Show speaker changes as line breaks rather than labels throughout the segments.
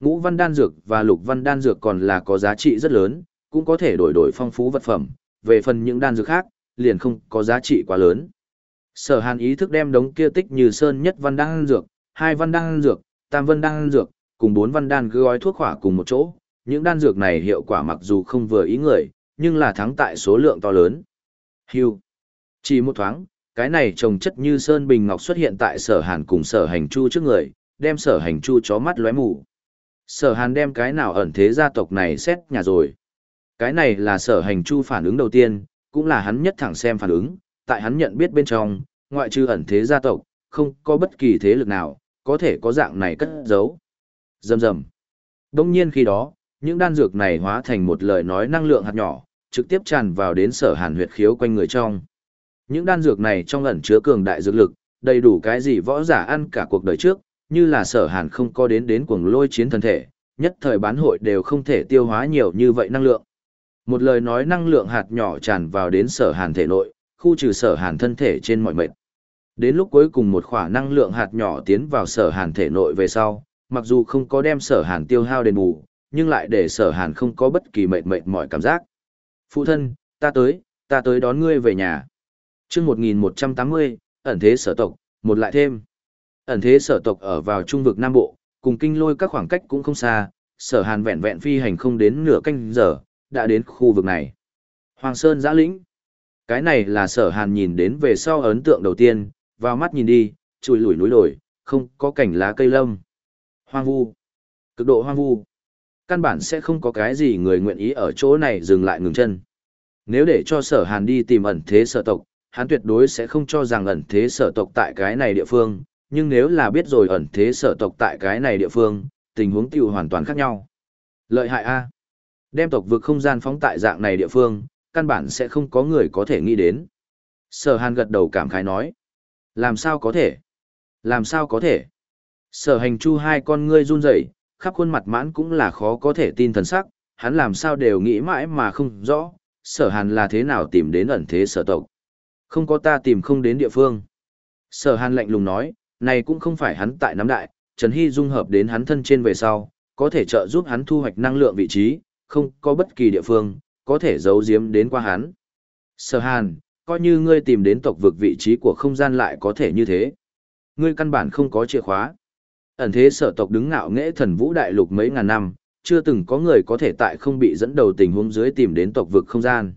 Ngũ văn đan dược và lục văn đan dược còn là có giá trị rất lớn, cũng có thể đổi đổi phong phú vật phẩm, về phần những đan dược khác, liền không có giá trị quá lớn. Sở Hàn ý thức đem đống kia tích như sơn nhất văn đan dược, hai văn đan dược, tam văn đan dược, cùng bốn văn đan gói thuốc khỏa cùng một chỗ. Những đan dược này hiệu quả mặc dù không vừa ý người, nhưng là thắng tại số lượng to lớn. Hưu. Chỉ một thoáng, cái này trồng chất như sơn bình ngọc xuất hiện tại sở hàn cùng sở hành chu trước người, đem sở hành chu chó mắt lóe mù. Sở hàn đem cái nào ẩn thế gia tộc này xét nhà rồi. Cái này là sở hành chu phản ứng đầu tiên, cũng là hắn nhất thẳng xem phản ứng, tại hắn nhận biết bên trong, ngoại trừ ẩn thế gia tộc, không có bất kỳ thế lực nào, có thể có dạng này cất giấu. Dầm dầm. Đông nhiên khi đó, những đan dược này hóa thành một lời nói năng lượng hạt nhỏ, trực tiếp tràn vào đến sở hàn huyệt khiếu quanh người trong. Những đan dược này trong ẩn chứa cường đại dược lực, đầy đủ cái gì võ giả ăn cả cuộc đời trước, như là sở hàn không có đến đến cuồng lôi chiến thần thể, nhất thời bán hội đều không thể tiêu hóa nhiều như vậy năng lượng. Một lời nói năng lượng hạt nhỏ tràn vào đến sở hàn thể nội, khu trừ sở hàn thân thể trên mọi mệt. Đến lúc cuối cùng một khỏa năng lượng hạt nhỏ tiến vào sở hàn thể nội về sau, mặc dù không có đem sở hàn tiêu hao đền bù, nhưng lại để sở hàn không có bất kỳ mệt mệt mọi cảm giác. Phụ thân, ta tới, ta tới đón ngươi về nhà. chương 1180, ẩn thế sở tộc, một lại thêm. Ẩn thế sở tộc ở vào trung vực Nam Bộ, cùng kinh lôi các khoảng cách cũng không xa, sở hàn vẹn vẹn phi hành không đến nửa canh giờ, đã đến khu vực này. Hoàng Sơn giã lĩnh. Cái này là sở hàn nhìn đến về sau ấn tượng đầu tiên, vào mắt nhìn đi, chùi lủi núi đồi, không có cảnh lá cây lâm. Hoang vu. Cực độ hoang vu. Căn bản sẽ không có cái gì người nguyện ý ở chỗ này dừng lại ngừng chân. Nếu để cho sở hàn đi tìm ẩn thế sở tộc, hắn tuyệt đối sẽ không cho rằng ẩn thế sở tộc tại cái này địa phương, nhưng nếu là biết rồi ẩn thế sở tộc tại cái này địa phương, tình huống tiêu hoàn toàn khác nhau. Lợi hại A. Đem tộc vực không gian phóng tại dạng này địa phương, căn bản sẽ không có người có thể nghĩ đến. Sở hàn gật đầu cảm khái nói. Làm sao có thể? Làm sao có thể? Sở hành chu hai con ngươi run rẩy, khắp khuôn mặt mãn cũng là khó có thể tin thần sắc, hắn làm sao đều nghĩ mãi mà không rõ, sở hàn là thế nào tìm đến ẩn thế sở tộc. Không có ta tìm không đến địa phương. Sở hàn lạnh lùng nói, này cũng không phải hắn tại nắm đại, Trần Hy dung hợp đến hắn thân trên về sau, có thể trợ giúp hắn thu hoạch năng lượng vị trí, không có bất kỳ địa phương, có thể giấu giếm đến qua hắn. Sở hàn, coi như ngươi tìm đến tộc vực vị trí của không gian lại có thể như thế. Ngươi căn bản không có chìa khóa. Ẩn thế sở tộc đứng ngạo nghễ thần vũ đại lục mấy ngàn năm, chưa từng có người có thể tại không bị dẫn đầu tình huống dưới tìm đến tộc vực không gian.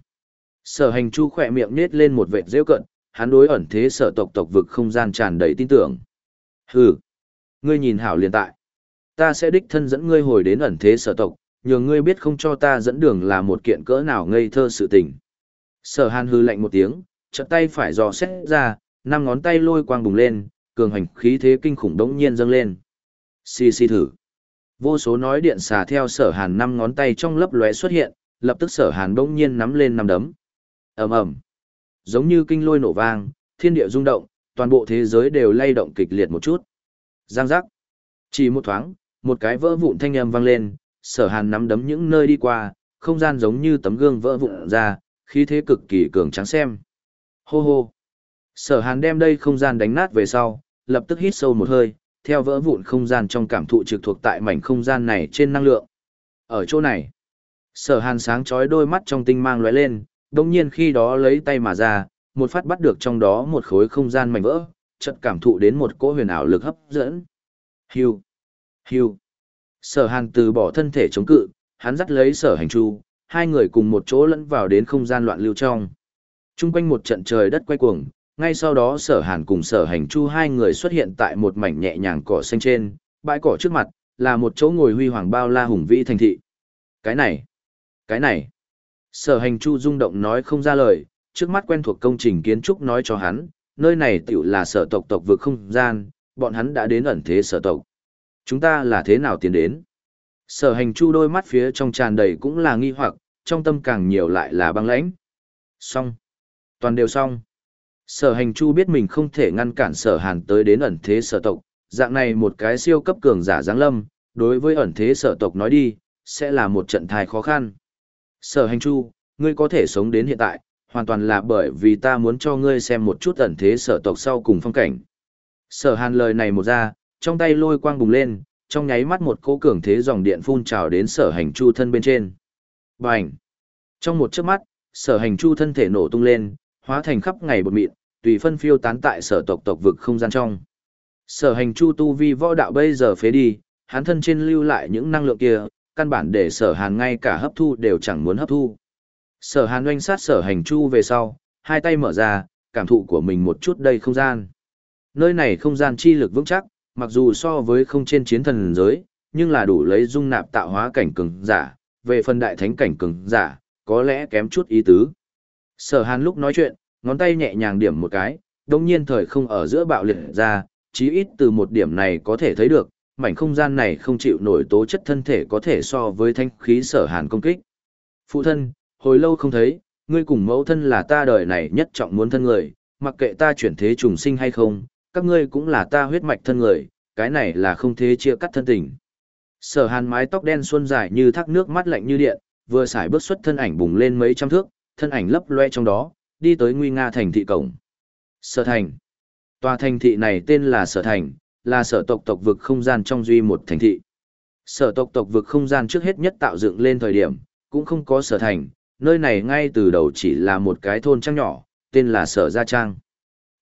Sở hành chu khỏe miệng nết lên một vệt rêu cận, hắn đối ẩn thế sở tộc tộc vực không gian tràn đầy tin tưởng. Hừ, ngươi nhìn hảo liền tại. Ta sẽ đích thân dẫn ngươi hồi đến ẩn thế sở tộc, nhường ngươi biết không cho ta dẫn đường là một kiện cỡ nào ngây thơ sự tình. Sở hàn hư lạnh một tiếng, chợt tay phải dò xét ra, năm ngón tay lôi quang bùng lên, cường hành khí thế kinh khủng đống nhiên dâng lên. Xì xì thử. Vô số nói điện xà theo sở hàn năm ngón tay trong lấp lóe xuất hiện, lập tức sở hàn đống nhiên nắm lên năm đấm. ầm ầm Giống như kinh lôi nổ vang, thiên địa rung động, toàn bộ thế giới đều lay động kịch liệt một chút. Giang giác. Chỉ một thoáng, một cái vỡ vụn thanh âm vang lên, sở hàn nắm đấm những nơi đi qua, không gian giống như tấm gương vỡ vụn ra, khí thế cực kỳ cường trắng xem. Hô hô. Sở hàn đem đây không gian đánh nát về sau, lập tức hít sâu một hơi, theo vỡ vụn không gian trong cảm thụ trực thuộc tại mảnh không gian này trên năng lượng. Ở chỗ này, sở hàn sáng chói đôi mắt trong tinh mang lóe lên, đồng nhiên khi đó lấy tay mà ra, một phát bắt được trong đó một khối không gian mảnh vỡ, chợt cảm thụ đến một cỗ huyền ảo lực hấp dẫn. Hiu, hiu. Sở hàn từ bỏ thân thể chống cự, hắn dắt lấy sở hành chu, hai người cùng một chỗ lẫn vào đến không gian loạn lưu trong. Trung quanh một trận trời đất quay cuồng, ngay sau đó sở hàn cùng sở hành chu hai người xuất hiện tại một mảnh nhẹ nhàng cỏ xanh trên, bãi cỏ trước mặt, là một chỗ ngồi huy hoàng bao la hùng vĩ thành thị. Cái này, cái này, sở hành chu rung động nói không ra lời, trước mắt quen thuộc công trình kiến trúc nói cho hắn, nơi này tiểu là sở tộc tộc vực không gian, bọn hắn đã đến ẩn thế sở tộc. Chúng ta là thế nào tiến đến? Sở hành chu đôi mắt phía trong tràn đầy cũng là nghi hoặc, trong tâm càng nhiều lại là băng lãnh. Xong. Toàn đều xong. Sở hành chu biết mình không thể ngăn cản sở hàn tới đến ẩn thế sở tộc, dạng này một cái siêu cấp cường giả giáng lâm, đối với ẩn thế sở tộc nói đi, sẽ là một trận thai khó khăn. Sở hành chu, ngươi có thể sống đến hiện tại, hoàn toàn là bởi vì ta muốn cho ngươi xem một chút ẩn thế sở tộc sau cùng phong cảnh. Sở hàn lời này một ra, trong tay lôi quang bùng lên, trong nháy mắt một cỗ cường thế dòng điện phun trào đến sở hành chu thân bên trên. Bành! Trong một chớp mắt, sở hành chu thân thể nổ tung lên, hóa thành khắp ngày bột mịn, tùy phân phiêu tán tại sở tộc tộc vực không gian trong. Sở hành chu tu vi võ đạo bây giờ phế đi, hắn thân trên lưu lại những năng lượng kia, căn bản để sở hàn ngay cả hấp thu đều chẳng muốn hấp thu. Sở hàn oanh sát sở hành chu về sau, hai tay mở ra, cảm thụ của mình một chút đây không gian. Nơi này không gian chi lực vững chắc, mặc dù so với không trên chiến thần giới, nhưng là đủ lấy dung nạp tạo hóa cảnh cường giả, về phần đại thánh cảnh cường giả, có lẽ kém chút ý tứ. Sở hàn lúc nói chuyện, ngón tay nhẹ nhàng điểm một cái, đồng nhiên thời không ở giữa bạo liệt ra, chí ít từ một điểm này có thể thấy được, mảnh không gian này không chịu nổi tố chất thân thể có thể so với thanh khí sở hàn công kích. Phụ thân, hồi lâu không thấy, ngươi cùng mẫu thân là ta đời này nhất trọng muốn thân người, mặc kệ ta chuyển thế trùng sinh hay không, các ngươi cũng là ta huyết mạch thân người, cái này là không thế chia cắt thân tình. Sở hàn mái tóc đen xuân dài như thác nước mắt lạnh như điện, vừa xài bước xuất thân ảnh bùng lên mấy trăm thước, thân ảnh lấp loe trong đó, đi tới nguy nga thành thị cổng. Sở thành. Tòa thành thị này tên là Sở thành, là sở tộc tộc vực không gian trong duy một thành thị. Sở tộc tộc vực không gian trước hết nhất tạo dựng lên thời điểm, cũng không có sở thành, nơi này ngay từ đầu chỉ là một cái thôn trang nhỏ, tên là Sở Gia Trang.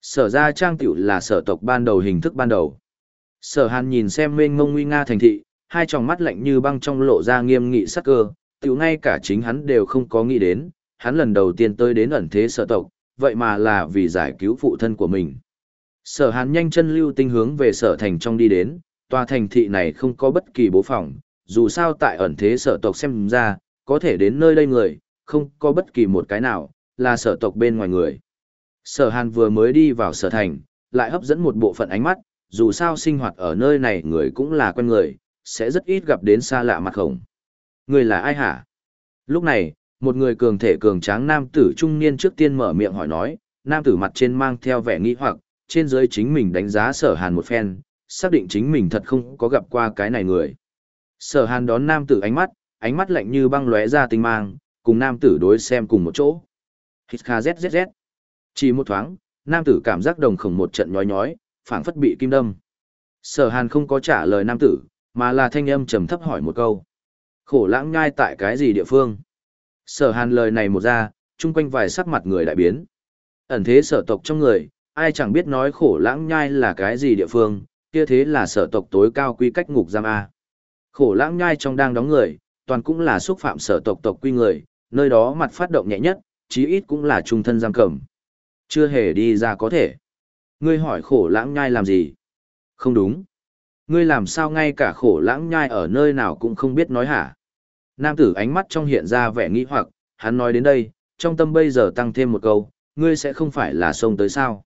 Sở Gia Trang tiểu là sở tộc ban đầu hình thức ban đầu. Sở Hàn nhìn xem mênh mông nguy nga thành thị, hai tròng mắt lạnh như băng trong lộ ra nghiêm nghị sắc cơ, tiểu ngay cả chính hắn đều không có nghĩ đến, hắn lần đầu tiên tới đến ẩn thế sở tộc, vậy mà là vì giải cứu phụ thân của mình. Sở hàn nhanh chân lưu tinh hướng về sở thành trong đi đến, tòa thành thị này không có bất kỳ bố phòng, dù sao tại ẩn thế sở tộc xem ra, có thể đến nơi đây người, không có bất kỳ một cái nào, là sở tộc bên ngoài người. Sở hàn vừa mới đi vào sở thành, lại hấp dẫn một bộ phận ánh mắt, dù sao sinh hoạt ở nơi này người cũng là quen người, sẽ rất ít gặp đến xa lạ mặt khổng. Người là ai hả? Lúc này, một người cường thể cường tráng nam tử trung niên trước tiên mở miệng hỏi nói, nam tử mặt trên mang theo vẻ nghi hoặc, trên dưới chính mình đánh giá sở hàn một phen, xác định chính mình thật không có gặp qua cái này người. Sở hàn đón nam tử ánh mắt, ánh mắt lạnh như băng lóe ra tinh mang, cùng nam tử đối xem cùng một chỗ. Hít kha zzz. Chỉ một thoáng, nam tử cảm giác đồng khổng một trận nhói nhói, phảng phất bị kim đâm. Sở hàn không có trả lời nam tử, mà là thanh âm trầm thấp hỏi một câu. Khổ lãng nhai tại cái gì địa phương? Sở hàn lời này một ra, chung quanh vài sắc mặt người đại biến. Ẩn thế sở tộc trong người, ai chẳng biết nói khổ lãng nhai là cái gì địa phương, kia thế là sở tộc tối cao quy cách ngục giam A. Khổ lãng nhai trong đang đóng người, toàn cũng là xúc phạm sở tộc tộc quy người, nơi đó mặt phát động nhẹ nhất, chí ít cũng là trung thân giam cầm. Chưa hề đi ra có thể. Ngươi hỏi khổ lãng nhai làm gì? Không đúng. Ngươi làm sao ngay cả khổ lãng nhai ở nơi nào cũng không biết nói hả? Nam tử ánh mắt trong hiện ra vẻ nghi hoặc, hắn nói đến đây, trong tâm bây giờ tăng thêm một câu, ngươi sẽ không phải là sông tới sao?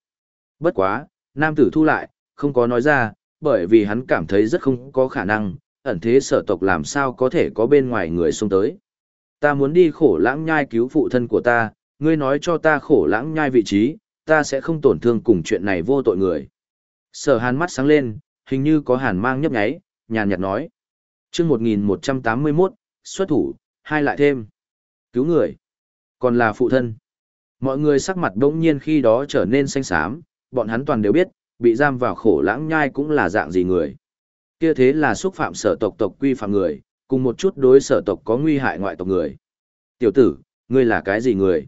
Bất quá, nam tử thu lại, không có nói ra, bởi vì hắn cảm thấy rất không có khả năng, ẩn thế sở tộc làm sao có thể có bên ngoài người xông tới. Ta muốn đi khổ lãng nhai cứu phụ thân của ta, ngươi nói cho ta khổ lãng nhai vị trí, ta sẽ không tổn thương cùng chuyện này vô tội người. Sở hàn mắt sáng lên, hình như có hàn mang nhấp nháy, nhàn nhạt nói. chương 1181, xuất thủ, hai lại thêm. Cứu người. Còn là phụ thân. Mọi người sắc mặt đống nhiên khi đó trở nên xanh xám, bọn hắn toàn đều biết, bị giam vào khổ lãng nhai cũng là dạng gì người. Kia thế là xúc phạm sở tộc tộc quy phạm người, cùng một chút đối sở tộc có nguy hại ngoại tộc người. Tiểu tử, ngươi là cái gì người?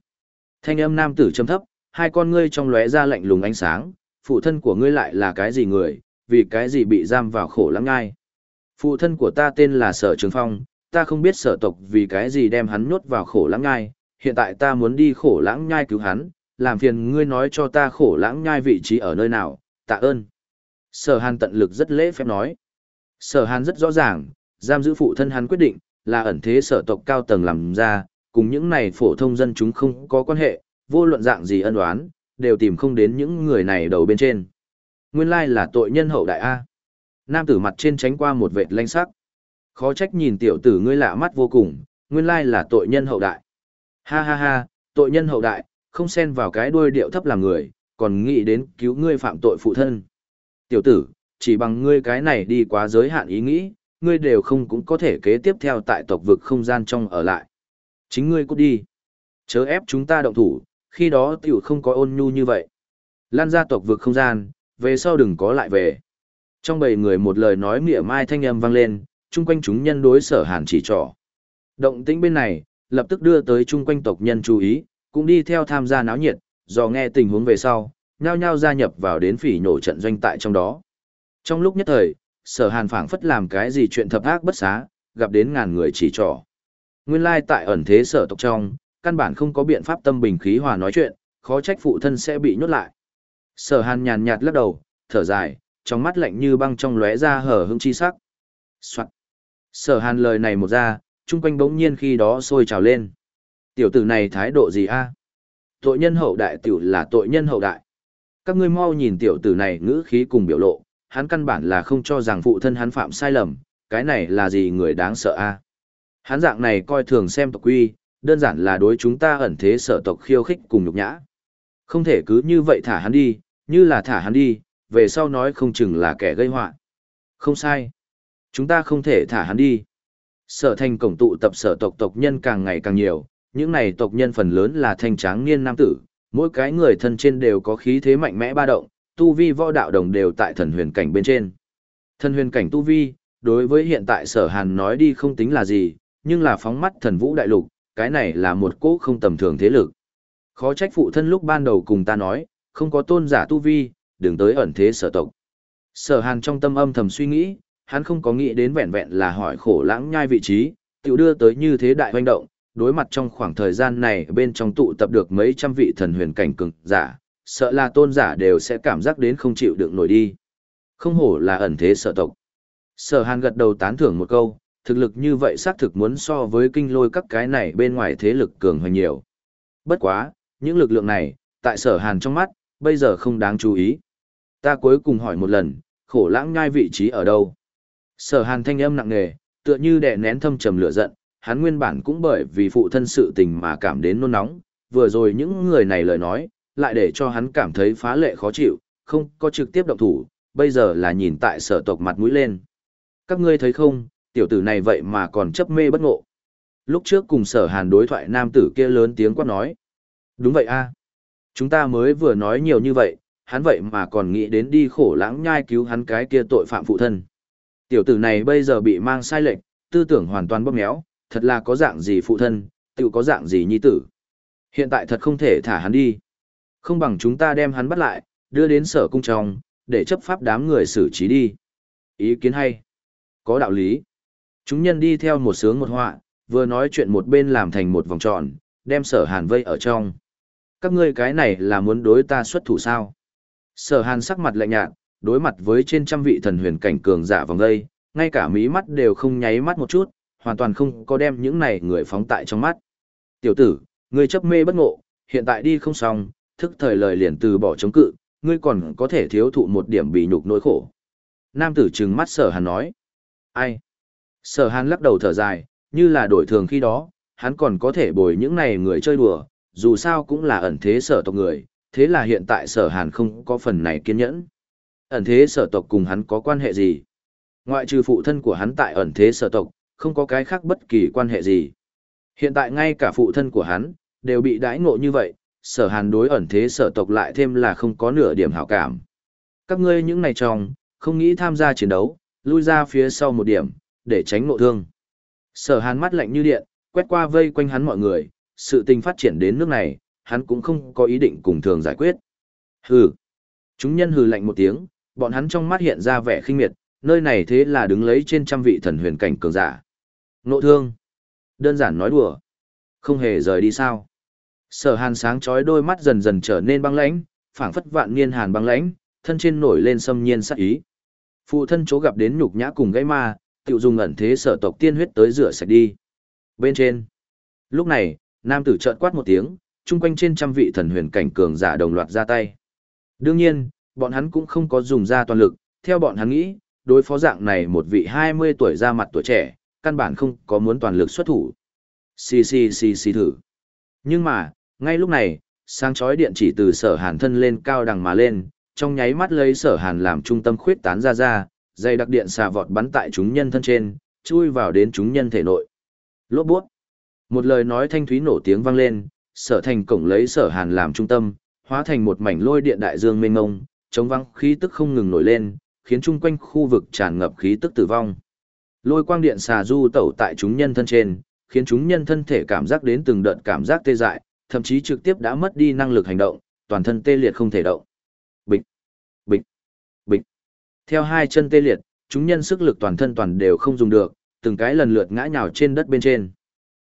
Thanh âm nam tử trầm thấp, hai con ngươi trong lóe ra lạnh lùng ánh sáng, phụ thân của ngươi lại là cái gì người, vì cái gì bị giam vào khổ lãng ngai Phụ thân của ta tên là Sở Trường Phong, ta không biết sở tộc vì cái gì đem hắn nhốt vào khổ lãng ngai hiện tại ta muốn đi khổ lãng nhai cứu hắn, làm phiền ngươi nói cho ta khổ lãng nhai vị trí ở nơi nào, tạ ơn. Sở hàn tận lực rất lễ phép nói. Sở hàn rất rõ ràng, giam giữ phụ thân hắn quyết định, là ẩn thế sở tộc cao tầng làm ra, cùng những này phổ thông dân chúng không có quan hệ, vô luận dạng gì ân oán, đều tìm không đến những người này đầu bên trên. Nguyên lai là tội nhân hậu đại A. Nam tử mặt trên tránh qua một vệt lanh sắc. Khó trách nhìn tiểu tử ngươi lạ mắt vô cùng, nguyên lai là tội nhân hậu đại. Ha ha ha, tội nhân hậu đại, không xen vào cái đuôi điệu thấp làm người, còn nghĩ đến cứu ngươi phạm tội phụ thân. Tiểu tử, chỉ bằng ngươi cái này đi quá giới hạn ý nghĩ, ngươi đều không cũng có thể kế tiếp theo tại tộc vực không gian trong ở lại. Chính ngươi cút đi. Chớ ép chúng ta động thủ, khi đó tiểu không có ôn nhu như vậy. Lan ra tộc vực không gian, về sau đừng có lại về. Trong bầy người một lời nói mỉa mai thanh âm vang lên, chung quanh chúng nhân đối sở hàn chỉ trỏ. Động tĩnh bên này, lập tức đưa tới chung quanh tộc nhân chú ý, cũng đi theo tham gia náo nhiệt, do nghe tình huống về sau, nhao nhao gia nhập vào đến phỉ nổ trận doanh tại trong đó. Trong lúc nhất thời, sở hàn phảng phất làm cái gì chuyện thập ác bất xá, gặp đến ngàn người chỉ trỏ. Nguyên lai tại ẩn thế sở tộc trong, căn bản không có biện pháp tâm bình khí hòa nói chuyện, khó trách phụ thân sẽ bị nhốt lại. Sở hàn nhàn nhạt lắc đầu, thở dài, trong mắt lạnh như băng trong lóe ra hở hững chi sắc. Soạn. Sở hàn lời này một ra, chung quanh bỗng nhiên khi đó sôi trào lên. Tiểu tử này thái độ gì a? Tội nhân hậu đại tiểu là tội nhân hậu đại. Các ngươi mau nhìn tiểu tử này ngữ khí cùng biểu lộ, hắn căn bản là không cho rằng phụ thân hắn phạm sai lầm, cái này là gì người đáng sợ a? Hắn dạng này coi thường xem tộc quy, đơn giản là đối chúng ta ẩn thế sở tộc khiêu khích cùng nhục nhã. Không thể cứ như vậy thả hắn đi, như là thả hắn đi, về sau nói không chừng là kẻ gây họa. Không sai. Chúng ta không thể thả hắn đi. Sở thành cổng tụ tập sở tộc tộc nhân càng ngày càng nhiều, những này tộc nhân phần lớn là thanh tráng niên nam tử, mỗi cái người thân trên đều có khí thế mạnh mẽ ba động, tu vi võ đạo đồng đều tại thần huyền cảnh bên trên. Thần huyền cảnh tu vi, đối với hiện tại sở hàn nói đi không tính là gì, nhưng là phóng mắt thần vũ đại lục, cái này là một cỗ không tầm thường thế lực. Khó trách phụ thân lúc ban đầu cùng ta nói, không có tôn giả tu vi, đừng tới ẩn thế sở tộc. Sở hàn trong tâm âm thầm suy nghĩ, hắn không có nghĩ đến vẹn vẹn là hỏi khổ lãng nhai vị trí, tiểu đưa tới như thế đại hoành động, đối mặt trong khoảng thời gian này bên trong tụ tập được mấy trăm vị thần huyền cảnh cường giả, sợ là tôn giả đều sẽ cảm giác đến không chịu đựng nổi đi. Không hổ là ẩn thế sở tộc. Sở hàn gật đầu tán thưởng một câu, thực lực như vậy xác thực muốn so với kinh lôi các cái này bên ngoài thế lực cường hơn nhiều. Bất quá, những lực lượng này, tại sở hàn trong mắt, bây giờ không đáng chú ý. Ta cuối cùng hỏi một lần, khổ lãng ngai vị trí ở đâu? Sở hàn thanh âm nặng nề, tựa như đè nén thâm trầm lửa giận, hắn nguyên bản cũng bởi vì phụ thân sự tình mà cảm đến nôn nóng, vừa rồi những người này lời nói, lại để cho hắn cảm thấy phá lệ khó chịu, không có trực tiếp động thủ, bây giờ là nhìn tại sở tộc mặt mũi lên. Các ngươi thấy không, tiểu tử này vậy mà còn chấp mê bất ngộ. Lúc trước cùng sở hàn đối thoại nam tử kia lớn tiếng quát nói. Đúng vậy a Chúng ta mới vừa nói nhiều như vậy, hắn vậy mà còn nghĩ đến đi khổ lãng nhai cứu hắn cái kia tội phạm phụ thân. Tiểu tử này bây giờ bị mang sai lệch, tư tưởng hoàn toàn bóp méo, thật là có dạng gì phụ thân, tự có dạng gì nhi tử. Hiện tại thật không thể thả hắn đi. Không bằng chúng ta đem hắn bắt lại, đưa đến sở cung trong, để chấp pháp đám người xử trí đi. Ý kiến hay. Có đạo lý. Chúng nhân đi theo một sướng một họa, vừa nói chuyện một bên làm thành một vòng tròn, đem sở hàn vây ở trong. Các ngươi cái này là muốn đối ta xuất thủ sao? Sở hàn sắc mặt lạnh nhạt, đối mặt với trên trăm vị thần huyền cảnh cường giả vòng vây, ngay cả mí mắt đều không nháy mắt một chút, hoàn toàn không có đem những này người phóng tại trong mắt. Tiểu tử, ngươi chấp mê bất ngộ, hiện tại đi không xong, thức thời lời liền từ bỏ chống cự, ngươi còn có thể thiếu thụ một điểm bị nhục nỗi khổ. Nam tử trừng mắt sở hàn nói. Ai? Sở hàn lắc đầu thở dài, như là đổi thường khi đó, hắn còn có thể bồi những này người chơi đùa, dù sao cũng là ẩn thế sở tộc người, thế là hiện tại sở hàn không có phần này kiên nhẫn. Ẩn thế sở tộc cùng hắn có quan hệ gì? Ngoại trừ phụ thân của hắn tại ẩn thế sở tộc, không có cái khác bất kỳ quan hệ gì. Hiện tại ngay cả phụ thân của hắn, đều bị đãi ngộ như vậy, sở hàn đối ẩn thế sở tộc lại thêm là không có nửa điểm hảo cảm. Các ngươi những này trong, không nghĩ tham gia chiến đấu, lui ra phía sau một điểm, để tránh ngộ thương. Sở hàn mắt lạnh như điện, quét qua vây quanh hắn mọi người, sự tình phát triển đến nước này, hắn cũng không có ý định cùng thường giải quyết. Hừ. Chúng nhân hừ lạnh một tiếng, bọn hắn trong mắt hiện ra vẻ khinh miệt, nơi này thế là đứng lấy trên trăm vị thần huyền cảnh cường giả. Ngộ thương. Đơn giản nói đùa. Không hề rời đi sao. Sở hàn sáng chói đôi mắt dần dần trở nên băng lãnh, phảng phất vạn niên hàn băng lãnh, thân trên nổi lên xâm nhiên sát ý. Phụ thân chỗ gặp đến nhục nhã cùng gãy ma, tiểu dùng ẩn thế sở tộc tiên huyết tới rửa sạch đi. Bên trên. Lúc này, nam tử chợt quát một tiếng, chung quanh trên trăm vị thần huyền cảnh cường giả đồng loạt ra tay. Đương nhiên, bọn hắn cũng không có dùng ra toàn lực, theo bọn hắn nghĩ, đối phó dạng này một vị 20 tuổi ra mặt tuổi trẻ, căn bản không có muốn toàn lực xuất thủ. Xì xì xì xì thử. Nhưng mà, ngay lúc này, sáng chói điện chỉ từ sở hàn thân lên cao đằng mà lên, trong nháy mắt lấy sở hàn làm trung tâm khuyết tán ra ra, dây đặc điện xà vọt bắn tại chúng nhân thân trên, chui vào đến chúng nhân thể nội. Lốt buốt. Một lời nói thanh thúy nổ tiếng vang lên, sở thành cổng lấy sở hàn làm trung tâm, hóa thành một mảnh lôi điện đại dương mênh ngông, chống vắng khí tức không ngừng nổi lên, khiến chung quanh khu vực tràn ngập khí tức tử vong. Lôi quang điện xà du tẩu tại chúng nhân thân trên, khiến chúng nhân thân thể cảm giác đến từng đợt cảm giác tê dại, thậm chí trực tiếp đã mất đi năng lực hành động, toàn thân tê liệt không thể động. Bịch, bịch, bịch. Theo hai chân tê liệt, chúng nhân sức lực toàn thân toàn đều không dùng được, từng cái lần lượt ngã nhào trên đất bên trên.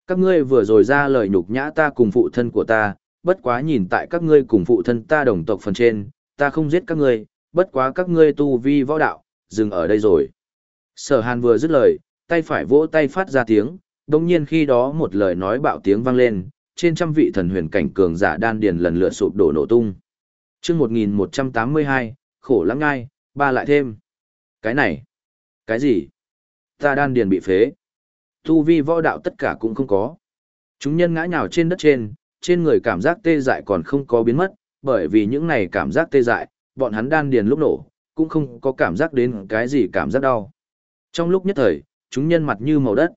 Các ngươi vừa rồi ra lời nhục nhã ta cùng phụ thân của ta, bất quá nhìn tại các ngươi cùng phụ thân ta đồng tộc phần trên, ta không giết các ngươi, bất quá các ngươi tu vi võ đạo, dừng ở đây rồi. Sở Hàn vừa dứt lời, tay phải vỗ tay phát ra tiếng, đồng nhiên khi đó một lời nói bạo tiếng vang lên, trên trăm vị thần huyền cảnh cường giả đan điền lần lượt sụp đổ nổ tung. chương 1182, khổ lắm ngai, ba lại thêm. Cái này, cái gì? Ta đan điền bị phế. Tu vi võ đạo tất cả cũng không có. Chúng nhân ngã nhào trên đất trên, trên người cảm giác tê dại còn không có biến mất, bởi vì những này cảm giác tê dại, bọn hắn đan điền lúc nổ, cũng không có cảm giác đến cái gì cảm giác đau. Trong lúc nhất thời, chúng nhân mặt như màu đất.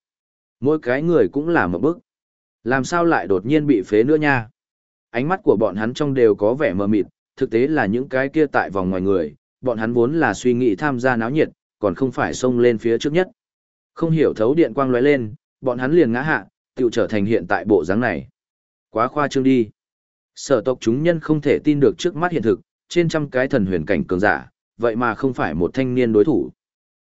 Mỗi cái người cũng là một bức. Làm sao lại đột nhiên bị phế nữa nha? Ánh mắt của bọn hắn trong đều có vẻ mờ mịt, thực tế là những cái kia tại vòng ngoài người, bọn hắn vốn là suy nghĩ tham gia náo nhiệt, còn không phải xông lên phía trước nhất. Không hiểu thấu điện quang lóe lên, bọn hắn liền ngã hạ, tựu trở thành hiện tại bộ dáng này. Quá khoa trương đi. Sở tộc chúng nhân không thể tin được trước mắt hiện thực, trên trăm cái thần huyền cảnh cường giả, vậy mà không phải một thanh niên đối thủ.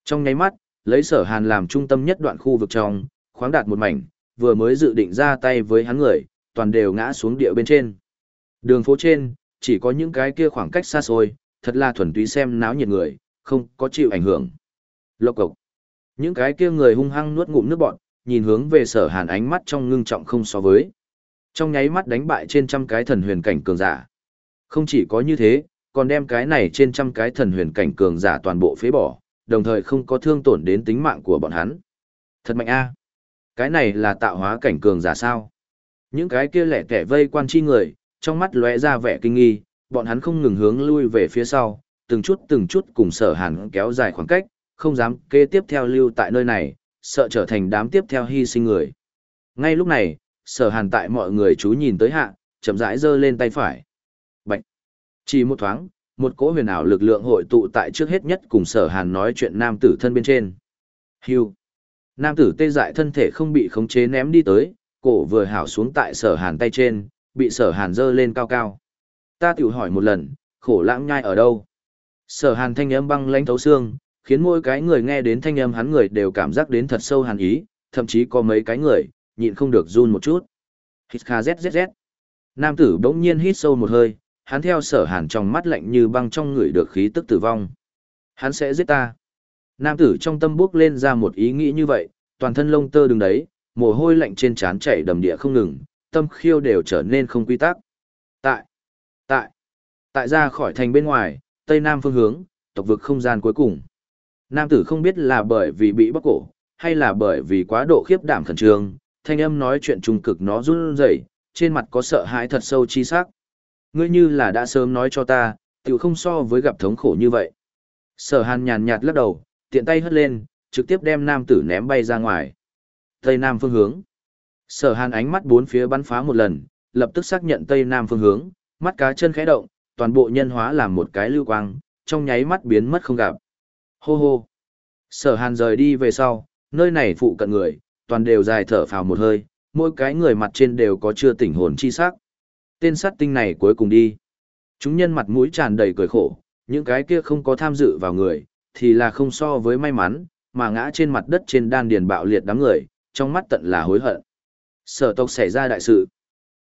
Trong nháy mắt, lấy sở hàn làm trung tâm nhất đoạn khu vực trong, khoáng đạt một mảnh, vừa mới dự định ra tay với hắn người, toàn đều ngã xuống địa bên trên. Đường phố trên, chỉ có những cái kia khoảng cách xa xôi, thật là thuần túy xem náo nhiệt người, không có chịu ảnh hưởng. Lộc cộc. Những cái kia người hung hăng nuốt ngụm nước bọn, nhìn hướng về sở hàn ánh mắt trong ngưng trọng không so với. Trong nháy mắt đánh bại trên trăm cái thần huyền cảnh cường giả. Không chỉ có như thế, còn đem cái này trên trăm cái thần huyền cảnh cường giả toàn bộ phế bỏ, đồng thời không có thương tổn đến tính mạng của bọn hắn. Thật mạnh a. Cái này là tạo hóa cảnh cường giả sao? Những cái kia lẻ kẻ vây quan chi người, trong mắt lóe ra vẻ kinh nghi, bọn hắn không ngừng hướng lui về phía sau, từng chút từng chút cùng sở hàn kéo dài khoảng cách, không dám kế tiếp theo lưu tại nơi này, sợ trở thành đám tiếp theo hy sinh người. Ngay lúc này, sở hàn tại mọi người chú nhìn tới hạ, chậm rãi giơ lên tay phải. Bạch! Chỉ một thoáng, một cỗ huyền ảo lực lượng hội tụ tại trước hết nhất cùng sở hàn nói chuyện nam tử thân bên trên. Hưu! Nam tử tê dại thân thể không bị khống chế ném đi tới, cổ vừa hảo xuống tại sở hàn tay trên, bị sở hàn dơ lên cao cao. Ta tiểu hỏi một lần, khổ lãng nhai ở đâu? Sở hàn thanh âm băng lãnh thấu xương, khiến mỗi cái người nghe đến thanh âm hắn người đều cảm giác đến thật sâu hàn ý, thậm chí có mấy cái người, nhịn không được run một chút. Hít kha zzz. Nam tử bỗng nhiên hít sâu một hơi, hắn theo sở hàn trong mắt lạnh như băng trong người được khí tức tử vong. Hắn sẽ giết ta. Nam tử trong tâm bước lên ra một ý nghĩ như vậy, toàn thân lông tơ đứng đấy, mồ hôi lạnh trên trán chảy đầm địa không ngừng, tâm khiêu đều trở nên không quy tắc. Tại, tại, tại ra khỏi thành bên ngoài, tây nam phương hướng, tộc vực không gian cuối cùng. Nam tử không biết là bởi vì bị bóc cổ, hay là bởi vì quá độ khiếp đảm khẩn trương, thanh âm nói chuyện trung cực nó run rẩy, trên mặt có sợ hãi thật sâu chi sắc. Ngươi như là đã sớm nói cho ta, tiểu không so với gặp thống khổ như vậy. Sở hàn nhàn nhạt lắc đầu, tiện tay hất lên, trực tiếp đem nam tử ném bay ra ngoài. Tây Nam phương hướng. Sở hàn ánh mắt bốn phía bắn phá một lần, lập tức xác nhận Tây Nam phương hướng, mắt cá chân khẽ động, toàn bộ nhân hóa làm một cái lưu quang, trong nháy mắt biến mất không gặp. Hô hô. Sở hàn rời đi về sau, nơi này phụ cận người, toàn đều dài thở phào một hơi, mỗi cái người mặt trên đều có chưa tỉnh hồn chi sắc. Tên sát tinh này cuối cùng đi. Chúng nhân mặt mũi tràn đầy cười khổ, những cái kia không có tham dự vào người, thì là không so với may mắn, mà ngã trên mặt đất trên đan điền bạo liệt đám người, trong mắt tận là hối hận. Sở tộc xảy ra đại sự.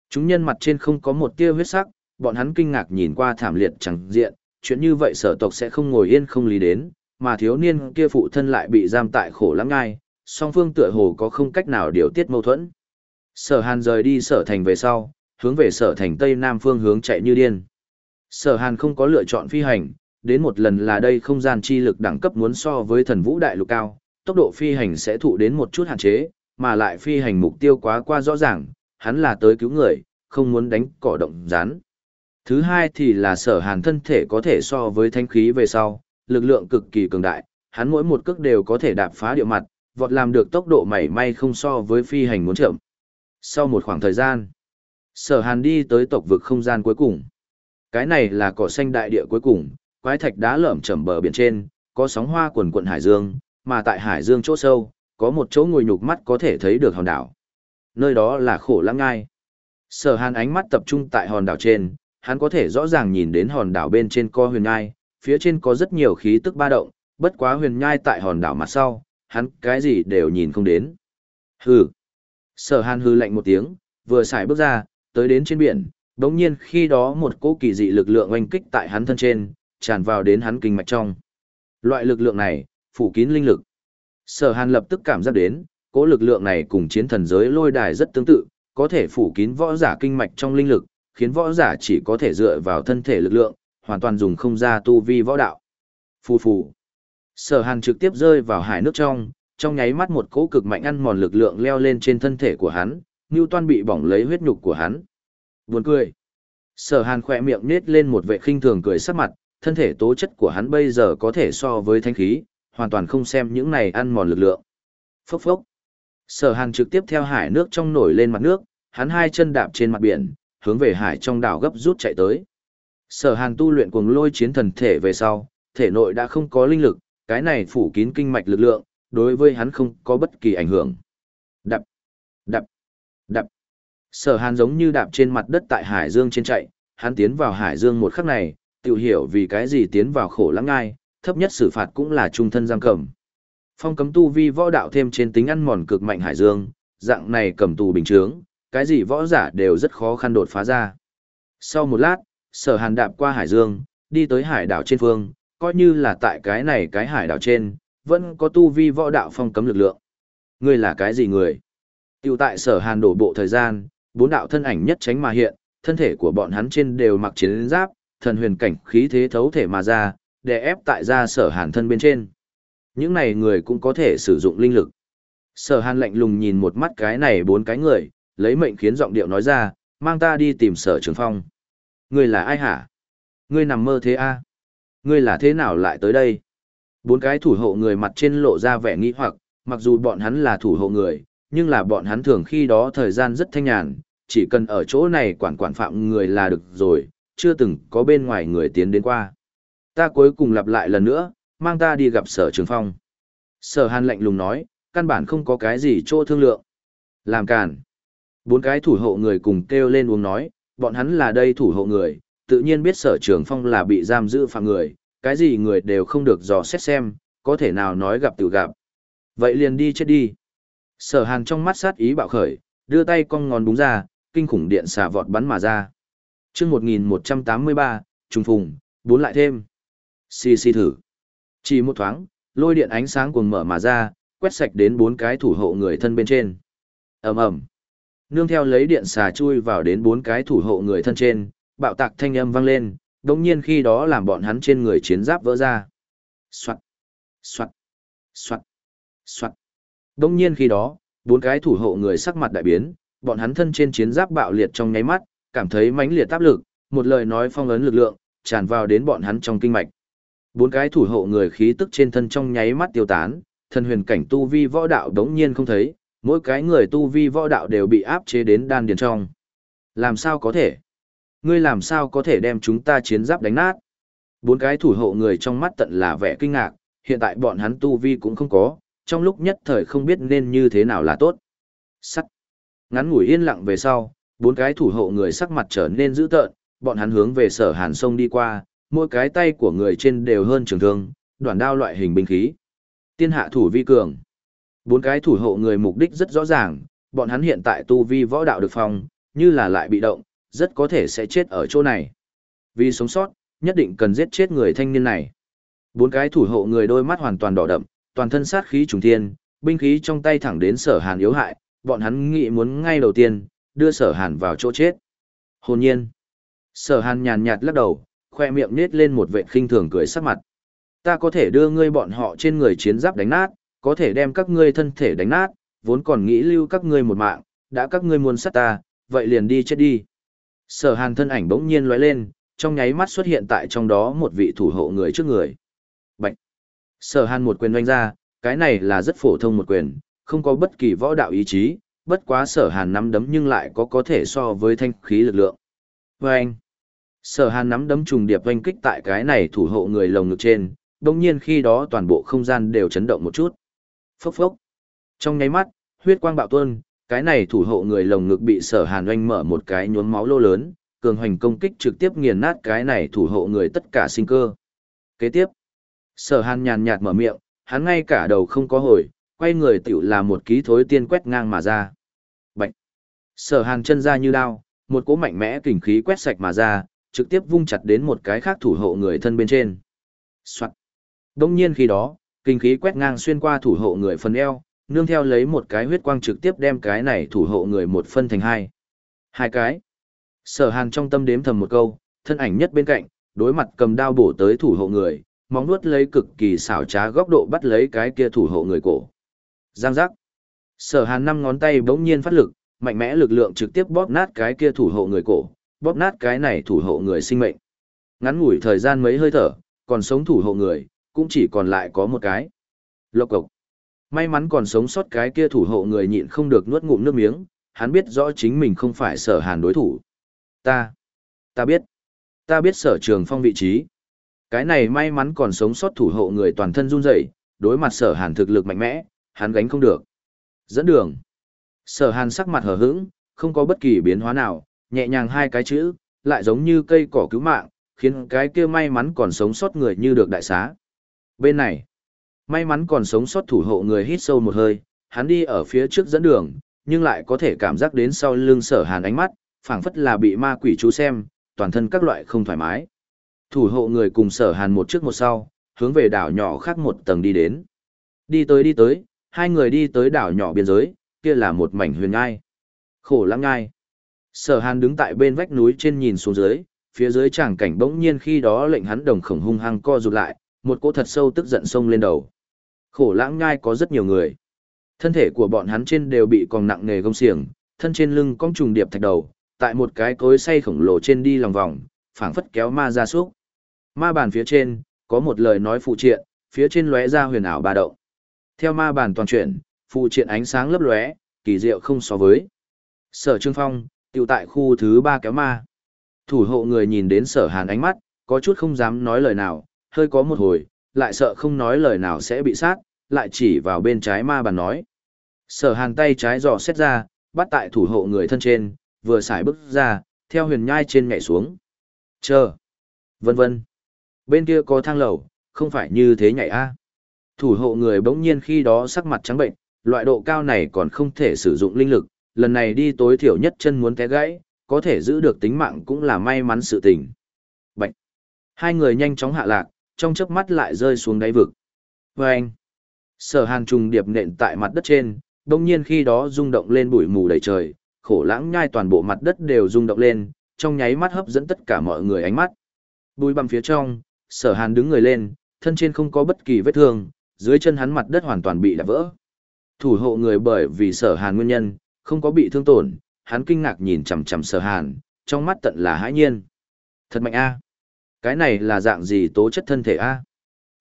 Chúng nhân mặt trên không có một tia huyết sắc, bọn hắn kinh ngạc nhìn qua thảm liệt chẳng diện, chuyện như vậy sở tộc sẽ không ngồi yên không lý đến, mà thiếu niên kia phụ thân lại bị giam tại khổ lắm ngai, song phương tựa hồ có không cách nào điều tiết mâu thuẫn. Sở Hàn rời đi sở thành về sau, hướng về sở thành tây nam phương hướng chạy như điên. Sở Hàn không có lựa chọn phi hành, đến một lần là đây không gian chi lực đẳng cấp muốn so với thần vũ đại lục cao, tốc độ phi hành sẽ thụ đến một chút hạn chế, mà lại phi hành mục tiêu quá qua rõ ràng, hắn là tới cứu người, không muốn đánh cỏ động rán. Thứ hai thì là sở hàn thân thể có thể so với thanh khí về sau, lực lượng cực kỳ cường đại, hắn mỗi một cước đều có thể đạp phá địa mặt, vọt làm được tốc độ mảy may không so với phi hành muốn chậm. Sau một khoảng thời gian, sở hàn đi tới tộc vực không gian cuối cùng. Cái này là cỏ xanh đại địa cuối cùng, quái thạch đá lởm chởm bờ biển trên, có sóng hoa quần quận hải dương, mà tại hải dương chỗ sâu, có một chỗ ngồi nhục mắt có thể thấy được hòn đảo. Nơi đó là khổ lãng ngai. Sở hàn ánh mắt tập trung tại hòn đảo trên, hắn có thể rõ ràng nhìn đến hòn đảo bên trên co huyền nhai, phía trên có rất nhiều khí tức ba động, bất quá huyền nhai tại hòn đảo mặt sau, hắn cái gì đều nhìn không đến. Hừ. Sở hàn hư lạnh một tiếng, vừa xài bước ra, tới đến trên biển, đống nhiên khi đó một cỗ kỳ dị lực lượng oanh kích tại hắn thân trên, tràn vào đến hắn kinh mạch trong. Loại lực lượng này, phủ kín linh lực. Sở hàn lập tức cảm giác đến, cỗ lực lượng này cùng chiến thần giới lôi đài rất tương tự, có thể phủ kín võ giả kinh mạch trong linh lực, khiến võ giả chỉ có thể dựa vào thân thể lực lượng, hoàn toàn dùng không ra tu vi võ đạo. Phù phù. Sở Hàn trực tiếp rơi vào hải nước trong, trong nháy mắt một cỗ cực mạnh ăn mòn lực lượng leo lên trên thân thể của hắn, Newton bị bỏng lấy huyết nhục của hắn. Buồn cười. Sở Hàn khỏe miệng nết lên một vệ khinh thường cười sắc mặt, thân thể tố chất của hắn bây giờ có thể so với thanh khí, hoàn toàn không xem những này ăn mòn lực lượng. Phốc phốc. Sở Hàn trực tiếp theo hải nước trong nổi lên mặt nước, hắn hai chân đạp trên mặt biển, hướng về hải trong đảo gấp rút chạy tới. Sở Hàn tu luyện cuồng lôi chiến thần thể về sau, thể nội đã không có linh lực, cái này phủ kín kinh mạch lực lượng, đối với hắn không có bất kỳ ảnh hưởng. Đập, đập, đập. Sở Hàn giống như đạp trên mặt đất tại hải dương trên chạy, hắn tiến vào hải dương một khắc này, tự hiểu vì cái gì tiến vào khổ lắng ngai, thấp nhất xử phạt cũng là trung thân giam cầm. Phong cấm tu vi võ đạo thêm trên tính ăn mòn cực mạnh hải dương, dạng này cầm tù bình chướng, cái gì võ giả đều rất khó khăn đột phá ra. Sau một lát, sở hàn đạp qua hải dương, đi tới hải đảo trên phương, coi như là tại cái này cái hải đảo trên, vẫn có tu vi võ đạo phong cấm lực lượng. Ngươi là cái gì người? Tiểu tại sở hàn đổ bộ thời gian, bốn đạo thân ảnh nhất tránh mà hiện, thân thể của bọn hắn trên đều mặc chiến giáp, thần huyền cảnh khí thế thấu thể mà ra, để ép tại ra sở hàn thân bên trên. Những này người cũng có thể sử dụng linh lực. Sở hàn lạnh lùng nhìn một mắt cái này bốn cái người, lấy mệnh khiến giọng điệu nói ra, mang ta đi tìm sở trường phong. Ngươi là ai hả? Ngươi nằm mơ thế a? À? Ngươi là thế nào lại tới đây? Bốn cái thủ hộ người mặt trên lộ ra vẻ nghi hoặc, mặc dù bọn hắn là thủ hộ người, nhưng là bọn hắn thường khi đó thời gian rất thanh nhàn, chỉ cần ở chỗ này quản quản phạm người là được rồi, chưa từng có bên ngoài người tiến đến qua. Ta cuối cùng lặp lại lần nữa, mang ta đi gặp sở trường phong. Sở hàn lạnh lùng nói, căn bản không có cái gì chỗ thương lượng. Làm càn. Bốn cái thủ hộ người cùng kêu lên uống nói, bọn hắn là đây thủ hộ người, tự nhiên biết sở trường phong là bị giam giữ phạm người, cái gì người đều không được dò xét xem, có thể nào nói gặp tự gặp. Vậy liền đi chết đi. Sở hàn trong mắt sát ý bạo khởi, đưa tay cong ngón đúng ra, kinh khủng điện xà vọt bắn mà ra chương 1183, trùng phùng, bốn lại thêm. Xì xì thử. Chỉ một thoáng, lôi điện ánh sáng cuồng mở mà ra, quét sạch đến bốn cái thủ hộ người thân bên trên. ầm ầm Nương theo lấy điện xà chui vào đến bốn cái thủ hộ người thân trên, bạo tạc thanh âm vang lên, đồng nhiên khi đó làm bọn hắn trên người chiến giáp vỡ ra. Xoạn, xoạn, xoạn, xoạn. Đồng nhiên khi đó, bốn cái thủ hộ người sắc mặt đại biến, bọn hắn thân trên chiến giáp bạo liệt trong nháy mắt, cảm thấy mãnh liệt áp lực, một lời nói phong ấn lực lượng, tràn vào đến bọn hắn trong kinh mạch. Bốn cái thủ hộ người khí tức trên thân trong nháy mắt tiêu tán, thân huyền cảnh tu vi võ đạo đống nhiên không thấy, mỗi cái người tu vi võ đạo đều bị áp chế đến đan điền trong. Làm sao có thể? Ngươi làm sao có thể đem chúng ta chiến giáp đánh nát? Bốn cái thủ hộ người trong mắt tận là vẻ kinh ngạc, hiện tại bọn hắn tu vi cũng không có, trong lúc nhất thời không biết nên như thế nào là tốt. sắt Ngắn ngủi yên lặng về sau, bốn cái thủ hộ người sắc mặt trở nên dữ tợn, bọn hắn hướng về sở hàn sông đi qua, mỗi cái tay của người trên đều hơn trường thương, đoạn đao loại hình binh khí. Tiên hạ thủ vi cường. Bốn cái thủ hộ người mục đích rất rõ ràng, bọn hắn hiện tại tu vi võ đạo được phong, như là lại bị động, rất có thể sẽ chết ở chỗ này. Vì sống sót, nhất định cần giết chết người thanh niên này. Bốn cái thủ hộ người đôi mắt hoàn toàn đỏ đậm, toàn thân sát khí trùng thiên, binh khí trong tay thẳng đến sở hàn yếu hại, bọn hắn nghĩ muốn ngay đầu tiên, đưa sở hàn vào chỗ chết. Hồn nhiên. Sở hàn nhàn nhạt lắc đầu, khoe miệng nết lên một vệ khinh thường cười sắc mặt. Ta có thể đưa ngươi bọn họ trên người chiến giáp đánh nát, có thể đem các ngươi thân thể đánh nát, vốn còn nghĩ lưu các ngươi một mạng, đã các ngươi muốn sát ta, vậy liền đi chết đi. Sở hàn thân ảnh bỗng nhiên lóe lên, trong nháy mắt xuất hiện tại trong đó một vị thủ hộ người trước người. Bạch! Sở hàn một quyền đánh ra, cái này là rất phổ thông một quyền, không có bất kỳ võ đạo ý chí, bất quá sở hàn nắm đấm nhưng lại có có thể so với thanh khí lực lượng. Và anh! Sở hàn nắm đấm trùng điệp oanh kích tại cái này thủ hộ người lồng ngực trên, đồng nhiên khi đó toàn bộ không gian đều chấn động một chút. Phốc phốc. Trong nháy mắt, huyết quang bạo tuôn, cái này thủ hộ người lồng ngực bị sở hàn oanh mở một cái nhuốm máu lô lớn, cường hoành công kích trực tiếp nghiền nát cái này thủ hộ người tất cả sinh cơ. Kế tiếp, sở hàn nhàn nhạt mở miệng, hắn ngay cả đầu không có hồi, quay người tiểu là một ký thối tiên quét ngang mà ra. Sở hàn chân ra như đao, một cỗ mạnh mẽ kình khí quét sạch mà ra, trực tiếp vung chặt đến một cái khác thủ hộ người thân bên trên. Soạn! Đông nhiên khi đó, kinh khí quét ngang xuyên qua thủ hộ người phần eo, nương theo lấy một cái huyết quang trực tiếp đem cái này thủ hộ người một phân thành hai. Hai cái. Sở hàn trong tâm đếm thầm một câu, thân ảnh nhất bên cạnh, đối mặt cầm đao bổ tới thủ hộ người, móng nuốt lấy cực kỳ xảo trá góc độ bắt lấy cái kia thủ hộ người cổ. Giang giác. Sở hàn năm ngón tay bỗng nhiên phát lực, mạnh mẽ lực lượng trực tiếp bóp nát cái kia thủ hộ người cổ, bóp nát cái này thủ hộ người sinh mệnh. Ngắn ngủi thời gian mấy hơi thở, còn sống thủ hộ người, cũng chỉ còn lại có một cái. Lộc cộc. May mắn còn sống sót cái kia thủ hộ người nhịn không được nuốt ngụm nước miếng, hắn biết rõ chính mình không phải sở hàn đối thủ. Ta, ta biết, ta biết sở trường phong vị trí. Cái này may mắn còn sống sót thủ hộ người toàn thân run rẩy, đối mặt sở hàn thực lực mạnh mẽ, hắn gánh không được. Dẫn đường. Sở hàn sắc mặt hờ hững, không có bất kỳ biến hóa nào, nhẹ nhàng hai cái chữ, lại giống như cây cỏ cứu mạng, khiến cái kia may mắn còn sống sót người như được đại xá. Bên này, may mắn còn sống sót thủ hộ người hít sâu một hơi, hắn đi ở phía trước dẫn đường, nhưng lại có thể cảm giác đến sau lưng sở hàn ánh mắt, phảng phất là bị ma quỷ chú xem, toàn thân các loại không thoải mái. Thủ hộ người cùng sở hàn một trước một sau, hướng về đảo nhỏ khác một tầng đi đến. Đi tới đi tới, hai người đi tới đảo nhỏ biên giới, kia là một mảnh huyền ngai. Khổ lắm ngai. Sở hàn đứng tại bên vách núi trên nhìn xuống dưới, phía dưới tràng cảnh bỗng nhiên khi đó lệnh hắn đồng khổng hung hăng co rụt lại, một cỗ thật sâu tức giận sông lên đầu. Khổ lãng ngai có rất nhiều người. Thân thể của bọn hắn trên đều bị còn nặng nề gông xiềng, thân trên lưng cong trùng điệp thạch đầu, tại một cái cối say khổng lồ trên đi lòng vòng, phảng phất kéo ma ra súc. Ma bàn phía trên, có một lời nói phụ triện, phía trên lóe ra huyền ảo ba động. Theo ma bàn toàn chuyển, phụ triện ánh sáng lấp lóe, kỳ diệu không so với. Sở Trương Phong, tiểu tại khu thứ ba kéo ma. Thủ hộ người nhìn đến sở hàn ánh mắt, có chút không dám nói lời nào, hơi có một hồi, lại sợ không nói lời nào sẽ bị sát, lại chỉ vào bên trái ma bàn nói. Sở hàn tay trái dò xét ra, bắt tại thủ hộ người thân trên, vừa xài bước ra, theo huyền nhai trên nhảy xuống. Chờ. Vân vân. Bên kia có thang lầu, không phải như thế nhảy a. Thủ hộ người bỗng nhiên khi đó sắc mặt trắng bệnh, loại độ cao này còn không thể sử dụng linh lực, lần này đi tối thiểu nhất chân muốn té gãy, có thể giữ được tính mạng cũng là may mắn sự tình. Bạch. Hai người nhanh chóng hạ lạc, trong chớp mắt lại rơi xuống đáy vực. Vâng! Sở hàn trùng điệp nện tại mặt đất trên, đồng nhiên khi đó rung động lên bụi mù đầy trời, khổ lãng nhai toàn bộ mặt đất đều rung động lên, trong nháy mắt hấp dẫn tất cả mọi người ánh mắt. Bùi bằm phía trong, sở hàn đứng người lên, thân trên không có bất kỳ vết thương, dưới chân hắn mặt đất hoàn toàn bị đạp vỡ. Thủ hộ người bởi vì sở hàn nguyên nhân, không có bị thương tổn, hắn kinh ngạc nhìn chằm chằm sở hàn, trong mắt tận là hãi nhiên. Thật mạnh a cái này là dạng gì tố chất thân thể a?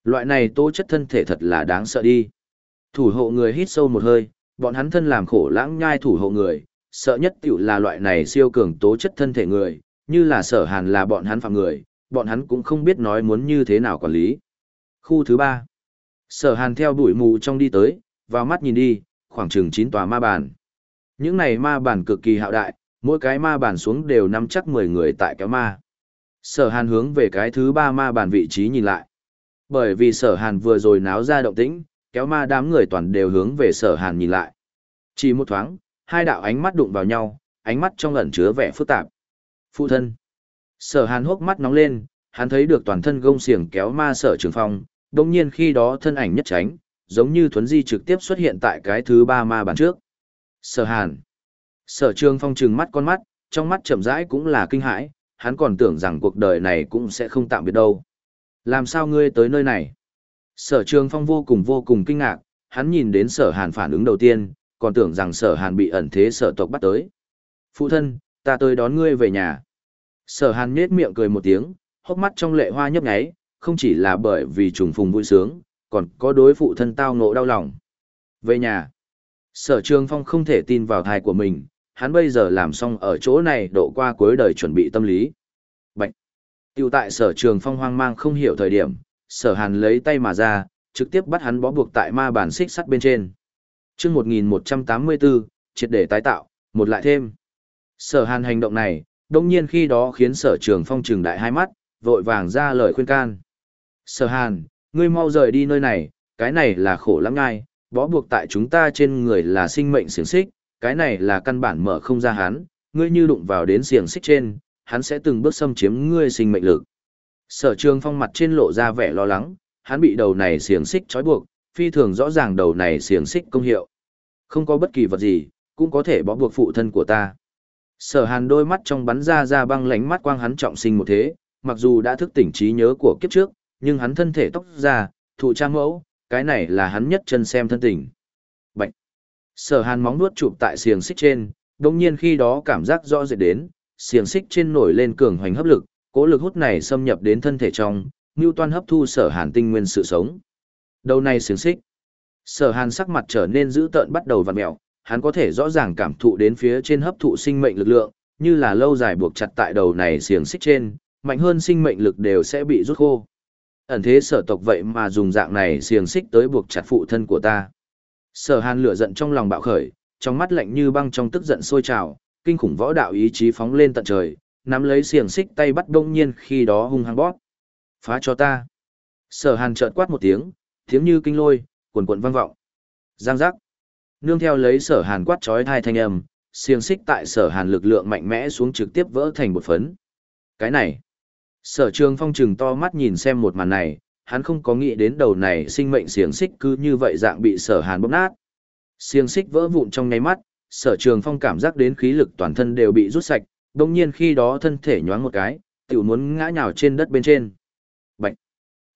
Loại này tố chất thân thể thật là đáng sợ đi. Thủ hộ người hít sâu một hơi, bọn hắn thân làm khổ lãng nhai thủ hộ người, sợ nhất tiểu là loại này siêu cường tố chất thân thể người, như là sở hàn là bọn hắn phạm người, bọn hắn cũng không biết nói muốn như thế nào quản lý. Khu thứ ba Sở hàn theo bụi mù trong đi tới, vào mắt nhìn đi, khoảng chừng 9 tòa ma bàn. Những này ma bàn cực kỳ hạo đại, mỗi cái ma bàn xuống đều nắm chắc 10 người tại kéo ma. Sở hàn hướng về cái thứ ba ma bàn vị trí nhìn lại. Bởi vì sở hàn vừa rồi náo ra động tĩnh, kéo ma đám người toàn đều hướng về sở hàn nhìn lại. Chỉ một thoáng, hai đạo ánh mắt đụng vào nhau, ánh mắt trong ẩn chứa vẻ phức tạp. Phụ thân. Sở hàn hốc mắt nóng lên, hắn thấy được toàn thân gông xiềng kéo ma sở trường phong, đồng nhiên khi đó thân ảnh nhất tránh, giống như thuấn di trực tiếp xuất hiện tại cái thứ ba ma bàn trước. Sở hàn. Sở trường phong trừng mắt con mắt, trong mắt chậm rãi cũng là kinh hãi, hắn còn tưởng rằng cuộc đời này cũng sẽ không tạm biệt đâu. Làm sao ngươi tới nơi này? Sở trường phong vô cùng vô cùng kinh ngạc, hắn nhìn đến sở hàn phản ứng đầu tiên, còn tưởng rằng sở hàn bị ẩn thế sở tộc bắt tới. Phụ thân, ta tới đón ngươi về nhà. Sở hàn nhết miệng cười một tiếng, hốc mắt trong lệ hoa nhấp nháy, không chỉ là bởi vì trùng phùng vui sướng, còn có đối phụ thân tao ngộ đau lòng. Về nhà. Sở trường phong không thể tin vào thai của mình, hắn bây giờ làm xong ở chỗ này độ qua cuối đời chuẩn bị tâm lý. bệnh Tiểu tại sở trường phong hoang mang không hiểu thời điểm, sở hàn lấy tay mà ra, trực tiếp bắt hắn bó buộc tại ma bản xích sắt bên trên. chương 1184, triệt để tái tạo, một lại thêm. Sở hàn hành động này, đồng nhiên khi đó khiến sở trường phong trừng đại hai mắt, vội vàng ra lời khuyên can. Sở hàn, ngươi mau rời đi nơi này, cái này là khổ lắm ngai, bó buộc tại chúng ta trên người là sinh mệnh xiềng xích, cái này là căn bản mở không ra hắn, ngươi như đụng vào đến xiềng xích trên, hắn sẽ từng bước xâm chiếm ngươi sinh mệnh lực. Sở trường phong mặt trên lộ ra vẻ lo lắng, hắn bị đầu này xiềng xích trói buộc, phi thường rõ ràng đầu này xiềng xích công hiệu. Không có bất kỳ vật gì, cũng có thể bó buộc phụ thân của ta. Sở hàn đôi mắt trong bắn ra ra băng lánh mắt quang hắn trọng sinh một thế, mặc dù đã thức tỉnh trí nhớ của kiếp trước, nhưng hắn thân thể tóc ra, thụ trang mẫu, cái này là hắn nhất chân xem thân tình. Bạch! Sở hàn móng nuốt chụp tại xiềng xích trên, đồng nhiên khi đó cảm giác rõ rệt đến, xiềng xích trên nổi lên cường hoành hấp lực, cố lực hút này xâm nhập đến thân thể trong, toan hấp thu sở hàn tinh nguyên sự sống. Đầu này xiềng xích. Sở hàn sắc mặt trở nên dữ tợn bắt đầu vặn mẹo, hắn có thể rõ ràng cảm thụ đến phía trên hấp thụ sinh mệnh lực lượng, như là lâu dài buộc chặt tại đầu này xiềng xích trên, mạnh hơn sinh mệnh lực đều sẽ bị rút khô. Ẩn thế sở tộc vậy mà dùng dạng này xiềng xích tới buộc chặt phụ thân của ta. Sở hàn lửa giận trong lòng bạo khởi, trong mắt lạnh như băng trong tức giận sôi trào, kinh khủng võ đạo ý chí phóng lên tận trời, nắm lấy xiềng xích tay bắt đông nhiên khi đó hung hăng bóp. Phá cho ta. Sở hàn chợt quát một tiếng, tiếng như kinh lôi, cuồn cuộn vang vọng. Giang giác. Nương theo lấy sở hàn quát trói thai thanh âm, xiềng xích tại sở hàn lực lượng mạnh mẽ xuống trực tiếp vỡ thành một phấn. Cái này. Sở trường phong trừng to mắt nhìn xem một màn này, hắn không có nghĩ đến đầu này sinh mệnh xiềng xích cứ như vậy dạng bị sở hàn bóp nát. Xiềng xích vỡ vụn trong nháy mắt, sở trường phong cảm giác đến khí lực toàn thân đều bị rút sạch, đồng nhiên khi đó thân thể nhoáng một cái, tiểu muốn ngã nhào trên đất bên trên. Bạch!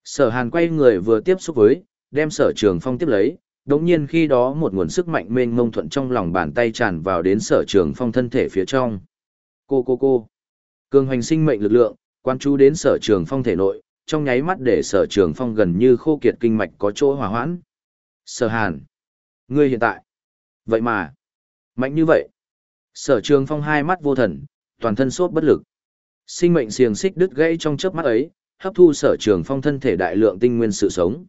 Sở hàn quay người vừa tiếp xúc với, đem sở trường phong tiếp lấy, đồng nhiên khi đó một nguồn sức mạnh mênh mông thuận trong lòng bàn tay tràn vào đến sở trường phong thân thể phía trong. Cô cô cô! Cường hoành sinh mệnh lực lượng, quan chú đến sở trường phong thể nội, trong nháy mắt để sở trường phong gần như khô kiệt kinh mạch có chỗ hòa hoãn. Sở hàn! Ngươi hiện tại! Vậy mà! Mạnh như vậy! Sở trường phong hai mắt vô thần, toàn thân sốt bất lực. Sinh mệnh xiềng xích đứt gãy trong chớp mắt ấy, hấp thu sở trường phong thân thể đại lượng tinh nguyên sự sống.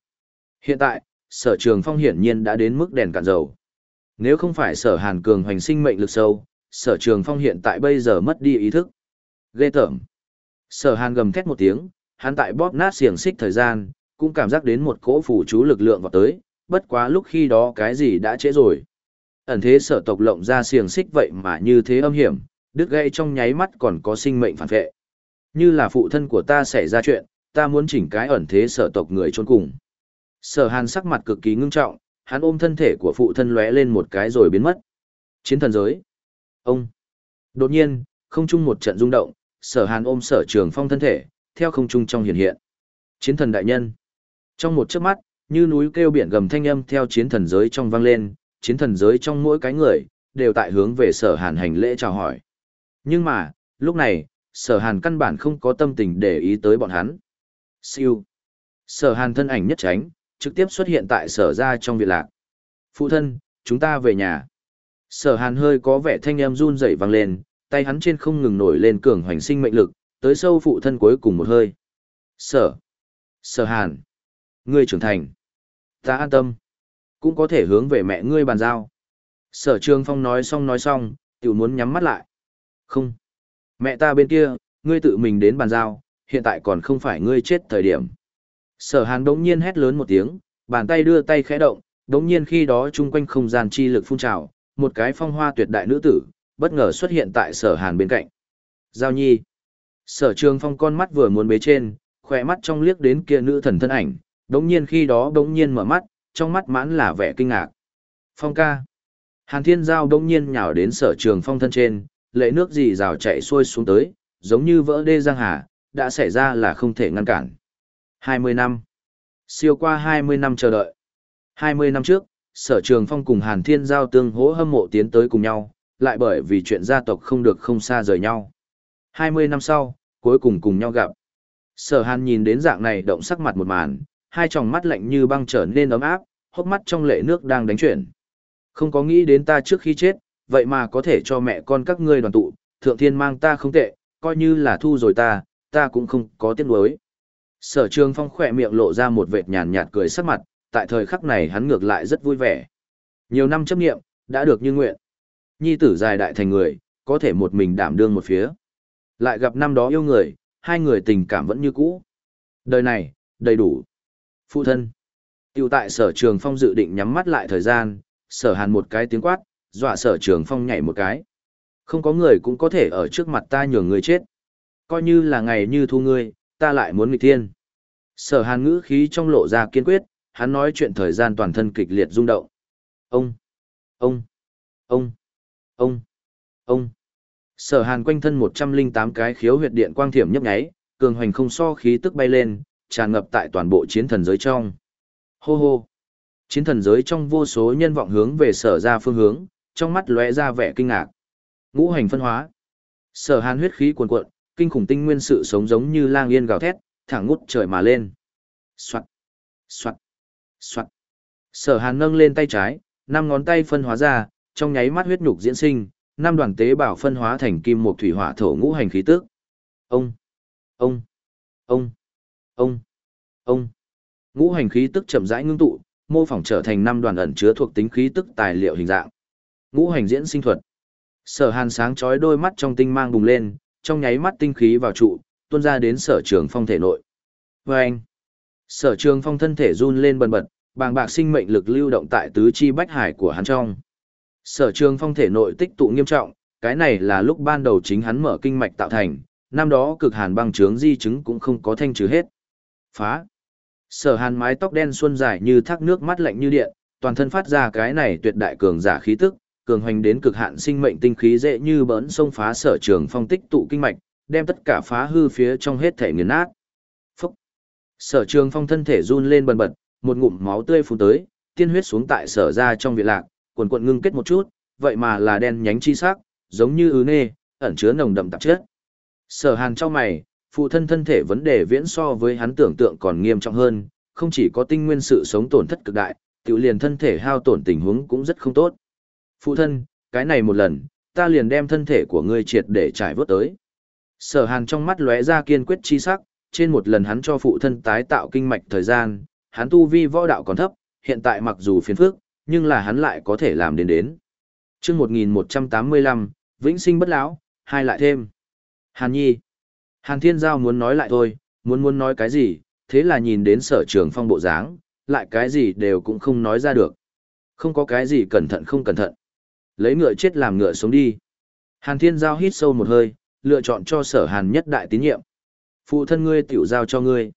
Hiện tại, sở trường phong hiển nhiên đã đến mức đèn cạn dầu. Nếu không phải sở hàn cường hoành sinh mệnh lực sâu, sở trường phong hiện tại bây giờ mất đi ý thức. Ghê tởm. Sở hàn gầm thét một tiếng, hắn tại bóp nát xiềng xích thời gian, cũng cảm giác đến một cỗ phủ chú lực lượng vào tới, bất quá lúc khi đó cái gì đã trễ rồi. Ẩn thế sở tộc lộng ra xiềng xích vậy mà như thế âm hiểm, đứt gãy trong nháy mắt còn có sinh mệnh phản vệ. Như là phụ thân của ta xảy ra chuyện, ta muốn chỉnh cái ẩn thế sở tộc người trốn cùng. Sở hàn sắc mặt cực kỳ ngưng trọng, hắn ôm thân thể của phụ thân lóe lên một cái rồi biến mất. Chiến thần giới. Ông. Đột nhiên, không Chung một trận rung động, sở hàn ôm sở trường phong thân thể, theo không trung trong hiện hiện. Chiến thần đại nhân. Trong một chớp mắt, như núi kêu biển gầm thanh âm theo chiến thần giới trong vang lên, chiến thần giới trong mỗi cái người, đều tại hướng về sở hàn hành lễ chào hỏi. Nhưng mà, lúc này, sở hàn căn bản không có tâm tình để ý tới bọn hắn. Siêu. Sở hàn thân ảnh nhất tránh, trực tiếp xuất hiện tại sở ra trong viện lạc. Phụ thân, chúng ta về nhà. Sở hàn hơi có vẻ thanh em run rẩy vang lên, tay hắn trên không ngừng nổi lên cường hoành sinh mệnh lực, tới sâu phụ thân cuối cùng một hơi. Sở. Sở hàn. Ngươi trưởng thành. Ta an tâm. Cũng có thể hướng về mẹ ngươi bàn giao. Sở trường phong nói xong nói xong, tiểu muốn nhắm mắt lại. Không. Mẹ ta bên kia, ngươi tự mình đến bàn giao, hiện tại còn không phải ngươi chết thời điểm. Sở hàn đống nhiên hét lớn một tiếng, bàn tay đưa tay khẽ động, đống nhiên khi đó chung quanh không gian chi lực phun trào, một cái phong hoa tuyệt đại nữ tử, bất ngờ xuất hiện tại sở hàn bên cạnh. Giao nhi. Sở trường phong con mắt vừa muốn bế trên, khỏe mắt trong liếc đến kia nữ thần thân ảnh, đống nhiên khi đó đống nhiên mở mắt, trong mắt mãn là vẻ kinh ngạc. Phong ca. Hàn thiên giao đống nhiên nhào đến sở trường phong thân trên, lệ nước gì rào chạy xuôi xuống tới, giống như vỡ đê giang hà, đã xảy ra là không thể ngăn cản. 20 năm. Siêu qua 20 năm chờ đợi. 20 năm trước, sở trường phong cùng Hàn Thiên Giao tương hỗ hâm mộ tiến tới cùng nhau, lại bởi vì chuyện gia tộc không được không xa rời nhau. 20 năm sau, cuối cùng cùng nhau gặp. Sở Hàn nhìn đến dạng này động sắc mặt một màn, hai tròng mắt lạnh như băng trở nên ấm áp, hốc mắt trong lệ nước đang đánh chuyển. Không có nghĩ đến ta trước khi chết, vậy mà có thể cho mẹ con các ngươi đoàn tụ, thượng thiên mang ta không tệ, coi như là thu rồi ta, ta cũng không có tiếc nuối. Sở trường phong khỏe miệng lộ ra một vệt nhàn nhạt cười sắc mặt, tại thời khắc này hắn ngược lại rất vui vẻ. Nhiều năm chấp nghiệm, đã được như nguyện. Nhi tử dài đại thành người, có thể một mình đảm đương một phía. Lại gặp năm đó yêu người, hai người tình cảm vẫn như cũ. Đời này, đầy đủ. Phụ thân. Tiểu tại sở trường phong dự định nhắm mắt lại thời gian, sở hàn một cái tiếng quát, dọa sở trường phong nhảy một cái. Không có người cũng có thể ở trước mặt ta nhường người chết. Coi như là ngày như thu ngươi, ta lại muốn nghịch thiên. Sở hàn ngữ khí trong lộ ra kiên quyết, hắn nói chuyện thời gian toàn thân kịch liệt rung động. Ông, ông, ông, ông, ông. Sở hàn quanh thân 108 cái khiếu huyệt điện quang thiểm nhấp nháy, cường hoành không so khí tức bay lên, tràn ngập tại toàn bộ chiến thần giới trong. Hô hô. Chiến thần giới trong vô số nhân vọng hướng về sở ra phương hướng, trong mắt lóe ra vẻ kinh ngạc. Ngũ hành phân hóa. Sở hàn huyết khí cuồn cuộn, kinh khủng tinh nguyên sự sống giống như lang yên gào thét, thẳng ngút trời mà lên. Soạt, soạt, soạt. Sở hàn nâng lên tay trái, năm ngón tay phân hóa ra, trong nháy mắt huyết nhục diễn sinh, năm đoàn tế bào phân hóa thành kim một thủy hỏa thổ ngũ hành khí tức. Ông, ông, ông, ông, ông. Ngũ hành khí tức chậm rãi ngưng tụ, mô phỏng trở thành năm đoàn ẩn chứa thuộc tính khí tức tài liệu hình dạng. Ngũ hành diễn sinh thuật. Sở Hàn sáng chói đôi mắt trong tinh mang bùng lên, trong nháy mắt tinh khí vào trụ, tuôn ra đến Sở Trường Phong thể nội. Và anh. Sở Trường Phong thân thể run lên bần bật, bàng bạc sinh mệnh lực lưu động tại tứ chi bách hải của hắn trong. Sở Trường Phong thể nội tích tụ nghiêm trọng, cái này là lúc ban đầu chính hắn mở kinh mạch tạo thành, năm đó cực hàn băng trướng di chứng cũng không có thanh trừ hết. Phá. Sở hàn mái tóc đen xuân dài như thác nước mắt lạnh như điện, toàn thân phát ra cái này tuyệt đại cường giả khí tức, cường hoành đến cực hạn sinh mệnh tinh khí dễ như bỡn sông phá sở trường phong tích tụ kinh mạch, đem tất cả phá hư phía trong hết thể nghiền nát. Phúc! Sở trường phong thân thể run lên bần bật, một ngụm máu tươi phun tới, tiên huyết xuống tại sở ra trong viện lạc, quần cuộn ngưng kết một chút, vậy mà là đen nhánh chi sắc, giống như ứ nê, ẩn chứa nồng đậm tạp chất. Sở hàn trong mày, phụ thân thân thể vấn đề viễn so với hắn tưởng tượng còn nghiêm trọng hơn, không chỉ có tinh nguyên sự sống tổn thất cực đại, tiểu liền thân thể hao tổn tình huống cũng rất không tốt. Phụ thân, cái này một lần, ta liền đem thân thể của ngươi triệt để trải vớt tới. Sở hàn trong mắt lóe ra kiên quyết chi sắc, trên một lần hắn cho phụ thân tái tạo kinh mạch thời gian, hắn tu vi võ đạo còn thấp, hiện tại mặc dù phiền phức, nhưng là hắn lại có thể làm đến đến. Trước 1185, Vĩnh sinh bất lão, hai lại thêm. Hàn Nhi. Hàn Thiên Giao muốn nói lại thôi, muốn muốn nói cái gì, thế là nhìn đến sở trường phong bộ dáng, lại cái gì đều cũng không nói ra được. Không có cái gì cẩn thận không cẩn thận. Lấy ngựa chết làm ngựa sống đi. Hàn Thiên Giao hít sâu một hơi, lựa chọn cho sở Hàn nhất đại tín nhiệm. Phụ thân ngươi tiểu giao cho ngươi.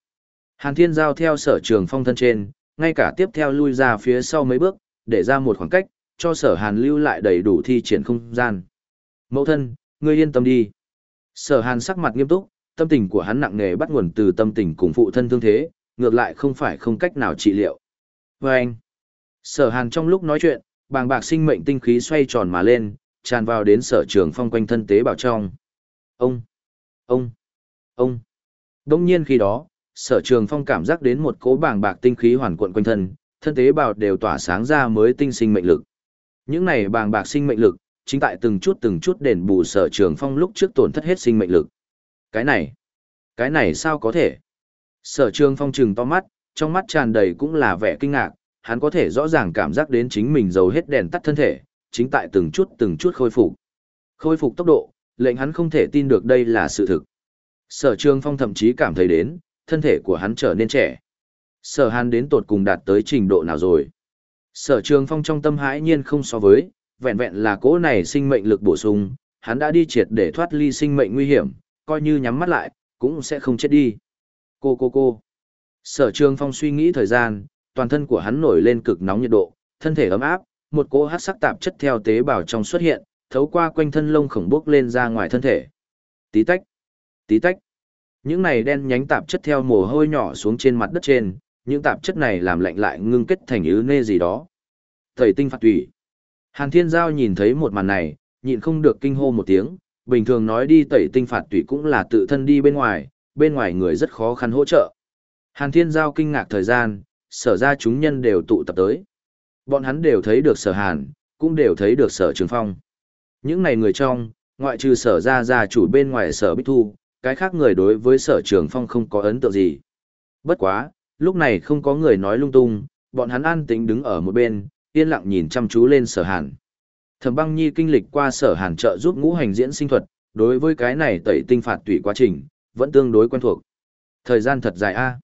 Hàn Thiên Giao theo sở trường phong thân trên, ngay cả tiếp theo lui ra phía sau mấy bước, để ra một khoảng cách, cho sở Hàn lưu lại đầy đủ thi triển không gian. Mẫu thân, ngươi yên tâm đi. Sở Hàn sắc mặt nghiêm túc, tâm tình của hắn nặng nề bắt nguồn từ tâm tình cùng phụ thân thương thế, ngược lại không phải không cách nào trị liệu. Và anh, sở hàn trong lúc nói chuyện, bàng bạc sinh mệnh tinh khí xoay tròn mà lên, tràn vào đến sở trường phong quanh thân tế bào trong. Ông, ông, ông. Đông nhiên khi đó, sở trường phong cảm giác đến một cỗ bàng bạc tinh khí hoàn cuộn quanh thân, thân tế bào đều tỏa sáng ra mới tinh sinh mệnh lực. Những này bàng bạc sinh mệnh lực, chính tại từng chút từng chút đền bù sở trường phong lúc trước tổn thất hết sinh mệnh lực. Cái này, cái này sao có thể? Sở trường phong trừng to mắt, trong mắt tràn đầy cũng là vẻ kinh ngạc, hắn có thể rõ ràng cảm giác đến chính mình dầu hết đèn tắt thân thể, chính tại từng chút từng chút khôi phục. Khôi phục tốc độ, lệnh hắn không thể tin được đây là sự thực. Sở trường phong thậm chí cảm thấy đến, thân thể của hắn trở nên trẻ. Sở hàn đến tột cùng đạt tới trình độ nào rồi. Sở trường phong trong tâm hãi nhiên không so với, vẹn vẹn là cỗ này sinh mệnh lực bổ sung, hắn đã đi triệt để thoát ly sinh mệnh nguy hiểm, coi như nhắm mắt lại, cũng sẽ không chết đi. Cô cô cô. Sở trường phong suy nghĩ thời gian, toàn thân của hắn nổi lên cực nóng nhiệt độ, thân thể ấm áp, một cỗ hát sắc tạp chất theo tế bào trong xuất hiện, thấu qua quanh thân lông khổng bốc lên ra ngoài thân thể. Tí tách, tí tách. Những này đen nhánh tạp chất theo mồ hôi nhỏ xuống trên mặt đất trên, những tạp chất này làm lạnh lại ngưng kết thành ứ nê gì đó. Thầy tinh phạt tủy. Hàn Thiên Giao nhìn thấy một màn này, nhịn không được kinh hô một tiếng, bình thường nói đi tẩy tinh phạt tủy cũng là tự thân đi bên ngoài, bên ngoài người rất khó khăn hỗ trợ. Hàn Thiên Giao kinh ngạc thời gian, sở ra chúng nhân đều tụ tập tới. Bọn hắn đều thấy được sở Hàn, cũng đều thấy được sở Trường Phong. Những này người trong, ngoại trừ sở ra gia chủ bên ngoài sở Bích Thu, cái khác người đối với sở Trường Phong không có ấn tượng gì. Bất quá, lúc này không có người nói lung tung, bọn hắn an tĩnh đứng ở một bên, yên lặng nhìn chăm chú lên sở hàn. Thẩm băng nhi kinh lịch qua sở hàn trợ giúp ngũ hành diễn sinh thuật, đối với cái này tẩy tinh phạt tùy quá trình, vẫn tương đối quen thuộc. Thời gian thật dài a.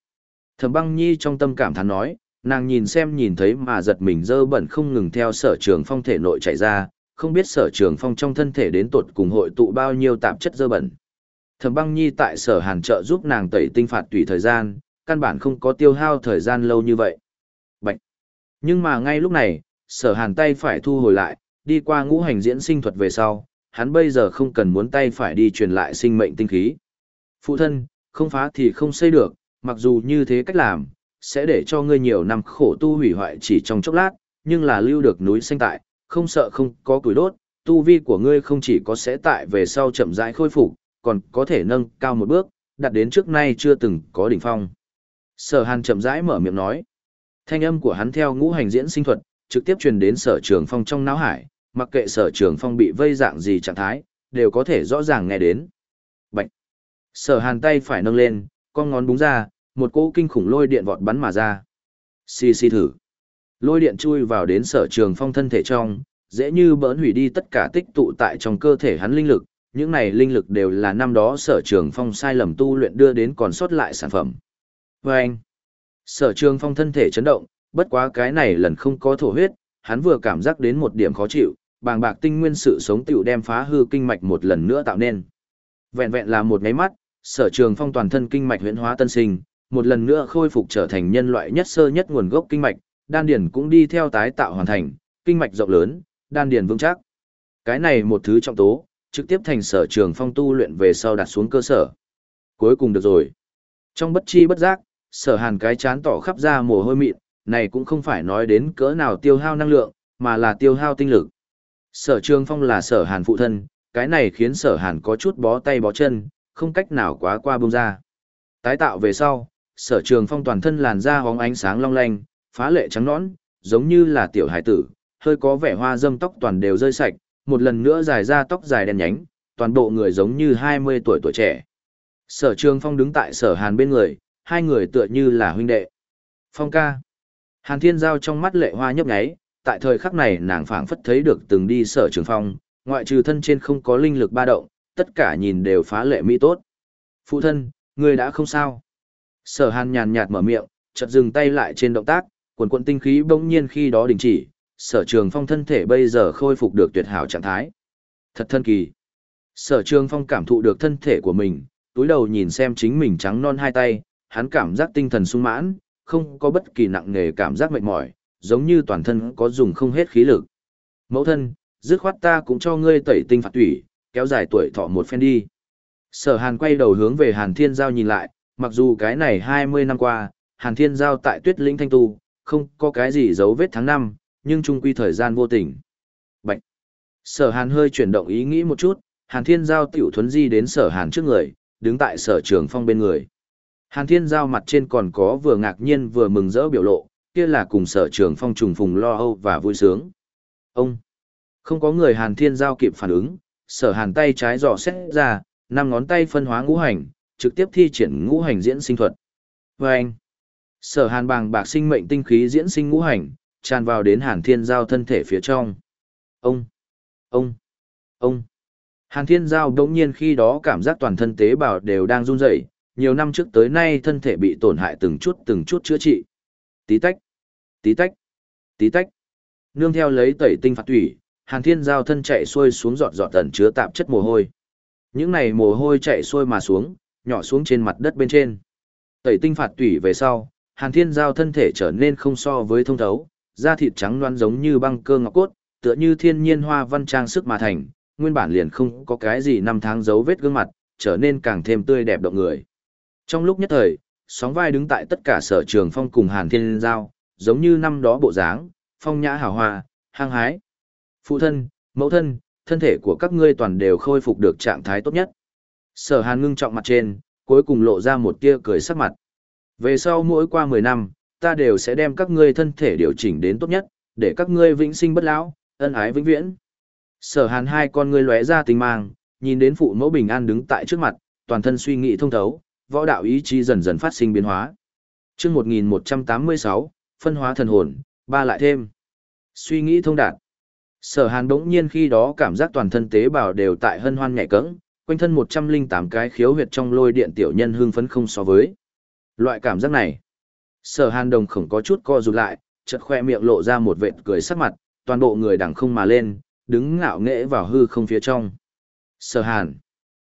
Thẩm băng nhi trong tâm cảm thán nói, nàng nhìn xem nhìn thấy mà giật mình dơ bẩn không ngừng theo sở trường phong thể nội chạy ra, không biết sở trường phong trong thân thể đến tột cùng hội tụ bao nhiêu tạp chất dơ bẩn. Thẩm băng nhi tại sở hàn trợ giúp nàng tẩy tinh phạt tùy thời gian, căn bản không có tiêu hao thời gian lâu như vậy. Bạch! Nhưng mà ngay lúc này, sở hàn tay phải thu hồi lại, đi qua ngũ hành diễn sinh thuật về sau, hắn bây giờ không cần muốn tay phải đi truyền lại sinh mệnh tinh khí. Phụ thân, không phá thì không xây được, mặc dù như thế cách làm, sẽ để cho ngươi nhiều năm khổ tu hủy hoại chỉ trong chốc lát, nhưng là lưu được núi xanh tại, không sợ không có củi đốt, tu vi của ngươi không chỉ có sẽ tại về sau chậm rãi khôi phục, còn có thể nâng cao một bước, đạt đến trước nay chưa từng có đỉnh phong. Sở Hàn chậm rãi mở miệng nói. Thanh âm của hắn theo ngũ hành diễn sinh thuật, trực tiếp truyền đến Sở Trường Phong trong não hải, mặc kệ Sở Trường Phong bị vây dạng gì trạng thái, đều có thể rõ ràng nghe đến. Bạch. Sở Hàn tay phải nâng lên, con ngón búng ra, một cỗ kinh khủng lôi điện vọt bắn mà ra. Xì xì thử. Lôi điện chui vào đến Sở Trường Phong thân thể trong, dễ như bỡn hủy đi tất cả tích tụ tại trong cơ thể hắn linh lực, những này linh lực đều là năm đó sở trường phong sai lầm tu luyện đưa đến còn sót lại sản phẩm. Và anh, sở trường phong thân thể chấn động, bất quá cái này lần không có thổ huyết, hắn vừa cảm giác đến một điểm khó chịu, bàng bạc tinh nguyên sự sống tiểu đem phá hư kinh mạch một lần nữa tạo nên. Vẹn vẹn là một ngáy mắt, sở trường phong toàn thân kinh mạch huyễn hóa tân sinh, một lần nữa khôi phục trở thành nhân loại nhất sơ nhất nguồn gốc kinh mạch, đan điền cũng đi theo tái tạo hoàn thành, kinh mạch rộng lớn, đan điền vững chắc. Cái này một thứ trọng tố, trực tiếp thành sở trường phong tu luyện về sau đặt xuống cơ sở. Cuối cùng được rồi. Trong bất chi bất giác, sở hàn cái chán tỏ khắp ra mồ hôi mịn, này cũng không phải nói đến cỡ nào tiêu hao năng lượng, mà là tiêu hao tinh lực. Sở trường phong là sở hàn phụ thân, cái này khiến sở hàn có chút bó tay bó chân, không cách nào quá qua bông ra. Tái tạo về sau, sở trường phong toàn thân làn da hóng ánh sáng long lanh, phá lệ trắng nõn, giống như là tiểu hải tử, hơi có vẻ hoa dâm tóc toàn đều rơi sạch, một lần nữa dài ra tóc dài đen nhánh, toàn bộ người giống như 20 tuổi tuổi trẻ. Sở Trường Phong đứng tại Sở Hàn bên người, hai người tựa như là huynh đệ. Phong ca. Hàn Thiên Giao trong mắt lệ hoa nhấp nháy, tại thời khắc này nàng phảng phất thấy được từng đi Sở Trường Phong, ngoại trừ thân trên không có linh lực ba động, tất cả nhìn đều phá lệ mỹ tốt. Phụ thân, người đã không sao. Sở Hàn nhàn nhạt mở miệng, chợt dừng tay lại trên động tác, quần quận tinh khí bỗng nhiên khi đó đình chỉ, sở trường phong thân thể bây giờ khôi phục được tuyệt hảo trạng thái. Thật thân kỳ. Sở trường phong cảm thụ được thân thể của mình, túi đầu nhìn xem chính mình trắng non hai tay, hắn cảm giác tinh thần sung mãn, không có bất kỳ nặng nề cảm giác mệt mỏi, giống như toàn thân có dùng không hết khí lực. Mẫu thân, dứt khoát ta cũng cho ngươi tẩy tinh phạt tủy, kéo dài tuổi thọ một phen đi. Sở hàn quay đầu hướng về hàn thiên giao nhìn lại, mặc dù cái này 20 năm qua, hàn thiên giao tại tuyết lĩnh thanh tu, không có cái gì dấu vết tháng năm, nhưng chung quy thời gian vô tình. Bạch. Sở Hàn hơi chuyển động ý nghĩ một chút, Hàn Thiên Giao tiểu thuấn di đến Sở Hàn trước người, đứng tại Sở Trường Phong bên người. Hàn Thiên Giao mặt trên còn có vừa ngạc nhiên vừa mừng rỡ biểu lộ, kia là cùng Sở Trường Phong trùng phùng lo âu và vui sướng. Ông. Không có người Hàn Thiên Giao kịp phản ứng, Sở Hàn tay trái dò xét ra, năm ngón tay phân hóa ngũ hành, trực tiếp thi triển ngũ hành diễn sinh thuật. Và anh. Sở Hàn bàng bạc sinh mệnh tinh khí diễn sinh ngũ hành, tràn vào đến Hàn Thiên Giao thân thể phía trong. Ông, ông, ông. Hàn Thiên Giao đống nhiên khi đó cảm giác toàn thân tế bào đều đang run rẩy, nhiều năm trước tới nay thân thể bị tổn hại từng chút từng chút chữa trị. Tí tách, tí tách, tí tách. Nương theo lấy tẩy tinh phạt thủy, Hàn Thiên Giao thân chạy xuôi xuống giọt giọt tẩn chứa tạp chất mồ hôi. Những này mồ hôi chạy xuôi mà xuống, nhỏ xuống trên mặt đất bên trên. Tẩy tinh phạt thủy về sau, Hàn Thiên Giao thân thể trở nên không so với thông thấu, da thịt trắng loáng giống như băng cơ ngọc cốt, tựa như thiên nhiên hoa văn trang sức mà thành, nguyên bản liền không có cái gì năm tháng dấu vết gương mặt, trở nên càng thêm tươi đẹp động người. Trong lúc nhất thời, sóng vai đứng tại tất cả sở trường phong cùng Hàn Thiên Giao, giống như năm đó bộ dáng, phong nhã hào hoa, hăng hái. Phụ thân, mẫu thân, thân thể của các ngươi toàn đều khôi phục được trạng thái tốt nhất. Sở Hàn ngưng trọng mặt trên, cuối cùng lộ ra một tia cười sắc mặt. Về sau mỗi qua 10 năm, ta đều sẽ đem các ngươi thân thể điều chỉnh đến tốt nhất, để các ngươi vĩnh sinh bất lão, ân ái vĩnh viễn. Sở hàn hai con ngươi lóe ra tình mang, nhìn đến phụ mẫu bình an đứng tại trước mặt, toàn thân suy nghĩ thông thấu, võ đạo ý chí dần dần phát sinh biến hóa. chương 1186, phân hóa thần hồn, ba lại thêm. Suy nghĩ thông đạt. Sở hàn đống nhiên khi đó cảm giác toàn thân tế bào đều tại hân hoan nhẹ cẫng, quanh thân 108 cái khiếu huyệt trong lôi điện tiểu nhân hương phấn không so với. Loại cảm giác này. Sở hàn đồng khổng có chút co rụt lại, chợt khoe miệng lộ ra một vệt cười sắc mặt, toàn bộ người đằng không mà lên, đứng ngạo nghễ vào hư không phía trong. Sở hàn.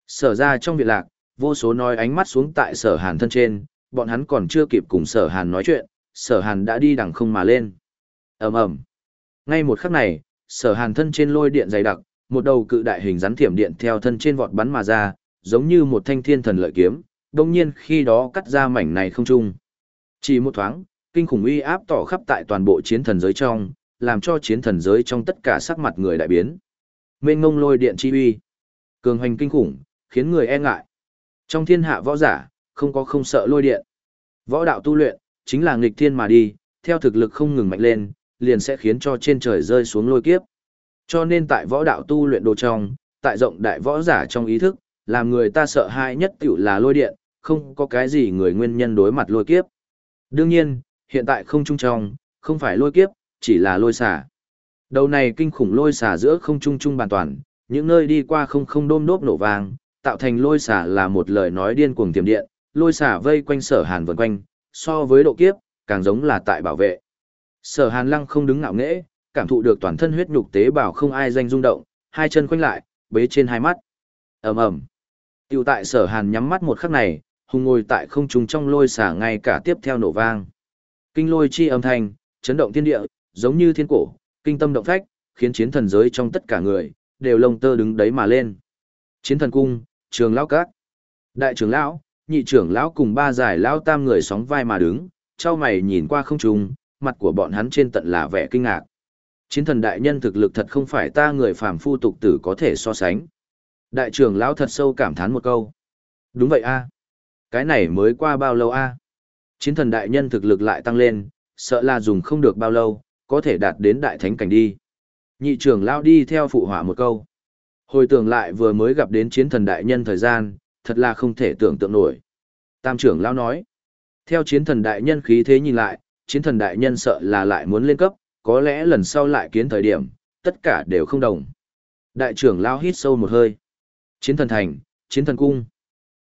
Sở ra trong viện lạc, vô số nói ánh mắt xuống tại sở hàn thân trên, bọn hắn còn chưa kịp cùng sở hàn nói chuyện, sở hàn đã đi đằng không mà lên. ầm ầm Ngay một khắc này, sở hàn thân trên lôi điện dày đặc, một đầu cự đại hình rắn thiểm điện theo thân trên vọt bắn mà ra, giống như một thanh thiên thần lợi kiếm, đồng nhiên khi đó cắt ra mảnh này không trung. Chỉ một thoáng, kinh khủng uy áp tỏ khắp tại toàn bộ chiến thần giới trong, làm cho chiến thần giới trong tất cả sắc mặt người đại biến. Mênh ngông lôi điện chi uy, cường hoành kinh khủng, khiến người e ngại. Trong thiên hạ võ giả, không có không sợ lôi điện. Võ đạo tu luyện, chính là nghịch thiên mà đi, theo thực lực không ngừng mạnh lên, liền sẽ khiến cho trên trời rơi xuống lôi kiếp. Cho nên tại võ đạo tu luyện đồ trong, tại rộng đại võ giả trong ý thức, làm người ta sợ hãi nhất tiểu là lôi điện, không có cái gì người nguyên nhân đối mặt lôi kiếp. Đương nhiên, hiện tại không trung trong, không phải lôi kiếp, chỉ là lôi xả. Đầu này kinh khủng lôi xả giữa không trung trung bàn toàn, những nơi đi qua không không đôm đốp nổ vàng, tạo thành lôi xả là một lời nói điên cuồng tiềm điện, lôi xả vây quanh sở hàn vần quanh, so với độ kiếp, càng giống là tại bảo vệ. Sở hàn lăng không đứng ngạo nghễ, cảm thụ được toàn thân huyết nhục tế bào không ai danh rung động, hai chân quanh lại, bế trên hai mắt. ầm ầm Tiểu tại sở hàn nhắm mắt một khắc này, hùng ngồi tại không trung trong lôi xả ngay cả tiếp theo nổ vang. Kinh lôi chi âm thanh, chấn động thiên địa, giống như thiên cổ, kinh tâm động phách, khiến chiến thần giới trong tất cả người, đều lông tơ đứng đấy mà lên. Chiến thần cung, trường lão các. Đại trưởng lão, nhị trưởng lão cùng ba giải lão tam người sóng vai mà đứng, trao mày nhìn qua không trùng, mặt của bọn hắn trên tận là vẻ kinh ngạc. Chiến thần đại nhân thực lực thật không phải ta người phàm phu tục tử có thể so sánh. Đại trưởng lão thật sâu cảm thán một câu. Đúng vậy a Cái này mới qua bao lâu a Chiến thần đại nhân thực lực lại tăng lên, sợ là dùng không được bao lâu, có thể đạt đến đại thánh cảnh đi. Nhị trưởng lão đi theo phụ họa một câu. Hồi tưởng lại vừa mới gặp đến chiến thần đại nhân thời gian, thật là không thể tưởng tượng nổi. Tam trưởng lão nói. Theo chiến thần đại nhân khí thế nhìn lại, chiến thần đại nhân sợ là lại muốn lên cấp, có lẽ lần sau lại kiến thời điểm, tất cả đều không đồng. Đại trưởng lão hít sâu một hơi. Chiến thần thành, chiến thần cung.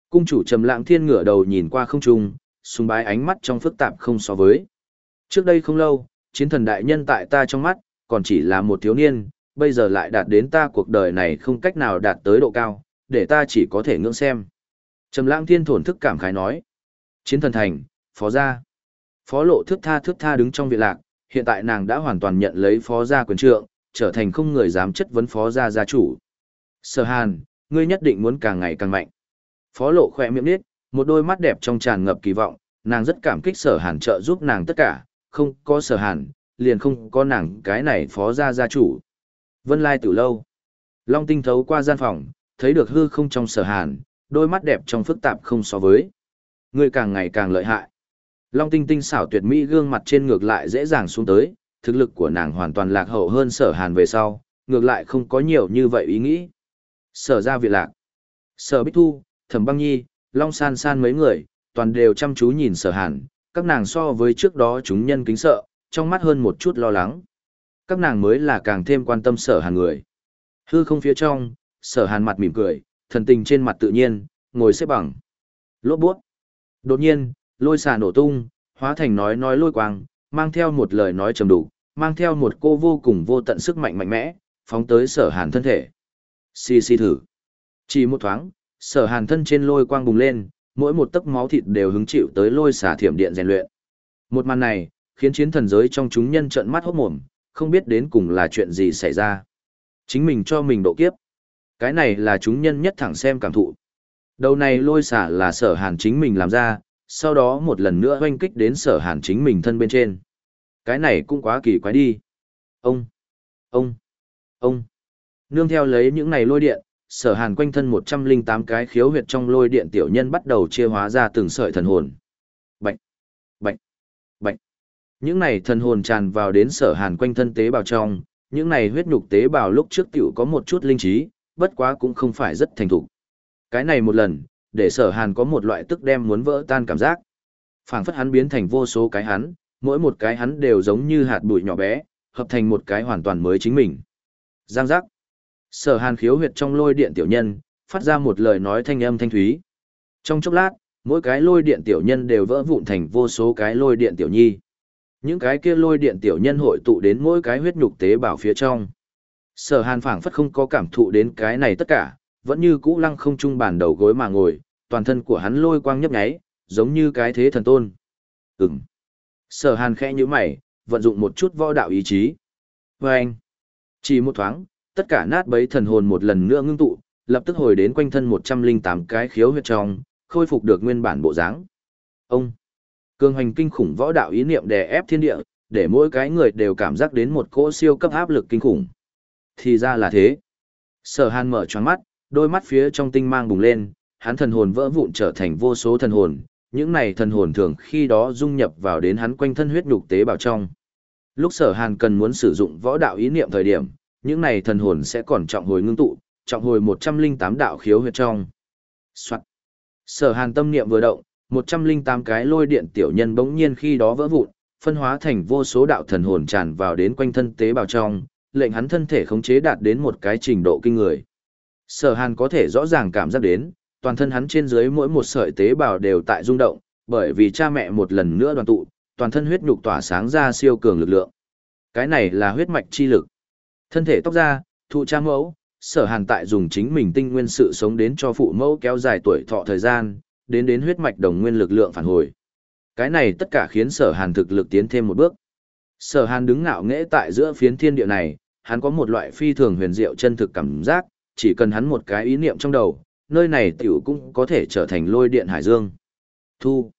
Cung chủ trầm lặng thiên ngửa đầu nhìn qua không trung, sùng bái ánh mắt trong phức tạp không so với. Trước đây không lâu, chiến thần đại nhân tại ta trong mắt, còn chỉ là một thiếu niên, bây giờ lại đạt đến ta cuộc đời này không cách nào đạt tới độ cao, để ta chỉ có thể ngưỡng xem. Trầm lãng thiên thổn thức cảm khái nói. Chiến thần thành, phó gia. Phó lộ thước tha thước tha đứng trong viện lạc, hiện tại nàng đã hoàn toàn nhận lấy phó gia quyền trượng, trở thành không người dám chất vấn phó gia gia chủ. Sở Hàn, ngươi nhất định muốn càng ngày càng mạnh. Phó lộ khỏe miệng nít, một đôi mắt đẹp trong tràn ngập kỳ vọng, nàng rất cảm kích sở hàn trợ giúp nàng tất cả, không có sở hàn, liền không có nàng cái này phó gia gia chủ. Vân Lai Tử lâu. Long tinh thấu qua gian phòng, thấy được hư không trong sở hàn, đôi mắt đẹp trong phức tạp không so với. người càng ngày càng lợi hại. Long tinh tinh xảo tuyệt mỹ gương mặt trên ngược lại dễ dàng xuống tới, thực lực của nàng hoàn toàn lạc hậu hơn sở hàn về sau, ngược lại không có nhiều như vậy ý nghĩ. Sở ra viện lạc. Sở Bích Thu, Thẩm Băng Nhi, Long San San mấy người, toàn đều chăm chú nhìn sở hàn, các nàng so với trước đó chúng nhân kính sợ, trong mắt hơn một chút lo lắng. Các nàng mới là càng thêm quan tâm sở hàn người. Hư không phía trong, sở hàn mặt mỉm cười, thần tình trên mặt tự nhiên, ngồi xếp bằng. Lốt buốt. Đột nhiên, lôi xà nổ tung, hóa thành nói nói lôi quang, mang theo một lời nói trầm đủ, mang theo một cô vô cùng vô tận sức mạnh mạnh mẽ, phóng tới sở hàn thân thể. Xì xì thử. Chỉ một thoáng, sở hàn thân trên lôi quang bùng lên, mỗi một tấc máu thịt đều hứng chịu tới lôi xà thiểm điện rèn luyện. Một màn này, khiến chiến thần giới trong chúng nhân trợn mắt hốt mồm, không biết đến cùng là chuyện gì xảy ra. Chính mình cho mình độ kiếp. Cái này là chúng nhân nhất thẳng xem cảm thụ. Đầu này lôi xả là sở hàn chính mình làm ra, sau đó một lần nữa oanh kích đến sở hàn chính mình thân bên trên. Cái này cũng quá kỳ quái đi. Ông, ông, ông. Nương theo lấy những này lôi điện, sở hàn quanh thân 108 cái khiếu huyệt trong lôi điện tiểu nhân bắt đầu chia hóa ra từng sợi thần hồn. Bạch, bạch, bạch. Những này thần hồn tràn vào đến sở hàn quanh thân tế bào trong, những này huyết nhục tế bào lúc trước tiểu có một chút linh trí, bất quá cũng không phải rất thành thục. Cái này một lần, để sở hàn có một loại tức đem muốn vỡ tan cảm giác. phảng phất hắn biến thành vô số cái hắn, mỗi một cái hắn đều giống như hạt bụi nhỏ bé, hợp thành một cái hoàn toàn mới chính mình. Giang giác. Sở hàn khiếu huyệt trong lôi điện tiểu nhân, phát ra một lời nói thanh âm thanh thúy. Trong chốc lát, mỗi cái lôi điện tiểu nhân đều vỡ vụn thành vô số cái lôi điện tiểu nhi. Những cái kia lôi điện tiểu nhân hội tụ đến mỗi cái huyết nhục tế bào phía trong. Sở hàn phảng phất không có cảm thụ đến cái này tất cả, vẫn như cũ lăng không trung bàn đầu gối mà ngồi, toàn thân của hắn lôi quang nhấp nháy, giống như cái thế thần tôn. Ừm. Sở hàn khẽ nhíu mày, vận dụng một chút võ đạo ý chí. Và anh. Chỉ một thoáng, tất cả nát bấy thần hồn một lần nữa ngưng tụ, lập tức hồi đến quanh thân 108 cái khiếu huyệt trong, khôi phục được nguyên bản bộ dáng. Ông. Cường hành kinh khủng võ đạo ý niệm đè ép thiên địa, để mỗi cái người đều cảm giác đến một cỗ siêu cấp áp lực kinh khủng. Thì ra là thế. Sở Hàn mở choáng mắt, đôi mắt phía trong tinh mang bùng lên, hắn thần hồn vỡ vụn trở thành vô số thần hồn, những này thần hồn thường khi đó dung nhập vào đến hắn quanh thân huyết nhục tế bào trong. Lúc Sở Hàn cần muốn sử dụng võ đạo ý niệm thời điểm, những này thần hồn sẽ còn trọng hồi ngưng tụ, trọng hồi 108 đạo khiếu huyệt trong. Soạn. Sở Hàn tâm niệm vừa động, 108 cái lôi điện tiểu nhân bỗng nhiên khi đó vỡ vụn, phân hóa thành vô số đạo thần hồn tràn vào đến quanh thân tế bào trong, lệnh hắn thân thể khống chế đạt đến một cái trình độ kinh người. Sở Hàn có thể rõ ràng cảm giác đến, toàn thân hắn trên dưới mỗi một sợi tế bào đều tại rung động, bởi vì cha mẹ một lần nữa đoàn tụ, toàn thân huyết nhục tỏa sáng ra siêu cường lực lượng. Cái này là huyết mạch chi lực. Thân thể tóc ra, thụ cha mẫu, sở hàn tại dùng chính mình tinh nguyên sự sống đến cho phụ mẫu kéo dài tuổi thọ thời gian, đến đến huyết mạch đồng nguyên lực lượng phản hồi. Cái này tất cả khiến sở hàn thực lực tiến thêm một bước. Sở hàn đứng ngạo nghễ tại giữa phiến thiên địa này, hắn có một loại phi thường huyền diệu chân thực cảm giác, chỉ cần hắn một cái ý niệm trong đầu, nơi này tiểu cũng có thể trở thành lôi điện hải dương. Thu.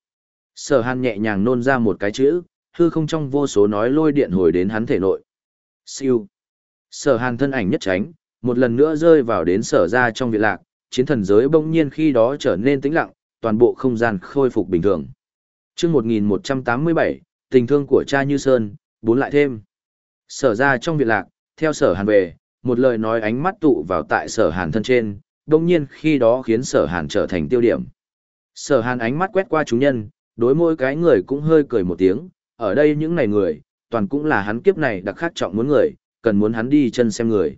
Sở hàn nhẹ nhàng nôn ra một cái chữ, hư không trong vô số nói lôi điện hồi đến hắn thể nội. Siêu. Sở hàn thân ảnh nhất tránh, một lần nữa rơi vào đến sở ra trong viện lạc, chiến thần giới bỗng nhiên khi đó trở nên tĩnh lặng, toàn bộ không gian khôi phục bình thường. chương 1187, tình thương của cha như sơn, bốn lại thêm. Sở ra trong viện lạc, theo sở hàn về, một lời nói ánh mắt tụ vào tại sở hàn thân trên, bỗng nhiên khi đó khiến sở hàn trở thành tiêu điểm. Sở hàn ánh mắt quét qua chúng nhân, đối mỗi cái người cũng hơi cười một tiếng, ở đây những này người, toàn cũng là hắn kiếp này đặc khắc trọng muốn người, cần muốn hắn đi chân xem người.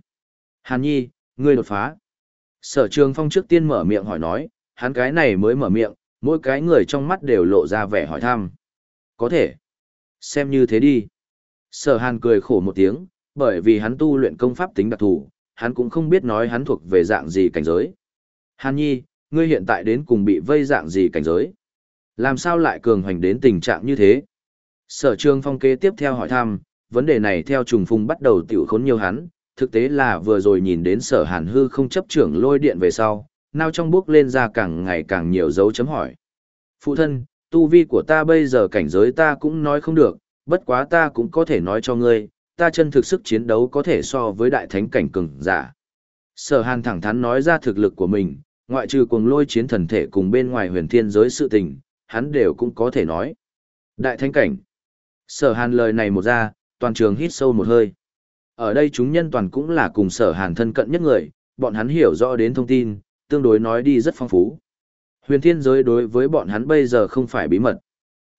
Hàn Nhi, ngươi đột phá. Sở trường phong trước tiên mở miệng hỏi nói, hắn cái này mới mở miệng, mỗi cái người trong mắt đều lộ ra vẻ hỏi thăm. Có thể. Xem như thế đi. Sở hàn cười khổ một tiếng, bởi vì hắn tu luyện công pháp tính đặc thù, hắn cũng không biết nói hắn thuộc về dạng gì cảnh giới. Hàn Nhi, ngươi hiện tại đến cùng bị vây dạng gì cảnh giới? Làm sao lại cường hoành đến tình trạng như thế? Sở trường phong kế tiếp theo hỏi thăm, vấn đề này theo trùng phùng bắt đầu tiểu khốn nhiều hắn, thực tế là vừa rồi nhìn đến sở hàn hư không chấp trưởng lôi điện về sau, nào trong bước lên ra càng ngày càng nhiều dấu chấm hỏi. Phụ thân, tu vi của ta bây giờ cảnh giới ta cũng nói không được, bất quá ta cũng có thể nói cho ngươi, ta chân thực sức chiến đấu có thể so với đại thánh cảnh cường giả. Sở hàn thẳng thắn nói ra thực lực của mình, ngoại trừ cuồng lôi chiến thần thể cùng bên ngoài huyền thiên giới sự tình, hắn đều cũng có thể nói. Đại thánh cảnh. Sở hàn lời này một ra, toàn trường hít sâu một hơi. Ở đây chúng nhân toàn cũng là cùng sở hàn thân cận nhất người, bọn hắn hiểu rõ đến thông tin, tương đối nói đi rất phong phú. Huyền thiên giới đối với bọn hắn bây giờ không phải bí mật.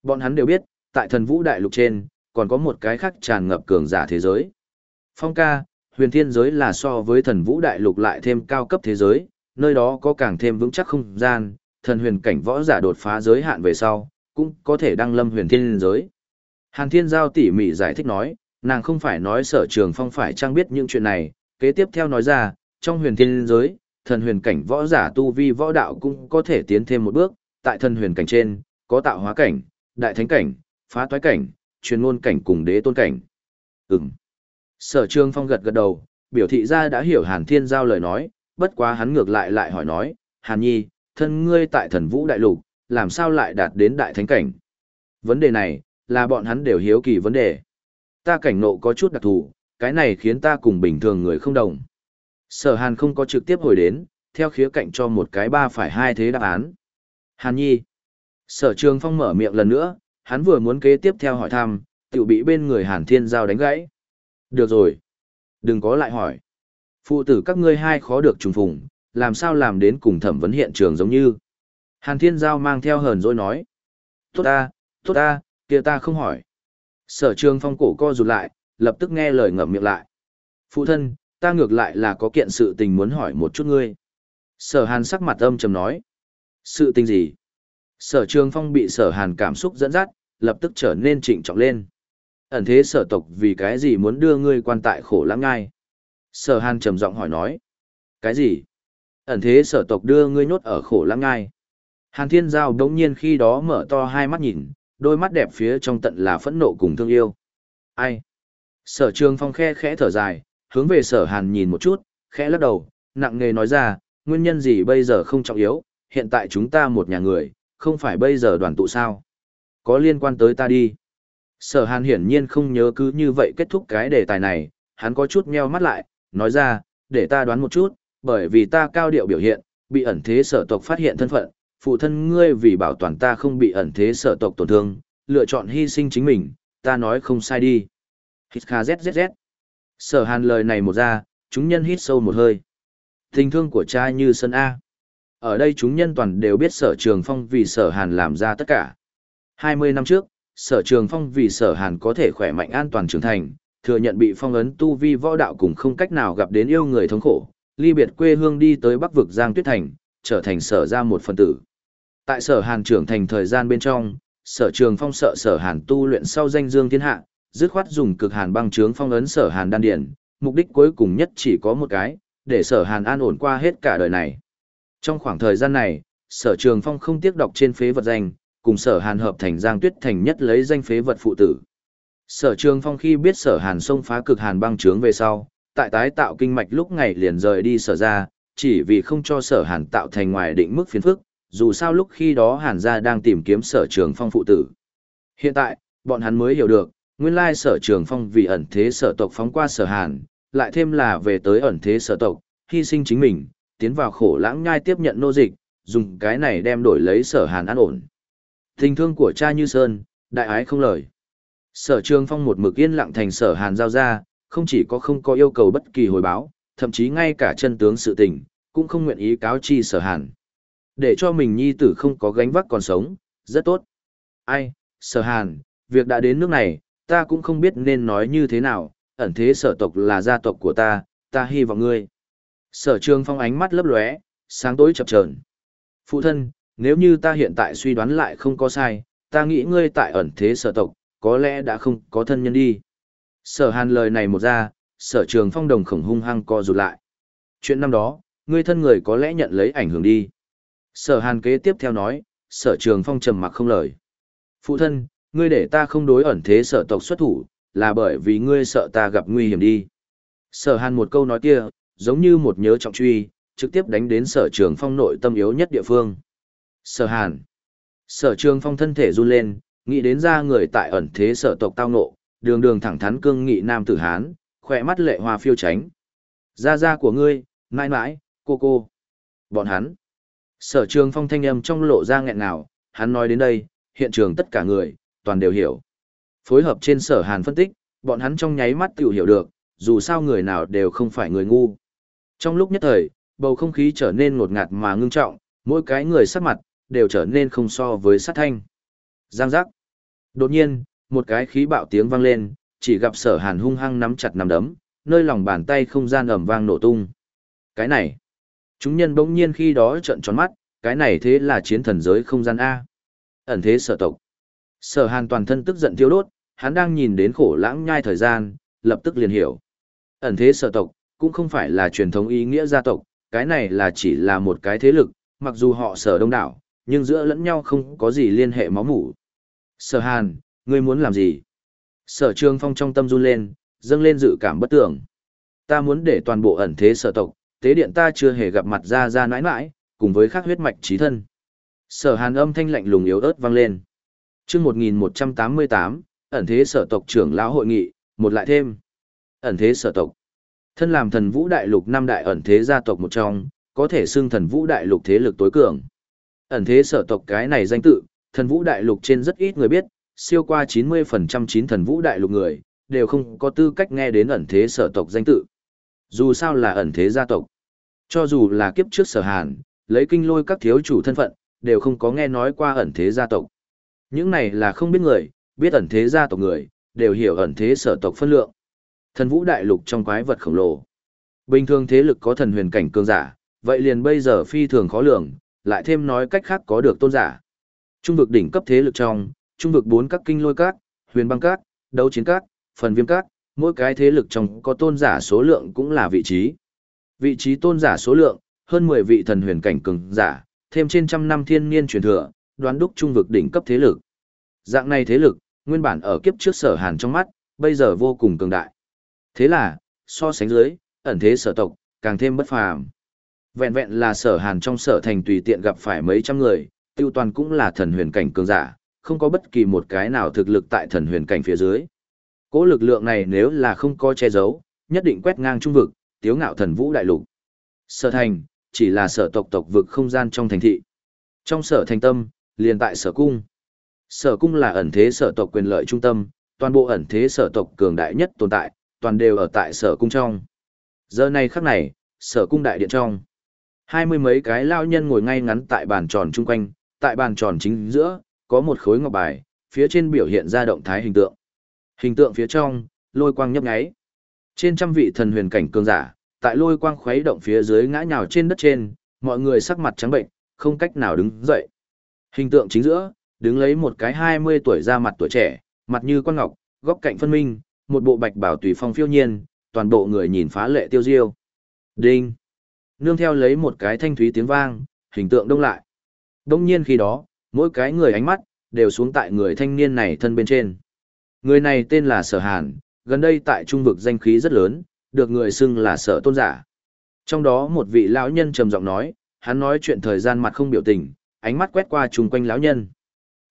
Bọn hắn đều biết, tại thần vũ đại lục trên, còn có một cái khác tràn ngập cường giả thế giới. Phong ca, huyền thiên giới là so với thần vũ đại lục lại thêm cao cấp thế giới, nơi đó có càng thêm vững chắc không gian, thần huyền cảnh võ giả đột phá giới hạn về sau, cũng có thể đăng lâm huyền thiên giới. Hàn Thiên Giao tỉ mỉ giải thích nói, nàng không phải nói sở trường phong phải trang biết những chuyện này, kế tiếp theo nói ra, trong huyền thiên giới, thần huyền cảnh võ giả tu vi võ đạo cũng có thể tiến thêm một bước, tại thần huyền cảnh trên, có tạo hóa cảnh, đại thánh cảnh, phá toái cảnh, truyền ngôn cảnh cùng đế tôn cảnh. Ừm. Sở trường phong gật gật đầu, biểu thị ra đã hiểu Hàn Thiên Giao lời nói, bất quá hắn ngược lại lại hỏi nói, Hàn Nhi, thân ngươi tại thần vũ đại lục, làm sao lại đạt đến đại thánh cảnh? Vấn đề này, là bọn hắn đều hiếu kỳ vấn đề. Ta cảnh nộ có chút đặc thù, cái này khiến ta cùng bình thường người không đồng. Sở Hàn không có trực tiếp hồi đến, theo khía cạnh cho một cái ba phải hai thế đáp án. Hàn Nhi. Sở Trường Phong mở miệng lần nữa, hắn vừa muốn kế tiếp theo hỏi thăm, tiểu bị bên người Hàn Thiên Giao đánh gãy. Được rồi. Đừng có lại hỏi. Phụ tử các ngươi hai khó được trùng phùng, làm sao làm đến cùng thẩm vấn hiện trường giống như. Hàn Thiên Giao mang theo hờn dỗi nói. Tốt ta, Tốt ta, kia ta không hỏi. Sở trường phong cổ co rụt lại, lập tức nghe lời ngậm miệng lại. Phụ thân, ta ngược lại là có kiện sự tình muốn hỏi một chút ngươi. Sở hàn sắc mặt âm trầm nói. Sự tình gì? Sở trường phong bị sở hàn cảm xúc dẫn dắt, lập tức trở nên trịnh trọng lên. Ẩn thế sở tộc vì cái gì muốn đưa ngươi quan tại khổ lãng ngai? Sở hàn trầm giọng hỏi nói. Cái gì? Ẩn thế sở tộc đưa ngươi nhốt ở khổ lãng ngai. Hàn thiên giao đống nhiên khi đó mở to hai mắt nhìn, đôi mắt đẹp phía trong tận là phẫn nộ cùng thương yêu. Ai? Sở trường phong khe khẽ thở dài, hướng về sở hàn nhìn một chút, khẽ lắc đầu, nặng nề nói ra, nguyên nhân gì bây giờ không trọng yếu, hiện tại chúng ta một nhà người, không phải bây giờ đoàn tụ sao. Có liên quan tới ta đi. Sở hàn hiển nhiên không nhớ cứ như vậy kết thúc cái đề tài này, hắn có chút meo mắt lại, nói ra, để ta đoán một chút, bởi vì ta cao điệu biểu hiện, bị ẩn thế sở tộc phát hiện thân phận, phụ thân ngươi vì bảo toàn ta không bị ẩn thế sở tộc tổn thương, lựa chọn hy sinh chính mình, ta nói không sai đi. Hít kha zzz. Sở hàn lời này một ra, chúng nhân hít sâu một hơi. Tình thương của cha như sân A. Ở đây chúng nhân toàn đều biết sở trường phong vì sở hàn làm ra tất cả. 20 năm trước, sở trường phong vì sở hàn có thể khỏe mạnh an toàn trưởng thành, thừa nhận bị phong ấn tu vi võ đạo cùng không cách nào gặp đến yêu người thống khổ, ly biệt quê hương đi tới bắc vực Giang Tuyết Thành, trở thành sở ra một phần tử. Tại sở hàn trưởng thành thời gian bên trong, sở trường phong sợ sở hàn tu luyện sau danh dương thiên hạ, dứt khoát dùng cực hàn băng trướng phong ấn sở hàn đan điển, mục đích cuối cùng nhất chỉ có một cái, để sở hàn an ổn qua hết cả đời này. Trong khoảng thời gian này, sở trường phong không tiếc đọc trên phế vật danh, cùng sở hàn hợp thành giang tuyết thành nhất lấy danh phế vật phụ tử. Sở trường phong khi biết sở hàn xông phá cực hàn băng trướng về sau, tại tái tạo kinh mạch lúc ngày liền rời đi sở ra, chỉ vì không cho sở hàn tạo thành ngoài định mức phiền phức, dù sao lúc khi đó hàn gia đang tìm kiếm sở trường phong phụ tử. Hiện tại, bọn hắn mới hiểu được, nguyên lai sở trường phong vì ẩn thế sở tộc phóng qua sở hàn, lại thêm là về tới ẩn thế sở tộc, hy sinh chính mình, tiến vào khổ lãng nhai tiếp nhận nô dịch, dùng cái này đem đổi lấy sở hàn an ổn. Tình thương của cha như sơn, đại ái không lời. Sở trường phong một mực yên lặng thành sở hàn giao ra, không chỉ có không có yêu cầu bất kỳ hồi báo, thậm chí ngay cả chân tướng sự tình, cũng không nguyện ý cáo chi sở hàn. Để cho mình nhi tử không có gánh vác còn sống, rất tốt. Ai, sở hàn, việc đã đến nước này, ta cũng không biết nên nói như thế nào, ẩn thế sở tộc là gia tộc của ta, ta hy vọng ngươi. Sở trường phong ánh mắt lấp lóe, sáng tối chập chờn. Phụ thân, nếu như ta hiện tại suy đoán lại không có sai, ta nghĩ ngươi tại ẩn thế sở tộc, có lẽ đã không có thân nhân đi. Sở hàn lời này một ra, sở trường phong đồng khổng hung hăng co rụt lại. Chuyện năm đó, ngươi thân người có lẽ nhận lấy ảnh hưởng đi. Sở hàn kế tiếp theo nói, sở trường phong trầm mặc không lời. Phụ thân, ngươi để ta không đối ẩn thế sở tộc xuất thủ, là bởi vì ngươi sợ ta gặp nguy hiểm đi. Sở hàn một câu nói kia, giống như một nhớ trọng truy, trực tiếp đánh đến sở trường phong nội tâm yếu nhất địa phương. Sở hàn. Sở trường phong thân thể run lên, nghĩ đến ra người tại ẩn thế sở tộc tao nộ, đường đường thẳng thắn cương nghị nam tử hán, khỏe mắt lệ hoa phiêu tránh. Ra ra của ngươi, mãi mãi, cô cô. Bọn hắn. Sở trường phong thanh âm trong lộ ra nghẹn nào, hắn nói đến đây, hiện trường tất cả người, toàn đều hiểu. Phối hợp trên sở hàn phân tích, bọn hắn trong nháy mắt tự hiểu được, dù sao người nào đều không phải người ngu. Trong lúc nhất thời, bầu không khí trở nên ngột ngạt mà ngưng trọng, mỗi cái người sắc mặt, đều trở nên không so với sát thanh. Giang giác. Đột nhiên, một cái khí bạo tiếng vang lên, chỉ gặp sở hàn hung hăng nắm chặt nắm đấm, nơi lòng bàn tay không gian ẩm vang nổ tung. Cái này, chúng nhân bỗng nhiên khi đó trợn tròn mắt, cái này thế là chiến thần giới không gian A. Ẩn thế sở tộc. Sở hàn toàn thân tức giận thiêu đốt, hắn đang nhìn đến khổ lãng nhai thời gian, lập tức liền hiểu. Ẩn thế sở tộc, cũng không phải là truyền thống ý nghĩa gia tộc, cái này là chỉ là một cái thế lực, mặc dù họ sở đông đảo, nhưng giữa lẫn nhau không có gì liên hệ máu mủ. Sở hàn, ngươi muốn làm gì? Sở trường phong trong tâm run lên, dâng lên dự cảm bất tưởng. Ta muốn để toàn bộ ẩn thế sở tộc, tế điện ta chưa hề gặp mặt ra ra nãi nãi, cùng với khắc huyết mạch trí thân. Sở hàn âm thanh lạnh lùng yếu ớt vang lên chương 1188, ẩn thế sở tộc trưởng lão hội nghị, một lại thêm. Ẩn thế sở tộc. Thân làm thần vũ đại lục năm đại ẩn thế gia tộc một trong, có thể xưng thần vũ đại lục thế lực tối cường. Ẩn thế sở tộc cái này danh tự, thần vũ đại lục trên rất ít người biết, siêu qua 90% chín thần vũ đại lục người, đều không có tư cách nghe đến ẩn thế sở tộc danh tự. Dù sao là ẩn thế gia tộc. Cho dù là kiếp trước sở hàn, lấy kinh lôi các thiếu chủ thân phận, đều không có nghe nói qua ẩn thế gia tộc. Những này là không biết người, biết ẩn thế gia tộc người, đều hiểu ẩn thế sở tộc phân lượng. Thần vũ đại lục trong quái vật khổng lồ. Bình thường thế lực có thần huyền cảnh cường giả, vậy liền bây giờ phi thường khó lường, lại thêm nói cách khác có được tôn giả. Trung vực đỉnh cấp thế lực trong, trung vực bốn các kinh lôi các, huyền băng các, đấu chiến các, phần viêm các, mỗi cái thế lực trong có tôn giả số lượng cũng là vị trí. Vị trí tôn giả số lượng, hơn 10 vị thần huyền cảnh cường giả, thêm trên trăm năm thiên niên truyền thừa, đoán đúc trung vực đỉnh cấp thế lực. Dạng này thế lực, nguyên bản ở kiếp trước sở hàn trong mắt, bây giờ vô cùng cường đại. Thế là, so sánh dưới, ẩn thế sở tộc, càng thêm bất phàm. Vẹn vẹn là sở hàn trong sở thành tùy tiện gặp phải mấy trăm người, tiêu toàn cũng là thần huyền cảnh cường giả, không có bất kỳ một cái nào thực lực tại thần huyền cảnh phía dưới. Cố lực lượng này nếu là không có che giấu, nhất định quét ngang trung vực, tiếu ngạo thần vũ đại lục. Sở thành, chỉ là sở tộc tộc vực không gian trong thành thị. Trong sở thành tâm, liền tại sở cung. Sở cung là ẩn thế sở tộc quyền lợi trung tâm, toàn bộ ẩn thế sở tộc cường đại nhất tồn tại, toàn đều ở tại sở cung trong. Giờ này khắc này, sở cung đại điện trong. Hai mươi mấy cái lao nhân ngồi ngay ngắn tại bàn tròn chung quanh, tại bàn tròn chính giữa, có một khối ngọc bài, phía trên biểu hiện ra động thái hình tượng. Hình tượng phía trong, lôi quang nhấp nháy. Trên trăm vị thần huyền cảnh cường giả, tại lôi quang khuấy động phía dưới ngã nhào trên đất trên, mọi người sắc mặt trắng bệnh, không cách nào đứng dậy. Hình tượng chính giữa, đứng lấy một cái 20 tuổi ra mặt tuổi trẻ, mặt như quan ngọc, góc cạnh phân minh, một bộ bạch bảo tùy phong phiêu nhiên, toàn bộ người nhìn phá lệ tiêu diêu. Đinh! Nương theo lấy một cái thanh thúy tiếng vang, hình tượng đông lại. Đông nhiên khi đó, mỗi cái người ánh mắt, đều xuống tại người thanh niên này thân bên trên. Người này tên là Sở Hàn, gần đây tại trung vực danh khí rất lớn, được người xưng là Sở Tôn Giả. Trong đó một vị lão nhân trầm giọng nói, hắn nói chuyện thời gian mặt không biểu tình, ánh mắt quét qua chung quanh lão nhân.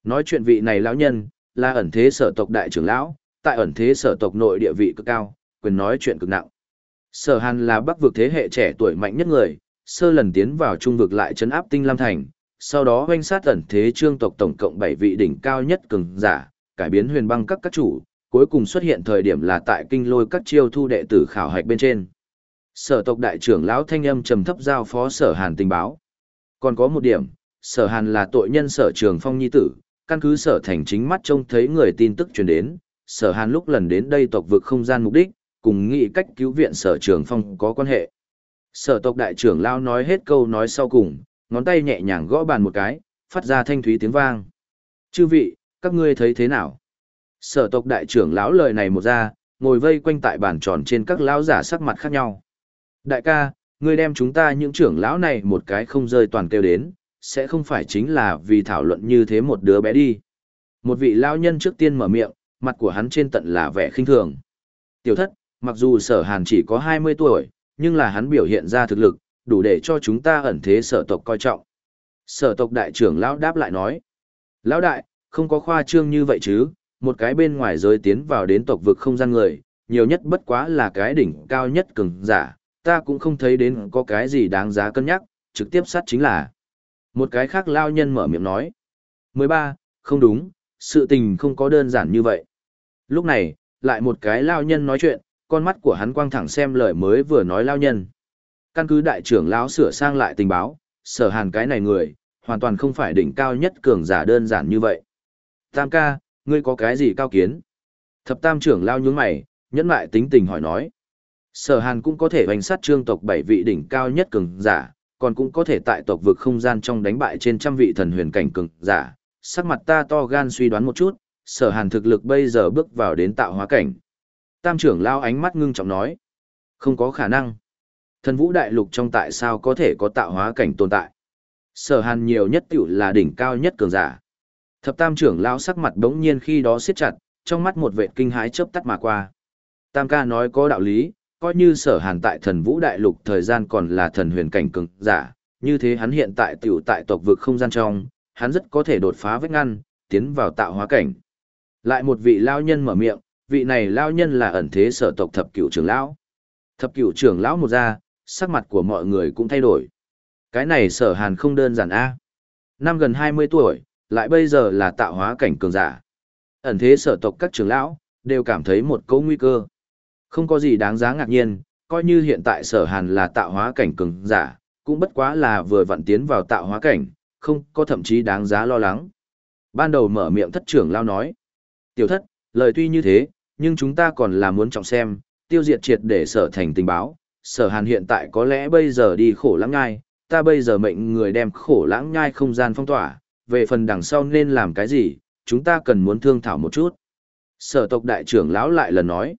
Nói chuyện vị này lão nhân, là ẩn thế sở tộc đại trưởng lão, tại ẩn thế sở tộc nội địa vị cực cao, quyền nói chuyện cực nặng. Sở Hàn là bắc vực thế hệ trẻ tuổi mạnh nhất người, sơ lần tiến vào trung vực lại chấn áp tinh lam thành, sau đó hoanh sát ẩn thế trương tộc tổng cộng 7 vị đỉnh cao nhất cường giả, cải biến huyền băng các các chủ, cuối cùng xuất hiện thời điểm là tại kinh lôi các chiêu thu đệ tử khảo hạch bên trên. Sở tộc đại trưởng lão thanh âm trầm thấp giao phó sở hàn tình báo. Còn có một điểm, sở hàn là tội nhân sở trường phong nhi tử, căn cứ sở thành chính mắt trông thấy người tin tức truyền đến, sở hàn lúc lần đến đây tộc vực không gian mục đích, cùng nghĩ cách cứu viện sở trường phong có quan hệ. Sở tộc đại trưởng lão nói hết câu nói sau cùng, ngón tay nhẹ nhàng gõ bàn một cái, phát ra thanh thúy tiếng vang. Chư vị, các ngươi thấy thế nào? Sở tộc đại trưởng lão lời này một ra, ngồi vây quanh tại bàn tròn trên các lão giả sắc mặt khác nhau. Đại ca, ngươi đem chúng ta những trưởng lão này một cái không rơi toàn kêu đến, sẽ không phải chính là vì thảo luận như thế một đứa bé đi. Một vị lão nhân trước tiên mở miệng, mặt của hắn trên tận là vẻ khinh thường. Tiểu thất, mặc dù sở hàn chỉ có 20 tuổi, nhưng là hắn biểu hiện ra thực lực, đủ để cho chúng ta ẩn thế sở tộc coi trọng. Sở tộc đại trưởng lão đáp lại nói. Lão đại, không có khoa trương như vậy chứ, một cái bên ngoài rơi tiến vào đến tộc vực không gian người, nhiều nhất bất quá là cái đỉnh cao nhất cường giả, ta cũng không thấy đến có cái gì đáng giá cân nhắc, trực tiếp sát chính là. Một cái khác lao nhân mở miệng nói. 13, không đúng, sự tình không có đơn giản như vậy. Lúc này, lại một cái lao nhân nói chuyện, con mắt của hắn quang thẳng xem lời mới vừa nói lao nhân. Căn cứ đại trưởng lão sửa sang lại tình báo, sở hàn cái này người, hoàn toàn không phải đỉnh cao nhất cường giả đơn giản như vậy. Tam ca, ngươi có cái gì cao kiến? Thập tam trưởng lao nhướng mày, nhẫn lại tính tình hỏi nói. Sở hàn cũng có thể hoành sát trương tộc bảy vị đỉnh cao nhất cường giả, còn cũng có thể tại tộc vực không gian trong đánh bại trên trăm vị thần huyền cảnh cường giả. Sắc mặt ta to gan suy đoán một chút, sở hàn thực lực bây giờ bước vào đến tạo hóa cảnh. Tam trưởng lao ánh mắt ngưng trọng nói. Không có khả năng. Thần vũ đại lục trong tại sao có thể có tạo hóa cảnh tồn tại. Sở hàn nhiều nhất tiểu là đỉnh cao nhất cường giả. Thập tam trưởng lao sắc mặt bỗng nhiên khi đó siết chặt, trong mắt một vệ kinh hãi chớp tắt mà qua. Tam ca nói có đạo lý, coi như sở hàn tại thần vũ đại lục thời gian còn là thần huyền cảnh cường giả, như thế hắn hiện tại tiểu tại tộc vực không gian trong, hắn rất có thể đột phá vết ngăn, tiến vào tạo hóa cảnh. Lại một vị lao nhân mở miệng, vị này lao nhân là ẩn thế sở tộc thập cửu trưởng lão. Thập cửu trưởng lão một ra, sắc mặt của mọi người cũng thay đổi. Cái này sở hàn không đơn giản a Năm gần 20 tuổi, lại bây giờ là tạo hóa cảnh cường giả. Ẩn thế sở tộc các trưởng lão, đều cảm thấy một cấu nguy cơ. Không có gì đáng giá ngạc nhiên, coi như hiện tại sở hàn là tạo hóa cảnh cường giả, cũng bất quá là vừa vặn tiến vào tạo hóa cảnh, không có thậm chí đáng giá lo lắng. ban đầu mở miệng thất trưởng lao nói. Tiểu thất, lời tuy như thế, nhưng chúng ta còn là muốn trọng xem, tiêu diệt triệt để sở thành tình báo. Sở hàn hiện tại có lẽ bây giờ đi khổ lãng nhai, ta bây giờ mệnh người đem khổ lãng nhai không gian phong tỏa, về phần đằng sau nên làm cái gì, chúng ta cần muốn thương thảo một chút. Sở tộc đại trưởng lão lại lần nói.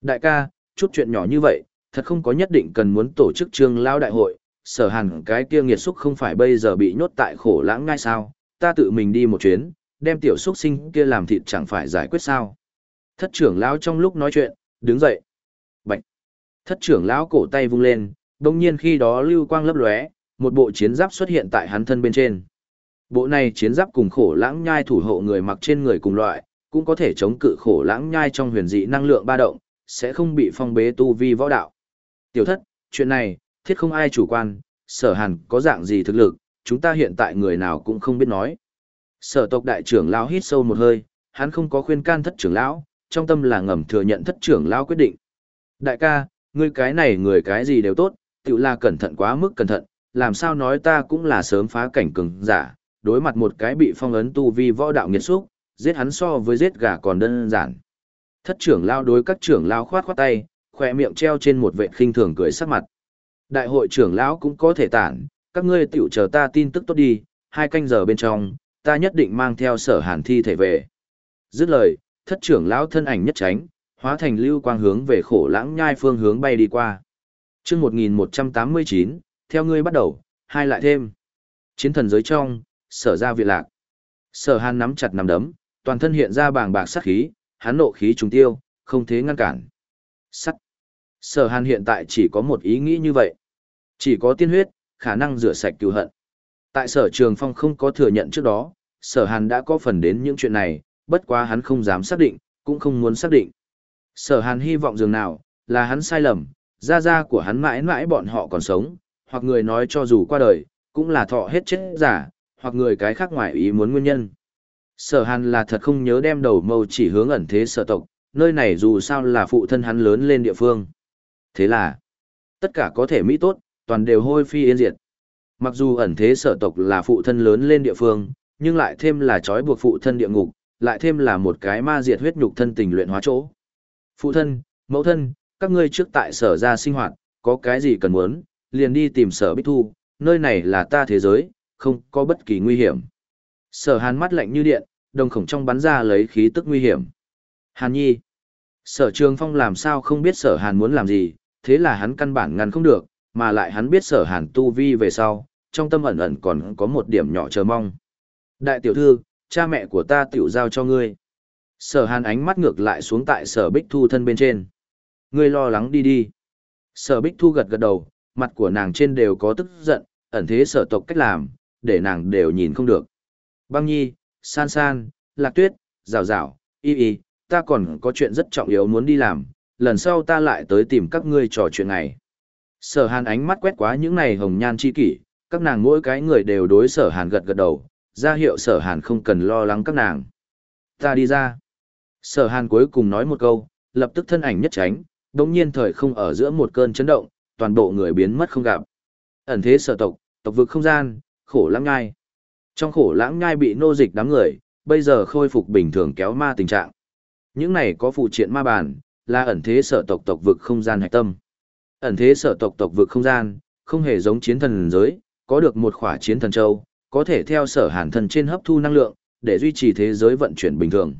Đại ca, chút chuyện nhỏ như vậy, thật không có nhất định cần muốn tổ chức trương lao đại hội, sở hẳn cái kia nghiệt xúc không phải bây giờ bị nhốt tại khổ lãng ngay sao, ta tự mình đi một chuyến, đem tiểu xúc sinh kia làm thịt chẳng phải giải quyết sao. Thất trưởng lão trong lúc nói chuyện, đứng dậy. Bạch. Thất trưởng lão cổ tay vung lên, đồng nhiên khi đó lưu quang lấp lóe, một bộ chiến giáp xuất hiện tại hắn thân bên trên. Bộ này chiến giáp cùng khổ lãng nhai thủ hộ người mặc trên người cùng loại, cũng có thể chống cự khổ lãng nhai trong huyền dị năng lượng ba động, sẽ không bị phong bế tu vi võ đạo. Tiểu thất, chuyện này, thiết không ai chủ quan, sở hàn có dạng gì thực lực, chúng ta hiện tại người nào cũng không biết nói. Sở tộc đại trưởng lão hít sâu một hơi, hắn không có khuyên can thất trưởng lão, trong tâm là ngầm thừa nhận thất trưởng lão quyết định. Đại ca, ngươi cái này người cái gì đều tốt, tự là cẩn thận quá mức cẩn thận, làm sao nói ta cũng là sớm phá cảnh cường giả, đối mặt một cái bị phong ấn tu vi võ đạo nghiệt xúc, giết hắn so với giết gà còn đơn giản. Thất trưởng lao đối các trưởng lao khoát khoát tay, khỏe miệng treo trên một vệ khinh thường cười sắc mặt. Đại hội trưởng lão cũng có thể tản, các ngươi tiểu chờ ta tin tức tốt đi, hai canh giờ bên trong, ta nhất định mang theo sở hàn thi thể về. Dứt lời, thất trưởng lão thân ảnh nhất tránh, hóa thành lưu quang hướng về khổ lãng nhai phương hướng bay đi qua. chương 1189, theo ngươi bắt đầu, hai lại thêm. Chiến thần giới trong, sở ra viện lạc. Sở hàn nắm chặt nắm đấm, toàn thân hiện ra bàng bạc sát khí, hắn nộ khí trùng tiêu, không thế ngăn cản. Sắt. Sở hàn hiện tại chỉ có một ý nghĩ như vậy. Chỉ có tiên huyết, khả năng rửa sạch cứu hận. Tại sở trường phong không có thừa nhận trước đó, sở hàn đã có phần đến những chuyện này, bất quá hắn không dám xác định, cũng không muốn xác định. Sở hàn hy vọng dường nào, là hắn sai lầm, gia gia của hắn mãi mãi bọn họ còn sống, hoặc người nói cho dù qua đời, cũng là thọ hết chết giả, hoặc người cái khác ngoài ý muốn nguyên nhân. Sở hàn là thật không nhớ đem đầu mâu chỉ hướng ẩn thế sở tộc, nơi này dù sao là phụ thân hắn lớn lên địa phương. Thế là, tất cả có thể mỹ tốt, toàn đều hôi phi yên diệt. Mặc dù ẩn thế sở tộc là phụ thân lớn lên địa phương, nhưng lại thêm là trói buộc phụ thân địa ngục, lại thêm là một cái ma diệt huyết nhục thân tình luyện hóa chỗ. Phụ thân, mẫu thân, các ngươi trước tại sở ra sinh hoạt, có cái gì cần muốn, liền đi tìm sở bích thu, nơi này là ta thế giới, không có bất kỳ nguy hiểm. Sở hàn mắt lạnh như điện, đồng khổng trong bắn ra lấy khí tức nguy hiểm. Hàn nhi. Sở trường phong làm sao không biết sở hàn muốn làm gì, thế là hắn căn bản ngăn không được, mà lại hắn biết sở hàn tu vi về sau, trong tâm ẩn ẩn còn có một điểm nhỏ chờ mong. Đại tiểu thư, cha mẹ của ta tiểu giao cho ngươi. Sở hàn ánh mắt ngược lại xuống tại sở bích thu thân bên trên. Ngươi lo lắng đi đi. Sở bích thu gật gật đầu, mặt của nàng trên đều có tức giận, ẩn thế sở tộc cách làm, để nàng đều nhìn không được. Băng nhi, san san, lạc tuyết, rào rào, y y, ta còn có chuyện rất trọng yếu muốn đi làm, lần sau ta lại tới tìm các ngươi trò chuyện này. Sở hàn ánh mắt quét quá những này hồng nhan chi kỷ, các nàng mỗi cái người đều đối sở hàn gật gật đầu, ra hiệu sở hàn không cần lo lắng các nàng. Ta đi ra. Sở hàn cuối cùng nói một câu, lập tức thân ảnh nhất tránh, đống nhiên thời không ở giữa một cơn chấn động, toàn bộ người biến mất không gặp. Ẩn thế sở tộc, tộc vực không gian, khổ lắm ngai. Trong khổ lãng ngai bị nô dịch đám người, bây giờ khôi phục bình thường kéo ma tình trạng. Những này có phụ triện ma bản, là ẩn thế sở tộc tộc vực không gian hạch tâm. Ẩn thế sở tộc tộc vực không gian, không hề giống chiến thần giới, có được một khỏa chiến thần châu, có thể theo sở hàn thần trên hấp thu năng lượng, để duy trì thế giới vận chuyển bình thường.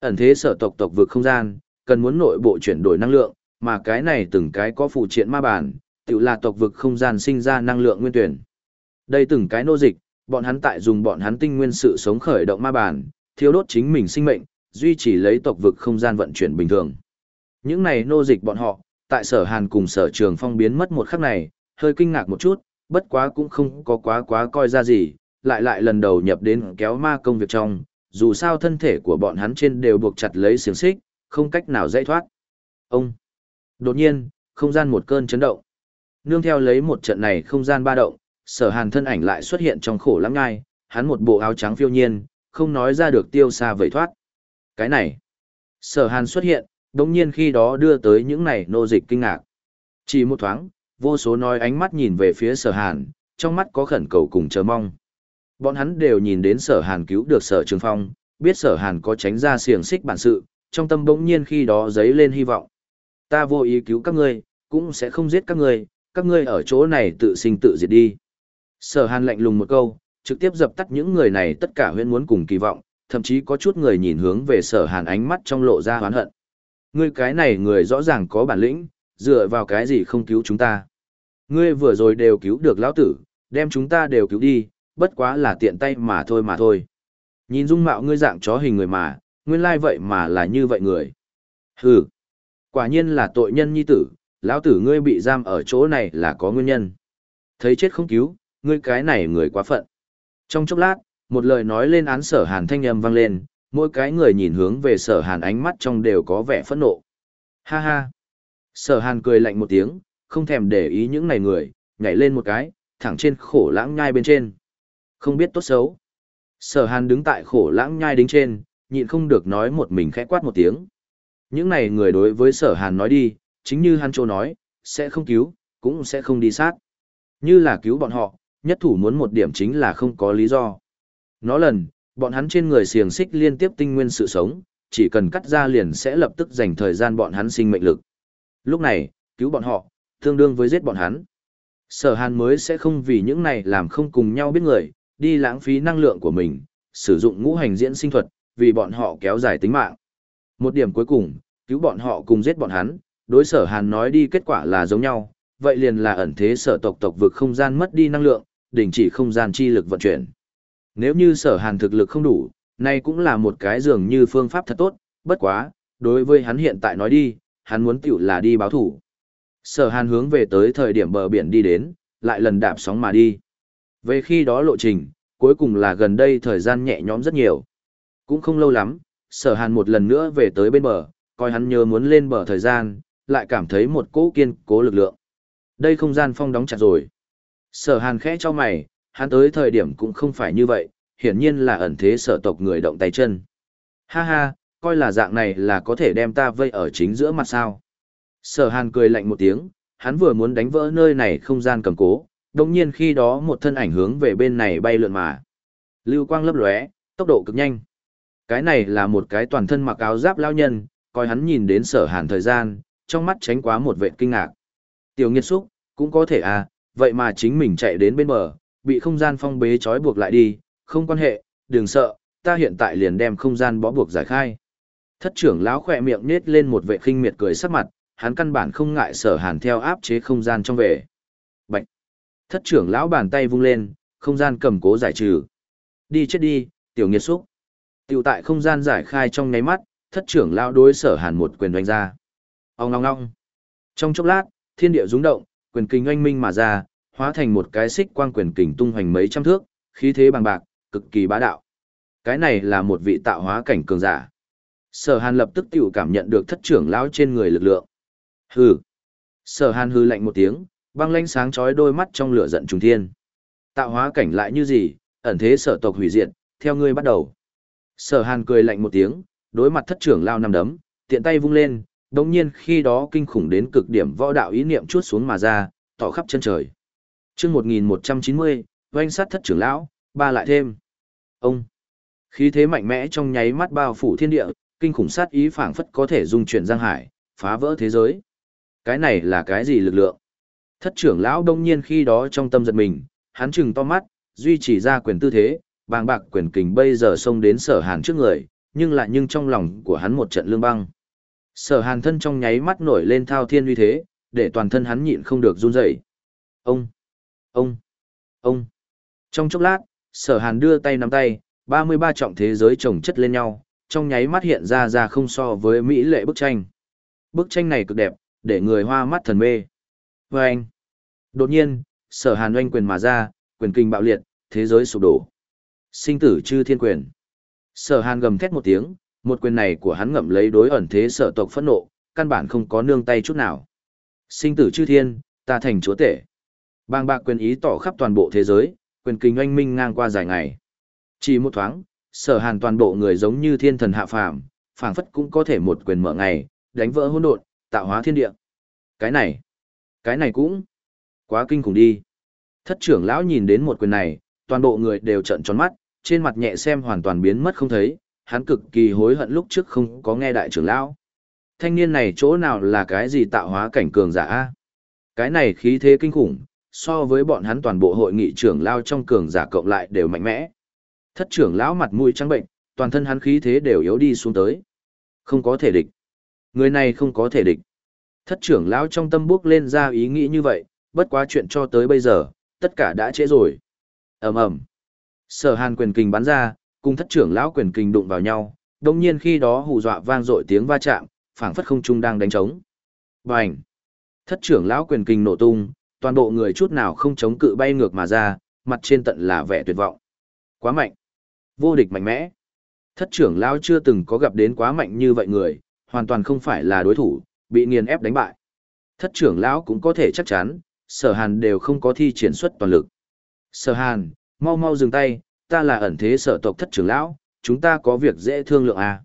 Ẩn thế sở tộc tộc vực không gian, cần muốn nội bộ chuyển đổi năng lượng, mà cái này từng cái có phụ triện ma bản, tự là tộc vực không gian sinh ra năng lượng nguyên tuyển. Đây từng cái nô dịch, bọn hắn tại dùng bọn hắn tinh nguyên sự sống khởi động ma bản, thiếu đốt chính mình sinh mệnh, duy trì lấy tộc vực không gian vận chuyển bình thường. Những này nô dịch bọn họ, tại sở hàn cùng sở trường phong biến mất một khắc này, hơi kinh ngạc một chút, bất quá cũng không có quá quá coi ra gì, lại lại lần đầu nhập đến kéo ma công việc trong, dù sao thân thể của bọn hắn trên đều buộc chặt lấy xiềng xích, không cách nào dây thoát. Ông! Đột nhiên, không gian một cơn chấn động. Nương theo lấy một trận này không gian ba động, sở hàn thân ảnh lại xuất hiện trong khổ lắm ngai, hắn một bộ áo trắng phiêu nhiên, không nói ra được tiêu xa vẩy thoát. Cái này, sở hàn xuất hiện, đồng nhiên khi đó đưa tới những này nô dịch kinh ngạc. Chỉ một thoáng, vô số nói ánh mắt nhìn về phía sở hàn, trong mắt có khẩn cầu cùng chờ mong. Bọn hắn đều nhìn đến sở hàn cứu được sở trường phong, biết sở hàn có tránh ra xiềng xích bản sự, trong tâm bỗng nhiên khi đó dấy lên hy vọng. Ta vô ý cứu các ngươi, cũng sẽ không giết các ngươi, các ngươi ở chỗ này tự sinh tự diệt đi. Sở hàn lạnh lùng một câu, trực tiếp dập tắt những người này tất cả huyễn muốn cùng kỳ vọng, thậm chí có chút người nhìn hướng về sở hàn ánh mắt trong lộ ra hoán hận. Ngươi cái này người rõ ràng có bản lĩnh, dựa vào cái gì không cứu chúng ta. Ngươi vừa rồi đều cứu được lão tử, đem chúng ta đều cứu đi, bất quá là tiện tay mà thôi mà thôi. Nhìn dung mạo ngươi dạng chó hình người mà, nguyên lai vậy mà là như vậy người. Hừ, quả nhiên là tội nhân nhi tử, lão tử ngươi bị giam ở chỗ này là có nguyên nhân. Thấy chết không cứu, ngươi cái này người quá phận. Trong chốc lát, một lời nói lên án sở hàn thanh âm vang lên, mỗi cái người nhìn hướng về sở hàn ánh mắt trong đều có vẻ phẫn nộ. Ha ha. Sở hàn cười lạnh một tiếng, không thèm để ý những này người, nhảy lên một cái, thẳng trên khổ lãng nhai bên trên. Không biết tốt xấu. Sở hàn đứng tại khổ lãng nhai đính trên, nhịn không được nói một mình khẽ quát một tiếng. Những này người đối với sở hàn nói đi, chính như hắn châu nói, sẽ không cứu, cũng sẽ không đi sát. Như là cứu bọn họ, nhất thủ muốn một điểm chính là không có lý do. Nó lần, bọn hắn trên người xiềng xích liên tiếp tinh nguyên sự sống, chỉ cần cắt ra liền sẽ lập tức dành thời gian bọn hắn sinh mệnh lực. Lúc này, cứu bọn họ, tương đương với giết bọn hắn. Sở hàn mới sẽ không vì những này làm không cùng nhau biết người, đi lãng phí năng lượng của mình, sử dụng ngũ hành diễn sinh thuật, vì bọn họ kéo dài tính mạng. Một điểm cuối cùng, cứu bọn họ cùng giết bọn hắn, đối sở hàn nói đi kết quả là giống nhau, vậy liền là ẩn thế sở tộc tộc vực không gian mất đi năng lượng, đình chỉ không gian chi lực vận chuyển. Nếu như sở hàn thực lực không đủ, nay cũng là một cái dường như phương pháp thật tốt, bất quá, đối với hắn hiện tại nói đi, hắn muốn tiểu là đi báo thủ. Sở hàn hướng về tới thời điểm bờ biển đi đến, lại lần đạp sóng mà đi. Về khi đó lộ trình, cuối cùng là gần đây thời gian nhẹ nhõm rất nhiều. Cũng không lâu lắm, sở hàn một lần nữa về tới bên bờ, coi hắn nhớ muốn lên bờ thời gian, lại cảm thấy một cỗ kiên cố lực lượng. Đây không gian phong đóng chặt rồi. Sở hàn khẽ cho mày, hắn tới thời điểm cũng không phải như vậy, hiển nhiên là ẩn thế sở tộc người động tay chân. Ha ha, coi là dạng này là có thể đem ta vây ở chính giữa mặt sao. Sở hàn cười lạnh một tiếng, hắn vừa muốn đánh vỡ nơi này không gian cầm cố, đồng nhiên khi đó một thân ảnh hướng về bên này bay lượn mà. Lưu quang lấp lóe, tốc độ cực nhanh. Cái này là một cái toàn thân mặc áo giáp lao nhân, coi hắn nhìn đến sở hàn thời gian, trong mắt tránh quá một vệ kinh ngạc. Tiểu nghiệt xúc, cũng có thể à, vậy mà chính mình chạy đến bên bờ, bị không gian phong bế trói buộc lại đi, không quan hệ, đừng sợ, ta hiện tại liền đem không gian bó buộc giải khai. Thất trưởng lão khỏe miệng nết lên một vệ khinh miệt cười sắc mặt, hắn căn bản không ngại sở hàn theo áp chế không gian trong về. Bạch! Thất trưởng lão bàn tay vung lên, không gian cầm cố giải trừ. Đi chết đi, tiểu nghiệt xúc. Tiểu tại không gian giải khai trong nháy mắt, thất trưởng lão đối sở hàn một quyền đánh ra. Ông ngong ngong. Trong chốc lát, thiên địa rung động, quyền kinh oanh minh mà ra, hóa thành một cái xích quang quyền kình tung hoành mấy trăm thước, khí thế bằng bạc, cực kỳ bá đạo. Cái này là một vị tạo hóa cảnh cường giả. Sở Hàn lập tức tiểu cảm nhận được thất trưởng lão trên người lực lượng. Hừ. Sở Hàn hừ lạnh một tiếng, băng lãnh sáng chói đôi mắt trong lửa giận trùng thiên. Tạo hóa cảnh lại như gì, ẩn thế sở tộc hủy diệt, theo ngươi bắt đầu. Sở Hàn cười lạnh một tiếng, đối mặt thất trưởng lão nằm đấm, tiện tay vung lên, đồng nhiên khi đó kinh khủng đến cực điểm võ đạo ý niệm chuốt xuống mà ra, tỏ khắp chân trời. chương 1190, doanh sát thất trưởng lão, ba lại thêm. Ông, khí thế mạnh mẽ trong nháy mắt bao phủ thiên địa, kinh khủng sát ý phảng phất có thể dung chuyển giang hải, phá vỡ thế giới. Cái này là cái gì lực lượng? Thất trưởng lão đông nhiên khi đó trong tâm giật mình, hắn chừng to mắt, duy trì ra quyền tư thế, bàng bạc quyền kình bây giờ xông đến sở hàn trước người, nhưng lại nhưng trong lòng của hắn một trận lương băng. Sở hàn thân trong nháy mắt nổi lên thao thiên uy thế, để toàn thân hắn nhịn không được run rẩy. Ông! Ông! Ông! Trong chốc lát, sở hàn đưa tay nắm tay, 33 trọng thế giới chồng chất lên nhau, trong nháy mắt hiện ra ra không so với mỹ lệ bức tranh. Bức tranh này cực đẹp, để người hoa mắt thần mê. vê anh! Đột nhiên, sở hàn oanh quyền mà ra, quyền kinh bạo liệt, thế giới sụp đổ. Sinh tử chư thiên quyền. Sở hàn gầm thét một tiếng, một quyền này của hắn ngậm lấy đối ẩn thế sở tộc phẫn nộ, căn bản không có nương tay chút nào. Sinh tử chư thiên, ta thành chúa tể. Bang bạc quyền ý tỏ khắp toàn bộ thế giới, quyền kinh oanh minh ngang qua dài ngày. Chỉ một thoáng, sở hàn toàn bộ người giống như thiên thần hạ phàm, phảng phất cũng có thể một quyền mở ngày, đánh vỡ hỗn độn, tạo hóa thiên địa. Cái này, cái này cũng quá kinh khủng đi. Thất trưởng lão nhìn đến một quyền này, toàn bộ người đều trợn tròn mắt, trên mặt nhẹ xem hoàn toàn biến mất không thấy, hắn cực kỳ hối hận lúc trước không có nghe đại trưởng lão. Thanh niên này chỗ nào là cái gì tạo hóa cảnh cường giả a? Cái này khí thế kinh khủng, so với bọn hắn toàn bộ hội nghị trưởng lao trong cường giả cộng lại đều mạnh mẽ. Thất trưởng lão mặt mũi trắng bệnh, toàn thân hắn khí thế đều yếu đi xuống tới. Không có thể địch. Người này không có thể địch. Thất trưởng lão trong tâm bước lên ra ý nghĩ như vậy, bất quá chuyện cho tới bây giờ, tất cả đã trễ rồi. ầm ầm Sở hàn quyền kình bắn ra, cùng thất trưởng lão quyền kình đụng vào nhau, đồng nhiên khi đó hù dọa vang dội tiếng va chạm, phảng phất không trung đang đánh trống. Bành! Thất trưởng lão quyền kình nổ tung, toàn bộ người chút nào không chống cự bay ngược mà ra, mặt trên tận là vẻ tuyệt vọng. Quá mạnh! Vô địch mạnh mẽ! Thất trưởng lão chưa từng có gặp đến quá mạnh như vậy người, hoàn toàn không phải là đối thủ, bị nghiền ép đánh bại. Thất trưởng lão cũng có thể chắc chắn, sở hàn đều không có thi triển xuất toàn lực. Sở hàn, mau mau dừng tay, ta là ẩn thế sở tộc thất trưởng lão, chúng ta có việc dễ thương lượng à.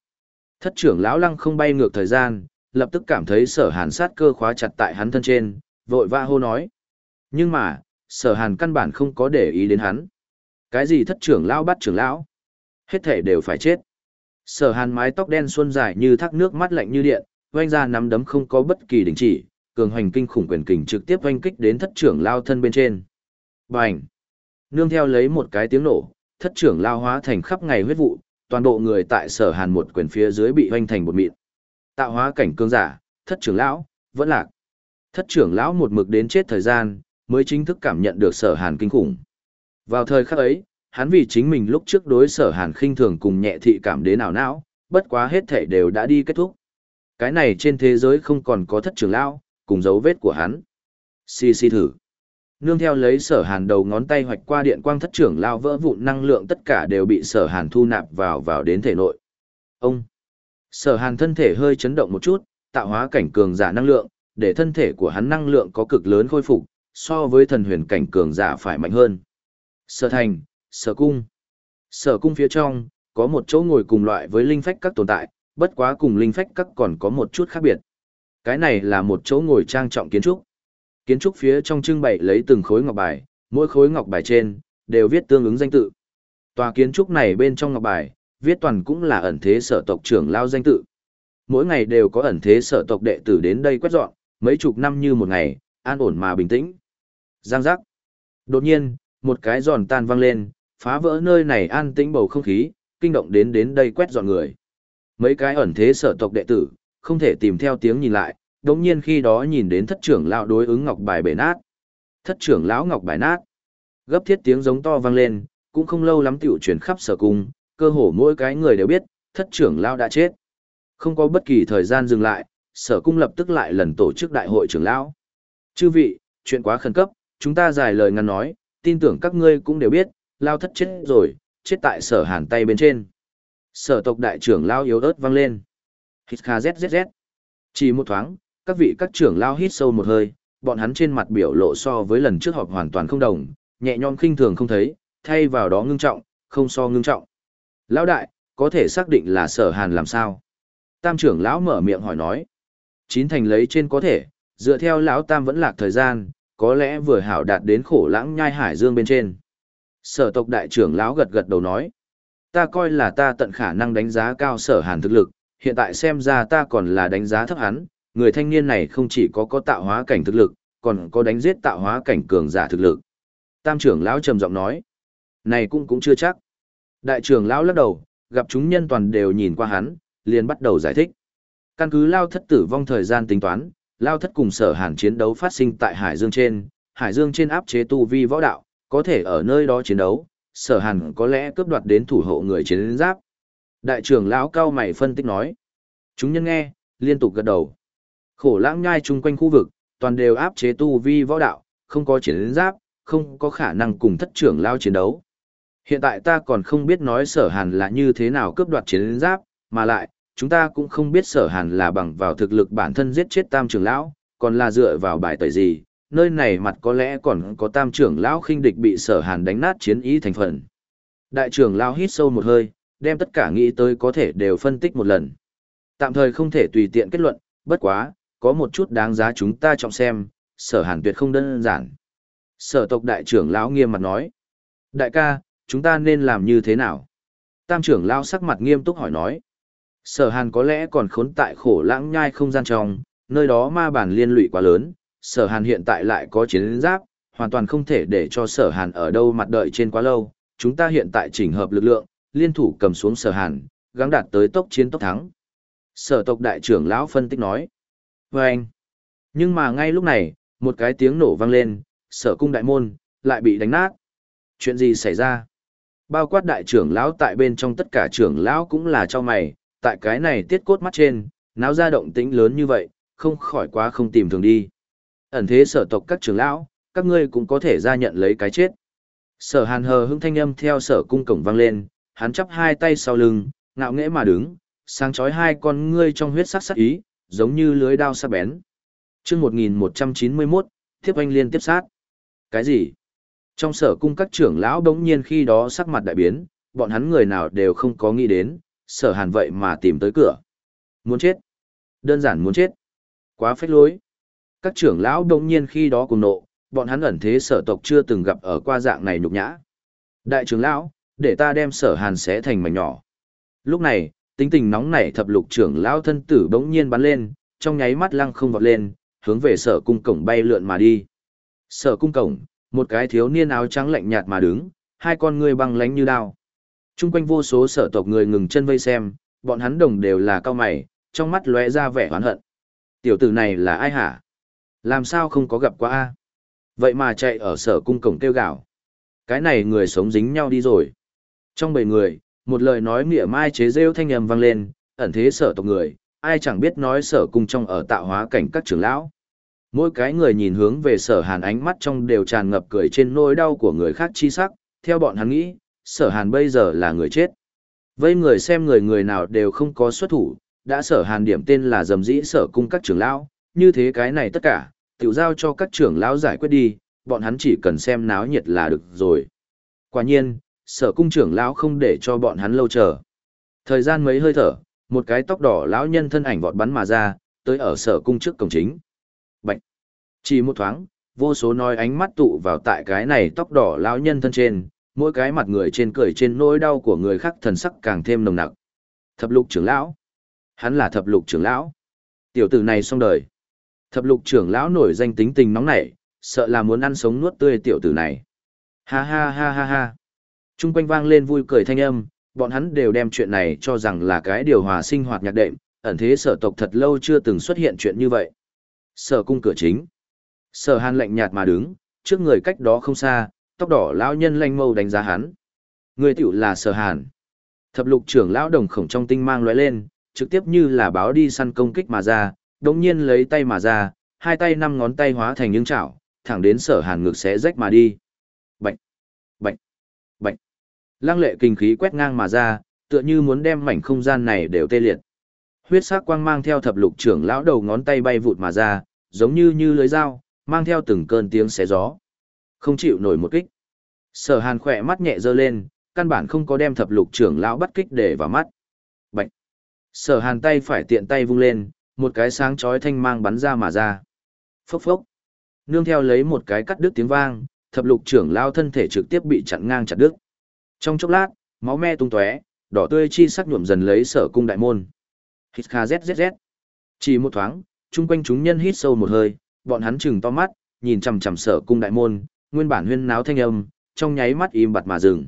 Thất trưởng lão lăng không bay ngược thời gian, lập tức cảm thấy sở hàn sát cơ khóa chặt tại hắn thân trên, vội va hô nói. Nhưng mà, sở hàn căn bản không có để ý đến hắn. Cái gì thất trưởng lão bắt trưởng lão? Hết thể đều phải chết. Sở hàn mái tóc đen xuân dài như thác nước mắt lạnh như điện, oanh ra nắm đấm không có bất kỳ đình chỉ, cường hoành kinh khủng quyền kình trực tiếp oanh kích đến thất trưởng lao thân bên trên. Bành! Nương theo lấy một cái tiếng nổ, thất trưởng lao hóa thành khắp ngày huyết vụ, toàn bộ người tại sở hàn một quyền phía dưới bị hoanh thành một mịn. Tạo hóa cảnh cương giả, thất trưởng lão, vẫn lạc. Thất trưởng lão một mực đến chết thời gian, mới chính thức cảm nhận được sở hàn kinh khủng. Vào thời khắc ấy, hắn vì chính mình lúc trước đối sở hàn khinh thường cùng nhẹ thị cảm đến nào não, bất quá hết thể đều đã đi kết thúc. Cái này trên thế giới không còn có thất trưởng lão, cùng dấu vết của hắn. Xì xì thử. Nương theo lấy sở hàn đầu ngón tay hoạch qua điện quang thất trưởng lao vỡ vụn năng lượng tất cả đều bị sở hàn thu nạp vào vào đến thể nội. Ông. Sở hàn thân thể hơi chấn động một chút, tạo hóa cảnh cường giả năng lượng, để thân thể của hắn năng lượng có cực lớn khôi phục, so với thần huyền cảnh cường giả phải mạnh hơn. Sở thành, sở cung. Sở cung phía trong, có một chỗ ngồi cùng loại với linh phách các tồn tại, bất quá cùng linh phách các còn có một chút khác biệt. Cái này là một chỗ ngồi trang trọng kiến trúc. Kiến trúc phía trong trưng bày lấy từng khối ngọc bài, mỗi khối ngọc bài trên, đều viết tương ứng danh tự. Tòa kiến trúc này bên trong ngọc bài, viết toàn cũng là ẩn thế sở tộc trưởng lao danh tự. Mỗi ngày đều có ẩn thế sở tộc đệ tử đến đây quét dọn, mấy chục năm như một ngày, an ổn mà bình tĩnh. Giang giác. Đột nhiên, một cái giòn tan vang lên, phá vỡ nơi này an tĩnh bầu không khí, kinh động đến đến đây quét dọn người. Mấy cái ẩn thế sở tộc đệ tử, không thể tìm theo tiếng nhìn lại, đống nhiên khi đó nhìn đến thất trưởng lão đối ứng ngọc bài bể nát. Thất trưởng lão ngọc bài nát. Gấp thiết tiếng giống to vang lên, cũng không lâu lắm tiểu truyền khắp sở cung, cơ hồ mỗi cái người đều biết, thất trưởng lão đã chết. Không có bất kỳ thời gian dừng lại, sở cung lập tức lại lần tổ chức đại hội trưởng lão. Chư vị, chuyện quá khẩn cấp, chúng ta dài lời ngăn nói, tin tưởng các ngươi cũng đều biết, lao thất chết rồi, chết tại sở hàn tay bên trên. Sở tộc đại trưởng lao yếu ớt vang lên. Hít kha zzz. Chỉ một thoáng, các vị các trưởng lao hít sâu một hơi, bọn hắn trên mặt biểu lộ so với lần trước họp hoàn toàn không đồng, nhẹ nhõm khinh thường không thấy, thay vào đó ngưng trọng, không so ngưng trọng. Lão đại, có thể xác định là sở hàn làm sao? Tam trưởng lão mở miệng hỏi nói. Chín thành lấy trên có thể, dựa theo lão tam vẫn lạc thời gian, có lẽ vừa hảo đạt đến khổ lãng nhai hải dương bên trên. Sở tộc đại trưởng lão gật gật đầu nói. Ta coi là ta tận khả năng đánh giá cao sở hàn thực lực, hiện tại xem ra ta còn là đánh giá thấp hắn, người thanh niên này không chỉ có có tạo hóa cảnh thực lực, còn có đánh giết tạo hóa cảnh cường giả thực lực. Tam trưởng lão trầm giọng nói, này cũng cũng chưa chắc. Đại trưởng lão lắc đầu, gặp chúng nhân toàn đều nhìn qua hắn, liền bắt đầu giải thích. Căn cứ lao thất tử vong thời gian tính toán, lao thất cùng sở hàn chiến đấu phát sinh tại Hải Dương trên, Hải Dương trên áp chế tu vi võ đạo, có thể ở nơi đó chiến đấu, sở hàn có lẽ cướp đoạt đến thủ hộ người chiến giáp. Đại trưởng lão cao mày phân tích nói. Chúng nhân nghe, liên tục gật đầu. Khổ lãng nhai chung quanh khu vực, toàn đều áp chế tu vi võ đạo, không có chiến giáp, không có khả năng cùng thất trưởng lao chiến đấu. Hiện tại ta còn không biết nói sở hàn là như thế nào cướp đoạt chiến giáp, mà lại, chúng ta cũng không biết sở hàn là bằng vào thực lực bản thân giết chết tam trưởng lão, còn là dựa vào bài tẩy gì, nơi này mặt có lẽ còn có tam trưởng lão khinh địch bị sở hàn đánh nát chiến ý thành phần. Đại trưởng lão hít sâu một hơi, đem tất cả nghĩ tới có thể đều phân tích một lần. Tạm thời không thể tùy tiện kết luận, bất quá, có một chút đáng giá chúng ta trọng xem, sở hàn tuyệt không đơn giản. Sở tộc đại trưởng lão nghiêm mặt nói. Đại ca, chúng ta nên làm như thế nào? Tam trưởng lão sắc mặt nghiêm túc hỏi nói. Sở hàn có lẽ còn khốn tại khổ lãng nhai không gian trong, nơi đó ma bản liên lụy quá lớn, sở hàn hiện tại lại có chiến giáp, hoàn toàn không thể để cho sở hàn ở đâu mặt đợi trên quá lâu. Chúng ta hiện tại chỉnh hợp lực lượng, liên thủ cầm xuống sở hàn, gắng đạt tới tốc chiến tốc thắng. Sở tộc đại trưởng lão phân tích nói. Và anh. Nhưng mà ngay lúc này, một cái tiếng nổ vang lên, sở cung đại môn, lại bị đánh nát. Chuyện gì xảy ra? Bao quát đại trưởng lão tại bên trong tất cả trưởng lão cũng là cho mày, tại cái này tiết cốt mắt trên, náo ra động tĩnh lớn như vậy, không khỏi quá không tìm thường đi. Ẩn thế sở tộc các trưởng lão, các ngươi cũng có thể ra nhận lấy cái chết. Sở hàn hờ hững thanh âm theo sở cung cổng vang lên, hắn chắp hai tay sau lưng, ngạo nghễ mà đứng, sáng chói hai con ngươi trong huyết sắc sắc ý, giống như lưới đao sắc bén. Chương 1191, tiếp anh liên tiếp sát. Cái gì? Trong sở cung các trưởng lão đống nhiên khi đó sắc mặt đại biến, bọn hắn người nào đều không có nghĩ đến, sở hàn vậy mà tìm tới cửa. Muốn chết. Đơn giản muốn chết. Quá phách lối. Các trưởng lão đống nhiên khi đó cùng nộ, bọn hắn ẩn thế sở tộc chưa từng gặp ở qua dạng này nhục nhã. Đại trưởng lão, để ta đem sở hàn xé thành mảnh nhỏ. Lúc này, tính tình nóng nảy thập lục trưởng lão thân tử bỗng nhiên bắn lên, trong nháy mắt lăng không vọt lên, hướng về sở cung cổng bay lượn mà đi. Sở cung cổng, một cái thiếu niên áo trắng lạnh nhạt mà đứng, hai con người băng lánh như đao. Trung quanh vô số sở tộc người ngừng chân vây xem, bọn hắn đồng đều là cao mày, trong mắt lóe ra vẻ oán hận. Tiểu tử này là ai hả? Làm sao không có gặp qua a? Vậy mà chạy ở sở cung cổng kêu gào. Cái này người sống dính nhau đi rồi. Trong bầy người, một lời nói mỉa mai chế rêu thanh âm vang lên, ẩn thế sở tộc người, ai chẳng biết nói sở cung trong ở tạo hóa cảnh các trưởng lão. Mỗi cái người nhìn hướng về sở hàn ánh mắt trong đều tràn ngập cười trên nỗi đau của người khác chi sắc, theo bọn hắn nghĩ, sở hàn bây giờ là người chết. Vây người xem người người nào đều không có xuất thủ, đã sở hàn điểm tên là dầm dĩ sở cung các trưởng lão, như thế cái này tất cả, tiểu giao cho các trưởng lão giải quyết đi, bọn hắn chỉ cần xem náo nhiệt là được rồi. Quả nhiên, sở cung trưởng lão không để cho bọn hắn lâu chờ. Thời gian mấy hơi thở, một cái tóc đỏ lão nhân thân ảnh vọt bắn mà ra, tới ở sở cung trước cổng chính. Bạch! Chỉ một thoáng, vô số nói ánh mắt tụ vào tại cái này tóc đỏ lão nhân thân trên, mỗi cái mặt người trên cười trên nỗi đau của người khác thần sắc càng thêm nồng nặc. Thập lục trưởng lão. Hắn là thập lục trưởng lão. Tiểu tử này xong đời. Thập lục trưởng lão nổi danh tính tình nóng nảy, sợ là muốn ăn sống nuốt tươi tiểu tử này. Ha ha ha ha ha. Trung quanh vang lên vui cười thanh âm, bọn hắn đều đem chuyện này cho rằng là cái điều hòa sinh hoạt nhạc đệm, ẩn thế sở tộc thật lâu chưa từng xuất hiện chuyện như vậy. Sở cung cửa chính. Sở hàn lạnh nhạt mà đứng, trước người cách đó không xa, tóc đỏ lão nhân lanh mâu đánh giá hắn. Người tiểu là sở hàn. Thập lục trưởng lão đồng khổng trong tinh mang lóe lên, trực tiếp như là báo đi săn công kích mà ra, đồng nhiên lấy tay mà ra, hai tay năm ngón tay hóa thành những chảo, thẳng đến sở hàn ngực xé rách mà đi. Bạch! Bạch! Lăng lệ kinh khí quét ngang mà ra, tựa như muốn đem mảnh không gian này đều tê liệt. Huyết sắc quang mang theo thập lục trưởng lão đầu ngón tay bay vụt mà ra, giống như như lưới dao, mang theo từng cơn tiếng xé gió. Không chịu nổi một kích. Sở Hàn khỏe mắt nhẹ dơ lên, căn bản không có đem thập lục trưởng lão bắt kích để vào mắt. Bạch. Sở Hàn tay phải tiện tay vung lên, một cái sáng chói thanh mang bắn ra mà ra. Phốc phốc. Nương theo lấy một cái cắt đứt tiếng vang, thập lục trưởng lão thân thể trực tiếp bị chặn ngang chặt đứt. Trong chốc lát, máu me tung tóe, đỏ tươi chi sắc nhuộm dần lấy sở cung đại môn. Hít kha zzz. Chỉ một thoáng, chung quanh chúng nhân hít sâu một hơi, bọn hắn chừng to mắt, nhìn chằm chằm sở cung đại môn, nguyên bản huyên náo thanh âm, trong nháy mắt im bặt mà dừng.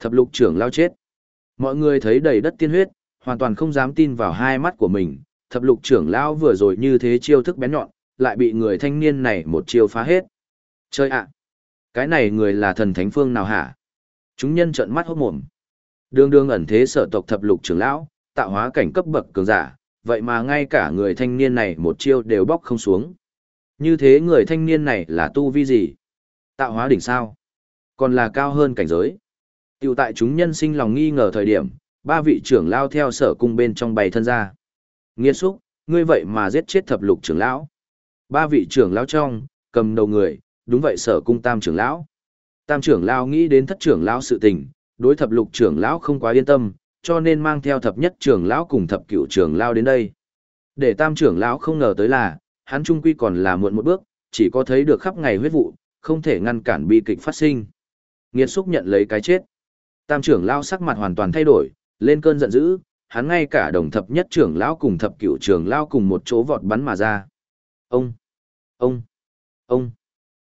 Thập lục trưởng lao chết. Mọi người thấy đầy đất tiên huyết, hoàn toàn không dám tin vào hai mắt của mình. Thập lục trưởng lao vừa rồi như thế chiêu thức bén nhọn, lại bị người thanh niên này một chiêu phá hết. Chơi ạ! Cái này người là thần thánh phương nào hả? Chúng nhân trợn mắt hốt mồm. Đường đường ẩn thế sở tộc thập lục trưởng lão, tạo hóa cảnh cấp bậc cường giả, vậy mà ngay cả người thanh niên này một chiêu đều bóc không xuống. Như thế người thanh niên này là tu vi gì? Tạo hóa đỉnh sao? Còn là cao hơn cảnh giới. Tiểu tại chúng nhân sinh lòng nghi ngờ thời điểm, ba vị trưởng lao theo sở cung bên trong bày thân ra. Nghiên xúc, ngươi vậy mà giết chết thập lục trưởng lão. Ba vị trưởng lão trong, cầm đầu người, đúng vậy sở cung tam trưởng lão. Tam trưởng lão nghĩ đến thất trưởng lão sự tình, đối thập lục trưởng lão không quá yên tâm, cho nên mang theo thập nhất trưởng lão cùng thập cửu trưởng lão đến đây. Để tam trưởng lão không ngờ tới là, hắn trung quy còn là muộn một bước, chỉ có thấy được khắp ngày huyết vụ, không thể ngăn cản bi kịch phát sinh. Nghiệt xúc nhận lấy cái chết. Tam trưởng lão sắc mặt hoàn toàn thay đổi, lên cơn giận dữ, hắn ngay cả đồng thập nhất trưởng lão cùng thập cửu trưởng lão cùng một chỗ vọt bắn mà ra. Ông, ông, ông.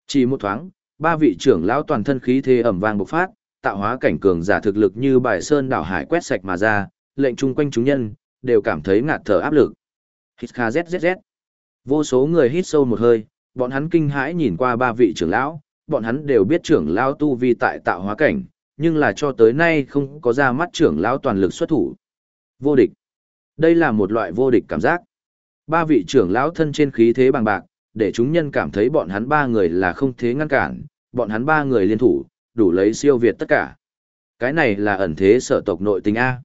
Chỉ một thoáng, ba vị trưởng lão toàn thân khí thế ẩm vang bộc phát, tạo hóa cảnh cường giả thực lực như bài sơn đảo hải quét sạch mà ra, lệnh chung quanh chúng nhân đều cảm thấy ngạt thở áp lực. Hít kha zzz. Vô số người hít sâu một hơi, bọn hắn kinh hãi nhìn qua ba vị trưởng lão, bọn hắn đều biết trưởng lão tu vi tại tạo hóa cảnh, nhưng là cho tới nay không có ra mắt trưởng lão toàn lực xuất thủ. Vô địch. Đây là một loại vô địch cảm giác. Ba vị trưởng lão thân trên khí thế bằng bạc, để chúng nhân cảm thấy bọn hắn ba người là không thế ngăn cản, bọn hắn ba người liên thủ, đủ lấy siêu việt tất cả. Cái này là ẩn thế sở tộc nội tình A.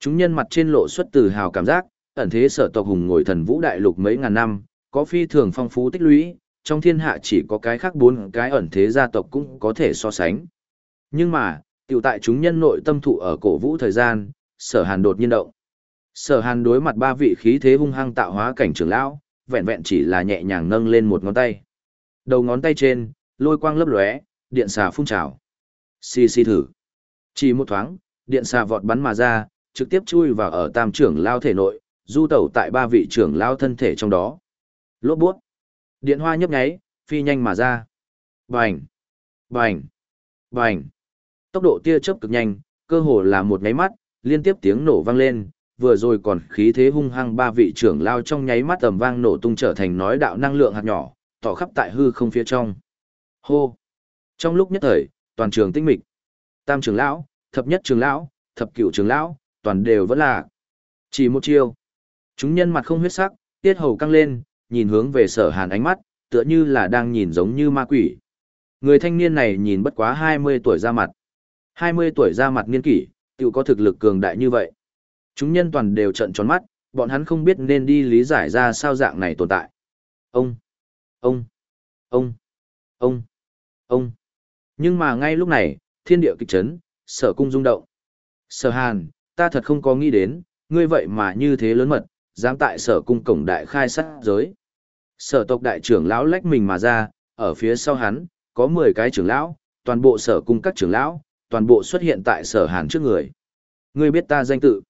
Chúng nhân mặt trên lộ xuất từ hào cảm giác, ẩn thế sở tộc hùng ngồi thần vũ đại lục mấy ngàn năm, có phi thường phong phú tích lũy, trong thiên hạ chỉ có cái khác bốn cái ẩn thế gia tộc cũng có thể so sánh. Nhưng mà, tiểu tại chúng nhân nội tâm thụ ở cổ vũ thời gian, sở hàn đột nhiên động. Sở hàn đối mặt ba vị khí thế hung hăng tạo hóa cảnh trưởng lão, vẹn vẹn chỉ là nhẹ nhàng nâng lên một ngón tay. Đầu ngón tay trên, lôi quang lấp lóe, điện xà phun trào. Xì xì thử. Chỉ một thoáng, điện xà vọt bắn mà ra, trực tiếp chui vào ở tam trưởng lao thể nội, du tẩu tại ba vị trưởng lao thân thể trong đó. Lốt buốt. Điện hoa nhấp nháy, phi nhanh mà ra. Bành. Bành. Bành. Tốc độ tia chớp cực nhanh, cơ hồ là một nháy mắt, liên tiếp tiếng nổ vang lên, vừa rồi còn khí thế hung hăng ba vị trưởng lao trong nháy mắt tầm vang nổ tung trở thành nói đạo năng lượng hạt nhỏ, tỏ khắp tại hư không phía trong. Hô. Trong lúc nhất thời, toàn trường tinh mịch. Tam trưởng lão, thập nhất trưởng lão, thập cửu trưởng lão, toàn đều vẫn là chỉ một chiêu. Chúng nhân mặt không huyết sắc, tiết hầu căng lên, nhìn hướng về sở hàn ánh mắt, tựa như là đang nhìn giống như ma quỷ. Người thanh niên này nhìn bất quá 20 tuổi ra mặt. 20 tuổi ra mặt niên kỷ, tự có thực lực cường đại như vậy. Chúng nhân toàn đều trận tròn mắt, bọn hắn không biết nên đi lý giải ra sao dạng này tồn tại. Ông, ông, ông, ông, ông. Nhưng mà ngay lúc này, thiên địa kịch chấn, sở cung rung động. Sở hàn, ta thật không có nghĩ đến, ngươi vậy mà như thế lớn mật, dám tại sở cung cổng đại khai sát giới. Sở tộc đại trưởng lão lách mình mà ra, ở phía sau hắn, có 10 cái trưởng lão, toàn bộ sở cung các trưởng lão, toàn bộ xuất hiện tại sở hàn trước người. Ngươi biết ta danh tự.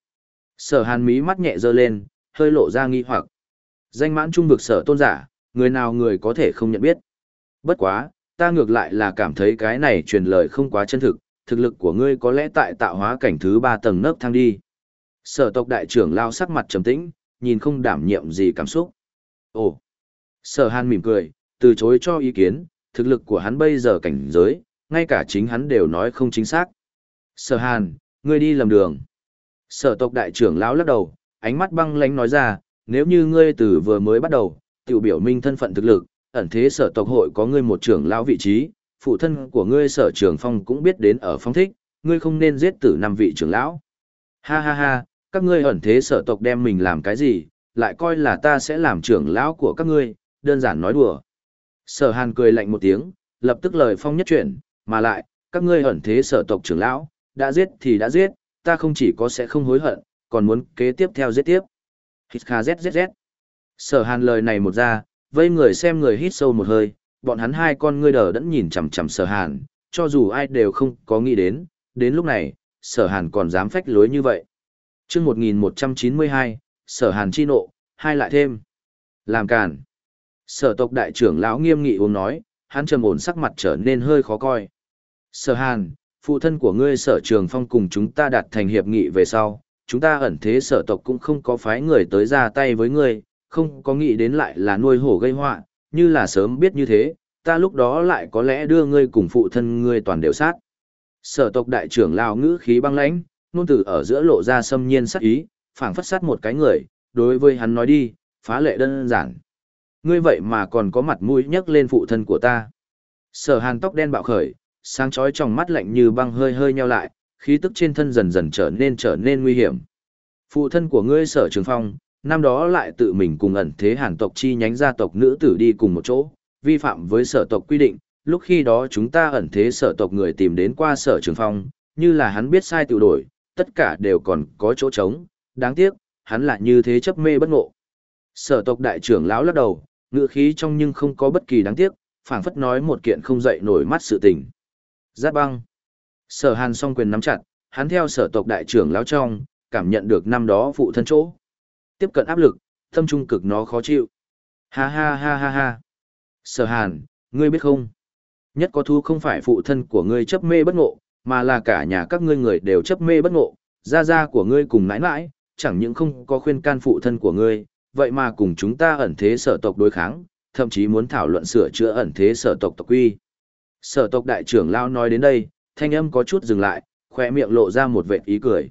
Sở hàn mí mắt nhẹ dơ lên, hơi lộ ra nghi hoặc. Danh mãn trung vực sở tôn giả, người nào người có thể không nhận biết. Bất quá, ta ngược lại là cảm thấy cái này truyền lời không quá chân thực, thực lực của ngươi có lẽ tại tạo hóa cảnh thứ ba tầng nấc thang đi. Sở tộc đại trưởng lao sắc mặt trầm tĩnh, nhìn không đảm nhiệm gì cảm xúc. Ồ! Sở hàn mỉm cười, từ chối cho ý kiến, thực lực của hắn bây giờ cảnh giới, ngay cả chính hắn đều nói không chính xác. Sở hàn, ngươi đi lầm đường. Sở tộc đại trưởng lão lắc đầu, ánh mắt băng lánh nói ra, nếu như ngươi từ vừa mới bắt đầu, tiểu biểu minh thân phận thực lực, ẩn thế sở tộc hội có ngươi một trưởng lão vị trí, phụ thân của ngươi sở trường phong cũng biết đến ở phong thích, ngươi không nên giết tử năm vị trưởng lão. Ha ha ha, các ngươi ẩn thế sở tộc đem mình làm cái gì, lại coi là ta sẽ làm trưởng lão của các ngươi, đơn giản nói đùa. Sở hàn cười lạnh một tiếng, lập tức lời phong nhất chuyển, mà lại, các ngươi ẩn thế sở tộc trưởng lão, đã giết thì đã giết, ta không chỉ có sẽ không hối hận, còn muốn kế tiếp theo giết tiếp. Hít kha zzz. Sở hàn lời này một ra, vây người xem người hít sâu một hơi, bọn hắn hai con ngươi đờ đẫn nhìn chằm chằm sở hàn, cho dù ai đều không có nghĩ đến, đến lúc này, sở hàn còn dám phách lối như vậy. chương 1192, sở hàn chi nộ, hai lại thêm. Làm càn. Sở tộc đại trưởng lão nghiêm nghị uống nói, hắn trầm ổn sắc mặt trở nên hơi khó coi. Sở hàn, phụ thân của ngươi sở trường phong cùng chúng ta đạt thành hiệp nghị về sau, chúng ta ẩn thế sở tộc cũng không có phái người tới ra tay với ngươi, không có nghĩ đến lại là nuôi hổ gây họa như là sớm biết như thế, ta lúc đó lại có lẽ đưa ngươi cùng phụ thân ngươi toàn đều sát. Sở tộc đại trưởng lao ngữ khí băng lãnh, nôn tử ở giữa lộ ra xâm nhiên sát ý, phảng phất sát một cái người, đối với hắn nói đi, phá lệ đơn giản. Ngươi vậy mà còn có mặt mũi nhấc lên phụ thân của ta. Sở hàn tóc đen bạo khởi, sáng chói trong mắt lạnh như băng hơi hơi nheo lại, khí tức trên thân dần dần trở nên trở nên nguy hiểm. Phụ thân của ngươi sở trường phong, năm đó lại tự mình cùng ẩn thế hàn tộc chi nhánh gia tộc nữ tử đi cùng một chỗ, vi phạm với sở tộc quy định, lúc khi đó chúng ta ẩn thế sở tộc người tìm đến qua sở trường phong, như là hắn biết sai tự đổi, tất cả đều còn có chỗ trống, đáng tiếc, hắn lại như thế chấp mê bất ngộ. Sở tộc đại trưởng lão lắc đầu, ngựa khí trong nhưng không có bất kỳ đáng tiếc, phảng phất nói một kiện không dậy nổi mắt sự tình. Giáp băng. Sở hàn song quyền nắm chặt, hắn theo sở tộc đại trưởng lão trong, cảm nhận được năm đó phụ thân chỗ. Tiếp cận áp lực, tâm trung cực nó khó chịu. Ha ha ha ha ha. Sở hàn, ngươi biết không? Nhất có thu không phải phụ thân của ngươi chấp mê bất ngộ, mà là cả nhà các ngươi người đều chấp mê bất ngộ, gia gia của ngươi cùng nãi nãi, chẳng những không có khuyên can phụ thân của ngươi, vậy mà cùng chúng ta ẩn thế sở tộc đối kháng, thậm chí muốn thảo luận sửa chữa ẩn thế sở tộc tộc quy. Sở tộc đại trưởng lao nói đến đây, thanh âm có chút dừng lại, khoe miệng lộ ra một vệt ý cười.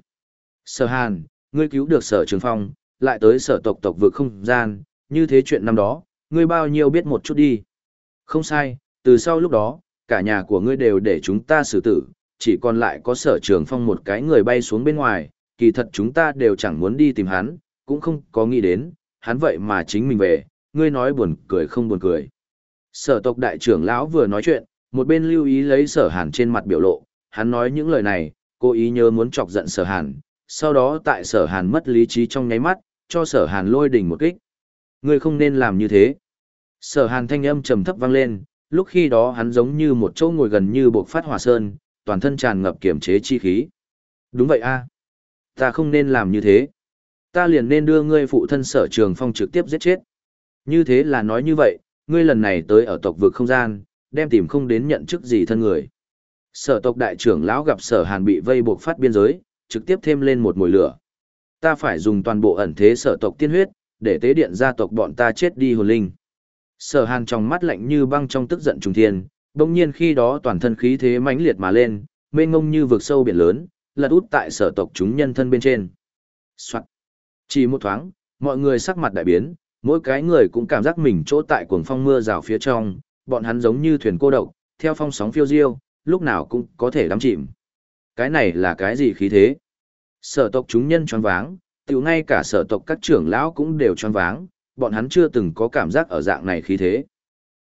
Sở Hàn, ngươi cứu được sở trường phong, lại tới sở tộc tộc vực không gian, như thế chuyện năm đó, ngươi bao nhiêu biết một chút đi. Không sai, từ sau lúc đó, cả nhà của ngươi đều để chúng ta xử tử, chỉ còn lại có sở trường phong một cái người bay xuống bên ngoài, kỳ thật chúng ta đều chẳng muốn đi tìm hắn, cũng không có nghĩ đến, hắn vậy mà chính mình về, ngươi nói buồn cười không buồn cười. Sở tộc đại trưởng lão vừa nói chuyện, một bên lưu ý lấy sở hàn trên mặt biểu lộ, hắn nói những lời này, cố ý nhớ muốn chọc giận sở hàn, sau đó tại sở hàn mất lý trí trong nháy mắt, cho sở hàn lôi đỉnh một kích. Ngươi không nên làm như thế. Sở hàn thanh âm trầm thấp vang lên, lúc khi đó hắn giống như một chỗ ngồi gần như buộc phát hỏa sơn, toàn thân tràn ngập kiểm chế chi khí. Đúng vậy a, Ta không nên làm như thế. Ta liền nên đưa ngươi phụ thân sở trường phong trực tiếp giết chết. Như thế là nói như vậy, ngươi lần này tới ở tộc vực không gian, đem tìm không đến nhận chức gì thân người. Sở tộc đại trưởng lão gặp sở hàn bị vây buộc phát biên giới, trực tiếp thêm lên một mùi lửa. Ta phải dùng toàn bộ ẩn thế sở tộc tiên huyết, để tế điện gia tộc bọn ta chết đi hồn linh. Sở hàn trong mắt lạnh như băng trong tức giận trùng thiên, bỗng nhiên khi đó toàn thân khí thế mãnh liệt mà lên, mênh ngông như vực sâu biển lớn, lật út tại sở tộc chúng nhân thân bên trên. Soạn. Chỉ một thoáng, mọi người sắc mặt đại biến, mỗi cái người cũng cảm giác mình chỗ tại cuồng phong mưa rào phía trong, bọn hắn giống như thuyền cô độc, theo phong sóng phiêu diêu, lúc nào cũng có thể đắm chìm. Cái này là cái gì khí thế? Sở tộc chúng nhân choáng váng, tiểu ngay cả sở tộc các trưởng lão cũng đều choáng váng, bọn hắn chưa từng có cảm giác ở dạng này khí thế.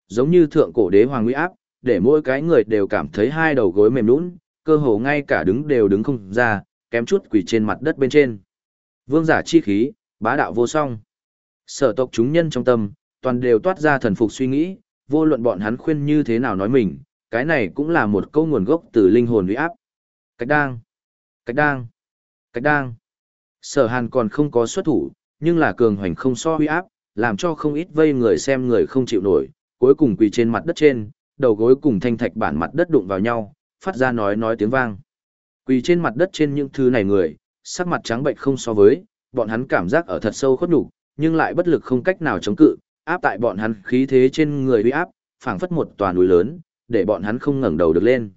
Giống như thượng cổ đế hoàng uy áp, để mỗi cái người đều cảm thấy hai đầu gối mềm nhũn, cơ hồ ngay cả đứng đều đứng không ra, kém chút quỳ trên mặt đất bên trên. Vương giả chi khí, bá đạo vô song. Sở tộc chúng nhân trong tâm, toàn đều toát ra thần phục suy nghĩ, vô luận bọn hắn khuyên như thế nào nói mình, cái này cũng là một câu nguồn gốc từ linh hồn uy áp. Cách đang, cách đang, cách đang. Sở hàn còn không có xuất thủ, nhưng là cường hoành không so uy áp, làm cho không ít vây người xem người không chịu nổi, cuối cùng quỳ trên mặt đất trên, đầu gối cùng thanh thạch bản mặt đất đụng vào nhau, phát ra nói nói tiếng vang. Quỳ trên mặt đất trên những thứ này người, sắc mặt trắng bệnh không so với, bọn hắn cảm giác ở thật sâu khuất nhục, nhưng lại bất lực không cách nào chống cự, áp tại bọn hắn khí thế trên người uy áp, phảng phất một tòa núi lớn, để bọn hắn không ngẩng đầu được lên.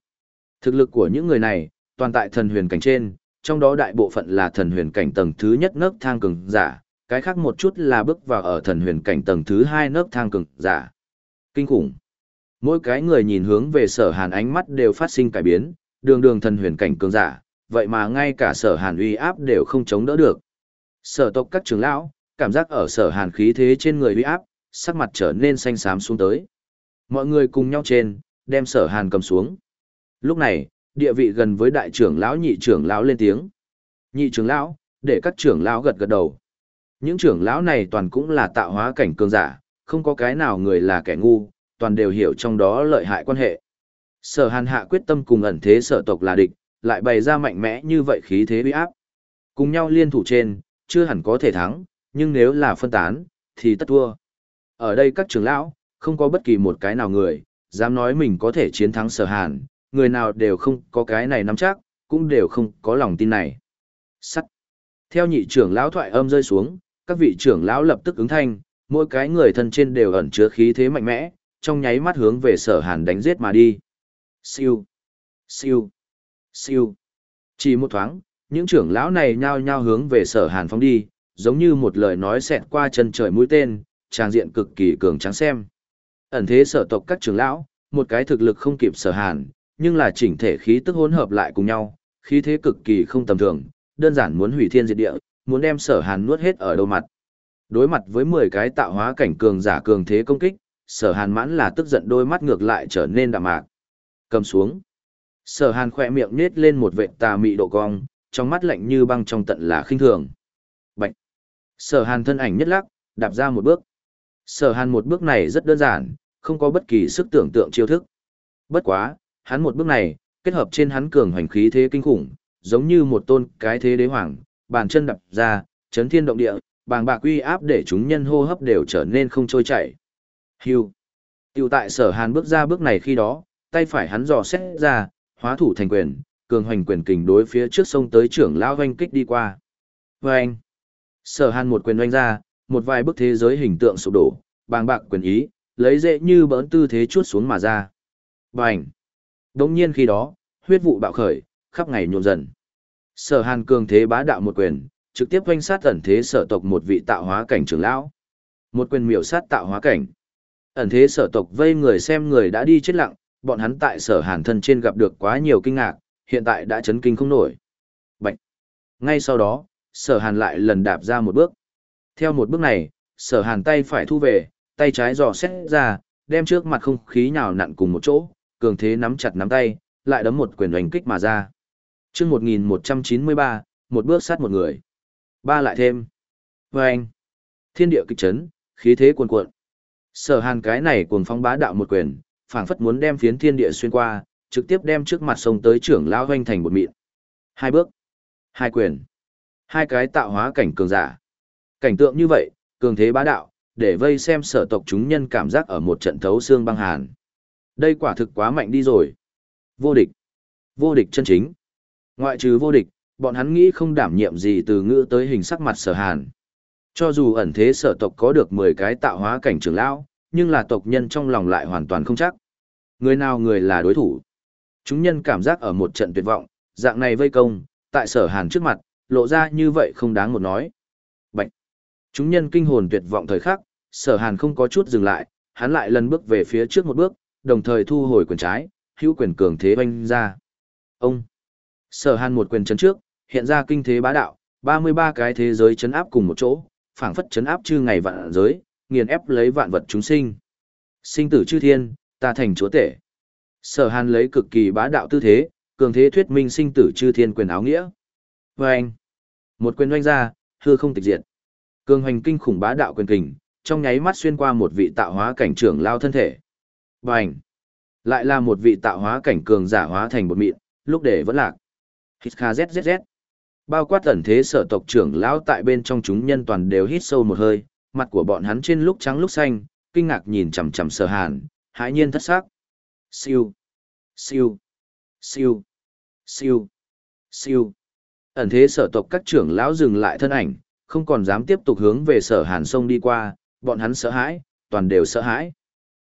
Thực lực của những người này, toàn tại thần huyền cảnh trên, trong đó đại bộ phận là thần huyền cảnh tầng thứ nhất nấc thang cường giả, cái khác một chút là bước vào ở thần huyền cảnh tầng thứ hai nấc thang cường giả. Kinh khủng. Mỗi cái người nhìn hướng về sở hàn ánh mắt đều phát sinh cải biến, đường đường thần huyền cảnh cường giả, vậy mà ngay cả sở hàn uy áp đều không chống đỡ được. Sở tộc các trưởng lão, cảm giác ở sở hàn khí thế trên người uy áp, sắc mặt trở nên xanh xám xuống tới. Mọi người cùng nhau trên, đem sở hàn cầm xuống. Lúc này, địa vị gần với đại trưởng lão nhị trưởng lão lên tiếng. Nhị trưởng lão, để các trưởng lão gật gật đầu. Những trưởng lão này toàn cũng là tạo hóa cảnh cường giả, không có cái nào người là kẻ ngu, toàn đều hiểu trong đó lợi hại quan hệ. Sở hàn hạ quyết tâm cùng ẩn thế sở tộc là địch, lại bày ra mạnh mẽ như vậy khí thế uy áp. Cùng nhau liên thủ trên, chưa hẳn có thể thắng, nhưng nếu là phân tán, thì tất thua. Ở đây các trưởng lão, không có bất kỳ một cái nào người, dám nói mình có thể chiến thắng sở hàn, người nào đều không có cái này nắm chắc, cũng đều không có lòng tin này. Sắt. Theo nhị trưởng lão thoại âm rơi xuống, các vị trưởng lão lập tức ứng thanh, mỗi cái người thân trên đều ẩn chứa khí thế mạnh mẽ, trong nháy mắt hướng về sở hàn đánh giết mà đi. Siêu, siêu, siêu. Chỉ một thoáng, những trưởng lão này nhao nhao hướng về sở hàn phóng đi, giống như một lời nói xẹt qua chân trời mũi tên, trang diện cực kỳ cường trắng xem. Ẩn thế sở tộc các trưởng lão, một cái thực lực không kịp sở hàn, nhưng là chỉnh thể khí tức hỗn hợp lại cùng nhau, khí thế cực kỳ không tầm thường, đơn giản muốn hủy thiên diệt địa, muốn đem sở hàn nuốt hết ở đầu mặt. Đối mặt với 10 cái tạo hóa cảnh cường giả cường thế công kích, sở hàn mãn là tức giận đôi mắt ngược lại trở nên đạm mạc. Cầm xuống. Sở hàn khỏe miệng nết lên một vệ tà mị độ cong, trong mắt lạnh như băng trong tận là khinh thường. Bạch. Sở hàn thân ảnh nhất lắc, đạp ra một bước. Sở hàn một bước này rất đơn giản, không có bất kỳ sức tưởng tượng chiêu thức. Bất quá, hắn một bước này, kết hợp trên hắn cường hoành khí thế kinh khủng, giống như một tôn cái thế đế hoàng, bàn chân đập ra, chấn thiên động địa, bàng bạc uy áp để chúng nhân hô hấp đều trở nên không trôi chảy. Hưu. Tiểu tại sở hàn bước ra bước này khi đó, tay phải hắn dò xét ra, hóa thủ thành quyền, cường hoành quyền kình đối phía trước sông tới trưởng lão hoanh kích đi qua. Vâng! Sở hàn một quyền oanh ra, một vài bức thế giới hình tượng sụp đổ, bàng bạc quyền ý, lấy dễ như bỡn tư thế chuốt xuống mà ra. Bành! Đống nhiên khi đó, huyết vụ bạo khởi, khắp ngày nhộn dần. Sở hàn cường thế bá đạo một quyền, trực tiếp quanh sát ẩn thế sở tộc một vị tạo hóa cảnh trưởng lão. Một quyền miểu sát tạo hóa cảnh. Ẩn thế sở tộc vây người xem người đã đi chết lặng, bọn hắn tại sở hàn thân trên gặp được quá nhiều kinh ngạc, hiện tại đã chấn kinh không nổi. Bạch! Ngay sau đó, sở hàn lại lần đạp ra một bước. Theo một bước này, sở hàn tay phải thu về, tay trái dò xét ra, đem trước mặt không khí nhào nặn cùng một chỗ, cường thế nắm chặt nắm tay, lại đấm một quyền đánh kích mà ra. chương 1193, một bước sát một người. Ba lại thêm. Vâng. anh. Thiên địa kịch chấn, khí thế cuồn cuộn. Sở hàn cái này cuồng phong bá đạo một quyền, phảng phất muốn đem phiến thiên địa xuyên qua, trực tiếp đem trước mặt sông tới trưởng lão hoanh thành một mịn. Hai bước. Hai quyền. Hai cái tạo hóa cảnh cường giả. Cảnh tượng như vậy, cường thế bá đạo, để vây xem sở tộc chúng nhân cảm giác ở một trận thấu xương băng hàn. Đây quả thực quá mạnh đi rồi. Vô địch. Vô địch chân chính. Ngoại trừ vô địch, bọn hắn nghĩ không đảm nhiệm gì từ ngữ tới hình sắc mặt sở hàn. Cho dù ẩn thế sở tộc có được 10 cái tạo hóa cảnh trưởng lão, nhưng là tộc nhân trong lòng lại hoàn toàn không chắc. Người nào người là đối thủ. Chúng nhân cảm giác ở một trận tuyệt vọng, dạng này vây công, tại sở hàn trước mặt, lộ ra như vậy không đáng một nói. Chúng nhân kinh hồn tuyệt vọng thời khắc, sở hàn không có chút dừng lại, hắn lại lần bước về phía trước một bước, đồng thời thu hồi quyền trái, hữu quyền cường thế oanh ra. Ông! Sở hàn một quyền chấn trước, hiện ra kinh thế bá đạo, 33 cái thế giới chấn áp cùng một chỗ, phảng phất chấn áp chư ngày vạn giới, nghiền ép lấy vạn vật chúng sinh. Sinh tử chư thiên, ta thành chúa tể. Sở hàn lấy cực kỳ bá đạo tư thế, cường thế thuyết minh sinh tử chư thiên quyền áo nghĩa. Và anh, một quyền oanh ra, hư không tịch diệt. Cường hoành kinh khủng bá đạo quyền kình, trong nháy mắt xuyên qua một vị tạo hóa cảnh trưởng lao thân thể. Và anh, lại là một vị tạo hóa cảnh cường giả hóa thành một mịn, lúc để vẫn lạc. Hít kha zzz. Bao quát tẩn thế sở tộc trưởng lão tại bên trong chúng nhân toàn đều hít sâu một hơi, mặt của bọn hắn trên lúc trắng lúc xanh, kinh ngạc nhìn chằm chằm sở hàn, hãi nhiên thất sắc Siêu, siêu, siêu, siêu, siêu. Ẩn thế sở tộc các trưởng lão dừng lại thân ảnh, không còn dám tiếp tục hướng về sở hàn sông đi qua, bọn hắn sợ hãi, toàn đều sợ hãi.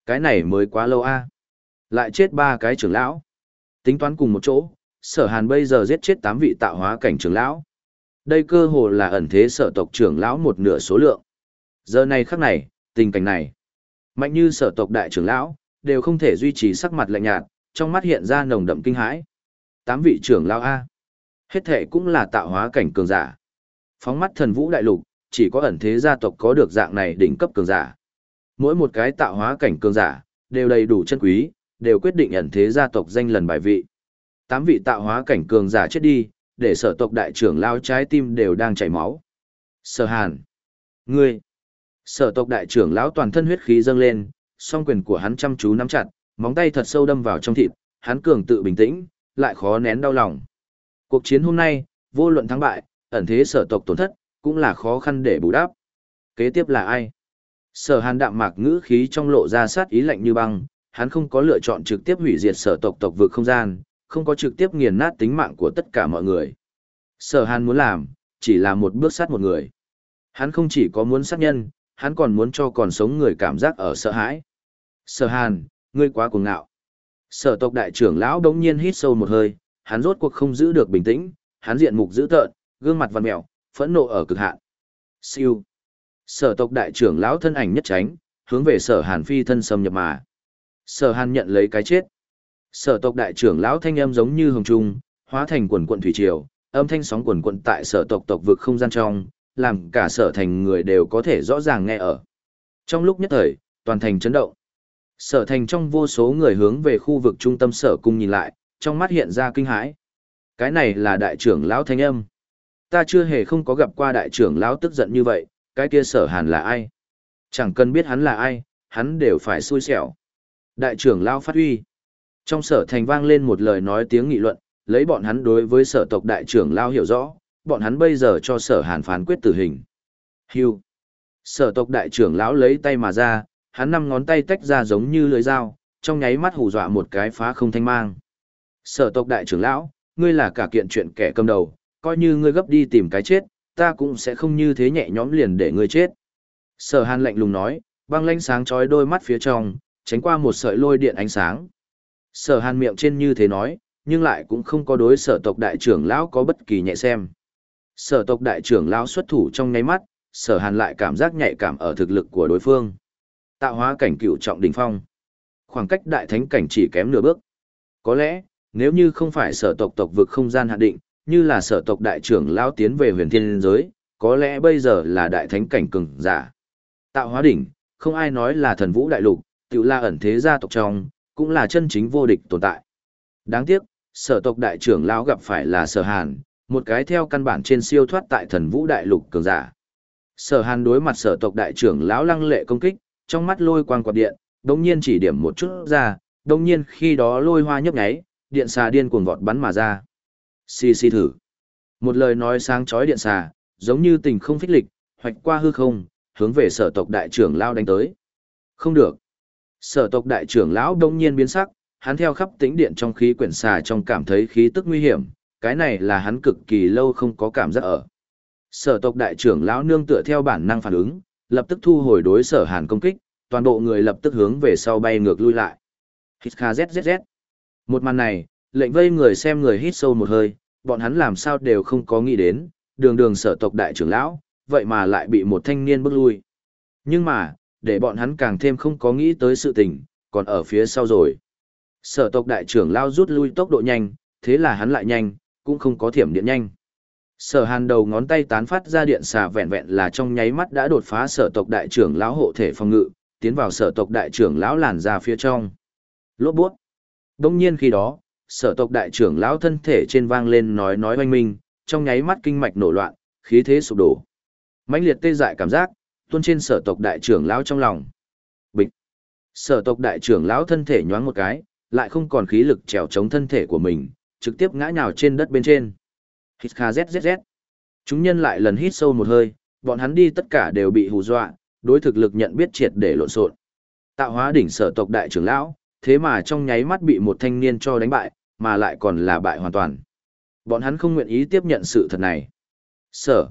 Cái này mới quá lâu a Lại chết ba cái trưởng lão. Tính toán cùng một chỗ, sở hàn bây giờ giết chết tám vị tạo hóa cảnh trưởng lão. Đây cơ hồ là ẩn thế sở tộc trưởng lão một nửa số lượng. Giờ này khắc này, tình cảnh này. Mạnh như sở tộc đại trưởng lão, đều không thể duy trì sắc mặt lạnh nhạt, trong mắt hiện ra nồng đậm kinh hãi. Tám vị trưởng lão A. Hết thể cũng là tạo hóa cảnh cường giả. Phóng mắt thần vũ đại lục, chỉ có ẩn thế gia tộc có được dạng này đỉnh cấp cường giả. Mỗi một cái tạo hóa cảnh cường giả, đều đầy đủ chân quý, đều quyết định ẩn thế gia tộc danh lần bài vị. Tám vị tạo hóa cảnh cường giả chết đi, để sở tộc đại trưởng lao trái tim đều đang chảy máu. Sở hàn. Ngươi. Sở tộc đại trưởng lão toàn thân huyết khí dâng lên, song quyền của hắn chăm chú nắm chặt, móng tay thật sâu đâm vào trong thịt, hắn cường tự bình tĩnh, lại khó nén đau lòng. Cuộc chiến hôm nay, vô luận thắng bại, ẩn thế sở tộc tổn thất, cũng là khó khăn để bù đắp. Kế tiếp là ai? Sở hàn đạm mạc ngữ khí trong lộ ra sát ý lạnh như băng, hắn không có lựa chọn trực tiếp hủy diệt sở tộc tộc vực không gian, không có trực tiếp nghiền nát tính mạng của tất cả mọi người. Sở hàn muốn làm, chỉ là một bước sát một người. Hắn không chỉ có muốn sát nhân, hắn còn muốn cho còn sống người cảm giác ở sợ hãi. Sở hàn, ngươi quá cuồng ngạo. Sở tộc đại trưởng lão đống nhiên hít sâu một hơi, hắn rốt cuộc không giữ được bình tĩnh, hắn diện mục dữ tợn, gương mặt vằn mèo, phẫn nộ ở cực hạn. Siêu. Sở tộc đại trưởng lão thân ảnh nhất tránh, hướng về sở hàn phi thân xâm nhập mà. Sở hàn nhận lấy cái chết. Sở tộc đại trưởng lão thanh âm giống như hồng trung, hóa thành quần quận thủy triều, âm thanh sóng quần quận tại sở tộc tộc vực không gian trong, làm cả sở thành người đều có thể rõ ràng nghe ở. Trong lúc nhất thời, toàn thành chấn động. Sở thành trong vô số người hướng về khu vực trung tâm sở cung nhìn lại, trong mắt hiện ra kinh hãi. Cái này là đại trưởng lão thanh âm. Ta chưa hề không có gặp qua đại trưởng lão tức giận như vậy, cái kia sở hàn là ai? Chẳng cần biết hắn là ai, hắn đều phải xui xẻo. Đại trưởng lão phát huy. Trong sở thành vang lên một lời nói tiếng nghị luận, lấy bọn hắn đối với sở tộc đại trưởng lao hiểu rõ, bọn hắn bây giờ cho sở hàn phán quyết tử hình. Hưu. Sở tộc đại trưởng lão lấy tay mà ra, hắn năm ngón tay tách ra giống như lưỡi dao, trong nháy mắt hù dọa một cái phá không thanh mang. Sở tộc đại trưởng lão, ngươi là cả kiện chuyện kẻ cầm đầu, coi như ngươi gấp đi tìm cái chết, ta cũng sẽ không như thế nhẹ nhõm liền để ngươi chết. Sở hàn lạnh lùng nói, băng lanh sáng chói đôi mắt phía trong, tránh qua một sợi lôi điện ánh sáng. Sở hàn miệng trên như thế nói, nhưng lại cũng không có đối sở tộc đại trưởng lão có bất kỳ nhẹ xem. Sở tộc đại trưởng lão xuất thủ trong nháy mắt, sở hàn lại cảm giác nhạy cảm ở thực lực của đối phương. Tạo hóa cảnh cựu trọng đỉnh phong. Khoảng cách đại thánh cảnh chỉ kém nửa bước. Có lẽ, nếu như không phải sở tộc tộc vực không gian hạn định, như là sở tộc đại trưởng lão tiến về huyền thiên giới, có lẽ bây giờ là đại thánh cảnh cường giả. Tạo hóa đỉnh, không ai nói là thần vũ đại lục, tự la ẩn thế gia tộc trong, cũng là chân chính vô địch tồn tại. Đáng tiếc, sở tộc đại trưởng lão gặp phải là sở hàn, một cái theo căn bản trên siêu thoát tại thần vũ đại lục cường giả. Sở hàn đối mặt sở tộc đại trưởng lão lăng lệ công kích, trong mắt lôi quang quạt điện, đồng nhiên chỉ điểm một chút ra, đồng nhiên khi đó lôi hoa nhấp nháy, điện xà điên cuồng vọt bắn mà ra. Xì xì thử. Một lời nói sáng chói điện xà, giống như tình không phích lịch, hoạch qua hư không, hướng về sở tộc đại trưởng lão đánh tới. Không được. Sở tộc đại trưởng lão đông nhiên biến sắc, hắn theo khắp tĩnh điện trong khí quyển xà trong cảm thấy khí tức nguy hiểm, cái này là hắn cực kỳ lâu không có cảm giác ở. Sở tộc đại trưởng lão nương tựa theo bản năng phản ứng, lập tức thu hồi đối sở hàn công kích, toàn bộ người lập tức hướng về sau bay ngược lui lại. Hít kha zzz. Một màn này, lệnh vây người xem người hít sâu một hơi, bọn hắn làm sao đều không có nghĩ đến, đường đường sở tộc đại trưởng lão, vậy mà lại bị một thanh niên bước lui. Nhưng mà, để bọn hắn càng thêm không có nghĩ tới sự tình, còn ở phía sau rồi. Sở tộc đại trưởng lao rút lui tốc độ nhanh, thế là hắn lại nhanh, cũng không có thiểm điện nhanh. Sở hàn đầu ngón tay tán phát ra điện xà vẹn vẹn là trong nháy mắt đã đột phá sở tộc đại trưởng lão hộ thể phòng ngự, tiến vào sở tộc đại trưởng lão làn ra phía trong. Lốt buốt. Đông nhiên khi đó, sở tộc đại trưởng lão thân thể trên vang lên nói nói oanh minh, trong nháy mắt kinh mạch nổ loạn, khí thế sụp đổ. mãnh liệt tê dại cảm giác, tuôn trên sở tộc đại trưởng lão trong lòng. Bịch. Sở tộc đại trưởng lão thân thể nhoáng một cái, lại không còn khí lực trèo chống thân thể của mình, trực tiếp ngã nhào trên đất bên trên. Hít kha zzz. Chúng nhân lại lần hít sâu một hơi, bọn hắn đi tất cả đều bị hù dọa, đối thực lực nhận biết triệt để lộn xộn. Tạo hóa đỉnh sở tộc đại trưởng lão, thế mà trong nháy mắt bị một thanh niên cho đánh bại, mà lại còn là bại hoàn toàn. Bọn hắn không nguyện ý tiếp nhận sự thật này. Sở.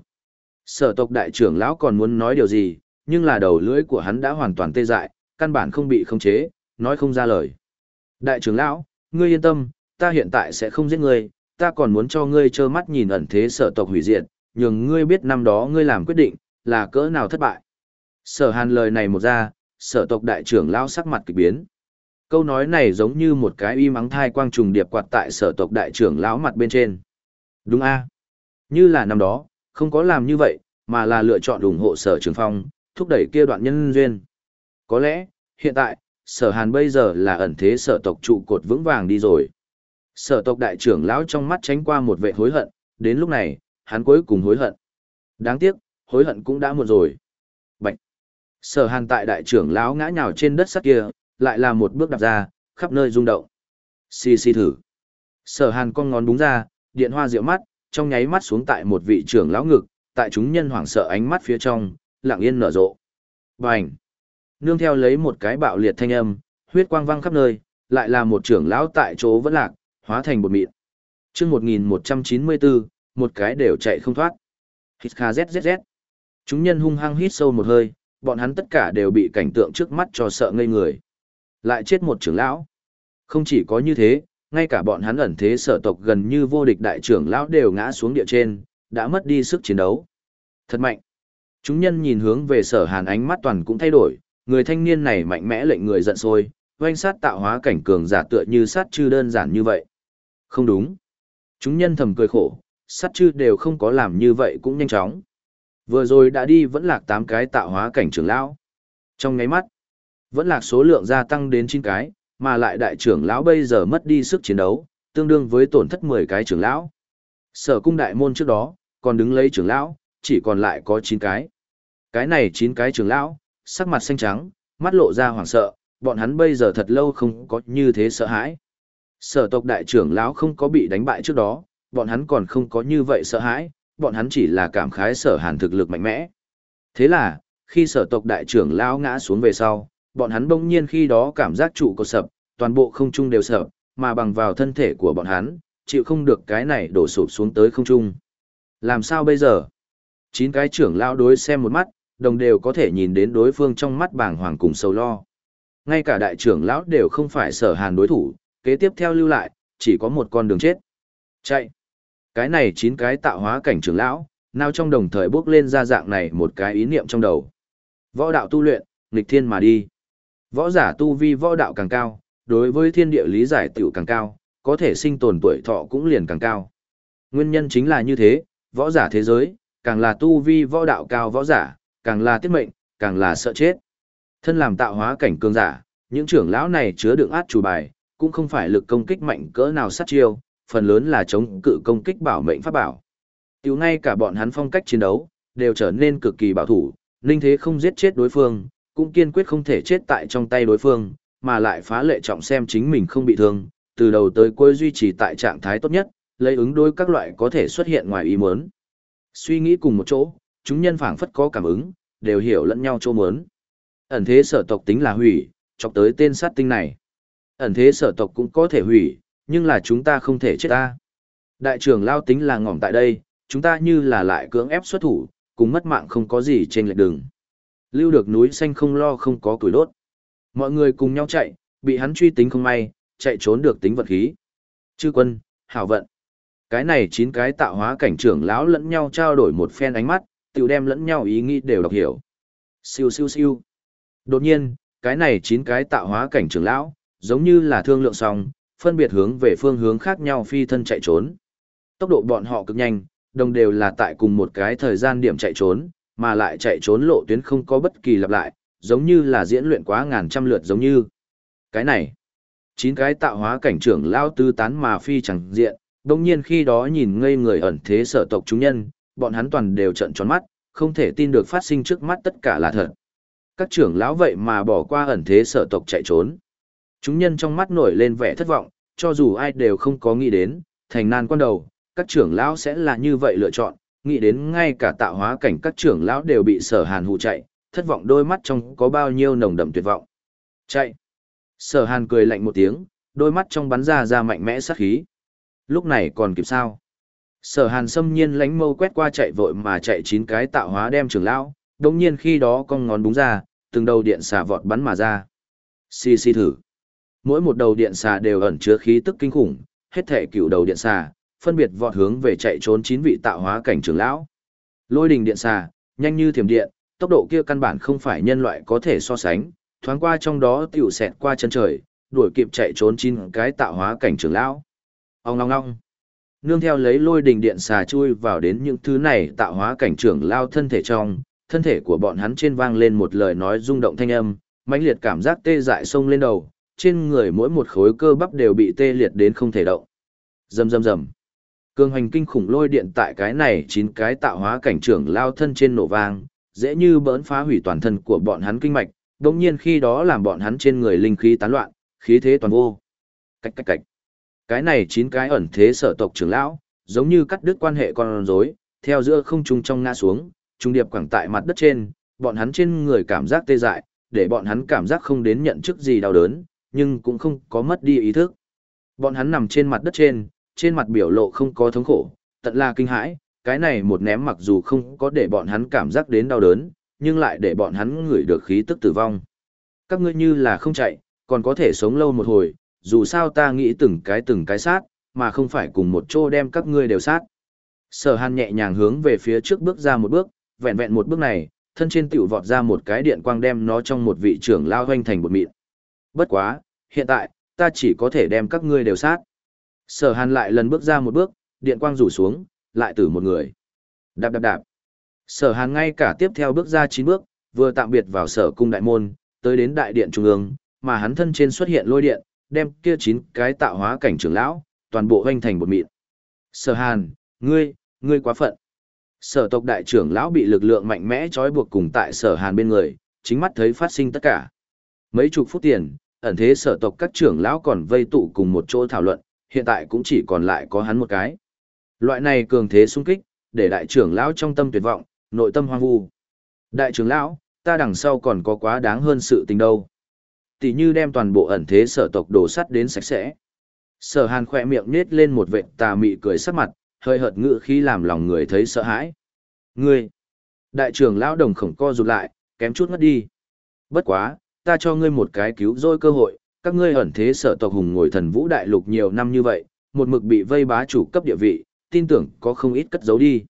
Sở tộc đại trưởng lão còn muốn nói điều gì, nhưng là đầu lưỡi của hắn đã hoàn toàn tê dại, căn bản không bị khống chế, nói không ra lời. Đại trưởng lão, ngươi yên tâm, ta hiện tại sẽ không giết ngươi, ta còn muốn cho ngươi trơ mắt nhìn ẩn thế sở tộc hủy diệt, nhường ngươi biết năm đó ngươi làm quyết định, là cỡ nào thất bại. Sở hàn lời này một ra, sở tộc đại trưởng lão sắc mặt kỳ biến. Câu nói này giống như một cái y mắng thai quang trùng điệp quạt tại sở tộc đại trưởng lão mặt bên trên. Đúng a Như là năm đó, không có làm như vậy, mà là lựa chọn ủng hộ sở trường phong, thúc đẩy kia đoạn nhân duyên. Có lẽ, hiện tại, sở hàn bây giờ là ẩn thế sở tộc trụ cột vững vàng đi rồi. Sở tộc đại trưởng lão trong mắt tránh qua một vệ hối hận, đến lúc này, hắn cuối cùng hối hận. Đáng tiếc, hối hận cũng đã muộn rồi. Bạch. Sở hàn tại đại trưởng lão ngã nhào trên đất sắt kia, lại là một bước đạp ra, khắp nơi rung động. Xì xì thử. Sở hàn con ngón búng ra, điện hoa diệu mắt, trong nháy mắt xuống tại một vị trưởng lão ngực, tại chúng nhân hoảng sợ ánh mắt phía trong, lặng yên nở rộ. Bành! Nương theo lấy một cái bạo liệt thanh âm, huyết quang văng khắp nơi, lại là một trưởng lão tại chỗ vẫn lạc, hóa thành bột mịn. Chương 1194, một cái đều chạy không thoát. Hít kha zzz. Chúng nhân hung hăng hít sâu một hơi, bọn hắn tất cả đều bị cảnh tượng trước mắt cho sợ ngây người. Lại chết một trưởng lão. Không chỉ có như thế, ngay cả bọn hắn ẩn thế sở tộc gần như vô địch đại trưởng lão đều ngã xuống địa trên, đã mất đi sức chiến đấu. Thật mạnh. Chúng nhân nhìn hướng về sở hàn ánh mắt toàn cũng thay đổi, người thanh niên này mạnh mẽ lệnh người giận sôi oanh sát tạo hóa cảnh cường giả tựa như sát chư đơn giản như vậy. Không đúng. Chúng nhân thầm cười khổ, sát chư đều không có làm như vậy cũng nhanh chóng. Vừa rồi đã đi vẫn lạc 8 cái tạo hóa cảnh trưởng lão. Trong ngáy mắt, vẫn là số lượng gia tăng đến 9 cái, mà lại đại trưởng lão bây giờ mất đi sức chiến đấu, tương đương với tổn thất 10 cái trưởng lão. Sở cung đại môn trước đó, còn đứng lấy trưởng lão, chỉ còn lại có 9 cái. Cái này 9 cái trưởng lão, sắc mặt xanh trắng, mắt lộ ra hoảng sợ, bọn hắn bây giờ thật lâu không có như thế sợ hãi. Sở tộc đại trưởng lão không có bị đánh bại trước đó, bọn hắn còn không có như vậy sợ hãi, bọn hắn chỉ là cảm khái sở hàn thực lực mạnh mẽ. Thế là, khi sở tộc đại trưởng lão ngã xuống về sau, bọn hắn bỗng nhiên khi đó cảm giác trụ cột sập, toàn bộ không trung đều sập, mà bằng vào thân thể của bọn hắn, chịu không được cái này đổ sụp xuống tới không trung. Làm sao bây giờ? Chín cái trưởng lão đối xem một mắt, đồng đều có thể nhìn đến đối phương trong mắt bàng hoàng cùng sâu lo. Ngay cả đại trưởng lão đều không phải sở hàn đối thủ, kế tiếp theo lưu lại, chỉ có một con đường chết. Chạy. Cái này chín cái tạo hóa cảnh trưởng lão, nào trong đồng thời bước lên ra dạng này một cái ý niệm trong đầu. Võ đạo tu luyện, nghịch thiên mà đi. Võ giả tu vi võ đạo càng cao, đối với thiên địa lý giải tiểu càng cao, có thể sinh tồn tuổi thọ cũng liền càng cao. Nguyên nhân chính là như thế, võ giả thế giới, càng là tu vi võ đạo cao võ giả, càng là tiết mệnh, càng là sợ chết. Thân làm tạo hóa cảnh cường giả, những trưởng lão này chứa đựng át chủ bài, cũng không phải lực công kích mạnh cỡ nào sát chiêu, phần lớn là chống cự công kích bảo mệnh pháp bảo. Tiểu ngay cả bọn hắn phong cách chiến đấu, đều trở nên cực kỳ bảo thủ, linh thế không giết chết đối phương, cũng kiên quyết không thể chết tại trong tay đối phương, mà lại phá lệ trọng xem chính mình không bị thương, từ đầu tới cuối duy trì tại trạng thái tốt nhất, lấy ứng đối các loại có thể xuất hiện ngoài ý muốn. Suy nghĩ cùng một chỗ, chúng nhân phảng phất có cảm ứng, đều hiểu lẫn nhau chỗ muốn. Ẩn thế sở tộc tính là hủy, chọc tới tên sát tinh này. Ẩn thế sở tộc cũng có thể hủy, nhưng là chúng ta không thể chết ta. Đại trưởng lao tính là ngỏm tại đây, chúng ta như là lại cưỡng ép xuất thủ, cùng mất mạng không có gì trên lệch đường. Lưu được núi xanh không lo không có củi đốt. Mọi người cùng nhau chạy, bị hắn truy tính không may, chạy trốn được tính vật khí. Chư quân, hảo vận. Cái này chín cái tạo hóa cảnh trưởng lão lẫn nhau trao đổi một phen ánh mắt, tiểu đem lẫn nhau ý nghĩ đều đọc hiểu. Siêu siêu siêu. Đột nhiên, cái này chín cái tạo hóa cảnh trưởng lão, giống như là thương lượng xong, phân biệt hướng về phương hướng khác nhau phi thân chạy trốn. Tốc độ bọn họ cực nhanh, đồng đều là tại cùng một cái thời gian điểm chạy trốn, mà lại chạy trốn lộ tuyến không có bất kỳ lặp lại, giống như là diễn luyện quá ngàn trăm lượt giống như. Cái này, chín cái tạo hóa cảnh trưởng lao tư tán mà phi chẳng diện, đồng nhiên khi đó nhìn ngây người ẩn thế sở tộc chúng nhân, bọn hắn toàn đều trận tròn mắt, không thể tin được phát sinh trước mắt tất cả là thật. Các trưởng lão vậy mà bỏ qua ẩn thế sở tộc chạy trốn. Chúng nhân trong mắt nổi lên vẻ thất vọng, cho dù ai đều không có nghĩ đến, thành nan quan đầu, các trưởng lão sẽ là như vậy lựa chọn, nghĩ đến ngay cả tạo hóa cảnh các trưởng lão đều bị sở hàn hụ chạy, thất vọng đôi mắt trong có bao nhiêu nồng đậm tuyệt vọng. Chạy. Sở hàn cười lạnh một tiếng, đôi mắt trong bắn ra ra mạnh mẽ sát khí. Lúc này còn kịp sao? Sở hàn xâm nhiên lánh mâu quét qua chạy vội mà chạy chín cái tạo hóa đem trưởng lão, đồng nhiên khi đó con ngón búng ra, từng đầu điện xà vọt bắn mà ra. Xì xì thử. Mỗi một đầu điện xà đều ẩn chứa khí tức kinh khủng, hết thể cựu đầu điện xà, phân biệt vọt hướng về chạy trốn chín vị tạo hóa cảnh trưởng lão. Lôi đình điện xà, nhanh như thiểm điện, tốc độ kia căn bản không phải nhân loại có thể so sánh, thoáng qua trong đó tiểu xẹt qua chân trời, đuổi kịp chạy trốn chín cái tạo hóa cảnh trưởng lão. Ông ngong ngong. Nương theo lấy lôi đình điện xà chui vào đến những thứ này tạo hóa cảnh trưởng lao thân thể trong, thân thể của bọn hắn trên vang lên một lời nói rung động thanh âm, mãnh liệt cảm giác tê dại sông lên đầu, trên người mỗi một khối cơ bắp đều bị tê liệt đến không thể động. Rầm rầm rầm. Cường hoành kinh khủng lôi điện tại cái này chín cái tạo hóa cảnh trưởng lao thân trên nổ vang, dễ như bỡn phá hủy toàn thân của bọn hắn kinh mạch, đồng nhiên khi đó làm bọn hắn trên người linh khí tán loạn, khí thế toàn vô. Cách cách cách. Cái này chín cái ẩn thế sở tộc trưởng lão, giống như cắt đứt quan hệ con rối, theo giữa không trung trong ngã xuống, trung điệp quẳng tại mặt đất trên, bọn hắn trên người cảm giác tê dại, để bọn hắn cảm giác không đến nhận chức gì đau đớn, nhưng cũng không có mất đi ý thức. Bọn hắn nằm trên mặt đất trên, trên mặt biểu lộ không có thống khổ, tận là kinh hãi, cái này một ném mặc dù không có để bọn hắn cảm giác đến đau đớn, nhưng lại để bọn hắn ngửi được khí tức tử vong. Các ngươi như là không chạy, còn có thể sống lâu một hồi, dù sao ta nghĩ từng cái từng cái sát, mà không phải cùng một chỗ đem các ngươi đều sát. Sở hàn nhẹ nhàng hướng về phía trước bước ra một bước, vẹn vẹn một bước này, thân trên tiểu vọt ra một cái điện quang đem nó trong một vị trưởng lao hoanh thành một mịn. Bất quá, hiện tại, ta chỉ có thể đem các ngươi đều sát. Sở hàn lại lần bước ra một bước, điện quang rủ xuống, lại tử một người. Đạp đạp đạp. Sở hàn ngay cả tiếp theo bước ra chín bước, vừa tạm biệt vào sở cung đại môn, tới đến đại điện trung ương, mà hắn thân trên xuất hiện lôi điện, đem kia chín cái tạo hóa cảnh trưởng lão, toàn bộ hoanh thành một mịn. Sở hàn, ngươi, ngươi quá phận. Sở tộc đại trưởng lão bị lực lượng mạnh mẽ trói buộc cùng tại sở hàn bên người, chính mắt thấy phát sinh tất cả. Mấy chục phút tiền, ẩn thế sở tộc các trưởng lão còn vây tụ cùng một chỗ thảo luận, hiện tại cũng chỉ còn lại có hắn một cái. Loại này cường thế xung kích, để đại trưởng lão trong tâm tuyệt vọng, nội tâm hoang vu. Đại trưởng lão, ta đằng sau còn có quá đáng hơn sự tình đâu. Tỷ như đem toàn bộ ẩn thế sở tộc đổ sắt đến sạch sẽ. Sở hàn khỏe miệng nết lên một vệt tà mị cười sắc mặt, hơi hợt ngự khi làm lòng người thấy sợ hãi. Ngươi! Đại trưởng lão đồng khổng co rụt lại, kém chút ngất đi. Bất quá, ta cho ngươi một cái cứu rỗi cơ hội, các ngươi ẩn thế sở tộc hùng ngồi thần vũ đại lục nhiều năm như vậy, một mực bị vây bá chủ cấp địa vị, tin tưởng có không ít cất giấu đi.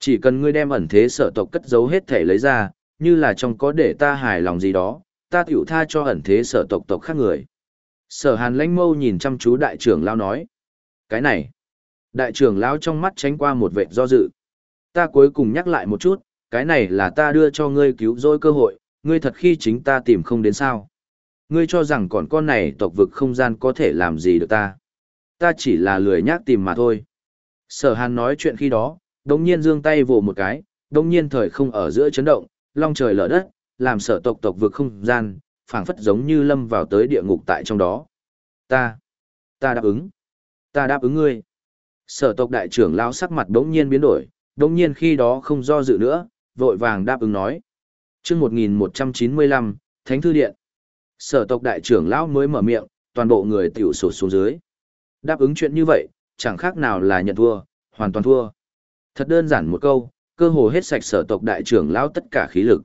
Chỉ cần ngươi đem ẩn thế sở tộc cất giấu hết thể lấy ra, như là trong có để ta hài lòng gì đó, ta tiểu tha cho ẩn thế sở tộc tộc khác người. Sở hàn lãnh mâu nhìn chăm chú đại trưởng lao nói. Cái này, đại trưởng lao trong mắt tránh qua một vệt do dự. Ta cuối cùng nhắc lại một chút, cái này là ta đưa cho ngươi cứu rỗi cơ hội, ngươi thật khi chính ta tìm không đến sao. Ngươi cho rằng còn con này tộc vực không gian có thể làm gì được ta. Ta chỉ là lười nhác tìm mà thôi. Sở hàn nói chuyện khi đó, đồng nhiên giương tay vồ một cái, đồng nhiên thời không ở giữa chấn động, long trời lở đất, làm sở tộc tộc vực không gian, phảng phất giống như lâm vào tới địa ngục tại trong đó. Ta, ta đáp ứng, ta đáp ứng ngươi. Sở tộc đại trưởng lão sắc mặt đống nhiên biến đổi, đống nhiên khi đó không do dự nữa, vội vàng đáp ứng nói. chương 1195, Thánh Thư Điện. Sở tộc đại trưởng lão mới mở miệng, toàn bộ người tiểu sổ xuống dưới. Đáp ứng chuyện như vậy, chẳng khác nào là nhận thua, hoàn toàn thua. Thật đơn giản một câu, cơ hồ hết sạch sở tộc đại trưởng lão tất cả khí lực.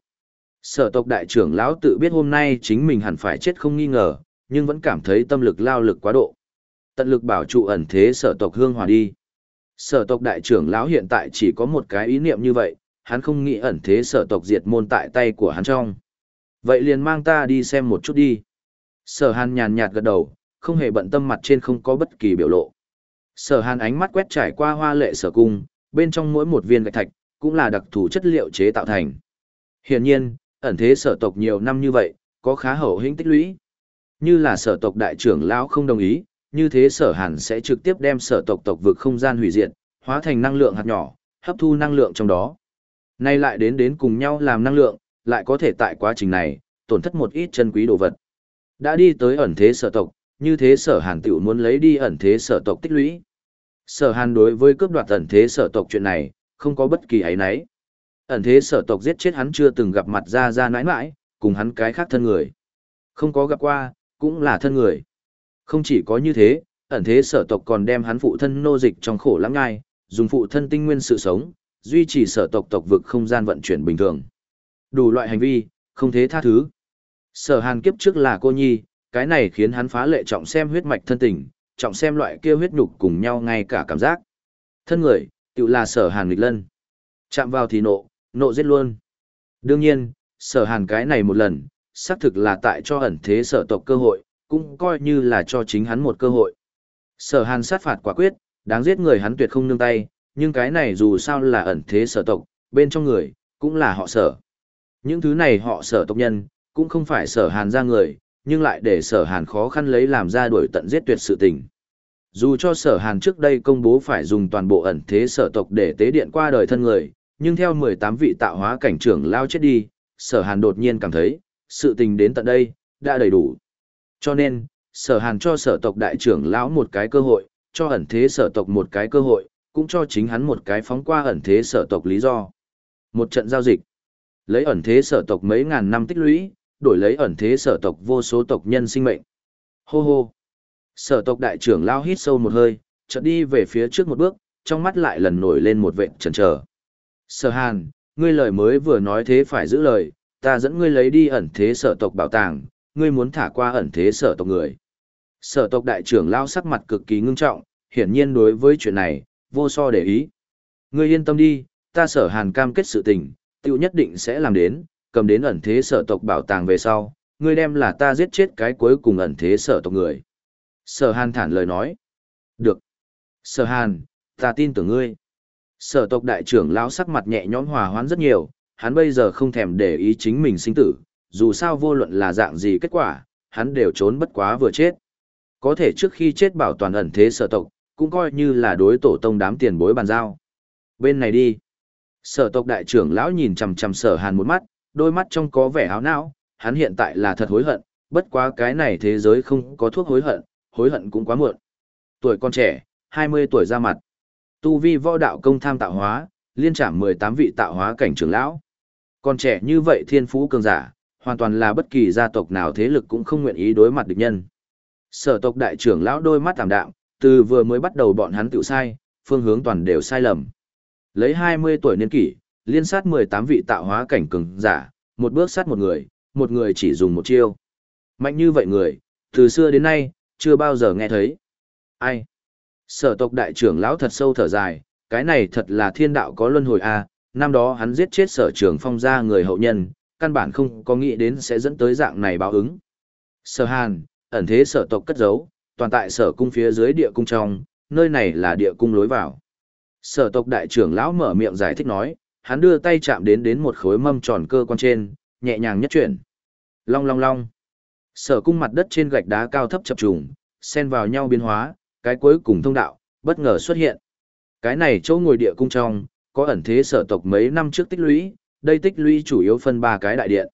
Sở tộc đại trưởng lão tự biết hôm nay chính mình hẳn phải chết không nghi ngờ, nhưng vẫn cảm thấy tâm lực lao lực quá độ. Tận lực bảo trụ ẩn thế sở tộc hương hòa đi. Sở tộc đại trưởng lão hiện tại chỉ có một cái ý niệm như vậy, hắn không nghĩ ẩn thế sở tộc diệt môn tại tay của hắn trong. Vậy liền mang ta đi xem một chút đi. Sở hàn nhàn nhạt gật đầu, không hề bận tâm mặt trên không có bất kỳ biểu lộ. Sở hàn ánh mắt quét trải qua hoa lệ sở cung, bên trong mỗi một viên gạch thạch, cũng là đặc thù chất liệu chế tạo thành. Hiển nhiên, ẩn thế sở tộc nhiều năm như vậy, có khá hậu hĩnh tích lũy. Như là sở tộc đại trưởng lão không đồng ý, như thế sở hàn sẽ trực tiếp đem sở tộc tộc vực không gian hủy diệt, hóa thành năng lượng hạt nhỏ, hấp thu năng lượng trong đó. Nay lại đến đến cùng nhau làm năng lượng, lại có thể tại quá trình này, tổn thất một ít chân quý đồ vật. Đã đi tới ẩn thế sở tộc, như thế sở hàn tiểu muốn lấy đi ẩn thế sở tộc tích lũy. Sở hàn đối với cướp đoạt ẩn thế sở tộc chuyện này, không có bất kỳ ấy nấy. Ẩn thế sở tộc giết chết hắn chưa từng gặp mặt ra ra nãi nãi, cùng hắn cái khác thân người. Không có gặp qua, cũng là thân người. Không chỉ có như thế, ẩn thế sở tộc còn đem hắn phụ thân nô dịch trong khổ lắm ngai, dùng phụ thân tinh nguyên sự sống, duy trì sở tộc tộc vực không gian vận chuyển bình thường. Đủ loại hành vi, không thế tha thứ. Sở hàn kiếp trước là cô nhi, cái này khiến hắn phá lệ trọng xem huyết mạch thân tình, trọng xem loại kia huyết nhục cùng nhau ngay cả cảm giác. Thân người, tự là sở hàn nghịch lân. Chạm vào thì nộ, nộ giết luôn. Đương nhiên, sở hàn cái này một lần, xác thực là tại cho ẩn thế sở tộc cơ hội, cũng coi như là cho chính hắn một cơ hội. Sở hàn sát phạt quả quyết, đáng giết người hắn tuyệt không nương tay, nhưng cái này dù sao là ẩn thế sở tộc, bên trong người, cũng là họ sở. Những thứ này họ sở tộc nhân, cũng không phải sở hàn ra người, nhưng lại để sở hàn khó khăn lấy làm ra đuổi tận giết tuyệt sự tình. Dù cho sở hàn trước đây công bố phải dùng toàn bộ ẩn thế sở tộc để tế điện qua đời thân người, nhưng theo 18 vị tạo hóa cảnh trưởng lao chết đi, sở hàn đột nhiên cảm thấy, sự tình đến tận đây, đã đầy đủ. Cho nên, sở hàn cho sở tộc đại trưởng lão một cái cơ hội, cho ẩn thế sở tộc một cái cơ hội, cũng cho chính hắn một cái phóng qua ẩn thế sở tộc lý do. Một trận giao dịch, lấy ẩn thế sở tộc mấy ngàn năm tích lũy, đổi lấy ẩn thế sở tộc vô số tộc nhân sinh mệnh. Hô hô. Sở tộc đại trưởng lao hít sâu một hơi, chợt đi về phía trước một bước, trong mắt lại lần nổi lên một vệt chần chờ. Sở Hàn, ngươi lời mới vừa nói thế phải giữ lời, ta dẫn ngươi lấy đi ẩn thế sở tộc bảo tàng, ngươi muốn thả qua ẩn thế sở tộc người. Sở tộc đại trưởng lao sắc mặt cực kỳ ngưng trọng, hiển nhiên đối với chuyện này, vô so để ý. Ngươi yên tâm đi, ta sở Hàn cam kết sự tình, tiêu nhất định sẽ làm đến, cầm đến ẩn thế sở tộc bảo tàng về sau, ngươi đem là ta giết chết cái cuối cùng ẩn thế sở tộc người. Sở Hàn thản lời nói. Được. Sở Hàn, ta tin tưởng ngươi. Sở tộc đại trưởng lão sắc mặt nhẹ nhõm hòa hoãn rất nhiều, hắn bây giờ không thèm để ý chính mình sinh tử, dù sao vô luận là dạng gì kết quả, hắn đều trốn bất quá vừa chết. Có thể trước khi chết bảo toàn ẩn thế sở tộc, cũng coi như là đối tổ tông đám tiền bối bàn giao. Bên này đi. Sở tộc đại trưởng lão nhìn chằm chằm sở hàn một mắt, đôi mắt trong có vẻ háo não, hắn hiện tại là thật hối hận, bất quá cái này thế giới không có thuốc hối hận, hối hận cũng quá muộn. Tuổi con trẻ, 20 tuổi ra mặt. Tu vi võ đạo công tham tạo hóa, liên trảm 18 vị tạo hóa cảnh trưởng lão. Còn trẻ như vậy thiên phú cường giả, hoàn toàn là bất kỳ gia tộc nào thế lực cũng không nguyện ý đối mặt địch nhân. Sở tộc đại trưởng lão đôi mắt tạm đạm, từ vừa mới bắt đầu bọn hắn tiểu sai, phương hướng toàn đều sai lầm. Lấy 20 tuổi niên kỷ, liên sát 18 vị tạo hóa cảnh cường giả, một bước sát một người, một người chỉ dùng một chiêu. Mạnh như vậy người, từ xưa đến nay, chưa bao giờ nghe thấy. Ai? Sở tộc đại trưởng lão thật sâu thở dài, cái này thật là thiên đạo có luân hồi a à, năm đó hắn giết chết sở trưởng phong gia người hậu nhân, căn bản không có nghĩ đến sẽ dẫn tới dạng này báo ứng. Sở hàn, ẩn thế sở tộc cất giấu, toàn tại sở cung phía dưới địa cung trong, nơi này là địa cung lối vào. Sở tộc đại trưởng lão mở miệng giải thích nói, hắn đưa tay chạm đến đến một khối mâm tròn cơ quan trên, nhẹ nhàng nhất chuyển. Long long long. Sở cung mặt đất trên gạch đá cao thấp chập trùng, xen vào nhau biến hóa, cái cuối cùng thông đạo, bất ngờ xuất hiện. Cái này chỗ ngồi địa cung trong, có ẩn thế sở tộc mấy năm trước tích lũy, đây tích lũy chủ yếu phân ba cái đại điện.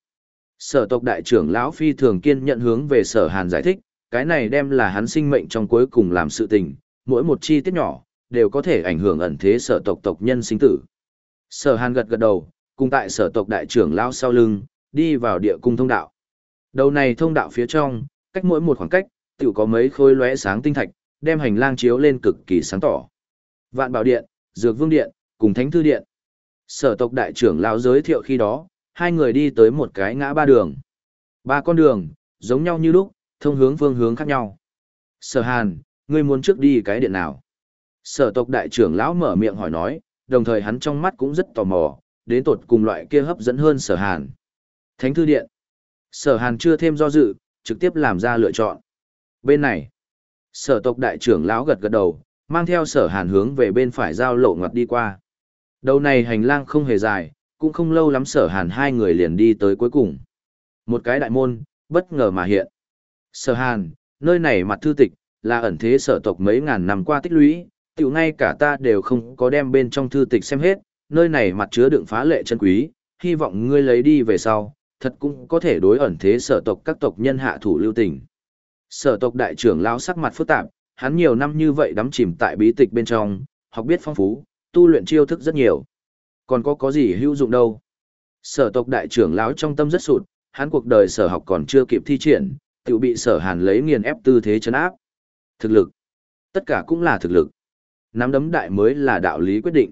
Sở tộc đại trưởng lão phi thường kiên nhận hướng về sở hàn giải thích, cái này đem là hắn sinh mệnh trong cuối cùng làm sự tình, mỗi một chi tiết nhỏ, đều có thể ảnh hưởng ẩn thế sở tộc tộc nhân sinh tử. Sở hàn gật gật đầu, cùng tại sở tộc đại trưởng lão sau lưng, đi vào địa cung thông đạo. Đầu này thông đạo phía trong, cách mỗi một khoảng cách, tự có mấy khối lóe sáng tinh thạch, đem hành lang chiếu lên cực kỳ sáng tỏ. Vạn Bảo Điện, Dược Vương Điện, cùng Thánh Thư Điện. Sở tộc đại trưởng lão giới thiệu khi đó, hai người đi tới một cái ngã ba đường. Ba con đường, giống nhau như lúc, thông hướng phương hướng khác nhau. Sở Hàn, ngươi muốn trước đi cái điện nào? Sở tộc đại trưởng lão mở miệng hỏi nói, đồng thời hắn trong mắt cũng rất tò mò, đến tột cùng loại kia hấp dẫn hơn sở Hàn. Thánh Thư Điện. Sở Hàn chưa thêm do dự, trực tiếp làm ra lựa chọn. Bên này, sở tộc đại trưởng lão gật gật đầu, mang theo sở Hàn hướng về bên phải giao lộ ngoặt đi qua. Đầu này hành lang không hề dài, cũng không lâu lắm sở Hàn hai người liền đi tới cuối cùng. Một cái đại môn, bất ngờ mà hiện. Sở Hàn, nơi này mặt thư tịch, là ẩn thế sở tộc mấy ngàn năm qua tích lũy, tiểu ngay cả ta đều không có đem bên trong thư tịch xem hết, nơi này mặt chứa đựng phá lệ chân quý, hy vọng ngươi lấy đi về sau, thật cũng có thể đối ẩn thế sở tộc các tộc nhân hạ thủ lưu tình. Sở tộc đại trưởng lão sắc mặt phức tạp, hắn nhiều năm như vậy đắm chìm tại bí tịch bên trong, học biết phong phú, tu luyện chiêu thức rất nhiều. Còn có có gì hữu dụng đâu. Sở tộc đại trưởng lão trong tâm rất sụt, hắn cuộc đời sở học còn chưa kịp thi triển, tự bị sở hàn lấy nghiền ép tư thế chấn áp. Thực lực. Tất cả cũng là thực lực. Nắm đấm đại mới là đạo lý quyết định.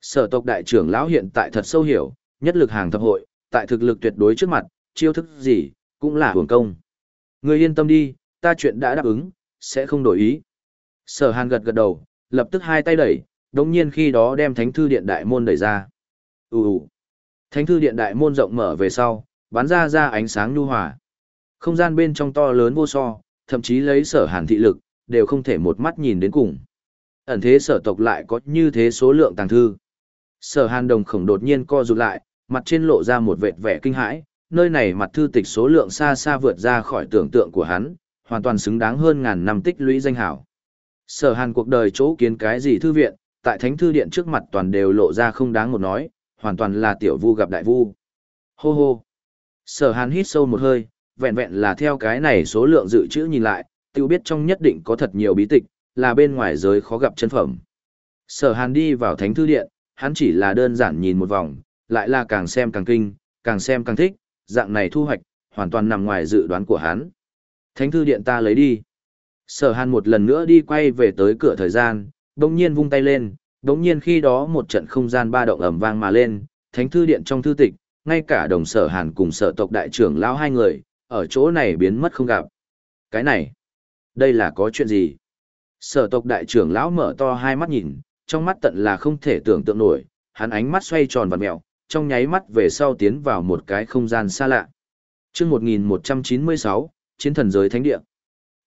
Sở tộc đại trưởng lão hiện tại thật sâu hiểu, nhất lực hàng thập hội, tại thực lực tuyệt đối trước mặt, chiêu thức gì, cũng là hưởng công. Người yên tâm đi, ta chuyện đã đáp ứng, sẽ không đổi ý. Sở hàn gật gật đầu, lập tức hai tay đẩy, đồng nhiên khi đó đem thánh thư điện đại môn đẩy ra. Ú ù Thánh thư điện đại môn rộng mở về sau, bắn ra ra ánh sáng nhu hòa. Không gian bên trong to lớn vô so, thậm chí lấy sở hàn thị lực, đều không thể một mắt nhìn đến cùng. Ẩn thế sở tộc lại có như thế số lượng tàng thư. Sở hàn đồng khổng đột nhiên co rụt lại, mặt trên lộ ra một vệt vẻ kinh hãi, nơi này mặt thư tịch số lượng xa xa vượt ra khỏi tưởng tượng của hắn, hoàn toàn xứng đáng hơn ngàn năm tích lũy danh hảo. Sở Hàn cuộc đời chỗ kiến cái gì thư viện, tại Thánh thư điện trước mặt toàn đều lộ ra không đáng một nói, hoàn toàn là tiểu vu gặp đại vu. Hô hô. Sở Hàn hít sâu một hơi, vẹn vẹn là theo cái này số lượng dự trữ nhìn lại, tiêu biết trong nhất định có thật nhiều bí tịch, là bên ngoài giới khó gặp chân phẩm. Sở Hàn đi vào Thánh thư điện, hắn chỉ là đơn giản nhìn một vòng, lại là càng xem càng kinh, càng xem càng thích, dạng này thu hoạch, hoàn toàn nằm ngoài dự đoán của hắn. Thánh thư điện ta lấy đi. Sở hàn một lần nữa đi quay về tới cửa thời gian, đồng nhiên vung tay lên, đồng nhiên khi đó một trận không gian ba động ẩm vang mà lên, thánh thư điện trong thư tịch, ngay cả đồng sở hàn cùng sở tộc đại trưởng lão hai người, ở chỗ này biến mất không gặp. Cái này, đây là có chuyện gì? Sở tộc đại trưởng lão mở to hai mắt nhìn, trong mắt tận là không thể tưởng tượng nổi, hắn ánh mắt xoay tròn và mèo, trong nháy mắt về sau tiến vào một cái không gian xa lạ. chương 1196, Chiến thần giới thánh địa.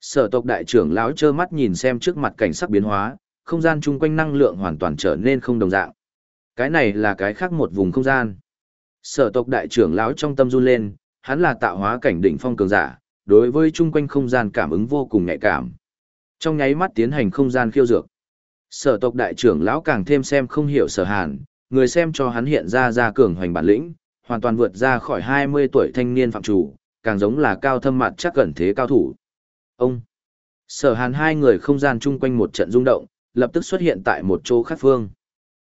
Sở tộc đại trưởng lão trơ mắt nhìn xem trước mặt cảnh sắc biến hóa, không gian chung quanh năng lượng hoàn toàn trở nên không đồng dạng. Cái này là cái khác một vùng không gian. Sở tộc đại trưởng lão trong tâm run lên, hắn là tạo hóa cảnh đỉnh phong cường giả, đối với chung quanh không gian cảm ứng vô cùng nhạy cảm. Trong nháy mắt tiến hành không gian khiêu dược. Sở tộc đại trưởng lão càng thêm xem không hiểu sở hàn, người xem cho hắn hiện ra ra cường hoành bản lĩnh, hoàn toàn vượt ra khỏi 20 tuổi thanh niên phạm chủ, càng giống là cao thâm mặt chắc cẩn thế cao thủ. Ông, sở hàn hai người không gian chung quanh một trận rung động, lập tức xuất hiện tại một chỗ khác phương.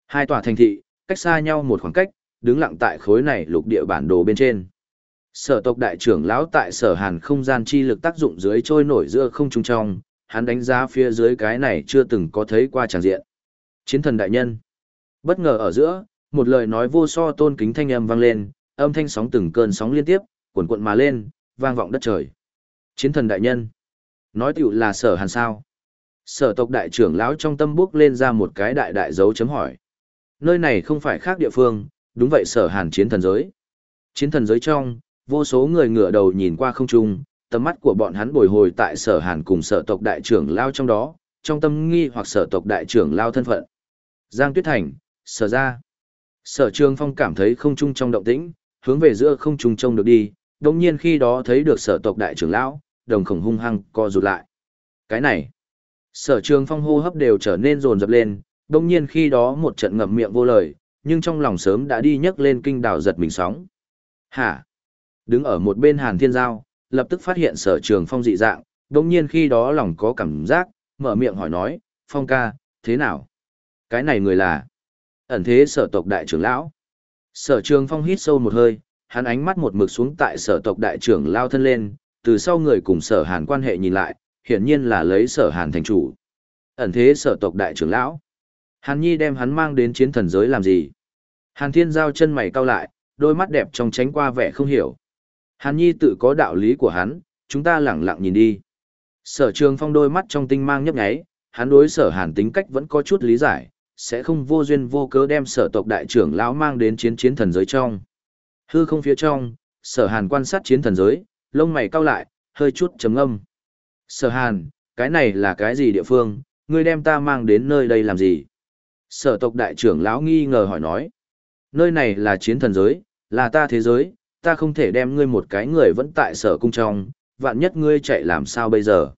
Hai tòa thành thị, cách xa nhau một khoảng cách, đứng lặng tại khối này lục địa bản đồ bên trên. Sở tộc đại trưởng lão tại sở hàn không gian chi lực tác dụng dưới trôi nổi giữa không trung trong, hắn đánh giá phía dưới cái này chưa từng có thấy qua tràng diện. Chiến thần đại nhân. Bất ngờ ở giữa, một lời nói vô so tôn kính thanh âm vang lên, âm thanh sóng từng cơn sóng liên tiếp, cuộn cuộn mà lên, vang vọng đất trời. Chiến thần đại nhân. Nói tiểu là sở hàn sao. Sở tộc đại trưởng lão trong tâm bước lên ra một cái đại đại dấu chấm hỏi. Nơi này không phải khác địa phương, đúng vậy sở hàn chiến thần giới. Chiến thần giới trong, vô số người ngửa đầu nhìn qua không trung, tầm mắt của bọn hắn bồi hồi tại sở hàn cùng sở tộc đại trưởng lao trong đó, trong tâm nghi hoặc sở tộc đại trưởng lao thân phận. Giang Tuyết Thành, sở ra. Sở trường phong cảm thấy không trung trong động tĩnh, hướng về giữa không trung trông được đi, đồng nhiên khi đó thấy được sở tộc đại trưởng lão, đồng khổng hung hăng co rụt lại. Cái này, sở trường phong hô hấp đều trở nên rồn rập lên, đồng nhiên khi đó một trận ngậm miệng vô lời, nhưng trong lòng sớm đã đi nhấc lên kinh đảo giật mình sóng. Hả? Đứng ở một bên Hàn Thiên Giao, lập tức phát hiện sở trường phong dị dạng, đồng nhiên khi đó lòng có cảm giác, mở miệng hỏi nói, phong ca, thế nào? Cái này người là ẩn thế sở tộc đại trưởng lão. Sở trường phong hít sâu một hơi, hắn ánh mắt một mực xuống tại sở tộc đại trưởng lao thân lên, từ sau người cùng sở hàn quan hệ nhìn lại, hiển nhiên là lấy sở hàn thành chủ. Ẩn thế sở tộc đại trưởng lão. Hàn Nhi đem hắn mang đến chiến thần giới làm gì? Hàn Thiên giao chân mày cau lại, đôi mắt đẹp trong tránh qua vẻ không hiểu. Hàn Nhi tự có đạo lý của hắn, chúng ta lẳng lặng nhìn đi. Sở trường phong đôi mắt trong tinh mang nhấp nháy, hắn đối sở hàn tính cách vẫn có chút lý giải, sẽ không vô duyên vô cớ đem sở tộc đại trưởng lão mang đến chiến chiến thần giới trong. Hư không phía trong, sở hàn quan sát chiến thần giới, lông mày cau lại, hơi chút trầm âm. Sở hàn, cái này là cái gì địa phương, ngươi đem ta mang đến nơi đây làm gì? Sở tộc đại trưởng lão nghi ngờ hỏi nói. Nơi này là chiến thần giới, là ta thế giới, ta không thể đem ngươi một cái người vẫn tại sở cung trong, vạn nhất ngươi chạy làm sao bây giờ.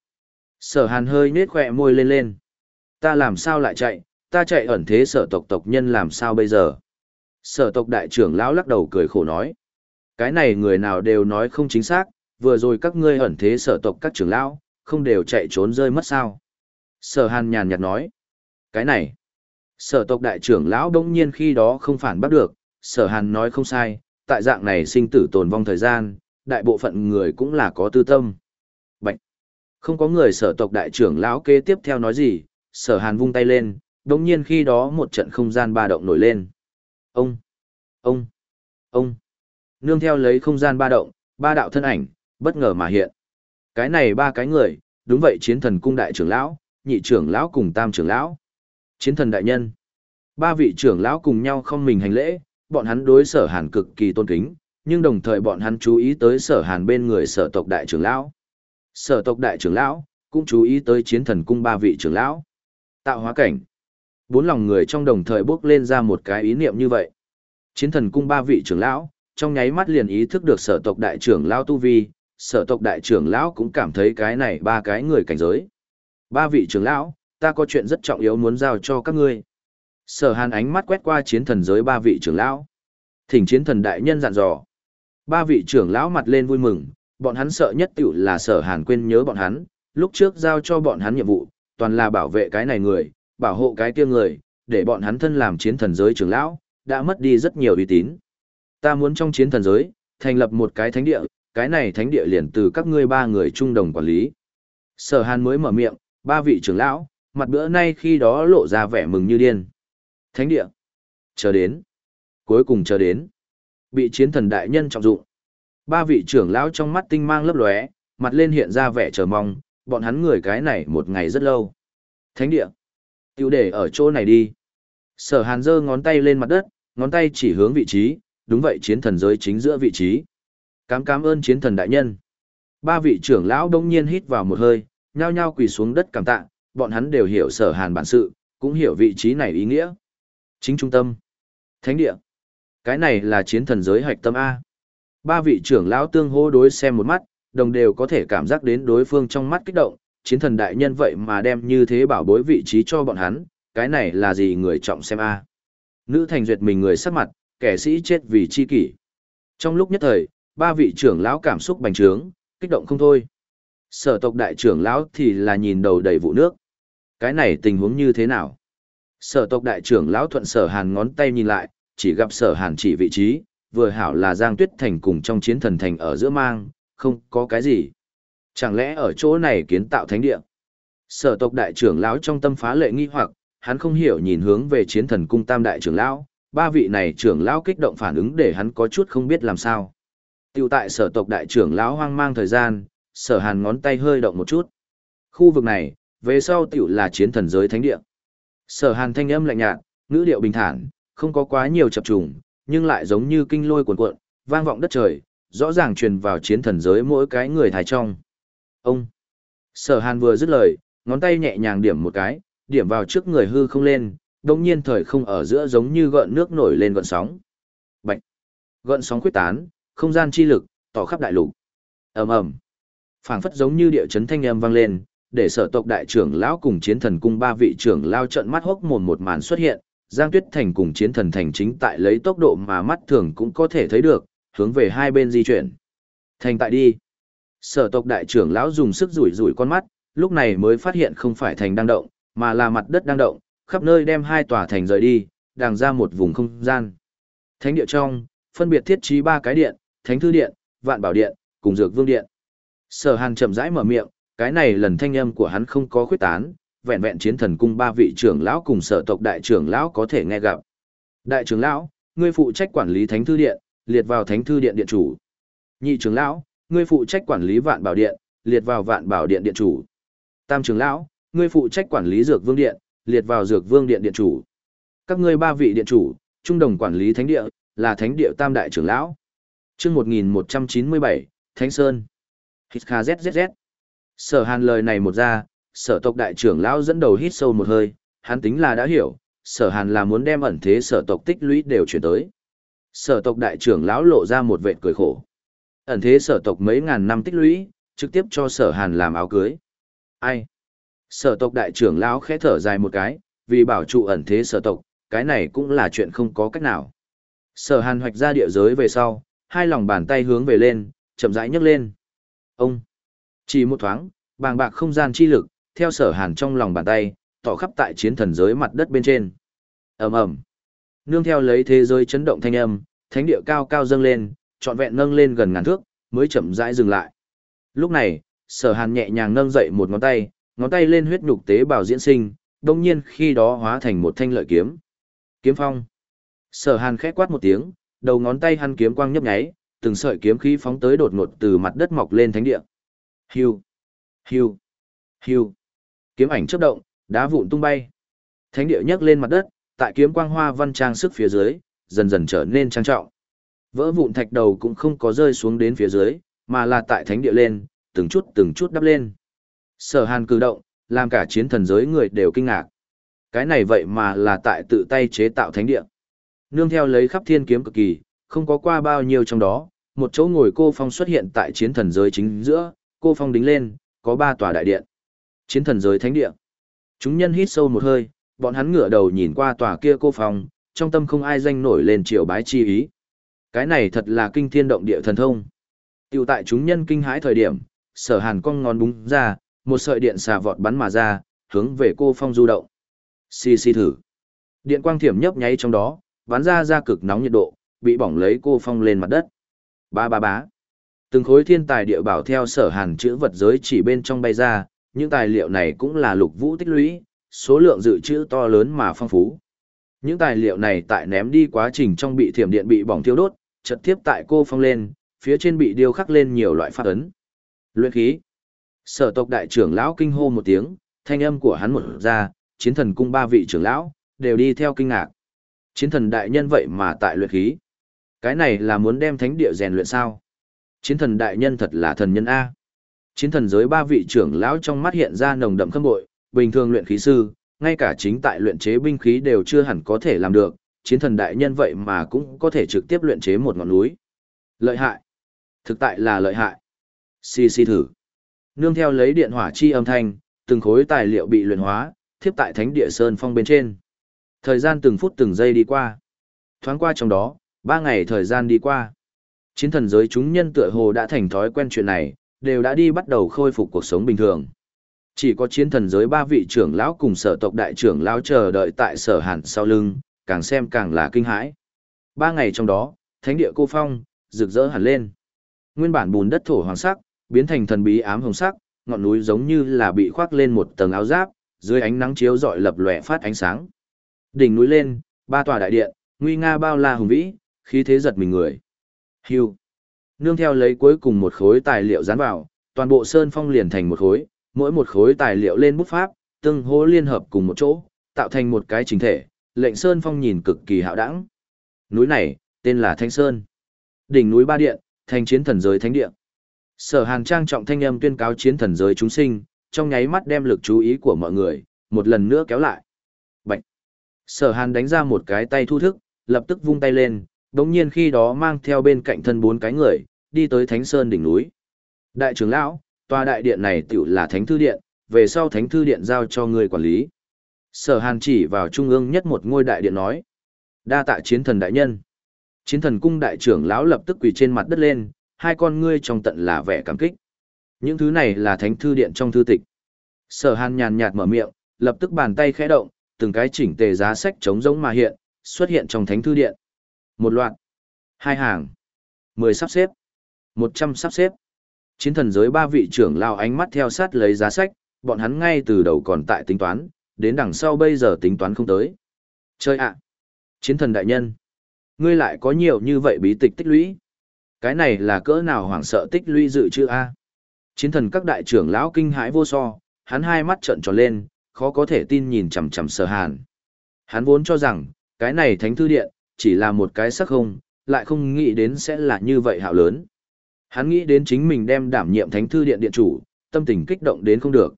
Sở hàn hơi nết khỏe môi lên lên. Ta làm sao lại chạy, ta chạy ẩn thế sở tộc tộc nhân làm sao bây giờ. Sở tộc đại trưởng lão lắc đầu cười khổ nói. Cái này người nào đều nói không chính xác, vừa rồi các ngươi ẩn thế sở tộc các trưởng lão, không đều chạy trốn rơi mất sao. Sở hàn nhàn nhạt nói. Cái này, sở tộc đại trưởng lão đông nhiên khi đó không phản bắt được, sở hàn nói không sai, tại dạng này sinh tử tồn vong thời gian, đại bộ phận người cũng là có tư tâm. Bạch! Không có người sở tộc đại trưởng lão kế tiếp theo nói gì, sở hàn vung tay lên, đồng nhiên khi đó một trận không gian ba động nổi lên. Ông! Ông! Ông! Nương theo lấy không gian ba động, ba đạo thân ảnh, bất ngờ mà hiện. Cái này ba cái người, đúng vậy chiến thần cung đại trưởng lão, nhị trưởng lão cùng tam trưởng lão. Chiến thần đại nhân. Ba vị trưởng lão cùng nhau không mình hành lễ, bọn hắn đối sở hàn cực kỳ tôn kính, nhưng đồng thời bọn hắn chú ý tới sở hàn bên người sở tộc đại trưởng lão. Sở tộc đại trưởng lão, cũng chú ý tới chiến thần cung ba vị trưởng lão. Tạo hóa cảnh. Bốn lòng người trong đồng thời bước lên ra một cái ý niệm như vậy. Chiến thần cung ba vị trưởng lão, trong nháy mắt liền ý thức được sở tộc đại trưởng lão tu vi, sở tộc đại trưởng lão cũng cảm thấy cái này ba cái người cảnh giới. Ba vị trưởng lão, ta có chuyện rất trọng yếu muốn giao cho các ngươi. Sở hàn ánh mắt quét qua chiến thần giới ba vị trưởng lão. Thỉnh chiến thần đại nhân dặn dò. Ba vị trưởng lão mặt lên vui mừng, bọn hắn sợ nhất tiểu là sở hàn quên nhớ bọn hắn, lúc trước giao cho bọn hắn nhiệm vụ, toàn là bảo vệ cái này người, bảo hộ cái kia người, để bọn hắn thân làm chiến thần giới trưởng lão, đã mất đi rất nhiều uy tín. Ta muốn trong chiến thần giới, thành lập một cái thánh địa, cái này thánh địa liền từ các ngươi ba người trung đồng quản lý. Sở hàn mới mở miệng, ba vị trưởng lão, mặt bữa nay khi đó lộ ra vẻ mừng như điên. Thánh địa. Chờ đến. Cuối cùng chờ đến. Bị chiến thần đại nhân trọng dụng. Ba vị trưởng lão trong mắt tinh mang lấp lóe, mặt lên hiện ra vẻ chờ mong, bọn hắn người cái này một ngày rất lâu. Thánh địa. Tiêu để ở chỗ này đi. Sở hàn giơ ngón tay lên mặt đất, ngón tay chỉ hướng vị trí, đúng vậy chiến thần giới chính giữa vị trí. Cám cám ơn chiến thần đại nhân. Ba vị trưởng lão đông nhiên hít vào một hơi, nhao nhao quỳ xuống đất cảm tạ, bọn hắn đều hiểu sở hàn bản sự, cũng hiểu vị trí này ý nghĩa. Chính trung tâm. Thánh địa. Cái này là chiến thần giới hạch tâm A. Ba vị trưởng lão tương hô đối xem một mắt, đồng đều có thể cảm giác đến đối phương trong mắt kích động, chiến thần đại nhân vậy mà đem như thế bảo bối vị trí cho bọn hắn, cái này là gì người trọng xem A. Nữ thành duyệt mình người sắc mặt, kẻ sĩ chết vì chi kỷ. Trong lúc nhất thời, ba vị trưởng lão cảm xúc bành trướng, kích động không thôi. Sở tộc đại trưởng lão thì là nhìn đầu đầy vụ nước. Cái này tình huống như thế nào? Sở tộc đại trưởng lão thuận sở hàn ngón tay nhìn lại, chỉ gặp sở hàn chỉ vị trí, vừa hảo là Giang Tuyết Thành cùng trong chiến thần thành ở giữa mang, không có cái gì. Chẳng lẽ ở chỗ này kiến tạo thánh địa? Sở tộc đại trưởng lão trong tâm phá lệ nghi hoặc, hắn không hiểu nhìn hướng về chiến thần cung tam đại trưởng lão, ba vị này trưởng lão kích động phản ứng để hắn có chút không biết làm sao. Tiêu tại sở tộc đại trưởng lão hoang mang thời gian, sở hàn ngón tay hơi động một chút. Khu vực này, về sau tiểu là chiến thần giới thánh địa. Sở hàn thanh âm lạnh nhạt, ngữ điệu bình thản, không có quá nhiều chập trùng, nhưng lại giống như kinh lôi cuồn cuộn, vang vọng đất trời, rõ ràng truyền vào chiến thần giới mỗi cái người thái trong. Ông! Sở hàn vừa dứt lời, ngón tay nhẹ nhàng điểm một cái, điểm vào trước người hư không lên, đồng nhiên thời không ở giữa giống như gợn nước nổi lên gợn sóng. Bạch! Gợn sóng quyết tán, không gian chi lực, tỏ khắp đại lục. ầm ầm phảng phất giống như địa chấn thanh âm vang lên, để sở tộc đại trưởng lão cùng chiến thần cung ba vị trưởng lao trận mắt hốc mồm một màn xuất hiện, Giang Tuyết Thành cùng chiến thần thành chính tại lấy tốc độ mà mắt thường cũng có thể thấy được, hướng về hai bên di chuyển. Thành tại đi. Sở tộc đại trưởng lão dùng sức rủi rủi con mắt, lúc này mới phát hiện không phải thành đang động, mà là mặt đất đang động, khắp nơi đem hai tòa thành rời đi, đàng ra một vùng không gian. Thánh địa trong, phân biệt thiết trí ba cái điện, Thánh thư điện, Vạn Bảo điện, cùng Dược Vương điện. Sở Hàn chậm rãi mở miệng, cái này lần thanh âm của hắn không có khuyết tán, vẹn vẹn chiến thần cung ba vị trưởng lão cùng sở tộc đại trưởng lão có thể nghe gặp. Đại trưởng lão, ngươi phụ trách quản lý thánh thư điện, liệt vào thánh thư điện điện chủ. Nhị trưởng lão, ngươi phụ trách quản lý vạn bảo điện, liệt vào vạn bảo điện điện chủ. Tam trưởng lão, ngươi phụ trách quản lý dược vương điện, liệt vào dược vương điện điện chủ. Các ngươi ba vị điện chủ, trung đồng quản lý thánh địa, là thánh địa tam đại trưởng lão. Chương 1197, Thánh Sơn. Hít kha zzz. Sở hàn lời này một ra, sở tộc đại trưởng lão dẫn đầu hít sâu một hơi, hắn tính là đã hiểu, sở hàn là muốn đem ẩn thế sở tộc tích lũy đều chuyển tới. Sở tộc đại trưởng lão lộ ra một vệt cười khổ. Ẩn thế sở tộc mấy ngàn năm tích lũy, trực tiếp cho sở hàn làm áo cưới. Ai? Sở tộc đại trưởng lão khẽ thở dài một cái, vì bảo trụ ẩn thế sở tộc, cái này cũng là chuyện không có cách nào. Sở hàn hoạch ra địa giới về sau, hai lòng bàn tay hướng về lên, chậm rãi nhấc lên. Ông! Chỉ một thoáng, bàng bạc không gian chi lực, theo sở hàn trong lòng bàn tay, tỏ khắp tại chiến thần giới mặt đất bên trên. ầm ầm Nương theo lấy thế giới chấn động thanh âm, thánh địa cao cao dâng lên, trọn vẹn nâng lên gần ngàn thước, mới chậm rãi dừng lại. Lúc này, sở hàn nhẹ nhàng nâng dậy một ngón tay, ngón tay lên huyết nhục tế bào diễn sinh, đồng nhiên khi đó hóa thành một thanh lợi kiếm. Kiếm phong. Sở hàn khẽ quát một tiếng, đầu ngón tay hắn kiếm quang nhấp nháy, từng sợi kiếm khí phóng tới đột ngột từ mặt đất mọc lên thánh địa. Hiu, hiu, hiu. Kiếm ảnh chớp động, đá vụn tung bay. Thánh địa nhấc lên mặt đất, tại kiếm quang hoa văn trang sức phía dưới, dần dần trở nên trang trọng. Vỡ vụn thạch đầu cũng không có rơi xuống đến phía dưới, mà là tại thánh địa lên, từng chút từng chút đắp lên. Sở Hàn cử động, làm cả chiến thần giới người đều kinh ngạc. Cái này vậy mà là tại tự tay chế tạo thánh địa. Nương theo lấy khắp thiên kiếm cực kỳ, không có qua bao nhiêu trong đó, một chỗ ngồi cô phong xuất hiện tại chiến thần giới chính giữa, cô phong đính lên, có ba tòa đại điện. Chiến thần giới thánh địa. Chúng nhân hít sâu một hơi, bọn hắn ngửa đầu nhìn qua tòa kia cô phong, trong tâm không ai danh nổi lên triều bái chi ý. Cái này thật là kinh thiên động địa thần thông. Tiểu tại chúng nhân kinh hãi thời điểm, sở hàn cong ngón búng ra, một sợi điện xà vọt bắn mà ra, hướng về cô phong du động. Xì xì thử. Điện quang thiểm nhấp nháy trong đó, bắn ra ra cực nóng nhiệt độ, bị bỏng lấy cô phong lên mặt đất. Ba ba bá. Từng khối thiên tài địa bảo theo sở hàn chữ vật giới chỉ bên trong bay ra, những tài liệu này cũng là lục vũ tích lũy, số lượng dự trữ to lớn mà phong phú. Những tài liệu này tại ném đi quá trình trong bị thiểm điện bị bỏng thiêu đốt, chật tiếp tại cô phong lên, phía trên bị điêu khắc lên nhiều loại pháp ấn. Luyện khí. Sở tộc đại trưởng lão kinh hô một tiếng, thanh âm của hắn một ra, chiến thần cung ba vị trưởng lão, đều đi theo kinh ngạc. Chiến thần đại nhân vậy mà tại luyện khí. Cái này là muốn đem thánh địa rèn luyện sao? Chiến thần đại nhân thật là thần nhân A. Chiến thần giới ba vị trưởng lão trong mắt hiện ra nồng đậm khâm bội, bình thường luyện khí sư, ngay cả chính tại luyện chế binh khí đều chưa hẳn có thể làm được, chiến thần đại nhân vậy mà cũng có thể trực tiếp luyện chế một ngọn núi. Lợi hại. Thực tại là lợi hại. Xì xì thử. Nương theo lấy điện hỏa chi âm thanh, từng khối tài liệu bị luyện hóa, thiếp tại thánh địa sơn phong bên trên. Thời gian từng phút từng giây đi qua. Thoáng qua trong đó, ba ngày thời gian đi qua. Chiến thần giới chúng nhân tựa hồ đã thành thói quen chuyện này, đều đã đi bắt đầu khôi phục cuộc sống bình thường. Chỉ có chiến thần giới ba vị trưởng lão cùng sở tộc đại trưởng lão chờ đợi tại sở hàn sau lưng, càng xem càng là kinh hãi. Ba ngày trong đó, thánh địa cô phong, rực rỡ hẳn lên. Nguyên bản bùn đất thổ hoàng sắc, biến thành thần bí ám hồng sắc, ngọn núi giống như là bị khoác lên một tầng áo giáp, dưới ánh nắng chiếu rọi lập lòe phát ánh sáng. Đỉnh núi lên, ba tòa đại điện, nguy nga bao la hùng vĩ, khí thế giật mình người. Hưu. Nương theo lấy cuối cùng một khối tài liệu dán vào, toàn bộ sơn phong liền thành một khối, mỗi một khối tài liệu lên bút pháp, tương hỗ liên hợp cùng một chỗ, tạo thành một cái chính thể, lệnh sơn phong nhìn cực kỳ hạo đẳng. Núi này, tên là Thanh Sơn. Đỉnh núi Ba Điện, thành chiến thần giới thánh địa. Sở Hàn trang trọng thanh âm tuyên cáo chiến thần giới chúng sinh, trong nháy mắt đem lực chú ý của mọi người, một lần nữa kéo lại. Bạch. Sở Hàn đánh ra một cái tay thu thức, lập tức vung tay lên, đống nhiên khi đó mang theo bên cạnh thân bốn cái người, đi tới Thánh Sơn đỉnh núi. Đại trưởng lão, tòa đại điện này tiểu là Thánh Thư Điện, về sau Thánh Thư Điện giao cho người quản lý. Sở Hàn chỉ vào trung ương nhất một ngôi đại điện nói. Đa tạ chiến thần đại nhân. Chiến thần cung đại trưởng lão lập tức quỳ trên mặt đất lên, hai con ngươi trong tận là vẻ cảm kích. Những thứ này là thánh thư điện trong thư tịch. Sở hàn nhàn nhạt mở miệng, lập tức bàn tay khẽ động, từng cái chỉnh tề giá sách trống rỗng mà hiện, xuất hiện trong thánh thư điện. Một loạt, hai hàng, mười sắp xếp, một trăm sắp xếp. Chiến thần giới ba vị trưởng lao ánh mắt theo sát lấy giá sách, bọn hắn ngay từ đầu còn tại tính toán, đến đằng sau bây giờ tính toán không tới. Chơi ạ! Chiến thần đại nhân! Ngươi lại có nhiều như vậy bí tịch tích lũy. Cái này là cỡ nào hoảng sợ tích lũy dự trữ A. Chiến thần các đại trưởng lão kinh hãi vô so, hắn hai mắt trợn tròn lên, khó có thể tin nhìn chằm chằm sở hàn. Hắn vốn cho rằng, cái này thánh thư điện, chỉ là một cái sắc không, lại không nghĩ đến sẽ là như vậy hạo lớn. Hắn nghĩ đến chính mình đem đảm nhiệm thánh thư điện điện chủ, tâm tình kích động đến không được.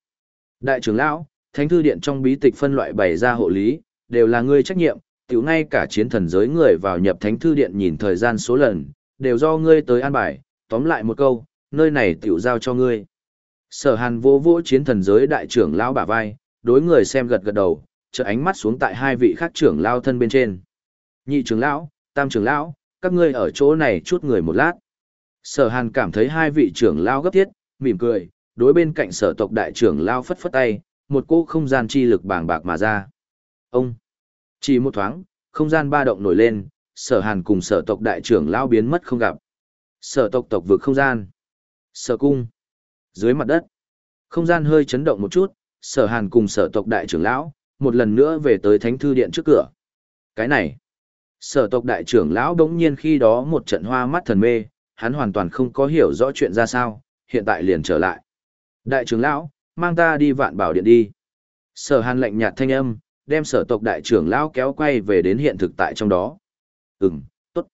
Đại trưởng lão, thánh thư điện trong bí tịch phân loại bày ra hộ lý, đều là ngươi trách nhiệm, tiểu ngay cả chiến thần giới người vào nhập thánh thư điện nhìn thời gian số lần, đều do ngươi tới an bài, tóm lại một câu, nơi này tiểu giao cho ngươi. Sở hàn vô vô chiến thần giới đại trưởng lão bả vai, đối người xem gật gật đầu, trợ ánh mắt xuống tại hai vị khác trưởng lão thân bên trên. Nhị trưởng lão, tam trưởng lão, các ngươi ở chỗ này chút người một lát. Sở hàn cảm thấy hai vị trưởng lão gấp thiết, mỉm cười, đối bên cạnh sở tộc đại trưởng lão phất phất tay, một cô không gian chi lực bàng bạc mà ra. Ông! Chỉ một thoáng, không gian ba động nổi lên, sở hàn cùng sở tộc đại trưởng lão biến mất không gặp. Sở tộc tộc vực không gian. Sở cung. Dưới mặt đất. Không gian hơi chấn động một chút, sở hàn cùng sở tộc đại trưởng lão, một lần nữa về tới thánh thư điện trước cửa. Cái này. Sở tộc đại trưởng lão đống nhiên khi đó một trận hoa mắt thần mê, hắn hoàn toàn không có hiểu rõ chuyện ra sao, hiện tại liền trở lại. Đại trưởng lão, mang ta đi vạn bảo điện đi. Sở hàn lạnh nhạt thanh âm, đem sở tộc đại trưởng lão kéo quay về đến hiện thực tại trong đó. Ừm, tốt.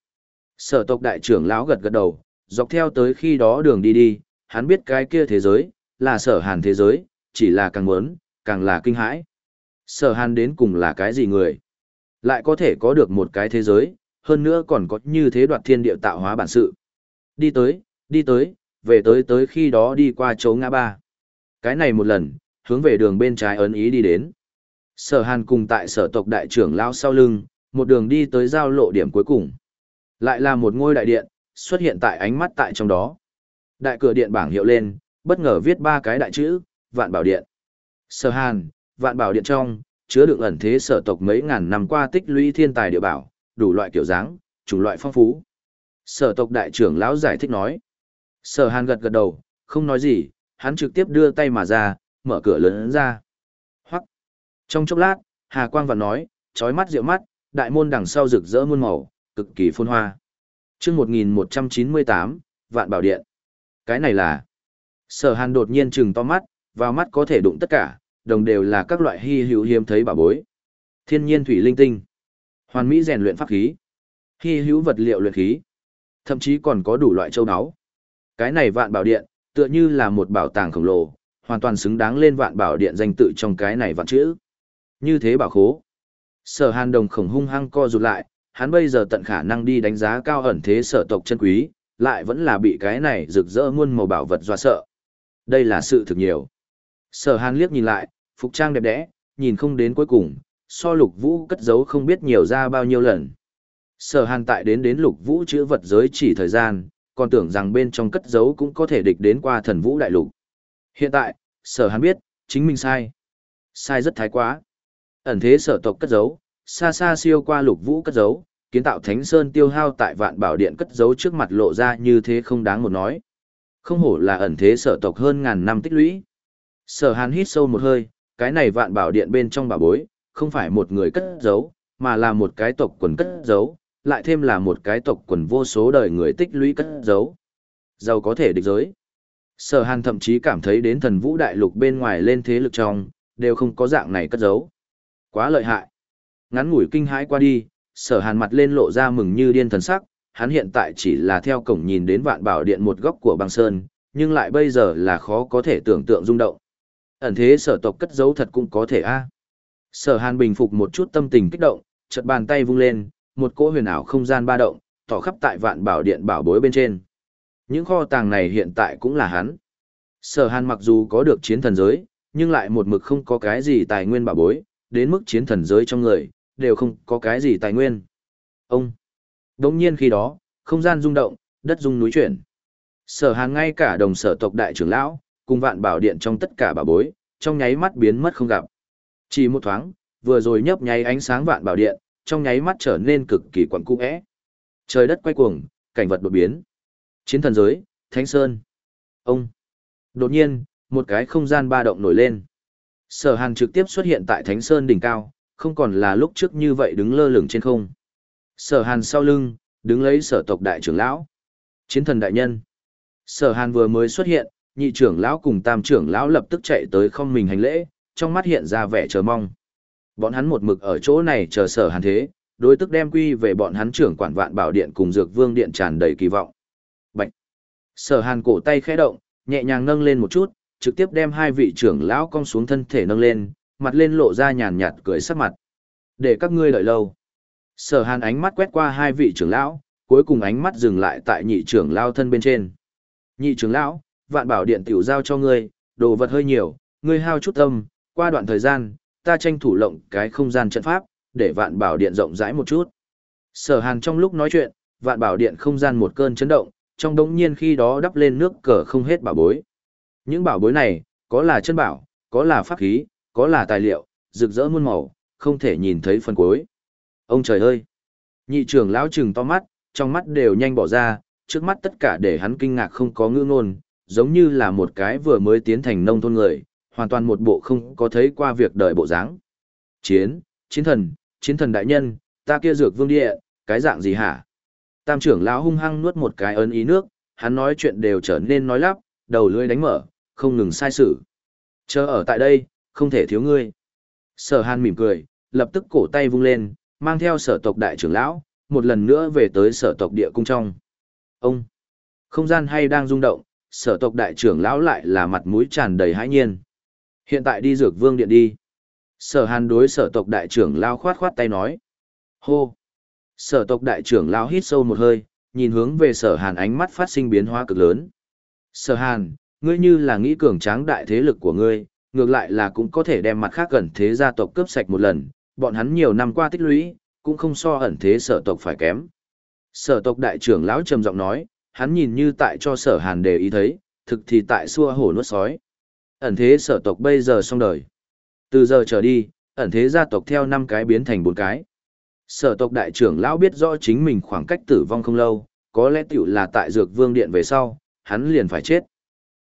Sở tộc đại trưởng lão gật gật đầu, dọc theo tới khi đó đường đi đi, hắn biết cái kia thế giới, là sở hàn thế giới, chỉ là càng muốn, càng là kinh hãi. Sở hàn đến cùng là cái gì người? Lại có thể có được một cái thế giới, hơn nữa còn có như thế đoạt thiên địa tạo hóa bản sự. Đi tới, đi tới, về tới tới khi đó đi qua chỗ ngã ba. Cái này một lần, hướng về đường bên trái ấn ý đi đến. Sở hàn cùng tại sở tộc đại trưởng lao sau lưng, một đường đi tới giao lộ điểm cuối cùng. Lại là một ngôi đại điện, xuất hiện tại ánh mắt tại trong đó. Đại cửa điện bảng hiệu lên, bất ngờ viết ba cái đại chữ, vạn bảo điện. Sở hàn, vạn bảo điện trong, chứa đựng ẩn thế sở tộc mấy ngàn năm qua tích lũy thiên tài địa bảo, đủ loại kiểu dáng, chủng loại phong phú. Sở tộc đại trưởng lão giải thích nói. Sở hàn gật gật đầu, không nói gì, hắn trực tiếp đưa tay mà ra, mở cửa lớn ra. Trong chốc lát, Hà Quang và nói, trói mắt rượu mắt, đại môn đằng sau rực rỡ muôn màu, cực kỳ phồn hoa. chương 1198, Vạn Bảo Điện. Cái này là... Sở Hàn đột nhiên trừng to mắt, vào mắt có thể đụng tất cả, đồng đều là các loại hy hữu hiếm thấy bảo bối. Thiên nhiên thủy linh tinh, hoàn mỹ rèn luyện pháp khí, hy hữu vật liệu luyện khí, thậm chí còn có đủ loại châu báu. Cái này Vạn Bảo Điện, tựa như là một bảo tàng khổng lồ, hoàn toàn xứng đáng lên Vạn Bảo Điện danh tự trong cái này vạn chữ. Như thế bảo khố. Sở hàn đồng khổng hung hăng co rụt lại, hắn bây giờ tận khả năng đi đánh giá cao ẩn thế sở tộc chân quý, lại vẫn là bị cái này rực rỡ muôn màu bảo vật dọa sợ. Đây là sự thực nhiều. Sở hàn liếc nhìn lại, phục trang đẹp đẽ, nhìn không đến cuối cùng, so lục vũ cất giấu không biết nhiều ra bao nhiêu lần. Sở hàn tại đến đến lục vũ chữ vật giới chỉ thời gian, còn tưởng rằng bên trong cất giấu cũng có thể địch đến qua thần vũ đại lục. Hiện tại, sở hàn biết, chính mình sai. Sai rất thái quá. Ẩn thế sở tộc cất giấu, xa xa siêu qua lục vũ cất giấu, kiến tạo thánh sơn tiêu hao tại vạn bảo điện cất giấu trước mặt lộ ra như thế không đáng một nói. Không hổ là ẩn thế sở tộc hơn ngàn năm tích lũy. Sở hàn hít sâu một hơi, cái này vạn bảo điện bên trong bà bối, không phải một người cất giấu, mà là một cái tộc quần cất giấu, lại thêm là một cái tộc quần vô số đời người tích lũy cất giấu. Giàu có thể địch giới. Sở hàn thậm chí cảm thấy đến thần vũ đại lục bên ngoài lên thế lực trong, đều không có dạng này cất giấu. Quá lợi hại. Ngắn ngủi kinh hãi qua đi, sở hàn mặt lên lộ ra mừng như điên thần sắc, hắn hiện tại chỉ là theo cổng nhìn đến vạn bảo điện một góc của băng sơn, nhưng lại bây giờ là khó có thể tưởng tượng rung động. Ẩn thế sở tộc cất giấu thật cũng có thể a. Sở hàn bình phục một chút tâm tình kích động, chợt bàn tay vung lên, một cỗ huyền ảo không gian ba động, tỏ khắp tại vạn bảo điện bảo bối bên trên. Những kho tàng này hiện tại cũng là hắn. Sở hàn mặc dù có được chiến thần giới, nhưng lại một mực không có cái gì tài nguyên bảo bối, đến mức chiến thần giới trong người, đều không có cái gì tài nguyên. Ông! Đống nhiên khi đó, không gian rung động, đất rung núi chuyển. Sở hàn ngay cả đồng sở tộc đại trưởng lão, cùng vạn bảo điện trong tất cả bảo bối, trong nháy mắt biến mất không gặp. Chỉ một thoáng, vừa rồi nhấp nháy ánh sáng vạn bảo điện, trong nháy mắt trở nên cực kỳ quẩn cung ẽ. Trời đất quay cuồng, cảnh vật đột biến. Chiến thần giới, Thánh Sơn. Ông. Đột nhiên, một cái không gian ba động nổi lên. Sở Hàn trực tiếp xuất hiện tại Thánh Sơn đỉnh cao, không còn là lúc trước như vậy đứng lơ lửng trên không. Sở Hàn sau lưng, đứng lấy sở tộc đại trưởng lão. Chiến thần đại nhân. Sở Hàn vừa mới xuất hiện, nhị trưởng lão cùng tam trưởng lão lập tức chạy tới không mình hành lễ, trong mắt hiện ra vẻ chờ mong. Bọn hắn một mực ở chỗ này chờ sở Hàn thế, đối tức đem quy về bọn hắn trưởng quản vạn bảo điện cùng dược vương điện tràn đầy kỳ vọng. Bạch. Sở Hàn cổ tay khẽ động, nhẹ nhàng nâng lên một chút, trực tiếp đem hai vị trưởng lão cong xuống thân thể nâng lên, mặt lên lộ ra nhàn nhạt cười sắc mặt. Để các ngươi đợi lâu. Sở hàn ánh mắt quét qua hai vị trưởng lão, cuối cùng ánh mắt dừng lại tại nhị trưởng lão thân bên trên. Nhị trưởng lão, vạn bảo điện tiểu giao cho ngươi, đồ vật hơi nhiều, ngươi hao chút tâm, qua đoạn thời gian, ta tranh thủ lộng cái không gian trận pháp, để vạn bảo điện rộng rãi một chút. Sở hàn trong lúc nói chuyện, vạn bảo điện không gian một cơn chấn động, trong đống nhiên khi đó đắp lên nước cờ không hết bảo bối. Những bảo bối này, có là chân bảo, có là pháp khí, có là tài liệu, rực rỡ muôn màu, không thể nhìn thấy phần cuối. Ông trời ơi! Nhị trưởng lão trừng to mắt, trong mắt đều nhanh bỏ ra, trước mắt tất cả để hắn kinh ngạc không có ngữ ngôn, giống như là một cái vừa mới tiến thành nông thôn người, hoàn toàn một bộ không có thấy qua việc đời bộ dáng. Chiến, chiến thần, chiến thần đại nhân, ta kia dược vương địa, cái dạng gì hả? Tam trưởng lão hung hăng nuốt một cái ấn ý nước, hắn nói chuyện đều trở nên nói lắp, đầu lưỡi đánh mở, không ngừng sai sự. Chờ ở tại đây, không thể thiếu ngươi. Sở hàn mỉm cười, lập tức cổ tay vung lên, mang theo sở tộc đại trưởng lão, một lần nữa về tới sở tộc địa cung trong. Ông, không gian hay đang rung động, sở tộc đại trưởng lão lại là mặt mũi tràn đầy hãi nhiên. Hiện tại đi dược vương điện đi. Sở hàn đối sở tộc đại trưởng lão khoát khoát tay nói. Hô. Sở tộc đại trưởng lão hít sâu một hơi, nhìn hướng về sở hàn ánh mắt phát sinh biến hóa cực lớn. Sở hàn, ngươi như là nghĩ cường tráng đại thế lực của ngươi, ngược lại là cũng có thể đem mặt khác gần thế gia tộc cướp sạch một lần, bọn hắn nhiều năm qua tích lũy, cũng không so ẩn thế sở tộc phải kém. Sở tộc đại trưởng lão trầm giọng nói, hắn nhìn như tại cho sở hàn đề ý thấy, thực thì tại xua hổ nuốt sói. Ẩn thế sở tộc bây giờ xong đời. Từ giờ trở đi, ẩn thế gia tộc theo năm cái biến thành bốn cái. Sở tộc đại trưởng lão biết rõ chính mình khoảng cách tử vong không lâu, có lẽ tiểu là tại dược vương điện về sau, hắn liền phải chết.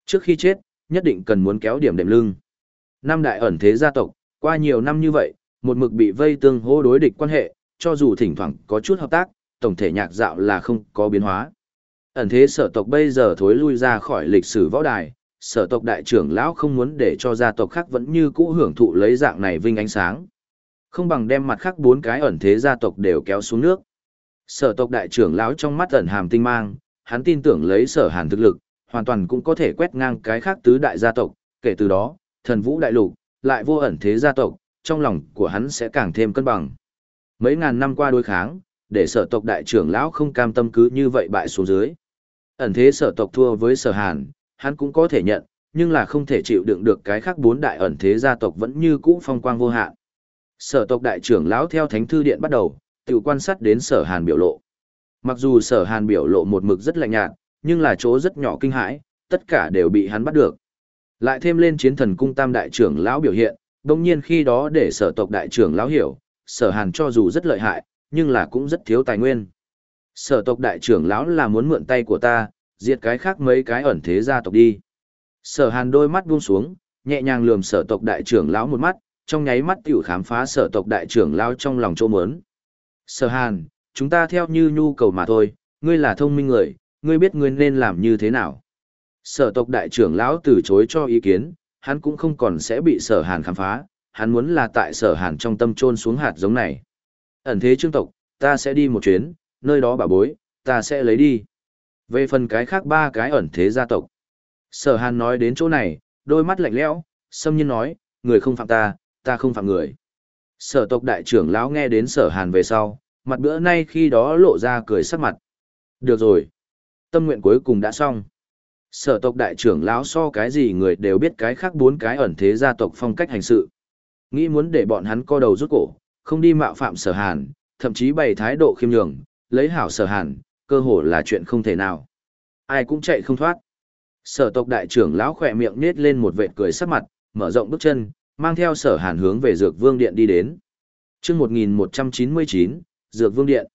Trước khi chết, nhất định cần muốn kéo điểm đệm lưng. Năm đại ẩn thế gia tộc, qua nhiều năm như vậy, một mực bị vây tương hô đối địch quan hệ, cho dù thỉnh thoảng có chút hợp tác, tổng thể nhạc dạo là không có biến hóa. Ẩn thế sở tộc bây giờ thối lui ra khỏi lịch sử võ đài, sở tộc đại trưởng lão không muốn để cho gia tộc khác vẫn như cũ hưởng thụ lấy dạng này vinh ánh sáng. Không bằng đem mặt khác bốn cái ẩn thế gia tộc đều kéo xuống nước. Sở tộc đại trưởng lão trong mắt ẩn hàm tinh mang, hắn tin tưởng lấy sở hàn thực lực, hoàn toàn cũng có thể quét ngang cái khác tứ đại gia tộc, kể từ đó, thần vũ đại lục, lại vô ẩn thế gia tộc, trong lòng của hắn sẽ càng thêm cân bằng. Mấy ngàn năm qua đối kháng, để sở tộc đại trưởng lão không cam tâm cứ như vậy bại xuống dưới. Ẩn thế sở tộc thua với sở hàn, hắn cũng có thể nhận, nhưng là không thể chịu đựng được cái khác bốn đại ẩn thế gia tộc vẫn như cũ phong quang vô hạn. Sở tộc đại trưởng lão theo thánh thư điện bắt đầu, tự quan sát đến sở hàn biểu lộ. Mặc dù sở hàn biểu lộ một mực rất lạnh nhạt, nhưng là chỗ rất nhỏ kinh hãi, tất cả đều bị hắn bắt được. Lại thêm lên chiến thần cung tam đại trưởng lão biểu hiện, đồng nhiên khi đó để sở tộc đại trưởng lão hiểu, sở hàn cho dù rất lợi hại, nhưng là cũng rất thiếu tài nguyên. Sở tộc đại trưởng lão là muốn mượn tay của ta, diệt cái khác mấy cái ẩn thế gia tộc đi. Sở hàn đôi mắt buông xuống, nhẹ nhàng lườm sở tộc đại trưởng lão một mắt, trong nháy mắt tiểu khám phá sở tộc đại trưởng lão trong lòng chỗ mớn. Sở hàn, chúng ta theo như nhu cầu mà thôi, ngươi là thông minh người, ngươi biết ngươi nên làm như thế nào. Sở tộc đại trưởng lão từ chối cho ý kiến, hắn cũng không còn sẽ bị sở hàn khám phá, hắn muốn là tại sở hàn trong tâm trôn xuống hạt giống này. Ẩn thế trương tộc, ta sẽ đi một chuyến, nơi đó bảo bối, ta sẽ lấy đi. Về phần cái khác ba cái ẩn thế gia tộc. Sở hàn nói đến chỗ này, đôi mắt lạnh lẽo, xâm nhiên nói, người không phạm ta, ta không phạm người. Sở tộc đại trưởng lão nghe đến sở hàn về sau, mặt bữa nay khi đó lộ ra cười sắc mặt. Được rồi. Tâm nguyện cuối cùng đã xong. Sở tộc đại trưởng lão so cái gì người đều biết cái khác bốn cái ẩn thế gia tộc phong cách hành sự. Nghĩ muốn để bọn hắn co đầu rút cổ, không đi mạo phạm sở hàn, thậm chí bày thái độ khiêm nhường, lấy hảo sở hàn, cơ hồ là chuyện không thể nào. Ai cũng chạy không thoát. Sở tộc đại trưởng lão khỏe miệng nết lên một vệt cười sắc mặt, mở rộng bước chân, mang theo sở hàn hướng về dược vương điện đi đến. chương 1199, dược vương điện.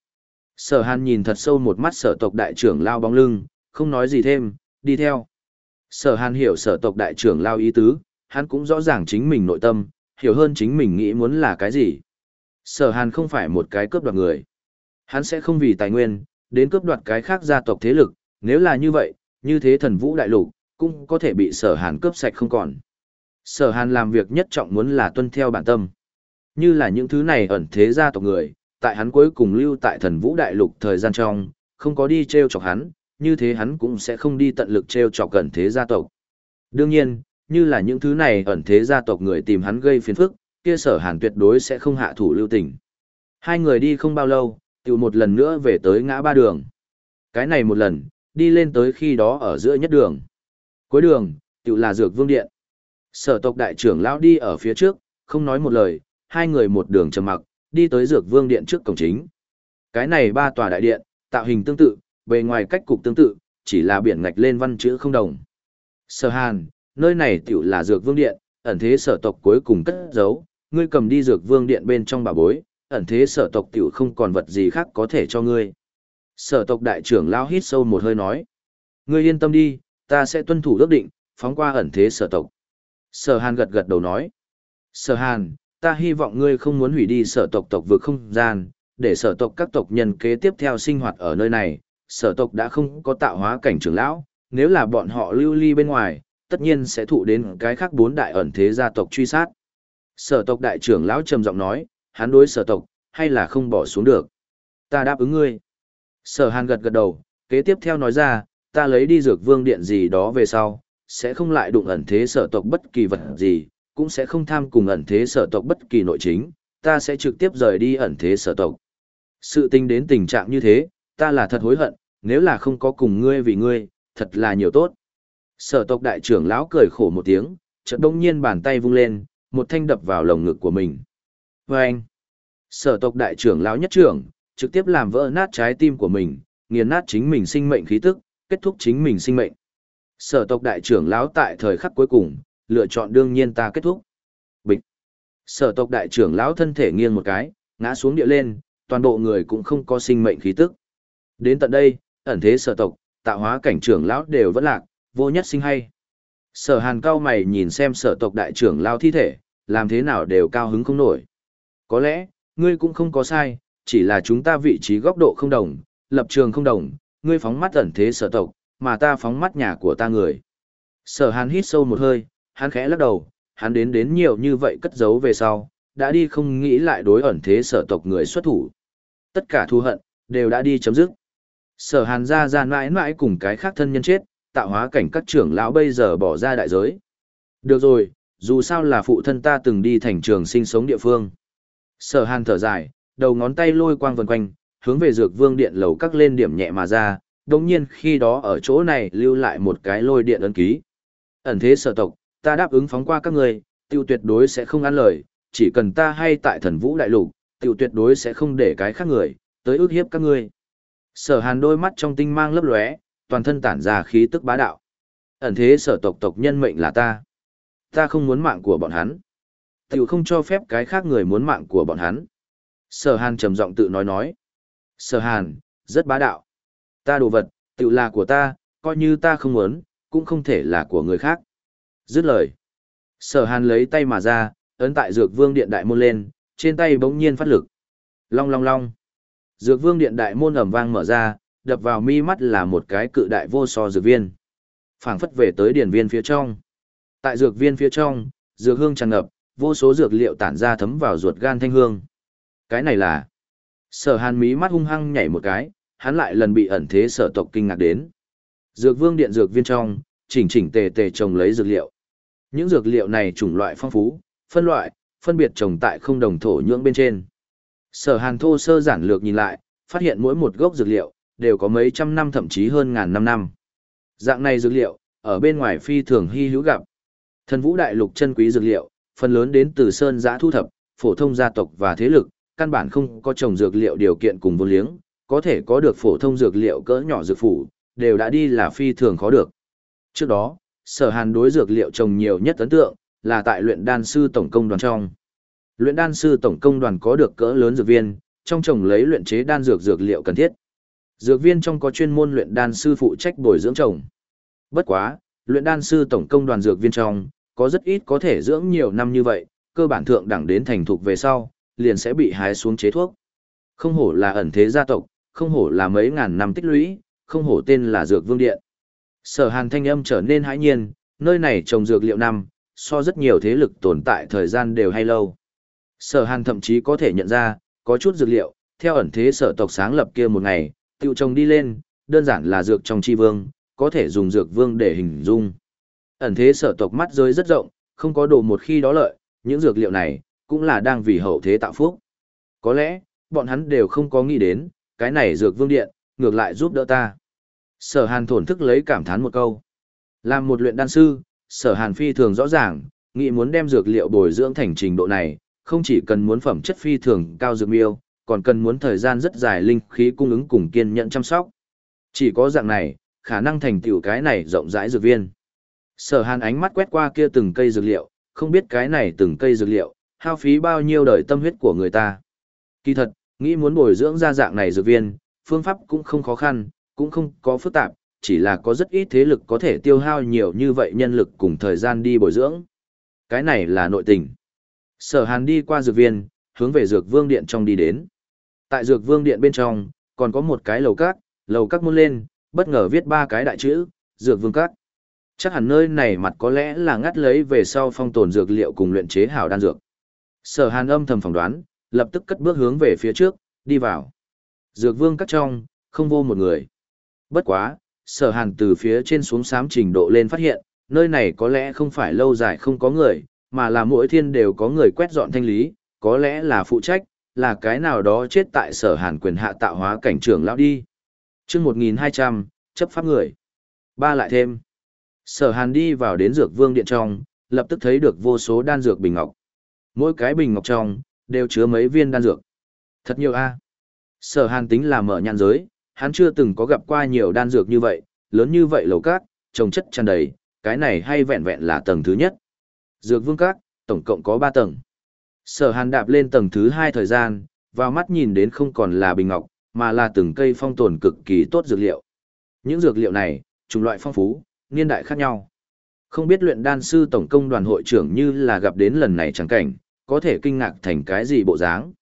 Sở hàn nhìn thật sâu một mắt sở tộc đại trưởng lao bóng lưng, không nói gì thêm, đi theo. Sở hàn hiểu sở tộc đại trưởng lao ý tứ, hắn cũng rõ ràng chính mình nội tâm, hiểu hơn chính mình nghĩ muốn là cái gì. Sở hàn không phải một cái cướp đoạt người. Hắn sẽ không vì tài nguyên, đến cướp đoạt cái khác gia tộc thế lực, nếu là như vậy, như thế thần vũ đại lục, cũng có thể bị sở hàn cướp sạch không còn. Sở hàn làm việc nhất trọng muốn là tuân theo bản tâm. Như là những thứ này ẩn thế gia tộc người, tại hắn cuối cùng lưu tại thần vũ đại lục thời gian trong, không có đi treo chọc hắn, như thế hắn cũng sẽ không đi tận lực treo chọc ẩn thế gia tộc. Đương nhiên, như là những thứ này ẩn thế gia tộc người tìm hắn gây phiền phức, kia sở hàn tuyệt đối sẽ không hạ thủ lưu tình. Hai người đi không bao lâu, tiểu một lần nữa về tới ngã ba đường. Cái này một lần, đi lên tới khi đó ở giữa nhất đường. Cuối đường, tiểu là dược vương điện. Sở tộc đại trưởng lão đi ở phía trước, không nói một lời, hai người một đường trầm mặc, đi tới dược vương điện trước cổng chính. Cái này ba tòa đại điện, tạo hình tương tự, bề ngoài cách cục tương tự, chỉ là biển ngạch lên văn chữ không đồng. Sở Hàn, nơi này tiểu là dược vương điện, ẩn thế sở tộc cuối cùng cất giấu, ngươi cầm đi dược vương điện bên trong bà bối, ẩn thế sở tộc tiểu không còn vật gì khác có thể cho ngươi. Sở tộc đại trưởng lao hít sâu một hơi nói. Ngươi yên tâm đi, ta sẽ tuân thủ ước định, phóng qua ẩn thế sở tộc. Sở Hàn gật gật đầu nói. Sở Hàn, ta hy vọng ngươi không muốn hủy đi sở tộc tộc vực không gian, để sở tộc các tộc nhân kế tiếp theo sinh hoạt ở nơi này. Sở tộc đã không có tạo hóa cảnh trưởng lão, nếu là bọn họ lưu ly bên ngoài, tất nhiên sẽ thụ đến cái khác bốn đại ẩn thế gia tộc truy sát. Sở tộc đại trưởng lão trầm giọng nói, hắn đối sở tộc, hay là không bỏ xuống được. Ta đáp ứng ngươi. Sở hàn gật gật đầu, kế tiếp theo nói ra, ta lấy đi dược vương điện gì đó về sau, sẽ không lại đụng ẩn thế sở tộc bất kỳ vật gì, cũng sẽ không tham cùng ẩn thế sở tộc bất kỳ nội chính, ta sẽ trực tiếp rời đi ẩn thế sở tộc. Sự tình đến tình trạng như thế, ta là thật hối hận, nếu là không có cùng ngươi vì ngươi, thật là nhiều tốt. Sở tộc đại trưởng lão cười khổ một tiếng, chợt đông nhiên bàn tay vung lên, một thanh đập vào lồng ngực của mình. Và anh, sở tộc đại trưởng lão nhất trưởng, trực tiếp làm vỡ nát trái tim của mình, nghiền nát chính mình sinh mệnh khí tức, kết thúc chính mình sinh mệnh. Sở tộc đại trưởng lão tại thời khắc cuối cùng, lựa chọn đương nhiên ta kết thúc. Bịch. Sở tộc đại trưởng lão thân thể nghiêng một cái, ngã xuống địa lên, toàn bộ người cũng không có sinh mệnh khí tức. Đến tận đây, ẩn thế sở tộc, tạo hóa cảnh trưởng lão đều vẫn lạc, vô nhất sinh hay. Sở hàn cao mày nhìn xem sở tộc đại trưởng lão thi thể, làm thế nào đều cao hứng không nổi. Có lẽ, ngươi cũng không có sai, chỉ là chúng ta vị trí góc độ không đồng, lập trường không đồng, ngươi phóng mắt ẩn thế sở tộc, mà ta phóng mắt nhà của ta người. Sở hàn hít sâu một hơi, hắn khẽ lắc đầu, hắn đến đến nhiều như vậy cất giấu về sau, đã đi không nghĩ lại đối ẩn thế sở tộc người xuất thủ. Tất cả thù hận, đều đã đi chấm dứt. Sở hàn ra ra mãi mãi cùng cái khác thân nhân chết, tạo hóa cảnh các trưởng lão bây giờ bỏ ra đại giới. Được rồi, dù sao là phụ thân ta từng đi thành trường sinh sống địa phương. Sở hàn thở dài, đầu ngón tay lôi quang vần quanh, hướng về dược vương điện lầu các lên điểm nhẹ mà ra, đồng nhiên khi đó ở chỗ này lưu lại một cái lôi điện ấn ký. Ẩn thế sở tộc, ta đáp ứng phóng qua các người, tiêu tuyệt đối sẽ không ăn lời, chỉ cần ta hay tại thần vũ đại lục, tiêu tuyệt đối sẽ không để cái khác người, tới ước hiếp các ngươi. Sở hàn đôi mắt trong tinh mang lấp lóe, toàn thân tản ra khí tức bá đạo. Ẩn thế sở tộc tộc nhân mệnh là ta. Ta không muốn mạng của bọn hắn. Tiểu không cho phép cái khác người muốn mạng của bọn hắn. Sở hàn trầm giọng tự nói nói. Sở hàn, rất bá đạo. Ta đồ vật, tiểu là của ta, coi như ta không muốn, cũng không thể là của người khác. Dứt lời. Sở hàn lấy tay mà ra, ấn tại dược vương điện đại môn lên, trên tay bỗng nhiên phát lực. Long long long. Dược vương điện đại môn ẩm vang mở ra, đập vào mi mắt là một cái cự đại vô so dược viên. phảng phất về tới điển viên phía trong. Tại dược viên phía trong, dược hương tràn ngập, vô số dược liệu tản ra thấm vào ruột gan thanh hương. Cái này là... Sở hàn mí mắt hung hăng nhảy một cái, hắn lại lần bị ẩn thế sở tộc kinh ngạc đến. Dược vương điện dược viên trong, chỉnh chỉnh tề tề trồng lấy dược liệu. Những dược liệu này chủng loại phong phú, phân loại, phân biệt trồng tại không đồng thổ nhưỡng bên trên. Sở hàn thô sơ giản lược nhìn lại, phát hiện mỗi một gốc dược liệu, đều có mấy trăm năm thậm chí hơn ngàn năm năm. Dạng này dược liệu, ở bên ngoài phi thường hy hữu gặp. Thần vũ đại lục chân quý dược liệu, phần lớn đến từ sơn giã thu thập, phổ thông gia tộc và thế lực, căn bản không có trồng dược liệu điều kiện cùng vô liếng, có thể có được phổ thông dược liệu cỡ nhỏ dược phủ, đều đã đi là phi thường khó được. Trước đó, sở hàn đối dược liệu trồng nhiều nhất ấn tượng, là tại luyện đan sư tổng công đoàn trong. Luyện đan sư tổng công đoàn có được cỡ lớn dược viên, trong trồng lấy luyện chế đan dược dược liệu cần thiết. Dược viên trong có chuyên môn luyện đan sư phụ trách bồi dưỡng trồng. Bất quá, luyện đan sư tổng công đoàn dược viên trong, có rất ít có thể dưỡng nhiều năm như vậy, cơ bản thượng đẳng đến thành thục về sau, liền sẽ bị hái xuống chế thuốc. Không hổ là ẩn thế gia tộc, không hổ là mấy ngàn năm tích lũy, không hổ tên là dược vương điện. Sở hàn thanh âm trở nên hãi nhiên, nơi này trồng dược liệu năm, so rất nhiều thế lực tồn tại thời gian đều hay lâu. Sở hàn thậm chí có thể nhận ra, có chút dược liệu, theo ẩn thế sở tộc sáng lập kia một ngày, tiêu trồng đi lên, đơn giản là dược trong chi vương, có thể dùng dược vương để hình dung. Ẩn thế sở tộc mắt rơi rất rộng, không có đồ một khi đó lợi, những dược liệu này, cũng là đang vì hậu thế tạo phúc. Có lẽ, bọn hắn đều không có nghĩ đến, cái này dược vương điện, ngược lại giúp đỡ ta. Sở hàn thổn thức lấy cảm thán một câu. Làm một luyện đan sư, sở hàn phi thường rõ ràng, nghĩ muốn đem dược liệu bồi dưỡng thành trình độ này, không chỉ cần muốn phẩm chất phi thường cao dược miêu, còn cần muốn thời gian rất dài linh khí cung ứng cùng kiên nhẫn chăm sóc. Chỉ có dạng này, khả năng thành tựu cái này rộng rãi dược viên. Sở hàn ánh mắt quét qua kia từng cây dược liệu, không biết cái này từng cây dược liệu, hao phí bao nhiêu đời tâm huyết của người ta. Kỳ thật, nghĩ muốn bồi dưỡng ra dạng này dược viên, phương pháp cũng không khó khăn, cũng không có phức tạp, chỉ là có rất ít thế lực có thể tiêu hao nhiều như vậy nhân lực cùng thời gian đi bồi dưỡng. Cái này là nội tình. Sở hàn đi qua dược viên, hướng về dược vương điện trong đi đến. Tại dược vương điện bên trong, còn có một cái lầu các, lầu các muôn lên, bất ngờ viết ba cái đại chữ, dược vương các. Chắc hẳn nơi này mặt có lẽ là ngắt lấy về sau phong tồn dược liệu cùng luyện chế hảo đan dược. Sở hàn âm thầm phỏng đoán, lập tức cất bước hướng về phía trước, đi vào. Dược vương cắt trong, không vô một người. Bất quá, sở hàn từ phía trên xuống sám trình độ lên phát hiện, nơi này có lẽ không phải lâu dài không có người, mà là mỗi thiên đều có người quét dọn thanh lý, có lẽ là phụ trách, là cái nào đó chết tại sở hàn quyền hạ tạo hóa cảnh trưởng lão đi. chương 1200, chấp pháp người. Ba lại thêm. Sở hàn đi vào đến dược vương điện trong, lập tức thấy được vô số đan dược bình ngọc. Mỗi cái bình ngọc trong, đều chứa mấy viên đan dược. Thật nhiều a Sở hàn tính là mở nhãn giới, hắn chưa từng có gặp qua nhiều đan dược như vậy, lớn như vậy lầu cát, trồng chất tràn đầy, cái này hay vẹn vẹn là tầng thứ nhất. Dược vương cát, tổng cộng có 3 tầng. Sở hàn đạp lên tầng thứ 2 thời gian, vào mắt nhìn đến không còn là bình ngọc, mà là từng cây phong tồn cực kỳ tốt dược liệu. Những dược liệu này, chủng loại phong phú, niên đại khác nhau. Không biết luyện đan sư tổng công đoàn hội trưởng như là gặp đến lần này chẳng cảnh, có thể kinh ngạc thành cái gì bộ dáng.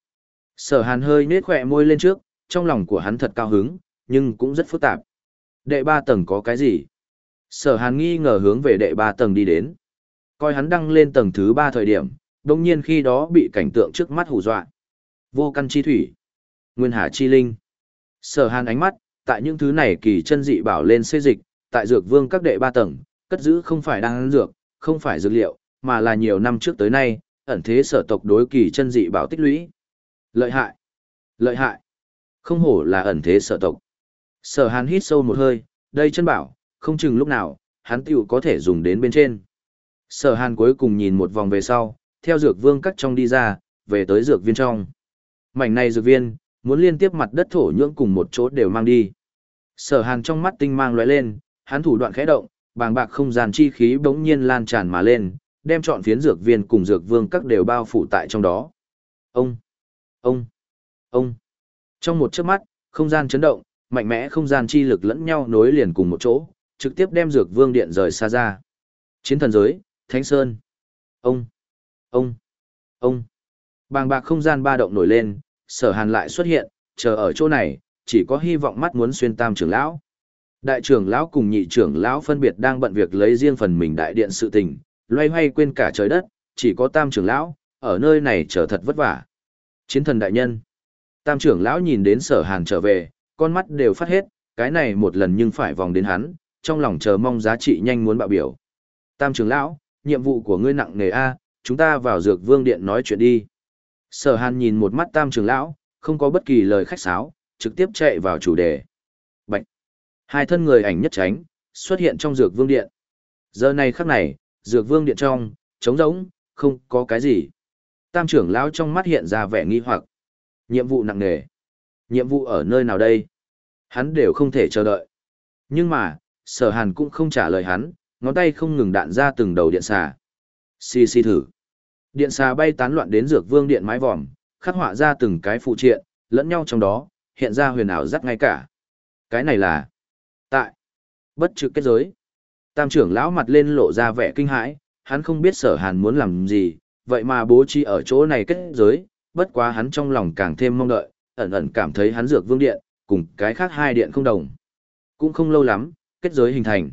Sở hàn hơi nết khỏe môi lên trước, trong lòng của hắn thật cao hứng, nhưng cũng rất phức tạp. Đệ ba tầng có cái gì? Sở hàn nghi ngờ hướng về đệ ba tầng đi đến. Coi hắn đăng lên tầng thứ ba thời điểm, đồng nhiên khi đó bị cảnh tượng trước mắt hù dọa. Vô căn chi thủy. Nguyên hà chi linh. Sở hàn ánh mắt, tại những thứ này kỳ chân dị bảo lên xây dịch, tại dược vương các đệ ba tầng, cất giữ không phải đang dược, không phải dược liệu, mà là nhiều năm trước tới nay, ẩn thế sở tộc đối kỳ chân dị bảo tích lũy. Lợi hại. Lợi hại. Không hổ là ẩn thế sở tộc. Sở hàn hít sâu một hơi, đây chân bảo, không chừng lúc nào, hắn tiểu có thể dùng đến bên trên. Sở hàn cuối cùng nhìn một vòng về sau, theo dược vương cắt trong đi ra, về tới dược viên trong. Mảnh này dược viên, muốn liên tiếp mặt đất thổ nhưỡng cùng một chỗ đều mang đi. Sở hàn trong mắt tinh mang lóe lên, hắn thủ đoạn khẽ động, bàng bạc không gian chi khí bỗng nhiên lan tràn mà lên, đem chọn phiến dược viên cùng dược vương các đều bao phủ tại trong đó. Ông, ông, ông. Trong một chớp mắt, không gian chấn động, mạnh mẽ không gian chi lực lẫn nhau nối liền cùng một chỗ, trực tiếp đem dược vương điện rời xa ra. Chiến thần giới, Thánh Sơn. Ông, ông, ông. Bàng bạc không gian ba động nổi lên, sở hàn lại xuất hiện, chờ ở chỗ này, chỉ có hy vọng mắt muốn xuyên tam trưởng lão. Đại trưởng lão cùng nhị trưởng lão phân biệt đang bận việc lấy riêng phần mình đại điện sự tình, loay hoay quên cả trời đất, chỉ có tam trưởng lão, ở nơi này trở thật vất vả. Chiến thần đại nhân. Tam trưởng lão nhìn đến sở hàn trở về, con mắt đều phát hết, cái này một lần nhưng phải vòng đến hắn, trong lòng chờ mong giá trị nhanh muốn bạo biểu. Tam trưởng lão, nhiệm vụ của ngươi nặng nề A, chúng ta vào dược vương điện nói chuyện đi. Sở hàn nhìn một mắt tam trưởng lão, không có bất kỳ lời khách sáo, trực tiếp chạy vào chủ đề. Hai thân người ảnh nhất tránh, xuất hiện trong dược vương điện. Giờ này khắc này, dược vương điện trong, trống rỗng, không có cái gì. Tam trưởng lão trong mắt hiện ra vẻ nghi hoặc. Nhiệm vụ nặng nề. Nhiệm vụ ở nơi nào đây? Hắn đều không thể chờ đợi. Nhưng mà, sở hàn cũng không trả lời hắn, ngón tay không ngừng đạn ra từng đầu điện xà. Xì xì thử. Điện xà bay tán loạn đến dược vương điện mái vòm, khắc họa ra từng cái phụ triện, lẫn nhau trong đó, hiện ra huyền ảo rất ngay cả. Cái này là tại bất trực kết giới. Tam trưởng lão mặt lên lộ ra vẻ kinh hãi, hắn không biết sở hàn muốn làm gì, vậy mà bố trí ở chỗ này kết giới, bất quá hắn trong lòng càng thêm mong đợi, ẩn ẩn cảm thấy hắn dược vương điện, cùng cái khác hai điện không đồng. Cũng không lâu lắm, kết giới hình thành.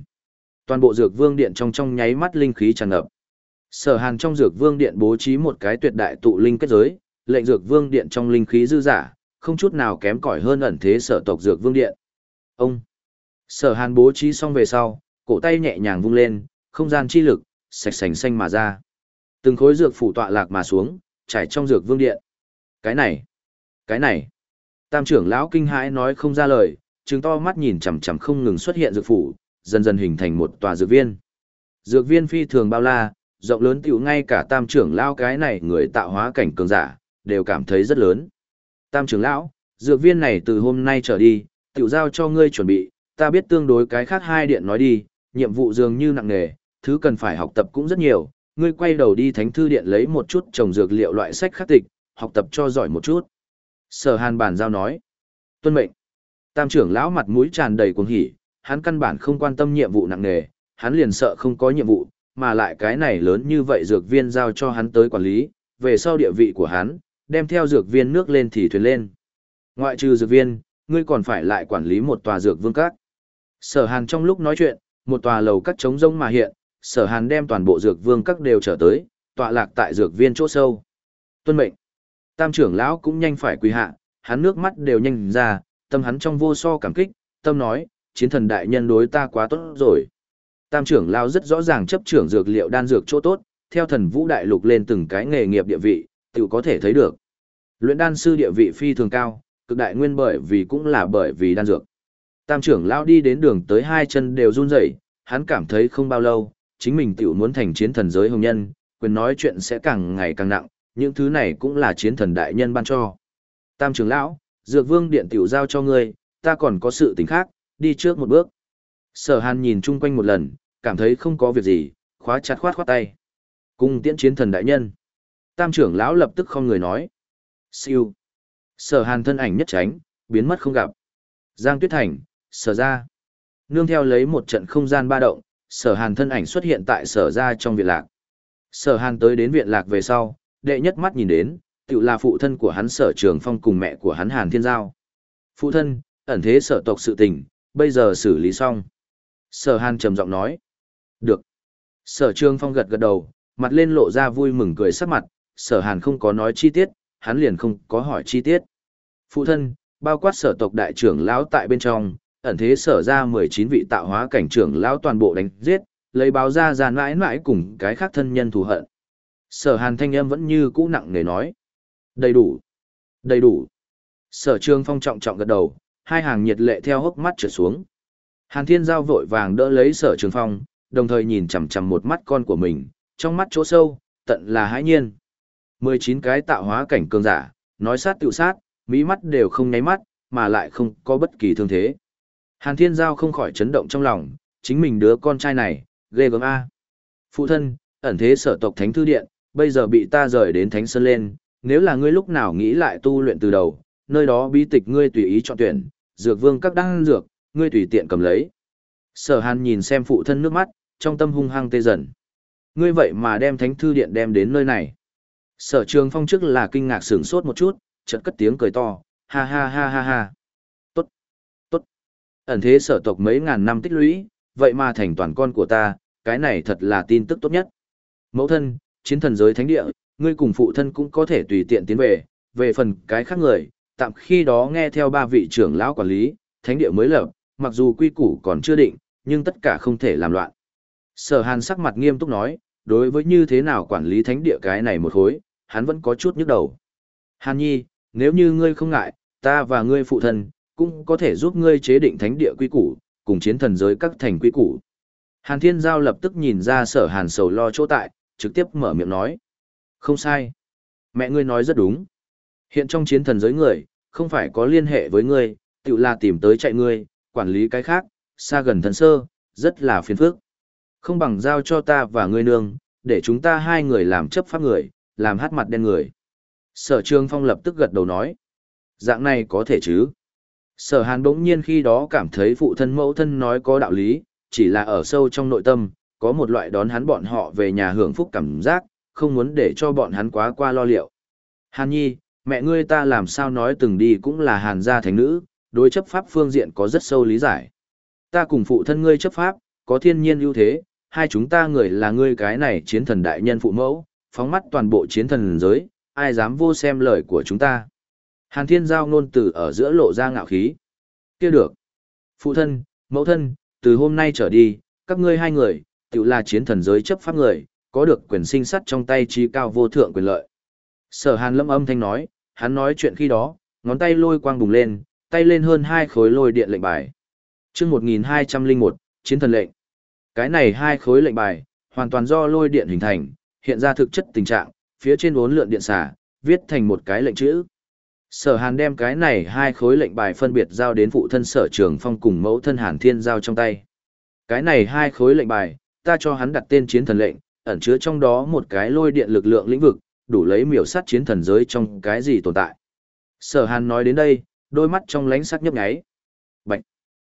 Toàn bộ dược vương điện trong trong nháy mắt linh khí tràn ngập. Sở Hàn trong dược vương điện bố trí một cái tuyệt đại tụ linh kết giới, lệnh dược vương điện trong linh khí dư giả, không chút nào kém cỏi hơn ẩn thế sở tộc dược vương điện. Ông Sở Hàn bố trí xong về sau, cổ tay nhẹ nhàng vung lên, không gian chi lực sạch sành xanh mà ra. Từng khối dược phủ tọa lạc mà xuống, trải trong dược vương điện. Cái này, cái này. Tam trưởng lão kinh hãi nói không ra lời, trừng to mắt nhìn chằm chằm không ngừng xuất hiện dược phủ, dần dần hình thành một tòa dược viên. Dược viên phi thường bao la, rộng lớn tiểu ngay cả tam trưởng lão cái này người tạo hóa cảnh cường giả, đều cảm thấy rất lớn. Tam trưởng lão, dược viên này từ hôm nay trở đi, tiểu giao cho ngươi chuẩn bị, ta biết tương đối cái khác hai điện nói đi, nhiệm vụ dường như nặng nề, thứ cần phải học tập cũng rất nhiều, ngươi quay đầu đi thánh thư điện lấy một chút trồng dược liệu loại sách khắc tịch, học tập cho giỏi một chút. Sở hàn bản giao nói. Tuân mệnh. Tam trưởng lão mặt mũi tràn đầy cuồng hỉ, hắn căn bản không quan tâm nhiệm vụ nặng nề, hắn liền sợ không có nhiệm vụ, mà lại cái này lớn như vậy dược viên giao cho hắn tới quản lý, về sau địa vị của hắn, đem theo dược viên nước lên thì thuyền lên. Ngoại trừ dược viên, ngươi còn phải lại quản lý một tòa dược vương các. Sở Hàn trong lúc nói chuyện, một tòa lầu các trống rông mà hiện, Sở Hàn đem toàn bộ dược vương các đều trở tới, tọa lạc tại dược viên chỗ sâu. Tuân mệnh. Tam trưởng lão cũng nhanh phải quỳ hạ, hắn nước mắt đều nhanh ra, tâm hắn trong vô so cảm kích, tâm nói, chiến thần đại nhân đối ta quá tốt rồi. Tam trưởng lão rất rõ ràng chấp trưởng dược liệu đan dược chỗ tốt, theo thần vũ đại lục lên từng cái nghề nghiệp địa vị, tự có thể thấy được. Luyện đan sư địa vị phi thường cao, cực đại nguyên bởi vì cũng là bởi vì đan dược. Tam trưởng lão đi đến đường tới hai chân đều run rẩy, hắn cảm thấy không bao lâu, chính mình tiểu muốn thành chiến thần giới hồng nhân, quyền nói chuyện sẽ càng ngày càng nặng, những thứ này cũng là chiến thần đại nhân ban cho. Tam trưởng lão, dược vương điện tiểu giao cho ngươi, ta còn có sự tình khác, đi trước một bước. Sở hàn nhìn chung quanh một lần, cảm thấy không có việc gì, khóa chặt khoát khoát tay. Cung tiễn chiến thần đại nhân. Tam trưởng lão lập tức không người nói. Siêu. Sở hàn thân ảnh nhất tránh, biến mất không gặp. Giang tuyết thành, sở ra. Nương theo lấy một trận không gian ba động, sở hàn thân ảnh xuất hiện tại sở ra trong viện lạc. Sở hàn tới đến viện lạc về sau, đệ nhất mắt nhìn đến, tự là phụ thân của hắn sở trường phong cùng mẹ của hắn hàn thiên giao. Phụ thân, ẩn thế sở tộc sự tình, bây giờ xử lý xong. Sở hàn trầm giọng nói. Được. Sở trường phong gật gật đầu, mặt lên lộ ra vui mừng cười sắc mặt, sở hàn không có nói chi tiết, hắn liền không có hỏi chi tiết. Phụ thân, bao quát sở tộc đại trưởng lão tại bên trong, ẩn thế sở ra 19 vị tạo hóa cảnh trưởng lão toàn bộ đánh giết, lấy báo ra ra mãi mãi cùng cái khác thân nhân thù hận. Sở hàn thanh âm vẫn như cũ nặng nề nói. Đầy đủ. Đầy đủ. Sở trương phong trọng trọng gật đầu, hai hàng nhiệt lệ theo hốc mắt trượt xuống. Hàn thiên giao vội vàng đỡ lấy sở trường phong, đồng thời nhìn chằm chằm một mắt con của mình, trong mắt chỗ sâu, tận là hãi nhiên. 19 cái tạo hóa cảnh cường giả, nói sát tự sát, mỹ mắt đều không nháy mắt, mà lại không có bất kỳ thương thế. Hàn Thiên Giao không khỏi chấn động trong lòng, chính mình đứa con trai này, ghê gớm A. Phụ thân, ẩn thế sở tộc Thánh Thư Điện, bây giờ bị ta rời đến Thánh Sơn lên, nếu là ngươi lúc nào nghĩ lại tu luyện từ đầu, nơi đó bí tịch ngươi tùy ý chọn tuyển, dược vương các đăng dược, ngươi tùy tiện cầm lấy. Sở Hàn nhìn xem phụ thân nước mắt, trong tâm hung hăng tê dần. Ngươi vậy mà đem Thánh Thư Điện đem đến nơi này. Sở Trường Phong trước là kinh ngạc sửng sốt một chút, chợt cất tiếng cười to, ha ha ha ha ha. Ẩn thế sở tộc mấy ngàn năm tích lũy, vậy mà thành toàn con của ta, cái này thật là tin tức tốt nhất. Mẫu thân, chiến thần giới thánh địa, ngươi cùng phụ thân cũng có thể tùy tiện tiến về, về phần cái khác người, tạm khi đó nghe theo ba vị trưởng lão quản lý, thánh địa mới lập, mặc dù quy củ còn chưa định, nhưng tất cả không thể làm loạn. Sở Hàn sắc mặt nghiêm túc nói, đối với như thế nào quản lý thánh địa cái này một hối, hắn vẫn có chút nhức đầu. Hàn Nhi, nếu như ngươi không ngại, ta và ngươi phụ thân, cũng có thể giúp ngươi chế định thánh địa quy củ, cùng chiến thần giới các thành quy củ. Hàn Thiên Giao lập tức nhìn ra sở hàn sầu lo chỗ tại, trực tiếp mở miệng nói. Không sai. Mẹ ngươi nói rất đúng. Hiện trong chiến thần giới người, không phải có liên hệ với ngươi, tự là tìm tới chạy ngươi, quản lý cái khác, xa gần thần sơ, rất là phiền phức. Không bằng giao cho ta và ngươi nương, để chúng ta hai người làm chấp pháp người, làm hát mặt đen người. Sở Trường Phong lập tức gật đầu nói. Dạng này có thể chứ. Sở Hàn bỗng nhiên khi đó cảm thấy phụ thân mẫu thân nói có đạo lý, chỉ là ở sâu trong nội tâm, có một loại đón hắn bọn họ về nhà hưởng phúc cảm giác, không muốn để cho bọn hắn quá qua lo liệu. Hàn Nhi, mẹ ngươi ta làm sao nói từng đi cũng là Hàn gia thánh nữ, đối chấp pháp phương diện có rất sâu lý giải. Ta cùng phụ thân ngươi chấp pháp, có thiên nhiên ưu thế, hai chúng ta người là ngươi cái này chiến thần đại nhân phụ mẫu, phóng mắt toàn bộ chiến thần giới, ai dám vô xem lời của chúng ta. Hàn Thiên Giao nôn từ ở giữa lộ ra ngạo khí. kia được. Phụ thân, mẫu thân, từ hôm nay trở đi, các ngươi hai người, tự là chiến thần giới chấp pháp người, có được quyền sinh sắt trong tay trí cao vô thượng quyền lợi. Sở Hàn lâm âm thanh nói, hắn nói chuyện khi đó, ngón tay lôi quang bùng lên, tay lên hơn hai khối lôi điện lệnh bài. Trước 1201, chiến thần lệnh. Cái này hai khối lệnh bài, hoàn toàn do lôi điện hình thành, hiện ra thực chất tình trạng, phía trên bốn lượn điện xả, viết thành một cái lệnh chữ. Sở Hàn đem cái này hai khối lệnh bài phân biệt giao đến phụ thân sở trường phong cùng mẫu thân Hàn Thiên giao trong tay. Cái này hai khối lệnh bài, ta cho hắn đặt tên chiến thần lệnh, ẩn chứa trong đó một cái lôi điện lực lượng lĩnh vực, đủ lấy miểu sát chiến thần giới trong cái gì tồn tại. Sở Hàn nói đến đây, đôi mắt trong lánh sắc nhấp nháy. Bạch!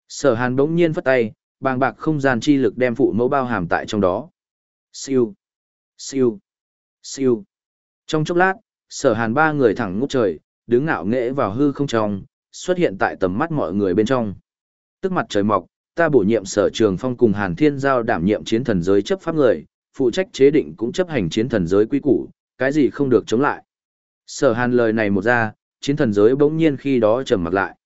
Sở Hàn bỗng nhiên phất tay, bàng bạc không gian chi lực đem phụ mẫu bao hàm tại trong đó. Siêu! Siêu! Siêu! Trong chốc lát, sở hàn ba người thẳng ngút trời, đứng ngạo nghễ vào hư không trong, xuất hiện tại tầm mắt mọi người bên trong. Tức mặt trời mọc, ta bổ nhiệm sở trường phong cùng hàn thiên giao đảm nhiệm chiến thần giới chấp pháp người, phụ trách chế định cũng chấp hành chiến thần giới quy củ, cái gì không được chống lại. Sở hàn lời này một ra, chiến thần giới bỗng nhiên khi đó trầm mặt lại.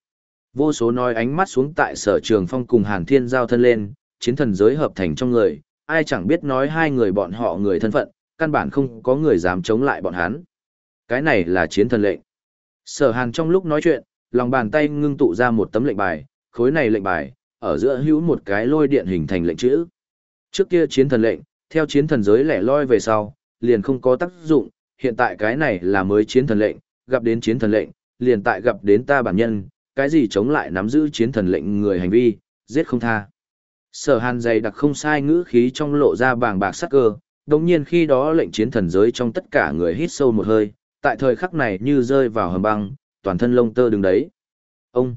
Vô số nói ánh mắt xuống tại sở trường phong cùng hàn thiên giao thân lên, chiến thần giới hợp thành trong người, ai chẳng biết nói hai người bọn họ người thân phận, căn bản không có người dám chống lại bọn hắn. Cái này là chiến thần lệnh. Sở Hàn trong lúc nói chuyện, lòng bàn tay ngưng tụ ra một tấm lệnh bài, khối này lệnh bài, ở giữa hữu một cái lôi điện hình thành lệnh chữ. Trước kia chiến thần lệnh, theo chiến thần giới lẻ loi về sau, liền không có tác dụng, hiện tại cái này là mới chiến thần lệnh, gặp đến chiến thần lệnh, liền tại gặp đến ta bản nhân, cái gì chống lại nắm giữ chiến thần lệnh người hành vi, giết không tha. Sở Hàn dày đặc không sai ngữ khí trong lộ ra bàng bạc sắc cơ, đồng nhiên khi đó lệnh chiến thần giới trong tất cả người hít sâu một hơi, tại thời khắc này như rơi vào hầm băng, toàn thân lông tơ đứng đấy. Ông!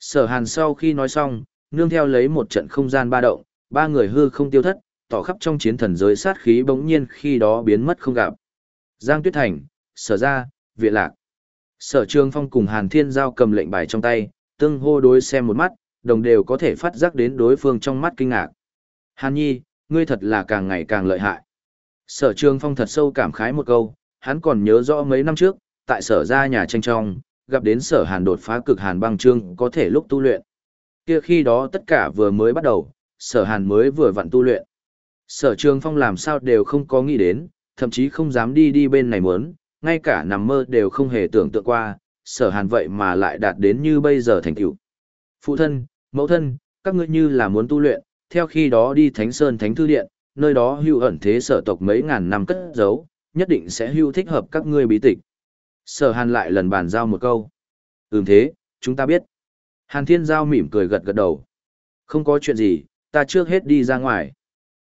Sở hàn sau khi nói xong, nương theo lấy một trận không gian ba động, ba người hư không tiêu thất, tỏ khắp trong chiến thần giới sát khí bỗng nhiên khi đó biến mất không gặp. Giang Tuyết Thành, sở ra, viện lạc. Sở Trường Phong cùng Hàn Thiên Giao cầm lệnh bài trong tay, tương hô đối xem một mắt, đồng đều có thể phát giác đến đối phương trong mắt kinh ngạc. Hàn Nhi, ngươi thật là càng ngày càng lợi hại. Sở Trường Phong thật sâu cảm khái một câu, hắn còn nhớ rõ mấy năm trước, tại sở ra nhà tranh trong, gặp đến sở hàn đột phá cực hàn băng trương có thể lúc tu luyện. Kia khi đó tất cả vừa mới bắt đầu, sở hàn mới vừa vặn tu luyện. Sở Trường Phong làm sao đều không có nghĩ đến, thậm chí không dám đi đi bên này muốn, ngay cả nằm mơ đều không hề tưởng tượng qua, sở hàn vậy mà lại đạt đến như bây giờ thành tựu. Phụ thân, mẫu thân, các ngươi như là muốn tu luyện, theo khi đó đi Thánh Sơn Thánh Thư Điện, nơi đó hưu ẩn thế sở tộc mấy ngàn năm cất giấu, nhất định sẽ hưu thích hợp các ngươi bí tịch. Sở hàn lại lần bàn giao một câu. Ừm thế, chúng ta biết. Hàn Thiên Giao mỉm cười gật gật đầu. Không có chuyện gì, ta trước hết đi ra ngoài.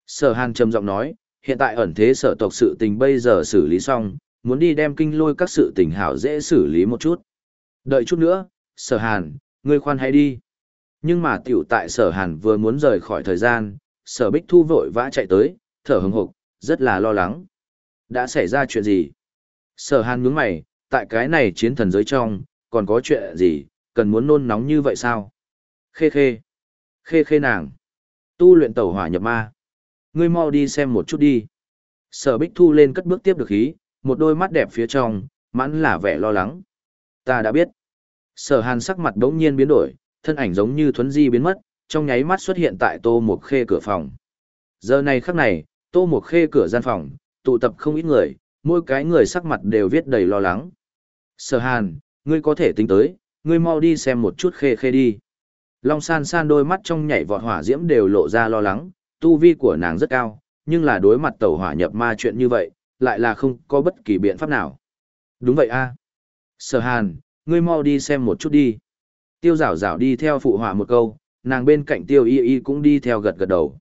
Sở Hàn trầm giọng nói, hiện tại ẩn thế sở tộc sự tình bây giờ xử lý xong, muốn đi đem kinh lôi các sự tình hảo dễ xử lý một chút. Đợi chút nữa, sở Hàn, ngươi khoan hãy đi. Nhưng mà tiểu tại sở Hàn vừa muốn rời khỏi thời gian, sở Bích Thu vội vã chạy tới, thở hừng hực, rất là lo lắng. Đã xảy ra chuyện gì? Sở Hàn nhướng mày, tại cái này chiến thần giới trong, còn có chuyện gì, cần muốn nôn nóng như vậy sao? Khê khê. Khê khê nàng. Tu luyện tẩu hỏa nhập ma. Ngươi mau đi xem một chút đi. Sở Bích Thu lên cất bước tiếp được khí, một đôi mắt đẹp phía trong, mãn là vẻ lo lắng. Ta đã biết. Sở Hàn sắc mặt đống nhiên biến đổi, thân ảnh giống như thuấn di biến mất, trong nháy mắt xuất hiện tại Tô Mộc Khê cửa phòng. Giờ này khắc này, Tô Mộc Khê cửa gian phòng, tụ tập không ít người, mỗi cái người sắc mặt đều viết đầy lo lắng. Sở Hàn, ngươi có thể tính tới, ngươi mau đi xem một chút Khê Khê đi. Long san san đôi mắt trong nhảy vọt hỏa diễm đều lộ ra lo lắng, tu vi của nàng rất cao, nhưng là đối mặt tẩu hỏa nhập ma chuyện như vậy, lại là không có bất kỳ biện pháp nào. Đúng vậy a. Sở Hàn, ngươi mau đi xem một chút đi. Tiêu rảo rảo đi theo phụ hỏa một câu, nàng bên cạnh tiêu y y cũng đi theo gật gật đầu.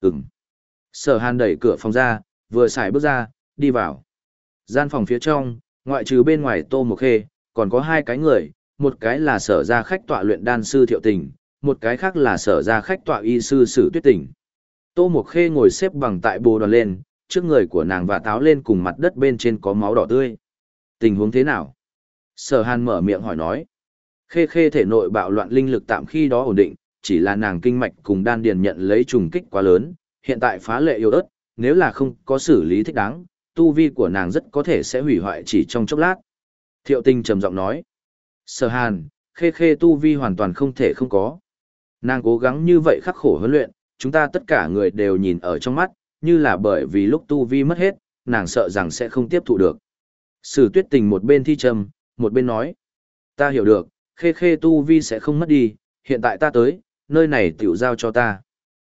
Ừm. Sở Hàn đẩy cửa phòng ra, vừa xài bước ra, đi vào. Gian phòng phía trong, ngoại trừ bên ngoài tô một khê, còn có hai cái người, một cái là sở ra khách tọa luyện đan sư thiệu tình, một cái khác là sở ra khách tọa y sư sử tuyết tình. Tô Mộc Khê ngồi xếp bằng tại bồ đoàn lên, trước người của nàng và táo lên cùng mặt đất bên trên có máu đỏ tươi. Tình huống thế nào? Sở Hàn mở miệng hỏi nói. Khê Khê thể nội bạo loạn linh lực tạm khi đó ổn định, chỉ là nàng kinh mạch cùng đan điền nhận lấy trùng kích quá lớn, hiện tại phá lệ yếu ớt, nếu là không có xử lý thích đáng, tu vi của nàng rất có thể sẽ hủy hoại chỉ trong chốc lát. Thiệu Tinh trầm giọng nói. Sở Hàn, Khê Khê tu vi hoàn toàn không thể không có. Nàng cố gắng như vậy khắc khổ huấn luyện, chúng ta tất cả người đều nhìn ở trong mắt, như là bởi vì lúc tu vi mất hết, nàng sợ rằng sẽ không tiếp thụ được. Sử tuyết tình một bên thi trầm, một bên nói. Ta hiểu được, khê khê tu vi sẽ không mất đi, hiện tại ta tới, nơi này tiểu giao cho ta.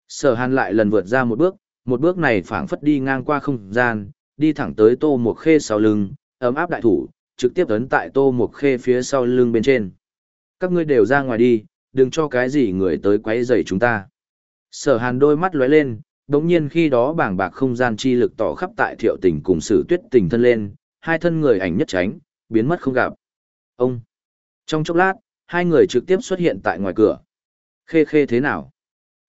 Sở hàn lại lần vượt ra một bước, một bước này phảng phất đi ngang qua không gian, đi thẳng tới tô một khê sau lưng, ấm áp đại thủ, trực tiếp ấn tại tô một khê phía sau lưng bên trên. Các ngươi đều ra ngoài đi, đừng cho cái gì người tới quấy rầy chúng ta. Sở hàn đôi mắt lóe lên, đống nhiên khi đó bảng bạc không gian chi lực tỏ khắp tại thiệu tình cùng sử tuyết tình thân lên, hai thân người ảnh nhất tránh, biến mất không gặp. Ông! Trong chốc lát, hai người trực tiếp xuất hiện tại ngoài cửa. Khê khê thế nào?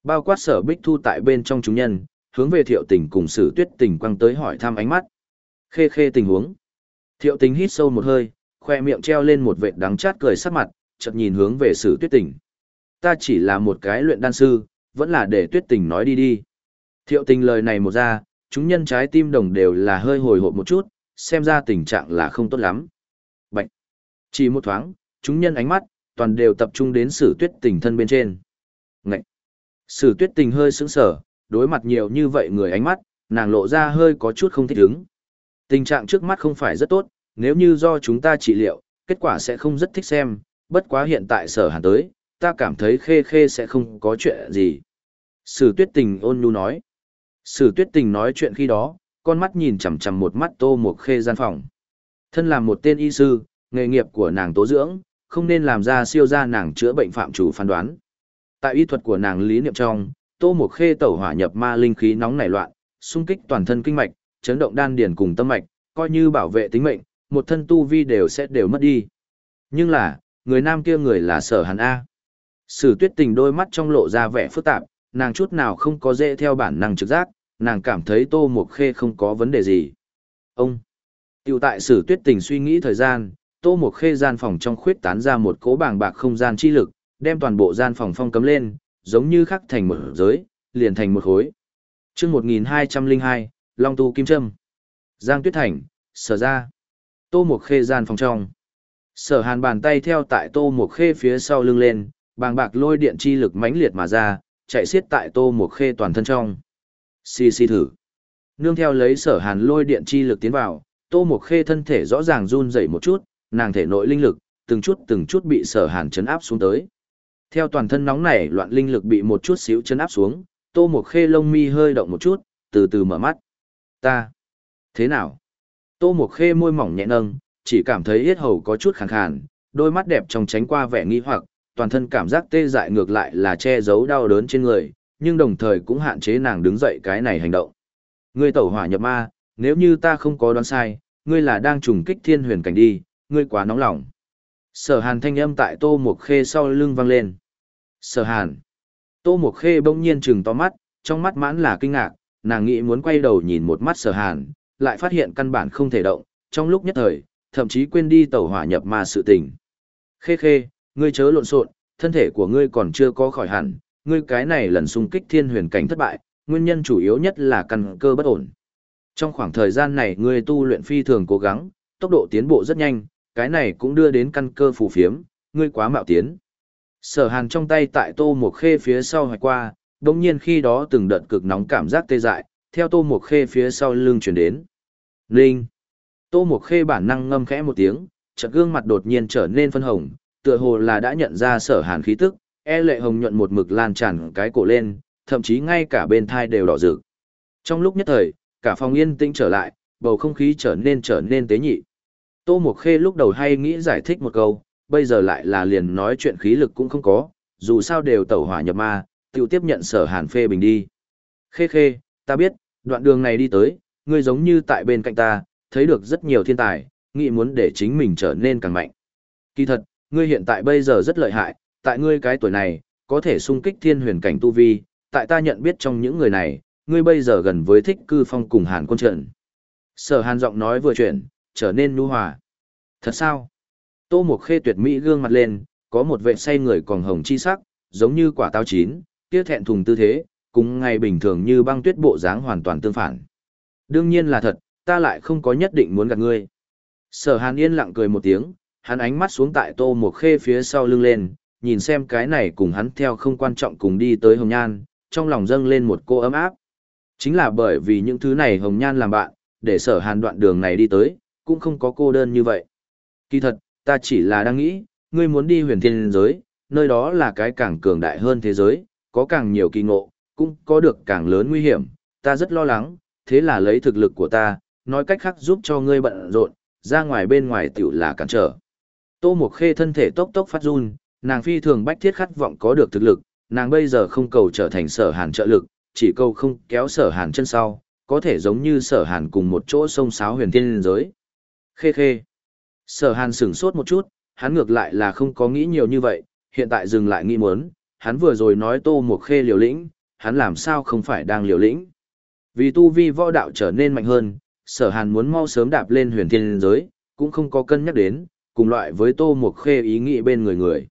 Bao quát sở bích thu tại bên trong chúng nhân, hướng về thiệu tình cùng sử tuyết tình quăng tới hỏi thăm ánh mắt. Khê khê tình huống. Thiệu tình hít sâu một hơi, khoe miệng treo lên một vệt đắng chát cười sắc mặt, chợt nhìn hướng về sử tuyết tình. Ta chỉ là một cái luyện đan sư, vẫn là để tuyết tình nói đi đi. Thiệu tình lời này một ra, chúng nhân trái tim đồng đều là hơi hồi hộp một chút, xem ra tình trạng là không tốt lắm. Bạch! Chỉ một thoáng, chúng nhân ánh mắt, toàn đều tập trung đến sử tuyết tình thân bên trên. Ngậy! Sử tuyết tình hơi sững sở, đối mặt nhiều như vậy người ánh mắt, nàng lộ ra hơi có chút không thích ứng. Tình trạng trước mắt không phải rất tốt, nếu như do chúng ta trị liệu, kết quả sẽ không rất thích xem, bất quá hiện tại sở hàn tới, ta cảm thấy khê khê sẽ không có chuyện gì. Sử tuyết tình ôn nhu nói. Sử tuyết tình nói chuyện khi đó, con mắt nhìn chằm chằm một mắt tô một khê gian phòng. Thân là một tên y sư, nghề nghiệp của nàng tố dưỡng, không nên làm ra siêu ra nàng chữa bệnh phạm chủ phán đoán. Tại y thuật của nàng lý niệm trong, tô một khê tẩu hỏa nhập ma linh khí nóng nảy loạn, xung kích toàn thân kinh mạch, chấn động đan điền cùng tâm mạch, coi như bảo vệ tính mệnh, một thân tu vi đều sẽ đều mất đi. Nhưng là, người nam kia người là sở hàn A. Sử tuyết tình đôi mắt trong lộ ra vẻ phức tạp, nàng chút nào không có dễ theo bản năng trực giác, nàng cảm thấy tô mộc khê không có vấn đề gì. Ông! Tiểu tại sử tuyết tình suy nghĩ thời gian, tô mộc khê gian phòng trong khuyết tán ra một cỗ bàng bạc không gian chi lực, đem toàn bộ gian phòng phong cấm lên, giống như khắc thành một giới, liền thành một khối. chương 1202, Long Tu Kim Trâm. Giang Tuyết Thành, sở ra. Tô Mộc Khê gian phòng trong. Sở hàn bàn tay theo tại Tô Mộc Khê phía sau lưng lên, bàng bạc lôi điện chi lực mãnh liệt mà ra, chạy xiết tại Tô Mộc Khê toàn thân trong. Xì xì thử. Nương theo lấy sở hàn lôi điện chi lực tiến vào, Tô Mộc Khê thân thể rõ ràng run rẩy một chút, nàng thể nội linh lực, từng chút từng chút bị sở hàn chấn áp xuống tới. Theo toàn thân nóng nảy loạn linh lực bị một chút xíu chân áp xuống, Tô một Khê lông mi hơi động một chút, từ từ mở mắt. Ta. Thế nào? Tô một Khê môi mỏng nhẹ nâng, chỉ cảm thấy yết hầu có chút khàn khàn, đôi mắt đẹp trong tránh qua vẻ nghi hoặc, toàn thân cảm giác tê dại ngược lại là che giấu đau đớn trên người, nhưng đồng thời cũng hạn chế nàng đứng dậy cái này hành động. Ngươi tẩu hỏa nhập ma, nếu như ta không có đoán sai, ngươi là đang trùng kích thiên huyền cảnh đi, ngươi quá nóng lòng. Sở hàn thanh âm tại tô một khê sau lưng vang lên. Sở hàn. Tô Mộc khê bỗng nhiên trừng to mắt, trong mắt mãn là kinh ngạc, nàng nghĩ muốn quay đầu nhìn một mắt sở hàn, lại phát hiện căn bản không thể động, trong lúc nhất thời, thậm chí quên đi tẩu hỏa nhập ma sự tình. Khê khê, ngươi chớ lộn xộn, thân thể của ngươi còn chưa có khỏi hẳn, ngươi cái này lần xung kích thiên huyền cảnh thất bại, nguyên nhân chủ yếu nhất là căn cơ bất ổn. Trong khoảng thời gian này ngươi tu luyện phi thường cố gắng, tốc độ tiến bộ rất nhanh, cái này cũng đưa đến căn cơ phù phiếm, ngươi quá mạo tiến. Sở hàn trong tay tại tô một khê phía sau hoài qua, đồng nhiên khi đó từng đợt cực nóng cảm giác tê dại, theo tô một khê phía sau lưng chuyển đến. Linh! Tô một khê bản năng ngâm khẽ một tiếng, chợt gương mặt đột nhiên trở nên phân hồng, tựa hồ là đã nhận ra sở hàn khí tức, e lệ hồng nhuận một mực lan tràn cái cổ lên, thậm chí ngay cả bên thai đều đỏ rực. Trong lúc nhất thời, cả phòng yên tĩnh trở lại, bầu không khí trở nên trở nên tế nhị. Tô Mộc Khê lúc đầu hay nghĩ giải thích một câu, bây giờ lại là liền nói chuyện khí lực cũng không có, dù sao đều tẩu hỏa nhập ma, tự tiếp nhận sở hàn phê bình đi. Khê khê, ta biết, đoạn đường này đi tới, ngươi giống như tại bên cạnh ta, thấy được rất nhiều thiên tài, nghĩ muốn để chính mình trở nên càng mạnh. Kỳ thật, ngươi hiện tại bây giờ rất lợi hại, tại ngươi cái tuổi này, có thể sung kích thiên huyền cảnh tu vi, tại ta nhận biết trong những người này, ngươi bây giờ gần với thích cư phong cùng hàn quân trận. Sở hàn giọng nói vừa chuyển, trở nên nu hòa. Thật sao? Tô Mộc Khê tuyệt mỹ gương mặt lên, có một vệt say người còn hồng chi sắc, giống như quả táo chín, kia thẹn thùng tư thế, cùng ngày bình thường như băng tuyết bộ dáng hoàn toàn tương phản. Đương nhiên là thật, ta lại không có nhất định muốn gặp ngươi. Sở Hàn yên lặng cười một tiếng, hắn ánh mắt xuống tại Tô Mộc Khê phía sau lưng lên, nhìn xem cái này cùng hắn theo không quan trọng cùng đi tới Hồng Nhan, trong lòng dâng lên một cô ấm áp. Chính là bởi vì những thứ này Hồng Nhan làm bạn, để sở hàn đoạn đường này đi tới, cũng không có cô đơn như vậy. Kỳ thật, ta chỉ là đang nghĩ, ngươi muốn đi huyền thiên giới, nơi đó là cái càng cường đại hơn thế giới, có càng nhiều kỳ ngộ, cũng có được càng lớn nguy hiểm, ta rất lo lắng, thế là lấy thực lực của ta, nói cách khác giúp cho ngươi bận rộn, ra ngoài bên ngoài tiểu là cản trở. Tô Mộc Khê thân thể tốc tốc phát run, nàng phi thường bách thiết khát vọng có được thực lực, nàng bây giờ không cầu trở thành sở hàn trợ lực, chỉ cầu không kéo sở hàn chân sau, có thể giống như sở hàn cùng một chỗ sông sáo huyền thiên giới. Khê khê. Sở hàn sửng sốt một chút, hắn ngược lại là không có nghĩ nhiều như vậy, hiện tại dừng lại nghĩ muốn, hắn vừa rồi nói tô một khê liều lĩnh, hắn làm sao không phải đang liều lĩnh. Vì tu vi võ đạo trở nên mạnh hơn, sở hàn muốn mau sớm đạp lên huyền thiên liên giới, cũng không có cân nhắc đến, cùng loại với tô một khê ý nghĩ bên người người.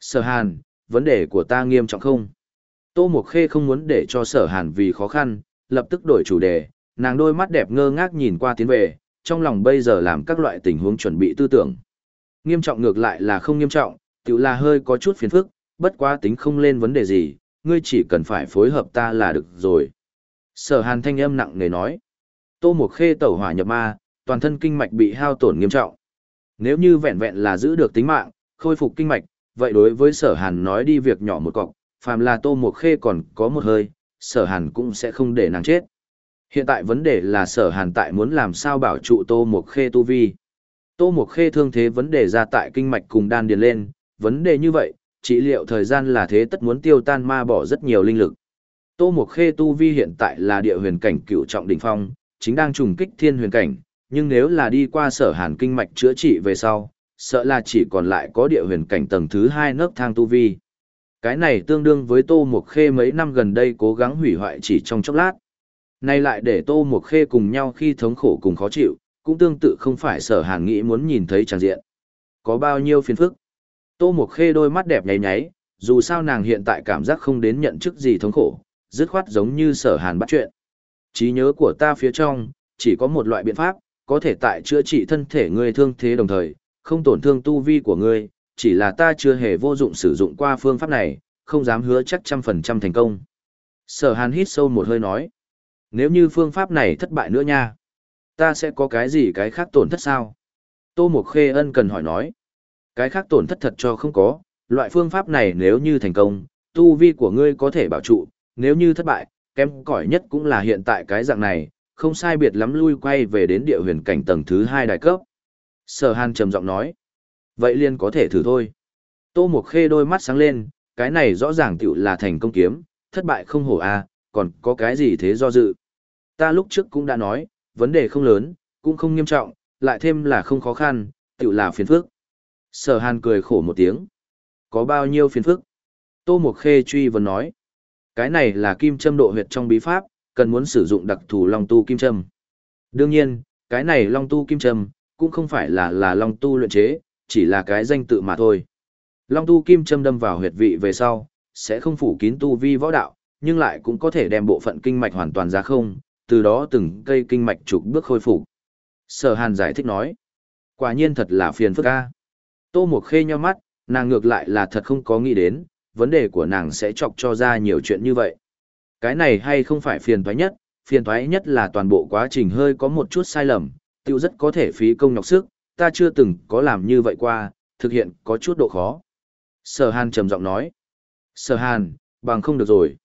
Sở hàn, vấn đề của ta nghiêm trọng không? Tô Mộc Khê không muốn để cho sở hàn vì khó khăn, lập tức đổi chủ đề, nàng đôi mắt đẹp ngơ ngác nhìn qua tiến về, trong lòng bây giờ làm các loại tình huống chuẩn bị tư tưởng. Nghiêm trọng ngược lại là không nghiêm trọng, tự là hơi có chút phiền phức, bất quá tính không lên vấn đề gì, ngươi chỉ cần phải phối hợp ta là được rồi. Sở hàn thanh âm nặng nề nói. Tô Mộc Khê tẩu hỏa nhập ma, toàn thân kinh mạch bị hao tổn nghiêm trọng. Nếu như vẹn vẹn là giữ được tính mạng, khôi phục kinh mạch, vậy đối với sở hàn nói đi việc nhỏ một cọc, phàm là tô một khê còn có một hơi, sở hàn cũng sẽ không để nàng chết. Hiện tại vấn đề là sở hàn tại muốn làm sao bảo trụ tô một khê tu vi. Tô một khê thương thế vấn đề ra tại kinh mạch cùng đan điền lên, vấn đề như vậy, trị liệu thời gian là thế tất muốn tiêu tan ma bỏ rất nhiều linh lực. Tô một khê tu vi hiện tại là địa huyền cảnh cựu trọng đỉnh phong, chính đang trùng kích thiên huyền cảnh, nhưng nếu là đi qua sở hàn kinh mạch chữa trị về sau, sợ là chỉ còn lại có địa huyền cảnh tầng thứ hai nấc thang tu vi. Cái này tương đương với Tô Mộc Khê mấy năm gần đây cố gắng hủy hoại chỉ trong chốc lát. Nay lại để Tô Mộc Khê cùng nhau khi thống khổ cùng khó chịu, cũng tương tự không phải sở hàn nghĩ muốn nhìn thấy tràng diện. Có bao nhiêu phiền phức. Tô Mộc Khê đôi mắt đẹp nháy nháy, dù sao nàng hiện tại cảm giác không đến nhận chức gì thống khổ, dứt khoát giống như sở hàn bắt chuyện. Trí nhớ của ta phía trong, chỉ có một loại biện pháp, có thể tại chữa trị thân thể ngươi thương thế đồng thời, không tổn thương tu vi của ngươi, chỉ là ta chưa hề vô dụng sử dụng qua phương pháp này, không dám hứa chắc trăm phần trăm thành công. Sở hàn hít sâu một hơi nói. Nếu như phương pháp này thất bại nữa nha, ta sẽ có cái gì cái khác tổn thất sao? Tô Mộc Khê ân cần hỏi nói. Cái khác tổn thất thật cho không có, loại phương pháp này nếu như thành công, tu vi của ngươi có thể bảo trụ, nếu như thất bại, kém cỏi nhất cũng là hiện tại cái dạng này, không sai biệt lắm lui quay về đến địa huyền cảnh tầng thứ hai đại cấp. Sở Hàn trầm giọng nói. Vậy liền có thể thử thôi. Tô Mộc Khê đôi mắt sáng lên, cái này rõ ràng tựu là thành công kiếm, thất bại không hổ a, còn có cái gì thế do dự. Ta lúc trước cũng đã nói, vấn đề không lớn, cũng không nghiêm trọng, lại thêm là không khó khăn, tự là phiền phức. Sở Hàn cười khổ một tiếng. Có bao nhiêu phiền phức? Tô Mộc Khê truy vấn nói. Cái này là kim châm độ huyệt trong bí pháp, cần muốn sử dụng đặc thù long tu kim châm. Đương nhiên, cái này long tu kim châm, cũng không phải là là long tu luyện chế, chỉ là cái danh tự mà thôi. Long tu kim châm đâm vào huyệt vị về sau, sẽ không phủ kín tu vi võ đạo, nhưng lại cũng có thể đem bộ phận kinh mạch hoàn toàn ra không, từ đó từng cây kinh mạch trục bước khôi phục. Sở Hàn giải thích nói, quả nhiên thật là phiền phức a. Tô Mộc Khê nhíu mắt, nàng ngược lại là thật không có nghĩ đến, vấn đề của nàng sẽ chọc cho ra nhiều chuyện như vậy. Cái này hay không phải phiền toái nhất, phiền toái nhất là toàn bộ quá trình hơi có một chút sai lầm, tiêu rất có thể phí công nhọc sức, ta chưa từng có làm như vậy qua, thực hiện có chút độ khó. Sở Hàn trầm giọng nói. Sở Hàn, bằng không được rồi.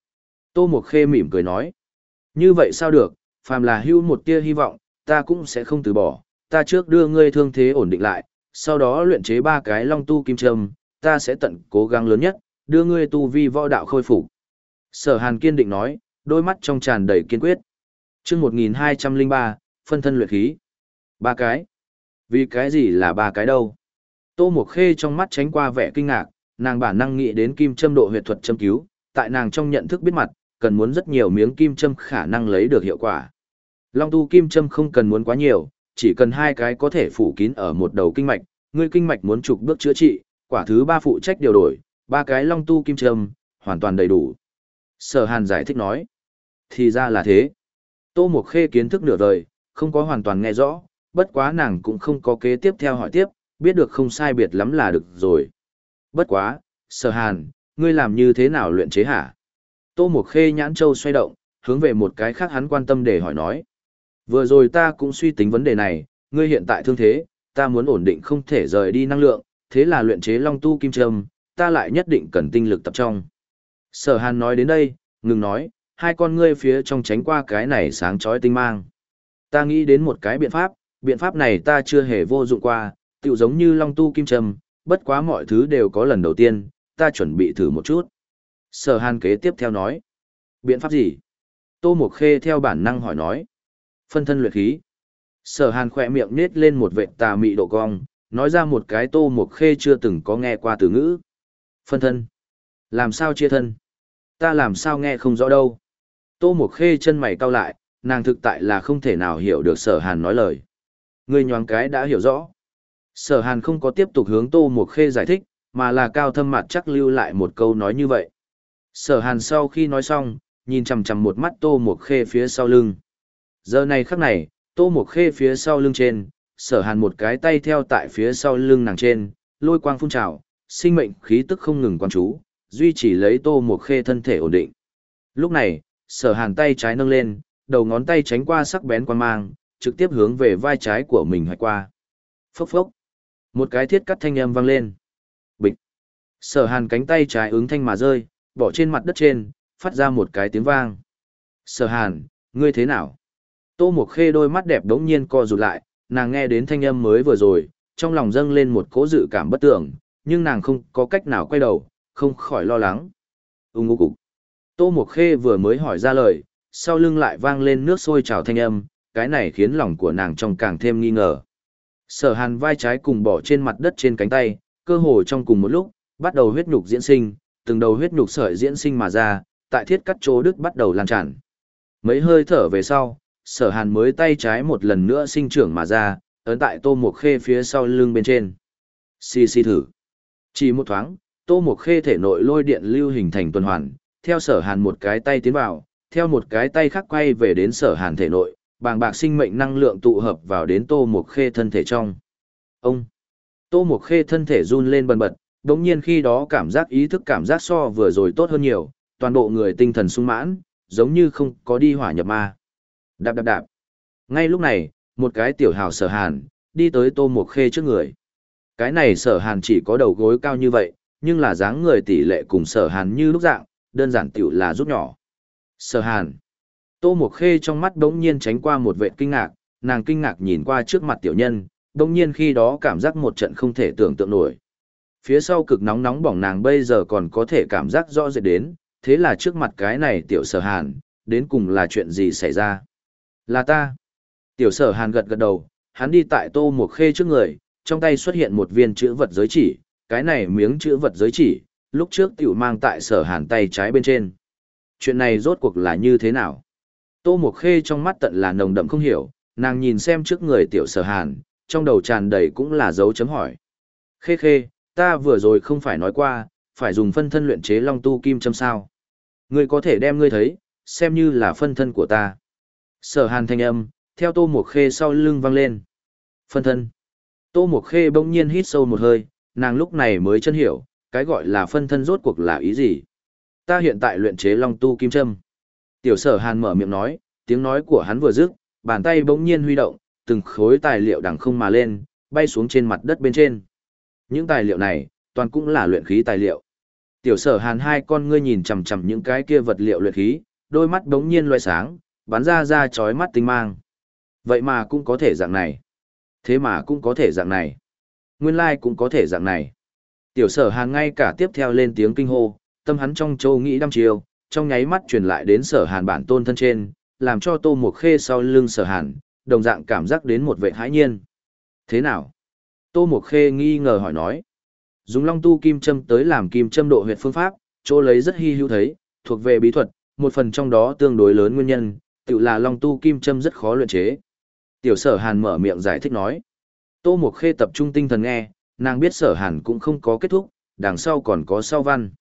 Tô Mộc Khê mỉm cười nói. Như vậy sao được, phàm là hưu một tia hy vọng, ta cũng sẽ không từ bỏ, ta trước đưa ngươi thương thế ổn định lại, sau đó luyện chế ba cái long tu kim trâm, ta sẽ tận cố gắng lớn nhất, đưa ngươi tu vi võ đạo khôi phục. Sở Hàn kiên định nói, đôi mắt trong tràn đầy kiên quyết. Chương 1203, phân thân luyện khí. Ba cái. Vì cái gì là ba cái đâu? Tô Mộc Khê trong mắt tránh qua vẻ kinh ngạc, nàng bản năng nghĩ đến kim châm độ huyệt thuật châm cứu, tại nàng trong nhận thức biết mặt, cần muốn rất nhiều miếng kim châm khả năng lấy được hiệu quả. Long tu kim châm không cần muốn quá nhiều, chỉ cần hai cái có thể phủ kín ở một đầu kinh mạch, ngươi kinh mạch muốn trục bước chữa trị, quả thứ ba phụ trách điều đổi, ba cái long tu kim châm, hoàn toàn đầy đủ. Sở Hàn giải thích nói. Thì ra là thế. Tô Mộc Khê kiến thức nửa đời, không có hoàn toàn nghe rõ, bất quá nàng cũng không có kế tiếp theo hỏi tiếp, biết được không sai biệt lắm là được rồi. Bất quá, Sở Hàn, ngươi làm như thế nào luyện chế hả? Tô Mộc Khê nhãn châu xoay động, hướng về một cái khác hắn quan tâm để hỏi nói. Vừa rồi ta cũng suy tính vấn đề này, ngươi hiện tại thương thế, ta muốn ổn định không thể rời đi năng lượng, thế là luyện chế long tu kim trâm, ta lại nhất định cần tinh lực tập trong. Sở Hàn nói đến đây, ngừng nói, hai con ngươi phía trong tránh qua cái này sáng chói tinh mang. Ta nghĩ đến một cái biện pháp, biện pháp này ta chưa hề vô dụng qua, tựu giống như long tu kim trâm, bất quá mọi thứ đều có lần đầu tiên, ta chuẩn bị thử một chút. Sở Hàn kế tiếp theo nói. Biện pháp gì? Tô Mộc Khê theo bản năng hỏi nói. Phân thân luyện khí. Sở Hàn khỏe miệng nết lên một vệ tà mị độ cong, nói ra một cái Tô Mộc Khê chưa từng có nghe qua từ ngữ. Phân thân. Làm sao chia thân? Ta làm sao nghe không rõ đâu. Tô Mộc Khê chân mày cau lại, nàng thực tại là không thể nào hiểu được sở hàn nói lời. Người nhoáng cái đã hiểu rõ. Sở hàn không có tiếp tục hướng Tô Mộc Khê giải thích, mà là cao thâm mặt chắc lưu lại một câu nói như vậy. Sở hàn sau khi nói xong, nhìn chằm chằm một mắt Tô Mộc Khê phía sau lưng. Giờ này khắc này, Tô Mộc Khê phía sau lưng trên, sở hàn một cái tay theo tại phía sau lưng nàng trên, lôi quang phun trào, sinh mệnh khí tức không ngừng quan chú, duy trì lấy Tô Mộc Khê thân thể ổn định. Lúc này, sở hàn tay trái nâng lên, đầu ngón tay tránh qua sắc bén quan mang, trực tiếp hướng về vai trái của mình hoạch qua. Phốc phốc. Một cái thiết cắt thanh âm vang lên. Bịch. Sở hàn cánh tay trái ứng thanh mà rơi, bỏ trên mặt đất trên, phát ra một cái tiếng vang. Sở hàn, ngươi thế nào? Tô Mộc Khê đôi mắt đẹp đống nhiên co rụt lại, nàng nghe đến thanh âm mới vừa rồi, trong lòng dâng lên một cỗ dự cảm bất tưởng, nhưng nàng không có cách nào quay đầu, không khỏi lo lắng. Ung ngô cục. Tô Mộc Khê vừa mới hỏi ra lời, sau lưng lại vang lên nước sôi trào thanh âm, cái này khiến lòng của nàng trong càng thêm nghi ngờ. Sở hàn vai trái cùng bỏ trên mặt đất trên cánh tay, cơ hồ trong cùng một lúc, bắt đầu huyết nhục diễn sinh, từng đầu huyết nhục sợi diễn sinh mà ra, tại thiết cắt chỗ đứt bắt đầu lan tràn. Mấy hơi thở về sau, sở hàn mới tay trái một lần nữa sinh trưởng mà ra, ấn tại tô mục khê phía sau lưng bên trên. Xì xì thử. Chỉ một thoáng, tô mục khê thể nội lôi điện lưu hình thành tuần hoàn, theo sở hàn một cái tay tiến vào, theo một cái tay khác quay về đến sở hàn thể nội, bàng bạc sinh mệnh năng lượng tụ hợp vào đến tô mục khê thân thể trong. Ông! Tô mục khê thân thể run lên bần bật, đống nhiên khi đó cảm giác ý thức cảm giác so vừa rồi tốt hơn nhiều, toàn bộ người tinh thần sung mãn, giống như không có đi hỏa nhập ma. Đạp đạp đạp. Ngay lúc này, một cái tiểu hào sở hàn, đi tới tô mộc khê trước người. Cái này sở hàn chỉ có đầu gối cao như vậy, nhưng là dáng người tỷ lệ cùng sở hàn như lúc dạng, đơn giản tiểu là rút nhỏ. Sở hàn. Tô Mộc Khê trong mắt đống nhiên tránh qua một vệ kinh ngạc, nàng kinh ngạc nhìn qua trước mặt tiểu nhân, đống nhiên khi đó cảm giác một trận không thể tưởng tượng nổi. Phía sau cực nóng nóng bỏng nàng bây giờ còn có thể cảm giác rõ rệt đến, thế là trước mặt cái này tiểu sở hàn, đến cùng là chuyện gì xảy ra? Là ta. Tiểu sở hàn gật gật đầu, hắn đi tại tô một khê trước người, trong tay xuất hiện một viên chữ vật giới chỉ, cái này miếng chữ vật giới chỉ, lúc trước tiểu mang tại sở hàn tay trái bên trên. Chuyện này rốt cuộc là như thế nào? Tô Mộc Khê trong mắt tận là nồng đậm không hiểu, nàng nhìn xem trước người tiểu sở hàn, trong đầu tràn đầy cũng là dấu chấm hỏi. Khê khê, ta vừa rồi không phải nói qua, phải dùng phân thân luyện chế long tu kim châm sao. Ngươi có thể đem ngươi thấy, xem như là phân thân của ta. Sở hàn thanh âm, theo tô mục khê sau lưng vang lên. Phân thân. Tô mục khê bỗng nhiên hít sâu một hơi, nàng lúc này mới chân hiểu, cái gọi là phân thân rốt cuộc là ý gì. Ta hiện tại luyện chế long tu kim châm. Tiểu sở hàn mở miệng nói, tiếng nói của hắn vừa dứt, bàn tay bỗng nhiên huy động, từng khối tài liệu đằng không mà lên, bay xuống trên mặt đất bên trên. Những tài liệu này, toàn cũng là luyện khí tài liệu. Tiểu sở hàn hai con ngươi nhìn chằm chằm những cái kia vật liệu luyện khí, đôi mắt đống nhiên loe sáng, bắn ra ra chói mắt tinh mang. Vậy mà cũng có thể dạng này. Thế mà cũng có thể dạng này. Nguyên lai like cũng có thể dạng này. Tiểu sở hàn ngay cả tiếp theo lên tiếng kinh hô, tâm hắn trong châu nghĩ đăm chiều, trong nháy mắt truyền lại đến sở hàn bản tôn thân trên, làm cho tô một khê sau lưng sở hàn, đồng dạng cảm giác đến một vệ hãi nhiên. Thế nào? Tô Mộc Khê nghi ngờ hỏi nói. Dùng long tu kim châm tới làm kim châm độ huyệt phương pháp, chỗ lấy rất hy hữu thấy, thuộc về bí thuật, một phần trong đó tương đối lớn nguyên nhân, tự là long tu kim châm rất khó luyện chế. Tiểu sở hàn mở miệng giải thích nói. Tô Mộc Khê tập trung tinh thần nghe, nàng biết sở hàn cũng không có kết thúc, đằng sau còn có sau văn.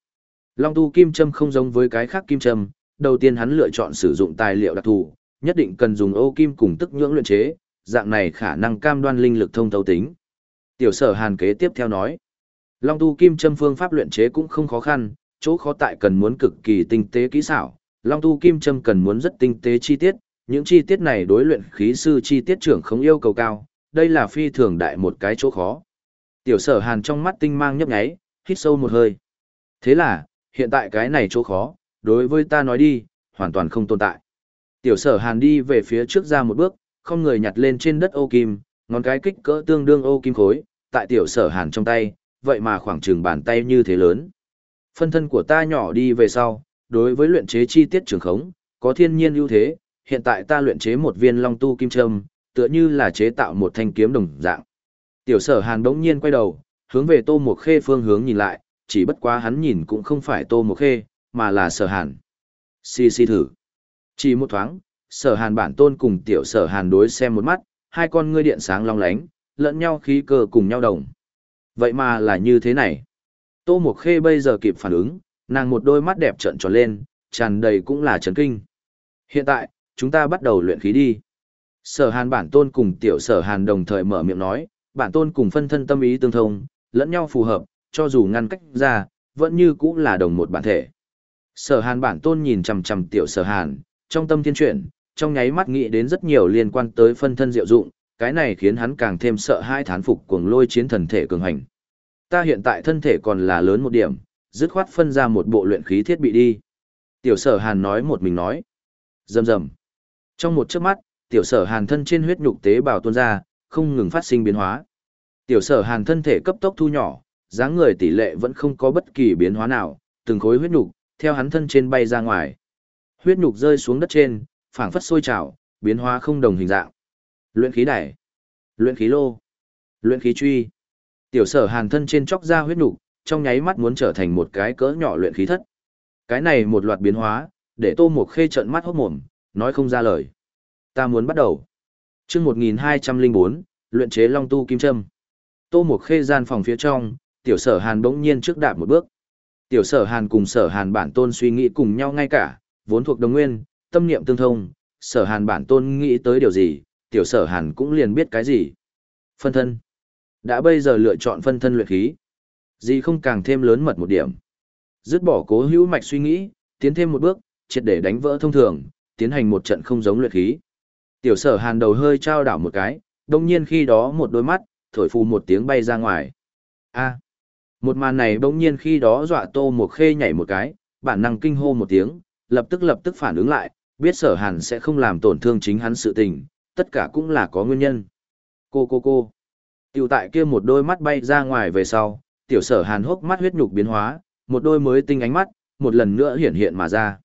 Long tu kim châm không giống với cái khác kim châm, đầu tiên hắn lựa chọn sử dụng tài liệu đặc thù, nhất định cần dùng ô kim cùng tức nhưỡng luyện chế, dạng này khả năng cam đoan linh lực thông thấu tính. Tiểu sở hàn kế tiếp theo nói, Long tu kim châm phương pháp luyện chế cũng không khó khăn, chỗ khó tại cần muốn cực kỳ tinh tế kỹ xảo, Long tu kim châm cần muốn rất tinh tế chi tiết, những chi tiết này đối luyện khí sư chi tiết trưởng không yêu cầu cao, đây là phi thường đại một cái chỗ khó. Tiểu sở hàn trong mắt tinh mang nhấp nháy, hít sâu một hơi. Thế là, hiện tại cái này chỗ khó, đối với ta nói đi, hoàn toàn không tồn tại. Tiểu sở hàn đi về phía trước ra một bước, không người nhặt lên trên đất ô kim, ngón cái kích cỡ tương đương ô kim khối, tại tiểu sở hàn trong tay, vậy mà khoảng chừng bàn tay như thế lớn. Phân thân của ta nhỏ đi về sau, đối với luyện chế chi tiết trường khống, có thiên nhiên ưu thế, hiện tại ta luyện chế một viên long tu kim trâm, tựa như là chế tạo một thanh kiếm đồng dạng. Tiểu sở hàn đống nhiên quay đầu, hướng về tô một khê phương hướng nhìn lại, chỉ bất quá hắn nhìn cũng không phải tô một khê, mà là sở hàn. Xì xì thử. Chỉ một thoáng, sở hàn bản tôn cùng tiểu sở hàn đối xem một mắt, hai con ngươi điện sáng long lánh, lẫn nhau khí cơ cùng nhau đồng. Vậy mà là như thế này. Tô Mộc Khê bây giờ kịp phản ứng, nàng một đôi mắt đẹp trợn tròn lên, tràn đầy cũng là chấn kinh. Hiện tại, chúng ta bắt đầu luyện khí đi. Sở hàn bản tôn cùng tiểu sở hàn đồng thời mở miệng nói, bản tôn cùng phân thân tâm ý tương thông, lẫn nhau phù hợp, cho dù ngăn cách ra, vẫn như cũng là đồng một bản thể. Sở hàn bản tôn nhìn chằm chằm tiểu sở hàn, trong tâm thiên chuyển, trong nháy mắt nghĩ đến rất nhiều liên quan tới phân thân diệu dụng, cái này khiến hắn càng thêm sợ hai thán phục cuồng lôi chiến thần thể cường hành. Ta hiện tại thân thể còn là lớn một điểm, dứt khoát phân ra một bộ luyện khí thiết bị đi. Tiểu sở hàn nói một mình nói. Dầm dầm. Trong một chớp mắt, tiểu sở hàn thân trên huyết nhục tế bào tuôn ra, không ngừng phát sinh biến hóa. Tiểu sở hàn thân thể cấp tốc thu nhỏ, dáng người tỷ lệ vẫn không có bất kỳ biến hóa nào, từng khối huyết nhục theo hắn thân trên bay ra ngoài. Huyết nhục rơi xuống đất trên, phảng phất sôi trào, biến hóa không đồng hình dạng. Luyện khí đài, luyện khí lô, luyện khí truy. Tiểu sở hàn thân trên chóc ra huyết nhục, trong nháy mắt muốn trở thành một cái cỡ nhỏ luyện khí thất. Cái này một loạt biến hóa, để Tô Mộc Khê trợn mắt hốt mồm, nói không ra lời. Ta muốn bắt đầu. Chương 1204, luyện chế Long tu kim châm. Tô Mộc Khê gian phòng phía trong, Tiểu Sở Hàn bỗng nhiên trước đạp một bước. Tiểu Sở Hàn cùng Sở Hàn bản tôn suy nghĩ cùng nhau ngay cả, vốn thuộc đồng nguyên, tâm niệm tương thông, Sở Hàn bản tôn nghĩ tới điều gì, tiểu sở hàn cũng liền biết cái gì. Phân thân. Đã bây giờ lựa chọn phân thân luyện khí. Gì không càng thêm lớn mật một điểm. Dứt bỏ cố hữu mạch suy nghĩ, tiến thêm một bước, triệt để đánh vỡ thông thường, tiến hành một trận không giống luyện khí. Tiểu sở hàn đầu hơi trao đảo một cái, đồng nhiên khi đó một đôi mắt, thổi phù một tiếng bay ra ngoài. a một màn này bỗng nhiên khi đó dọa tô một khê nhảy một cái, bản năng kinh hô một tiếng, lập tức lập tức phản ứng lại, biết sở hàn sẽ không làm tổn thương chính hắn sự tình, tất cả cũng là có nguyên nhân. Cô cô cô. Tiểu tại kia một đôi mắt bay ra ngoài về sau, tiểu sở hàn hốc mắt huyết nhục biến hóa, một đôi mới tinh ánh mắt, một lần nữa hiện hiện mà ra.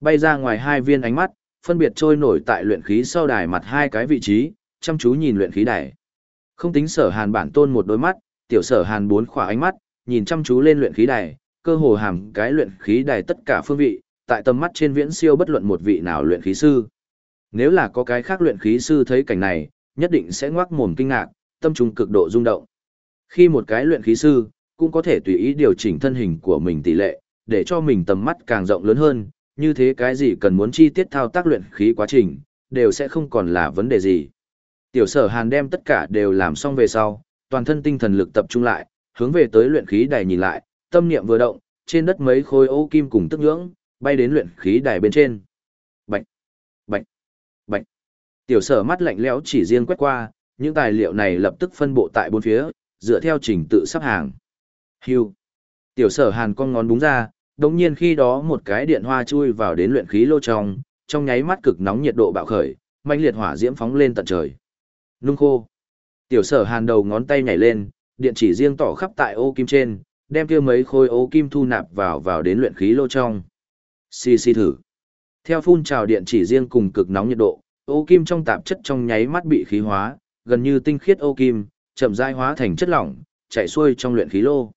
Bay ra ngoài hai viên ánh mắt, phân biệt trôi nổi tại luyện khí sau đài mặt hai cái vị trí, chăm chú nhìn luyện khí đài. Không tính sở hàn bản tôn một đôi mắt, tiểu sở hàn bốn khỏa ánh mắt, nhìn chăm chú lên luyện khí đài, cơ hồ hàm cái luyện khí đài tất cả phương vị, tại tầm mắt trên viễn siêu bất luận một vị nào luyện khí sư. Nếu là có cái khác luyện khí sư thấy cảnh này, nhất định sẽ ngoác mồm kinh ngạc, tâm trung cực độ rung động. Khi một cái luyện khí sư, cũng có thể tùy ý điều chỉnh thân hình của mình tỷ lệ, để cho mình tầm mắt càng rộng lớn hơn, như thế cái gì cần muốn chi tiết thao tác luyện khí quá trình, đều sẽ không còn là vấn đề gì. Tiểu sở hàn đem tất cả đều làm xong về sau, toàn thân tinh thần lực tập trung lại, hướng về tới luyện khí đài nhìn lại, tâm niệm vừa động, trên đất mấy khối ô kim cùng tức nhưỡng, bay đến luyện khí đài bên trên. Bạch, bạch, bạch. Tiểu sở mắt lạnh lẽo chỉ riêng quét qua, những tài liệu này lập tức phân bộ tại bốn phía, dựa theo trình tự sắp hàng. Hưu. Tiểu sở hàn con ngón búng ra, đồng nhiên khi đó một cái điện hoa chui vào đến luyện khí lô trong, trong nháy mắt cực nóng nhiệt độ bạo khởi, manh liệt hỏa diễm phóng lên tận trời. Nung khô. Tiểu sở hàn đầu ngón tay nhảy lên, điện chỉ riêng tỏ khắp tại ô kim trên, đem kia mấy khối ô kim thu nạp vào vào đến luyện khí lô trong. Xì xì thử. Theo phun trào điện chỉ riêng cùng cực nóng nhiệt độ, ô kim trong tạp chất trong nháy mắt bị khí hóa, gần như tinh khiết ô kim, chậm rãi hóa thành chất lỏng, chảy xuôi trong luyện khí lô.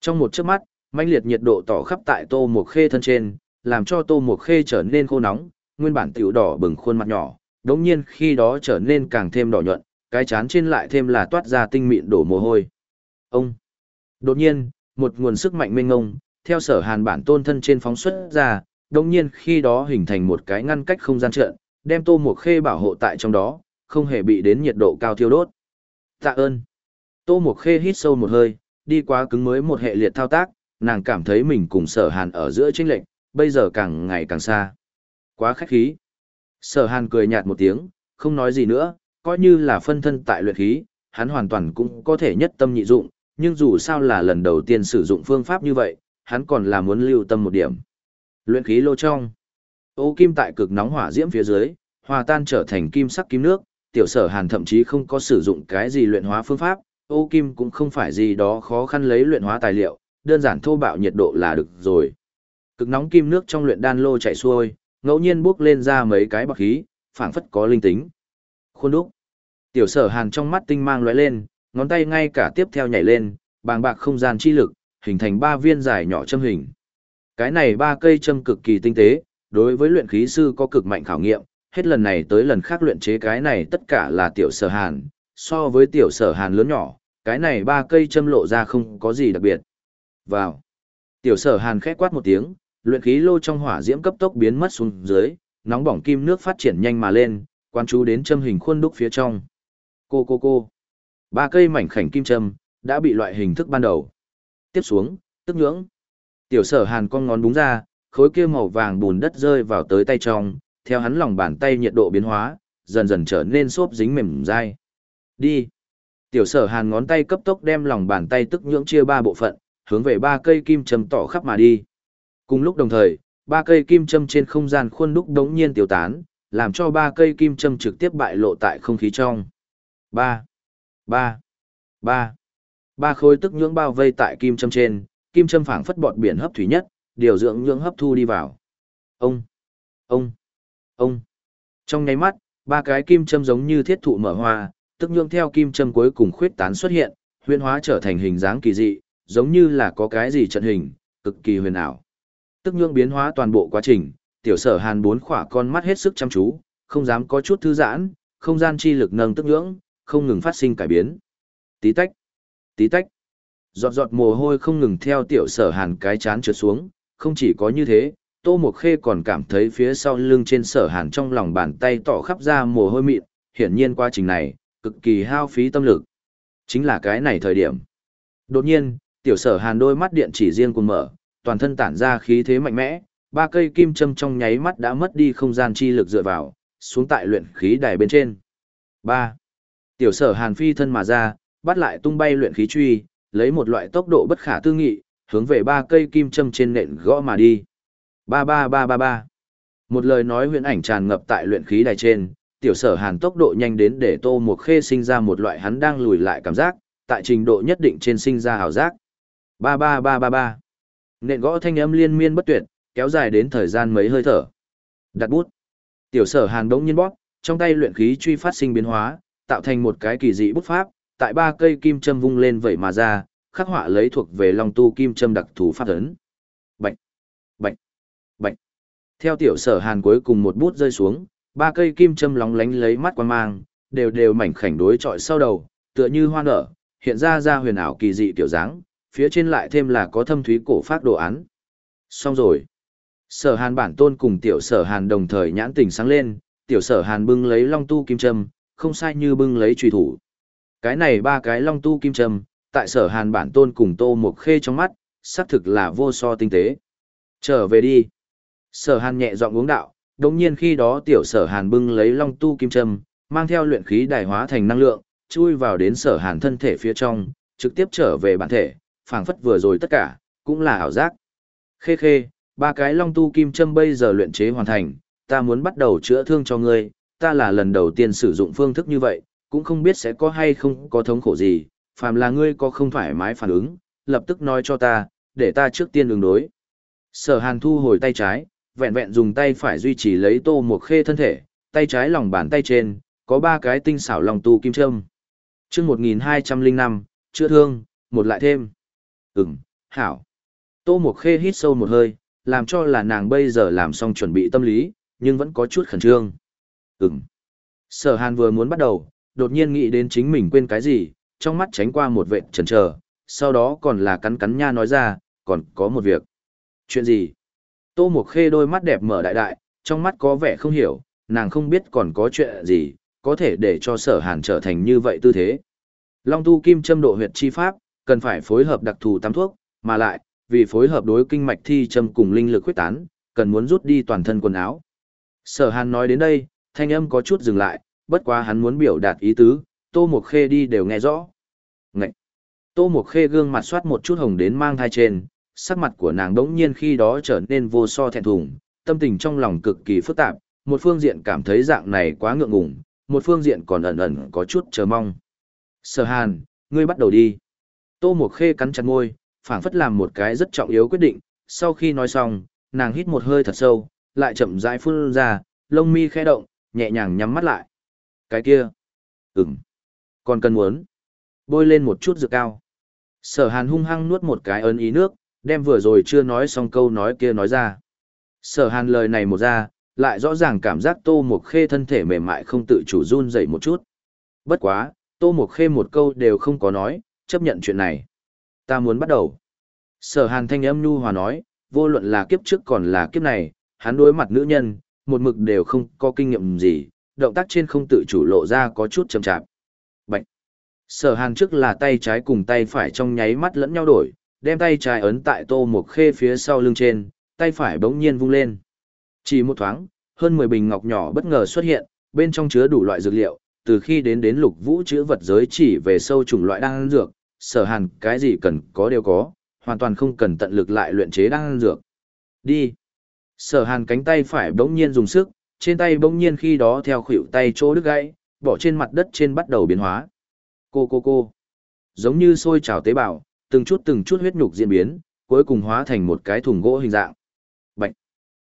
Trong một chớp mắt, mãnh liệt nhiệt độ tỏ khắp tại Tô Mộc Khê thân trên, làm cho Tô Mộc Khê trở nên khô nóng, nguyên bản tiểu đỏ bừng khuôn mặt nhỏ, đống nhiên khi đó trở nên càng thêm đỏ nhuận, cái chán trên lại thêm là toát ra tinh mịn đổ mồ hôi. Ông! Đột nhiên, một nguồn sức mạnh mênh ngông, theo sở hàn bản tôn thân trên phóng xuất ra, đồng nhiên khi đó hình thành một cái ngăn cách không gian trận, đem Tô Mộc Khê bảo hộ tại trong đó, không hề bị đến nhiệt độ cao thiêu đốt. Tạ ơn! Tô Mộc Khê hít sâu một hơi, đi quá cứng mới một hệ liệt thao tác, nàng cảm thấy mình cùng sở hàn ở giữa chênh lệnh, bây giờ càng ngày càng xa. Quá khách khí. Sở hàn cười nhạt một tiếng, không nói gì nữa, coi như là phân thân tại luyện khí, hắn hoàn toàn cũng có thể nhất tâm nhị dụng, nhưng dù sao là lần đầu tiên sử dụng phương pháp như vậy, hắn còn là muốn lưu tâm một điểm. Luyện khí lô trong. Ô kim tại cực nóng hỏa diễm phía dưới, hòa tan trở thành kim sắc kim nước, tiểu sở hàn thậm chí không có sử dụng cái gì luyện hóa phương pháp, ô kim cũng không phải gì đó khó khăn lấy luyện hóa tài liệu, đơn giản thô bạo nhiệt độ là được rồi. Cực nóng kim nước trong luyện đan lô chảy xuôi, ngẫu nhiên bốc lên ra mấy cái bạc khí, phảng phất có linh tính. Khuôn đúc. Tiểu sở hàn trong mắt tinh mang lóe lên, ngón tay ngay cả tiếp theo nhảy lên, bàng bạc không gian chi lực, hình thành ba viên dài nhỏ châm hình. Cái này ba cây châm cực kỳ tinh tế, đối với luyện khí sư có cực mạnh khảo nghiệm, hết lần này tới lần khác luyện chế cái này tất cả là tiểu sở hàn, so với tiểu sở hàn lớn nhỏ, cái này ba cây châm lộ ra không có gì đặc biệt. Vào. Tiểu sở hàn khẽ quát một tiếng, luyện khí lô trong hỏa diễm cấp tốc biến mất xuống dưới, nóng bỏng kim nước phát triển nhanh mà lên, quan chú đến châm hình khuôn đúc phía trong. Cô cô cô. Ba cây mảnh khảnh kim châm, đã bị loại hình thức ban đầu. Tiếp xuống, tức nhưỡng. Tiểu sở hàn con ngón búng ra, khối kia màu vàng bùn đất rơi vào tới tay trong, theo hắn lòng bàn tay nhiệt độ biến hóa, dần dần trở nên xốp dính mềm dai. Đi. Tiểu sở hàn ngón tay cấp tốc đem lòng bàn tay tức nhưỡng chia ba bộ phận, hướng về ba cây kim châm tỏ khắp mà đi. Cùng lúc đồng thời, ba cây kim châm trên không gian khuôn đúc đống nhiên tiêu tán, làm cho ba cây kim châm trực tiếp bại lộ tại không khí trong. Ba, ba, ba, ba khối tức nhưỡng bao vây tại kim châm trên, kim châm phảng phất bọt biển hấp thủy nhất, điều dưỡng nhưỡng hấp thu đi vào. Ông, ông, ông. Trong nháy mắt, ba cái kim châm giống như thiết thụ mở hoa, tức nhưỡng theo kim châm cuối cùng khuyết tán xuất hiện, huyễn hóa trở thành hình dáng kỳ dị, giống như là có cái gì trận hình, cực kỳ huyền ảo. Tức nhưỡng biến hóa toàn bộ quá trình, tiểu sở hàn bốn khỏa con mắt hết sức chăm chú, không dám có chút thư giãn, không gian chi lực nâng tức nhưỡng, không ngừng phát sinh cải biến. Tí tách, tí tách, giọt giọt mồ hôi không ngừng theo tiểu sở hàn cái chán trượt xuống, không chỉ có như thế, Tô Mộc Khê còn cảm thấy phía sau lưng trên sở hàn trong lòng bàn tay tỏ khắp ra mồ hôi mịn, hiển nhiên quá trình này, cực kỳ hao phí tâm lực. Chính là cái này thời điểm. Đột nhiên, tiểu sở hàn đôi mắt điện chỉ riêng cùng mở, toàn thân tản ra khí thế mạnh mẽ, ba cây kim châm trong nháy mắt đã mất đi không gian chi lực dựa vào, xuống tại luyện khí đài bên trên. 3. Tiểu sở hàn phi thân mà ra, bắt lại tung bay luyện khí truy, lấy một loại tốc độ bất khả tư nghị, hướng về ba cây kim châm trên nện gõ mà đi. Ba ba ba ba ba. Một lời nói huyền ảnh tràn ngập tại luyện khí đài trên, tiểu sở hàn tốc độ nhanh đến để tô một khê sinh ra một loại hắn đang lùi lại cảm giác, tại trình độ nhất định trên sinh ra hào giác. Ba ba ba ba ba. Nện gõ thanh âm liên miên bất tuyệt, kéo dài đến thời gian mấy hơi thở. Đặt bút. Tiểu sở hàn đống nhiên bóp, trong tay luyện khí truy phát sinh biến hóa, tạo thành một cái kỳ dị bút pháp, tại ba cây kim châm vung lên vậy mà ra, khắc họa lấy thuộc về long tu kim châm đặc thù pháp ấn. Bạch, bạch, bạch. Theo tiểu sở hàn cuối cùng một bút rơi xuống, ba cây kim châm lóng lánh lấy mắt quan mang, đều đều mảnh khảnh đối trọi sau đầu, tựa như hoa nở, hiện ra ra huyền ảo kỳ dị tiểu dáng, phía trên lại thêm là có thâm thúy cổ phát đồ án. Xong rồi. Sở hàn bản tôn cùng tiểu sở hàn đồng thời nhãn tình sáng lên, tiểu sở hàn bưng lấy long tu kim châm, không sai như bưng lấy trùy thủ. Cái này ba cái long tu kim trâm tại sở hàn bản tôn cùng tô một khê trong mắt, xác thực là vô so tinh tế. Trở về đi. Sở hàn nhẹ giọng uống đạo, đồng nhiên khi đó tiểu sở hàn bưng lấy long tu kim trâm mang theo luyện khí đài hóa thành năng lượng, chui vào đến sở hàn thân thể phía trong, trực tiếp trở về bản thể, phảng phất vừa rồi tất cả, cũng là ảo giác. Khê khê, ba cái long tu kim châm bây giờ luyện chế hoàn thành, ta muốn bắt đầu chữa thương cho ngươi, ta là lần đầu tiên sử dụng phương thức như vậy, cũng không biết sẽ có hay không có thống khổ gì, phàm là ngươi có không thoải mái phản ứng, lập tức nói cho ta, để ta trước tiên đường đối. Sở hàn thu hồi tay trái, vẹn vẹn dùng tay phải duy trì lấy tô một khê thân thể, tay trái lòng bàn tay trên, có ba cái tinh xảo lòng tu kim châm. chương 1205, chữa thương, một lại thêm. Ừm, hảo. Tô một khê hít sâu một hơi, làm cho là nàng bây giờ làm xong chuẩn bị tâm lý, nhưng vẫn có chút khẩn trương. Ừm. Sở hàn vừa muốn bắt đầu, đột nhiên nghĩ đến chính mình quên cái gì, trong mắt tránh qua một vệ chần chờ, sau đó còn là cắn cắn nha nói ra, còn có một việc. Chuyện gì? Tô Mộc Khê đôi mắt đẹp mở đại đại, trong mắt có vẻ không hiểu, nàng không biết còn có chuyện gì, có thể để cho sở hàn trở thành như vậy tư thế. Long tu kim châm độ huyệt chi pháp, cần phải phối hợp đặc thù tắm thuốc, mà lại, vì phối hợp đối kinh mạch thi châm cùng linh lực huyết tán, cần muốn rút đi toàn thân quần áo. Sở hàn nói đến đây, thanh âm có chút dừng lại, bất quá hắn muốn biểu đạt ý tứ, Tô Mộc Khê đi đều nghe rõ. Ngậy! Tô Mộc Khê gương mặt soát một chút hồng đến mang thai trên, sắc mặt của nàng đống nhiên khi đó trở nên vô so thẹn thùng, tâm tình trong lòng cực kỳ phức tạp, một phương diện cảm thấy dạng này quá ngượng ngùng, một phương diện còn ẩn ẩn có chút chờ mong. Sở Hàn, ngươi bắt đầu đi. Tô Mộc Khê cắn chặt môi, phảng phất làm một cái rất trọng yếu quyết định, sau khi nói xong, nàng hít một hơi thật sâu, lại chậm rãi phun ra, lông mi khẽ động, nhẹ nhàng nhắm mắt lại. Cái kia, ừm, còn cần muốn, bôi lên một chút dược cao. Sở hàn hung hăng nuốt một cái ấn ý nước, đem vừa rồi chưa nói xong câu nói kia nói ra. Sở hàn lời này một ra, lại rõ ràng cảm giác tô một khê thân thể mềm mại không tự chủ run dậy một chút. Bất quá, tô một khê một câu đều không có nói, chấp nhận chuyện này. Ta muốn bắt đầu. Sở hàn thanh âm nhu hòa nói, vô luận là kiếp trước còn là kiếp này, hắn đối mặt nữ nhân, một mực đều không có kinh nghiệm gì, động tác trên không tự chủ lộ ra có chút chậm chạp. Bạch. Sở hàn trước là tay trái cùng tay phải trong nháy mắt lẫn nhau đổi, đem tay trái ấn tại tô một khê phía sau lưng trên, tay phải bỗng nhiên vung lên. Chỉ một thoáng, hơn 10 bình ngọc nhỏ bất ngờ xuất hiện, bên trong chứa đủ loại dược liệu, từ khi đến đến lục vũ chữa vật giới chỉ về sâu chủng loại đan dược, sở hàn cái gì cần có đều có, hoàn toàn không cần tận lực lại luyện chế đan dược. Đi. Sở hàn cánh tay phải bỗng nhiên dùng sức, trên tay bỗng nhiên khi đó theo khuỷu tay chỗ đứt gãy, bỏ trên mặt đất trên bắt đầu biến hóa. Cô cô cô. Giống như sôi trào tế bào, từng chút từng chút huyết nhục diễn biến, cuối cùng hóa thành một cái thùng gỗ hình dạng. Bạch.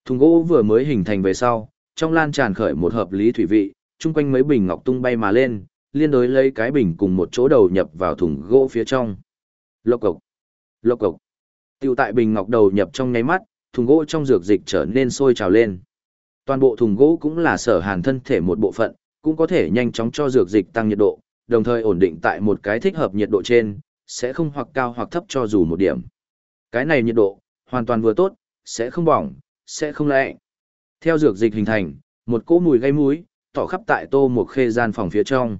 Thùng gỗ vừa mới hình thành về sau, trong lan tràn khởi một hợp lý thủy vị, chung quanh mấy bình ngọc tung bay mà lên, liên đối lấy cái bình cùng một chỗ đầu nhập vào thùng gỗ phía trong. Lộc cộc. Lộc cộc. Tiêu tại bình ngọc đầu nhập trong nháy mắt, thùng gỗ trong dược dịch trở nên sôi trào lên. Toàn bộ thùng gỗ cũng là sở hàn thân thể một bộ phận, cũng có thể nhanh chóng cho dược dịch tăng nhiệt độ, đồng thời ổn định tại một cái thích hợp nhiệt độ trên, sẽ không hoặc cao hoặc thấp cho dù một điểm. Cái này nhiệt độ, hoàn toàn vừa tốt, sẽ không bỏng, sẽ không lạnh. Theo dược dịch hình thành, một cỗ mùi gây mũi, tỏ khắp tại tô một khê gian phòng phía trong.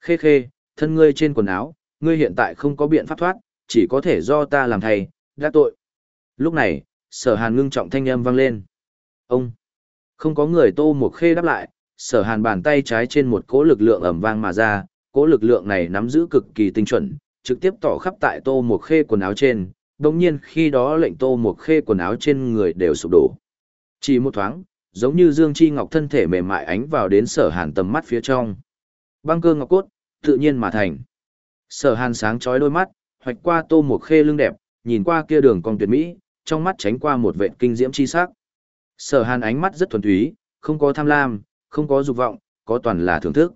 Khê khê, thân ngươi trên quần áo, ngươi hiện tại không có biện pháp thoát, chỉ có thể do ta làm thầy, đã tội. Lúc này, sở hàn ngưng trọng thanh âm vang lên. Ông! Không có người tô một khê đáp lại, sở hàn bàn tay trái trên một cỗ lực lượng ẩm vang mà ra, cỗ lực lượng này nắm giữ cực kỳ tinh chuẩn, trực tiếp tỏ khắp tại tô một khê quần áo trên, đồng nhiên khi đó lệnh tô một khê quần áo trên người đều sụp đổ. Chỉ một thoáng, giống như Dương Chi Ngọc thân thể mềm mại ánh vào đến sở hàn tầm mắt phía trong. Băng cơ ngọc cốt, tự nhiên mà thành. Sở hàn sáng chói đôi mắt, hoạch qua tô một khê lưng đẹp, nhìn qua kia đường cong tuyệt mỹ, trong mắt tránh qua một vệt kinh diễm chi sắc. Sở Hàn ánh mắt rất thuần túy, không có tham lam, không có dục vọng, có toàn là thưởng thức.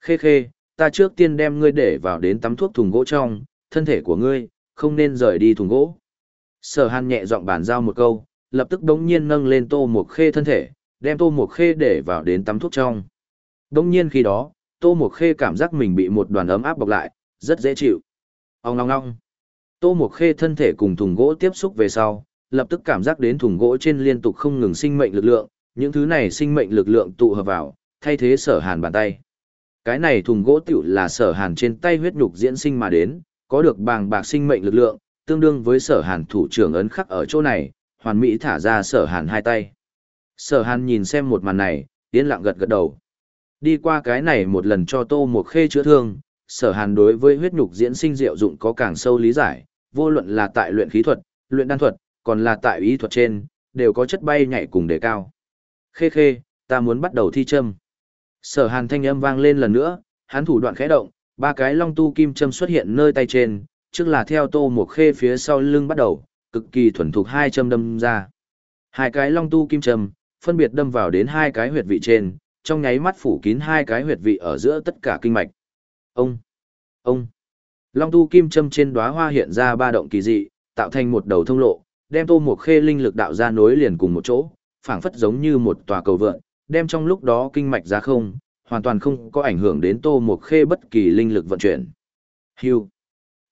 Khê khê, ta trước tiên đem ngươi để vào đến tắm thuốc thùng gỗ trong, thân thể của ngươi, không nên rời đi thùng gỗ. Sở Hàn nhẹ giọng bàn giao một câu, lập tức đống nhiên nâng lên tô một khê thân thể, đem tô một khê để vào đến tắm thuốc trong. Đống nhiên khi đó, tô một khê cảm giác mình bị một đoàn ấm áp bọc lại, rất dễ chịu. Ông ngong ngong. Tô một khê thân thể cùng thùng gỗ tiếp xúc về sau, lập tức cảm giác đến thùng gỗ trên liên tục không ngừng sinh mệnh lực lượng, những thứ này sinh mệnh lực lượng tụ hợp vào, thay thế sở hàn bàn tay. Cái này thùng gỗ tiểu là sở hàn trên tay huyết nhục diễn sinh mà đến, có được bàng bạc sinh mệnh lực lượng, tương đương với sở hàn thủ trưởng ấn khắc ở chỗ này, hoàn mỹ thả ra sở hàn hai tay. Sở hàn nhìn xem một màn này, yên lặng gật gật đầu. Đi qua cái này một lần cho tô một khê chữa thương, sở hàn đối với huyết nhục diễn sinh diệu dụng có càng sâu lý giải, vô luận là tại luyện khí thuật, luyện đan thuật, còn là tại ý thuật trên, đều có chất bay nhảy cùng đề cao. Khê khê, ta muốn bắt đầu thi châm. Sở hàn thanh âm vang lên lần nữa, hắn thủ đoạn khẽ động, ba cái long tu kim châm xuất hiện nơi tay trên, trước là theo tô một khê phía sau lưng bắt đầu, cực kỳ thuần thục hai châm đâm ra. Hai cái long tu kim châm, phân biệt đâm vào đến hai cái huyệt vị trên, trong nháy mắt phủ kín hai cái huyệt vị ở giữa tất cả kinh mạch. Ông, ông, long tu kim châm trên đóa hoa hiện ra ba động kỳ dị, tạo thành một đầu thông lộ, đem tô một khê linh lực đạo ra nối liền cùng một chỗ, phảng phất giống như một tòa cầu vượn, đem trong lúc đó kinh mạch ra không, hoàn toàn không có ảnh hưởng đến tô một khê bất kỳ linh lực vận chuyển. Hưu.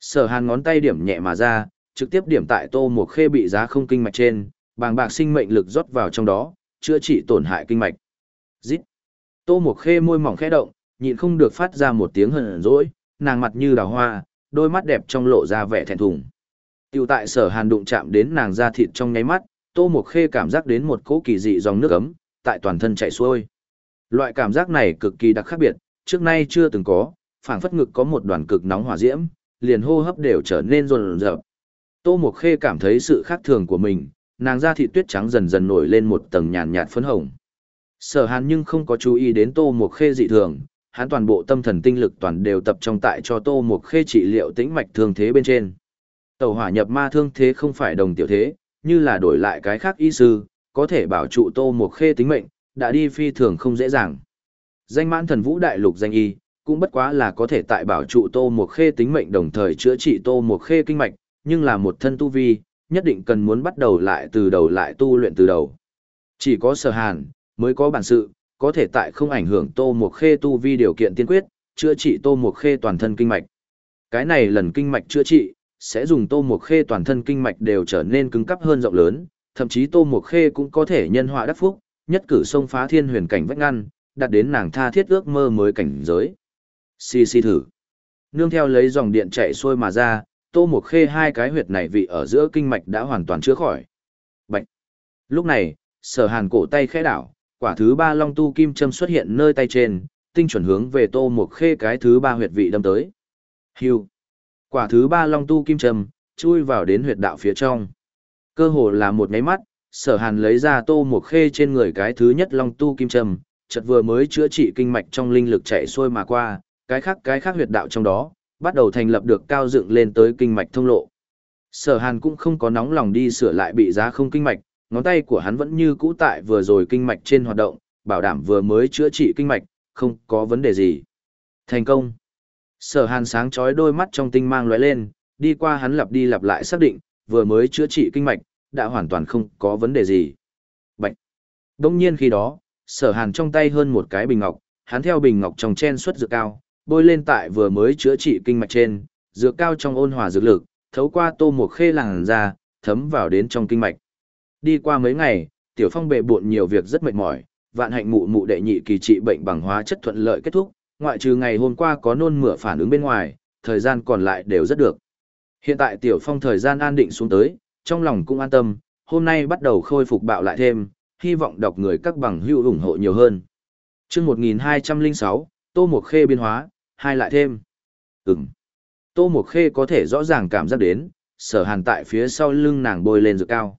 Sở hàn ngón tay điểm nhẹ mà ra, trực tiếp điểm tại tô một khê bị giá không kinh mạch trên, bàng bạc sinh mệnh lực rót vào trong đó, chữa trị tổn hại kinh mạch. Dít. Tô một khê môi mỏng khẽ động, nhịn không được phát ra một tiếng hờn dỗi, nàng mặt như đào hoa, đôi mắt đẹp trong lộ ra vẻ thẹn thùng. Tiểu tại sở hàn đụng chạm đến nàng da thịt trong nháy mắt, tô Mộc khê cảm giác đến một cỗ kỳ dị dòng nước ấm, tại toàn thân chảy xuôi. Loại cảm giác này cực kỳ đặc khác biệt, trước nay chưa từng có, phảng phất ngực có một đoàn cực nóng hỏa diễm, liền hô hấp đều trở nên rồn rợp. Tô Mộc Khê cảm thấy sự khác thường của mình, nàng da thịt tuyết trắng dần dần nổi lên một tầng nhàn nhạt phấn hồng. Sở Hàn nhưng không có chú ý đến Tô Mộc Khê dị thường, hắn toàn bộ tâm thần tinh lực toàn đều tập trung tại cho Tô Mộc Khê trị liệu tĩnh mạch thương thế bên trên. Tẩu hỏa nhập ma thương thế không phải đồng tiểu thế, như là đổi lại cái khác y sư, có thể bảo trụ Tô Mộc Khê tính mệnh, đã đi phi thường không dễ dàng. Danh mãn thần vũ đại lục danh y, cũng bất quá là có thể tại bảo trụ Tô Mộc Khê tính mệnh đồng thời chữa trị Tô Mộc Khê kinh mạch, nhưng là một thân tu vi, nhất định cần muốn bắt đầu lại từ đầu lại tu luyện từ đầu. Chỉ có sở hàn, mới có bản sự, có thể tại không ảnh hưởng Tô Mộc Khê tu vi điều kiện tiên quyết, chữa trị Tô Mộc Khê toàn thân kinh mạch. Cái này lần kinh mạch chữa trị, sẽ dùng Tô Mộc Khê toàn thân kinh mạch đều trở nên cứng cắp hơn rộng lớn, thậm chí Tô Mộc Khê cũng có thể nhân họa đắc phúc, nhất cử xông phá thiên huyền cảnh vách ngăn, đạt đến nàng tha thiết ước mơ mới cảnh giới. Xì xì thử. Nương theo lấy dòng điện chạy xuôi mà ra, Tô Mộc Khê hai cái huyệt này vị ở giữa kinh mạch đã hoàn toàn chữa khỏi. Bạch. Lúc này, Sở Hàn cổ tay khẽ đảo, quả thứ ba long tu kim châm xuất hiện nơi tay trên, tinh chuẩn hướng về Tô Mộc Khê cái thứ ba huyệt vị đâm tới. Hưu. Quả thứ ba long tu kim Trầm chui vào đến huyệt đạo phía trong. Cơ hồ là một nháy mắt, Sở Hàn lấy ra Tô một Khê trên người cái thứ nhất long tu kim Trầm, chợt vừa mới chữa trị kinh mạch trong linh lực chạy xuôi mà qua, cái khác cái khác huyệt đạo trong đó, bắt đầu thành lập được cao dựng lên tới kinh mạch thông lộ. Sở Hàn cũng không có nóng lòng đi sửa lại bị giá không kinh mạch, ngón tay của hắn vẫn như cũ tại vừa rồi kinh mạch trên hoạt động, bảo đảm vừa mới chữa trị kinh mạch, không có vấn đề gì. Thành công. Sở Hàn sáng chói đôi mắt trong tinh mang lóe lên, đi qua hắn lặp đi lặp lại xác định, vừa mới chữa trị kinh mạch, đã hoàn toàn không có vấn đề gì. Bệnh. Đông nhiên khi đó, sở hàn trong tay hơn một cái bình ngọc, hắn theo bình ngọc trong chen xuất dược cao, bôi lên tại vừa mới chữa trị kinh mạch trên, dược cao trong ôn hòa dược lực, thấu qua tô một khê làng ra, thấm vào đến trong kinh mạch. Đi qua mấy ngày, tiểu phong bệ buộn nhiều việc rất mệt mỏi, vạn hạnh mụ mụ đệ nhị kỳ trị bệnh bằng hóa chất thuận lợi kết thúc, ngoại trừ ngày hôm qua có nôn mửa phản ứng bên ngoài, thời gian còn lại đều rất được. Hiện tại tiểu phong thời gian an định xuống tới, trong lòng cũng an tâm, hôm nay bắt đầu khôi phục bạo lại thêm, hy vọng đọc người các bằng hữu ủng hộ nhiều hơn. Chương 1206, Tô Mộc Khê biến hóa, hai lại thêm. Ừm. Tô Mộc Khê có thể rõ ràng cảm giác đến, sở hàn tại phía sau lưng nàng bôi lên dược cao.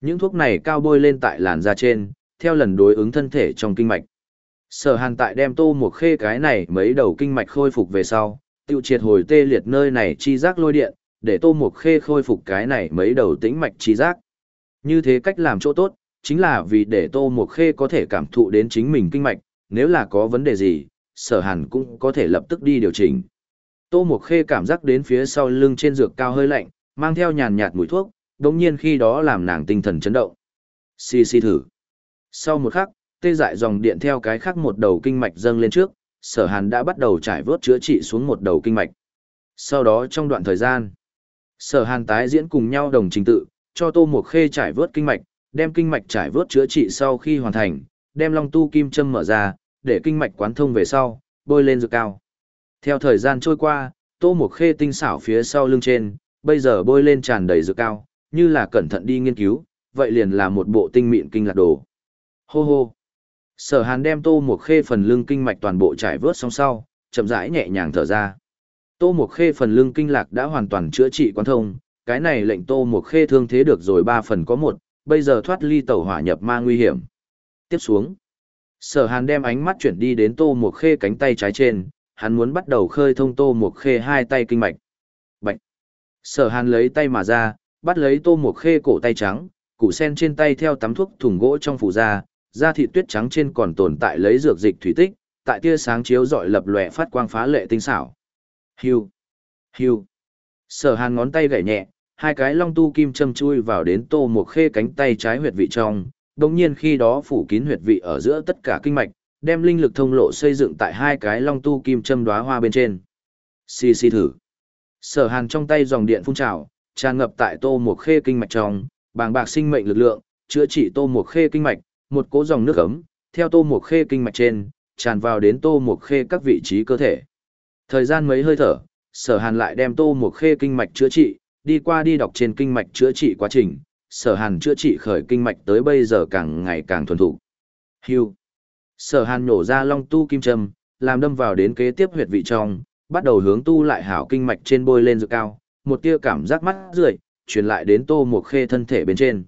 Những thuốc này cao bôi lên tại làn da trên, theo lần đối ứng thân thể trong kinh mạch. Sở hàn tại đem Tô một Khê cái này mấy đầu kinh mạch khôi phục về sau, tiêu triệt hồi tê liệt nơi này chi giác lôi điện, để Tô một Khê khôi phục cái này mấy đầu tĩnh mạch chi giác. Như thế cách làm chỗ tốt, chính là vì để Tô một Khê có thể cảm thụ đến chính mình kinh mạch, nếu là có vấn đề gì, sở hàn cũng có thể lập tức đi điều chỉnh. Tô một Khê cảm giác đến phía sau lưng trên dược cao hơi lạnh, mang theo nhàn nhạt mùi thuốc, đồng nhiên khi đó làm nàng tinh thần chấn động. Xì xì thử. Sau một khắc, tê dại dòng điện theo cái khác một đầu kinh mạch dâng lên trước, sở hàn đã bắt đầu trải vớt chữa trị xuống một đầu kinh mạch. Sau đó trong đoạn thời gian, sở hàn tái diễn cùng nhau đồng trình tự, cho tô một khê trải vớt kinh mạch, đem kinh mạch trải vớt chữa trị sau khi hoàn thành, đem long tu kim châm mở ra, để kinh mạch quán thông về sau, bôi lên dược cao. Theo thời gian trôi qua, tô một khê tinh xảo phía sau lưng trên, bây giờ bôi lên tràn đầy dược cao, như là cẩn thận đi nghiên cứu, vậy liền là một bộ tinh mịn kinh lạc đồ. Hô hô. Sở Hàn đem Tô Mộc Khê phần lưng kinh mạch toàn bộ trải vớt xong sau, chậm rãi nhẹ nhàng thở ra. Tô Mộc Khê phần lưng kinh lạc đã hoàn toàn chữa trị quan thông, cái này lệnh Tô Mộc Khê thương thế được rồi ba phần có một, bây giờ thoát ly tẩu hỏa nhập ma nguy hiểm. Tiếp xuống, Sở Hàn đem ánh mắt chuyển đi đến Tô Mộc Khê cánh tay trái trên, hắn muốn bắt đầu khơi thông Tô Mộc Khê hai tay kinh mạch. Bạch. Sở Hàn lấy tay mà ra, bắt lấy Tô Mộc Khê cổ tay trắng, củ sen trên tay theo tắm thuốc thùng gỗ trong phủ ra, da thịt tuyết trắng trên còn tồn tại lấy dược dịch thủy tích, tại tia sáng chiếu rọi lập lòe phát quang phá lệ tinh xảo. hưu hưu Sở Hàn ngón tay gảy nhẹ, hai cái long tu kim châm chui vào đến Tô Mộc Khê cánh tay trái huyệt vị trong, đồng nhiên khi đó phủ kín huyệt vị ở giữa tất cả kinh mạch, đem linh lực thông lộ xây dựng tại hai cái long tu kim châm đóa hoa bên trên. Xì xì thử. Sở Hàn trong tay dòng điện phun trào, tràn ngập tại Tô Mộc Khê kinh mạch trong, bàng bạc sinh mệnh lực lượng, chữa trị Tô Mộc Khê kinh mạch, một cỗ dòng nước ấm, theo Tô Mộc Khê kinh mạch trên, tràn vào đến Tô Mộc Khê các vị trí cơ thể. Thời gian mấy hơi thở, Sở Hàn lại đem Tô Mộc Khê kinh mạch chữa trị, đi qua đi đọc trên kinh mạch chữa trị quá trình, Sở Hàn chữa trị khởi kinh mạch tới bây giờ càng ngày càng thuần thục. Hưu. Sở Hàn nổ ra long tu kim châm, làm đâm vào đến kế tiếp huyệt vị trong, bắt đầu hướng tu lại hảo kinh mạch trên bôi lên dược cao, một tia cảm giác mắt rượi, truyền lại đến Tô Mộc Khê thân thể bên trên.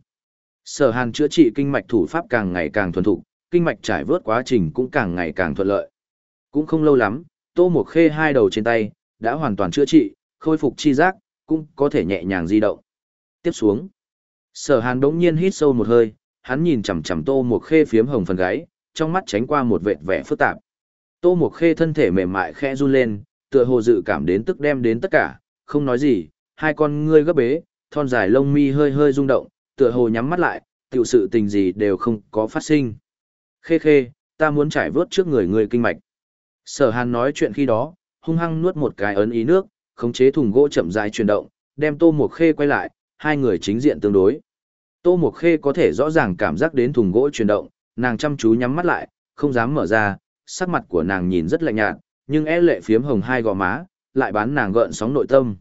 Sở Hàn chữa trị kinh mạch thủ pháp càng ngày càng thuần thục, kinh mạch trải vớt quá trình cũng càng ngày càng thuận lợi. Cũng không lâu lắm, Tô Mộc Khê hai đầu trên tay đã hoàn toàn chữa trị, khôi phục chi giác, cũng có thể nhẹ nhàng di động. Tiếp xuống, Sở Hàn đống nhiên hít sâu một hơi, hắn nhìn chằm chằm Tô Mộc Khê phiếm hồng phần gáy, trong mắt tránh qua một vệt vẻ phức tạp. Tô Mộc Khê thân thể mềm mại khẽ run lên, tựa hồ dự cảm đến tức đem đến tất cả, không nói gì, hai con ngươi gấp bế, thon dài lông mi hơi hơi rung động, tựa hồ nhắm mắt lại, tiểu sự tình gì đều không có phát sinh. Khê khê, ta muốn trải vớt trước người người kinh mạch. Sở hàn nói chuyện khi đó, hung hăng nuốt một cái ấn ý nước, khống chế thùng gỗ chậm rãi chuyển động, đem tô một khê quay lại, hai người chính diện tương đối. Tô một khê có thể rõ ràng cảm giác đến thùng gỗ chuyển động, nàng chăm chú nhắm mắt lại, không dám mở ra, sắc mặt của nàng nhìn rất lạnh nhạt, nhưng é e lệ phiếm hồng hai gò má, lại bán nàng gợn sóng nội tâm.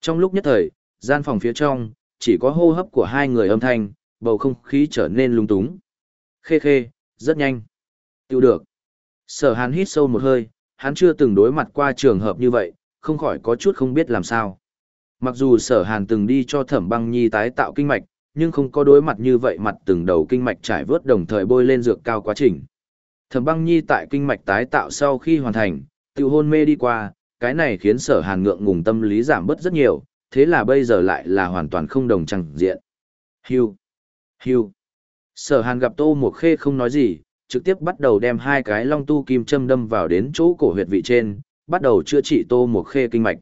Trong lúc nhất thời, gian phòng phía trong, chỉ có hô hấp của hai người âm thanh, bầu không khí trở nên lung túng. Khê khê, rất nhanh. Tiêu được. Sở hàn hít sâu một hơi, hắn chưa từng đối mặt qua trường hợp như vậy, không khỏi có chút không biết làm sao. Mặc dù sở hàn từng đi cho thẩm băng nhi tái tạo kinh mạch, nhưng không có đối mặt như vậy mặt từng đầu kinh mạch trải vớt đồng thời bôi lên dược cao quá trình. Thẩm băng nhi tại kinh mạch tái tạo sau khi hoàn thành, tiêu hôn mê đi qua, cái này khiến sở hàn ngượng ngùng tâm lý giảm bớt rất nhiều, thế là bây giờ lại là hoàn toàn không đồng chẳng diện. Hưu. Hưu. Sở hàn gặp tô một khê không nói gì, trực tiếp bắt đầu đem hai cái long tu kim châm đâm vào đến chỗ cổ huyệt vị trên, bắt đầu chữa trị tô một khê kinh mạch.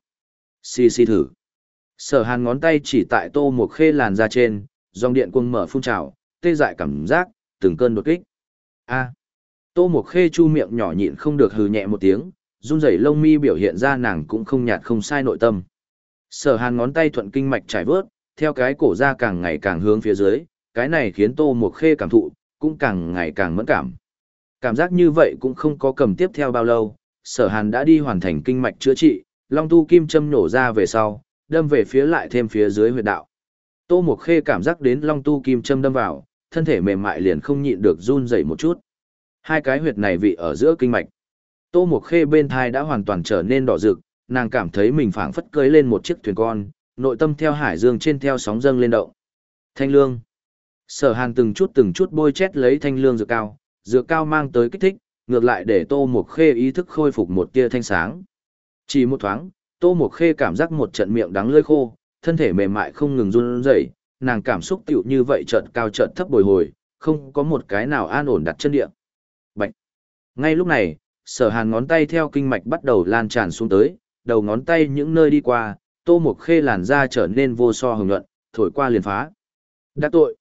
Xì xì thử. Sở hàn ngón tay chỉ tại tô một khê làn ra trên, dòng điện cuồng mở phun trào, tê dại cảm giác, từng cơn đột kích. A. Tô một khê chu miệng nhỏ nhịn không được hừ nhẹ một tiếng, run rẩy lông mi biểu hiện ra nàng cũng không nhạt không sai nội tâm. Sở hàn ngón tay thuận kinh mạch trải vớt, theo cái cổ ra càng ngày càng hướng phía dưới, cái này khiến tô một khê cảm thụ, cũng càng ngày càng mẫn cảm. Cảm giác như vậy cũng không có cầm tiếp theo bao lâu, sở hàn đã đi hoàn thành kinh mạch chữa trị, long tu kim châm nổ ra về sau, đâm về phía lại thêm phía dưới huyệt đạo. Tô Mộc Khê cảm giác đến long tu kim châm đâm vào, thân thể mềm mại liền không nhịn được run rẩy một chút. Hai cái huyệt này vị ở giữa kinh mạch. Tô Mộc Khê bên thai đã hoàn toàn trở nên đỏ rực, nàng cảm thấy mình phảng phất cưới lên một chiếc thuyền con, nội tâm theo hải dương trên theo sóng dâng lên động. Thanh lương. Sở Hàn từng chút từng chút bôi chét lấy thanh lương dược cao, dược cao mang tới kích thích, ngược lại để Tô Mộc Khê ý thức khôi phục một tia thanh sáng. Chỉ một thoáng, Tô Mộc Khê cảm giác một trận miệng đắng lưỡi khô, thân thể mềm mại không ngừng run rẩy, nàng cảm xúc tiểu như vậy chợt cao chợt thấp bồi hồi, không có một cái nào an ổn đặt chân địa. Bạch. Ngay lúc này, sở hàn ngón tay theo kinh mạch bắt đầu lan tràn xuống tới, đầu ngón tay những nơi đi qua, tô mục khê làn da trở nên vô so hồng nhuận, thổi qua liền phá. Đã tội.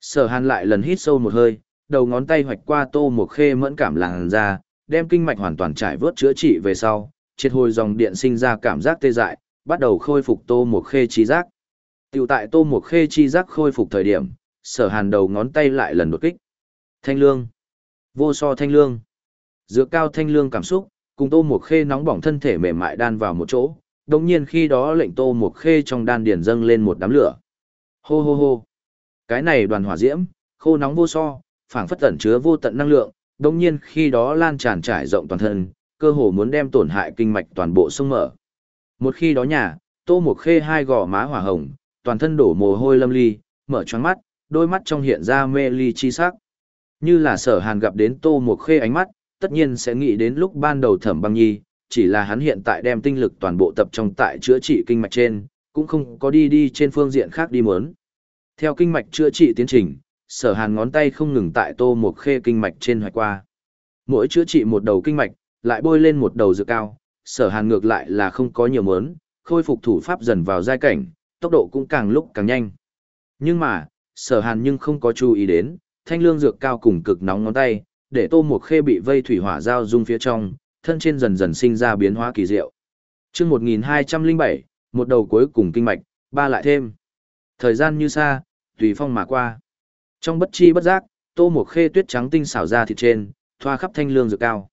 Sở hàn lại lần hít sâu một hơi, đầu ngón tay hoạch qua tô mục khê mẫn cảm làn da, đem kinh mạch hoàn toàn trải vớt chữa trị về sau, triệt hồi dòng điện sinh ra cảm giác tê dại, bắt đầu khôi phục tô mục khê trí giác. Tiểu tại tô mục khê chi giác khôi phục thời điểm, sở hàn đầu ngón tay lại lần đột kích. Thanh lương. Vô so thanh lương. dựa cao thanh lương cảm xúc, cùng tô mục khê nóng bỏng thân thể mềm mại đan vào một chỗ. đông nhiên khi đó lệnh tô mục khê trong đan điền dâng lên một đám lửa. Hô hô hô. Cái này đoàn hỏa diễm, khô nóng vô so, phảng phất tẩn chứa vô tận năng lượng. đông nhiên khi đó lan tràn trải rộng toàn thân, cơ hồ muốn đem tổn hại kinh mạch toàn bộ sông mở. Một khi đó nhà, tô mục khê hai gò má hỏa hồng, toàn thân đổ mồ hôi lâm ly, mở choáng mắt, đôi mắt trong hiện ra mê ly chi sắc. Như là sở hàn gặp đến tô một khê ánh mắt, tất nhiên sẽ nghĩ đến lúc ban đầu thẩm băng nhi, chỉ là hắn hiện tại đem tinh lực toàn bộ tập trong tại chữa trị kinh mạch trên, cũng không có đi đi trên phương diện khác đi muốn. Theo kinh mạch chữa trị tiến trình, sở hàn ngón tay không ngừng tại tô một khê kinh mạch trên hoài qua. Mỗi chữa trị một đầu kinh mạch, lại bôi lên một đầu dược cao, sở hàn ngược lại là không có nhiều mớn, khôi phục thủ pháp dần vào giai cảnh, tốc độ cũng càng lúc càng nhanh. Nhưng mà, sở hàn nhưng không có chú ý đến, thanh lương dược cao cùng cực nóng ngón tay, để tô một khê bị vây thủy hỏa giao dung phía trong, thân trên dần dần sinh ra biến hóa kỳ diệu. chương 1207, một đầu cuối cùng kinh mạch, ba lại thêm. Thời gian như xa, tùy phong mà qua. Trong bất chi bất giác, tô một khê tuyết trắng tinh xảo ra thịt trên, thoa khắp thanh lương dược cao.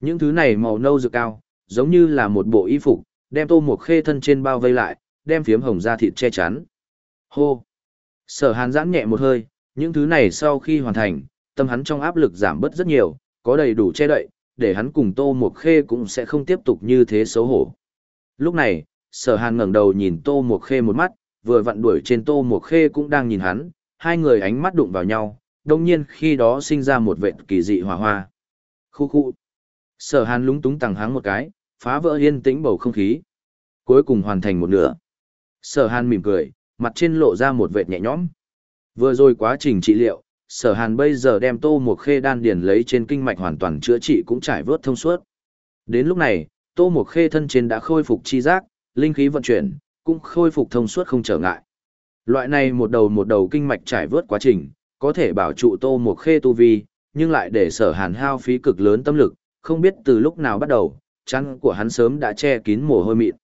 Những thứ này màu nâu dược cao, giống như là một bộ y phục, đem tô một khê thân trên bao vây lại, đem phiếm hồng da thịt che chắn. Hô! Sở hàn giãn nhẹ một hơi, những thứ này sau khi hoàn thành, tâm hắn trong áp lực giảm bớt rất nhiều, có đầy đủ che đậy, để hắn cùng Tô Mộc Khê cũng sẽ không tiếp tục như thế xấu hổ. Lúc này, sở hàn ngẩng đầu nhìn Tô Mộc Khê một mắt, vừa vặn đuổi trên Tô Mộc Khê cũng đang nhìn hắn, hai người ánh mắt đụng vào nhau, đồng nhiên khi đó sinh ra một vệt kỳ dị hỏa hoa. Khu khu. Sở hàn lúng túng tàng háng một cái, phá vỡ yên tĩnh bầu không khí. Cuối cùng hoàn thành một nửa. Sở hàn mỉm cười, mặt trên lộ ra một vệt nhẹ nhõm. Vừa rồi quá trình trị liệu, sở hàn bây giờ đem tô một khê đan điền lấy trên kinh mạch hoàn toàn chữa trị cũng trải vớt thông suốt. Đến lúc này, tô một khê thân trên đã khôi phục chi giác, linh khí vận chuyển, cũng khôi phục thông suốt không trở ngại. Loại này một đầu một đầu kinh mạch trải vớt quá trình, có thể bảo trụ tô một khê tu vi, nhưng lại để sở hàn hao phí cực lớn tâm lực, không biết từ lúc nào bắt đầu, chăn của hắn sớm đã che kín mồ hôi mịn.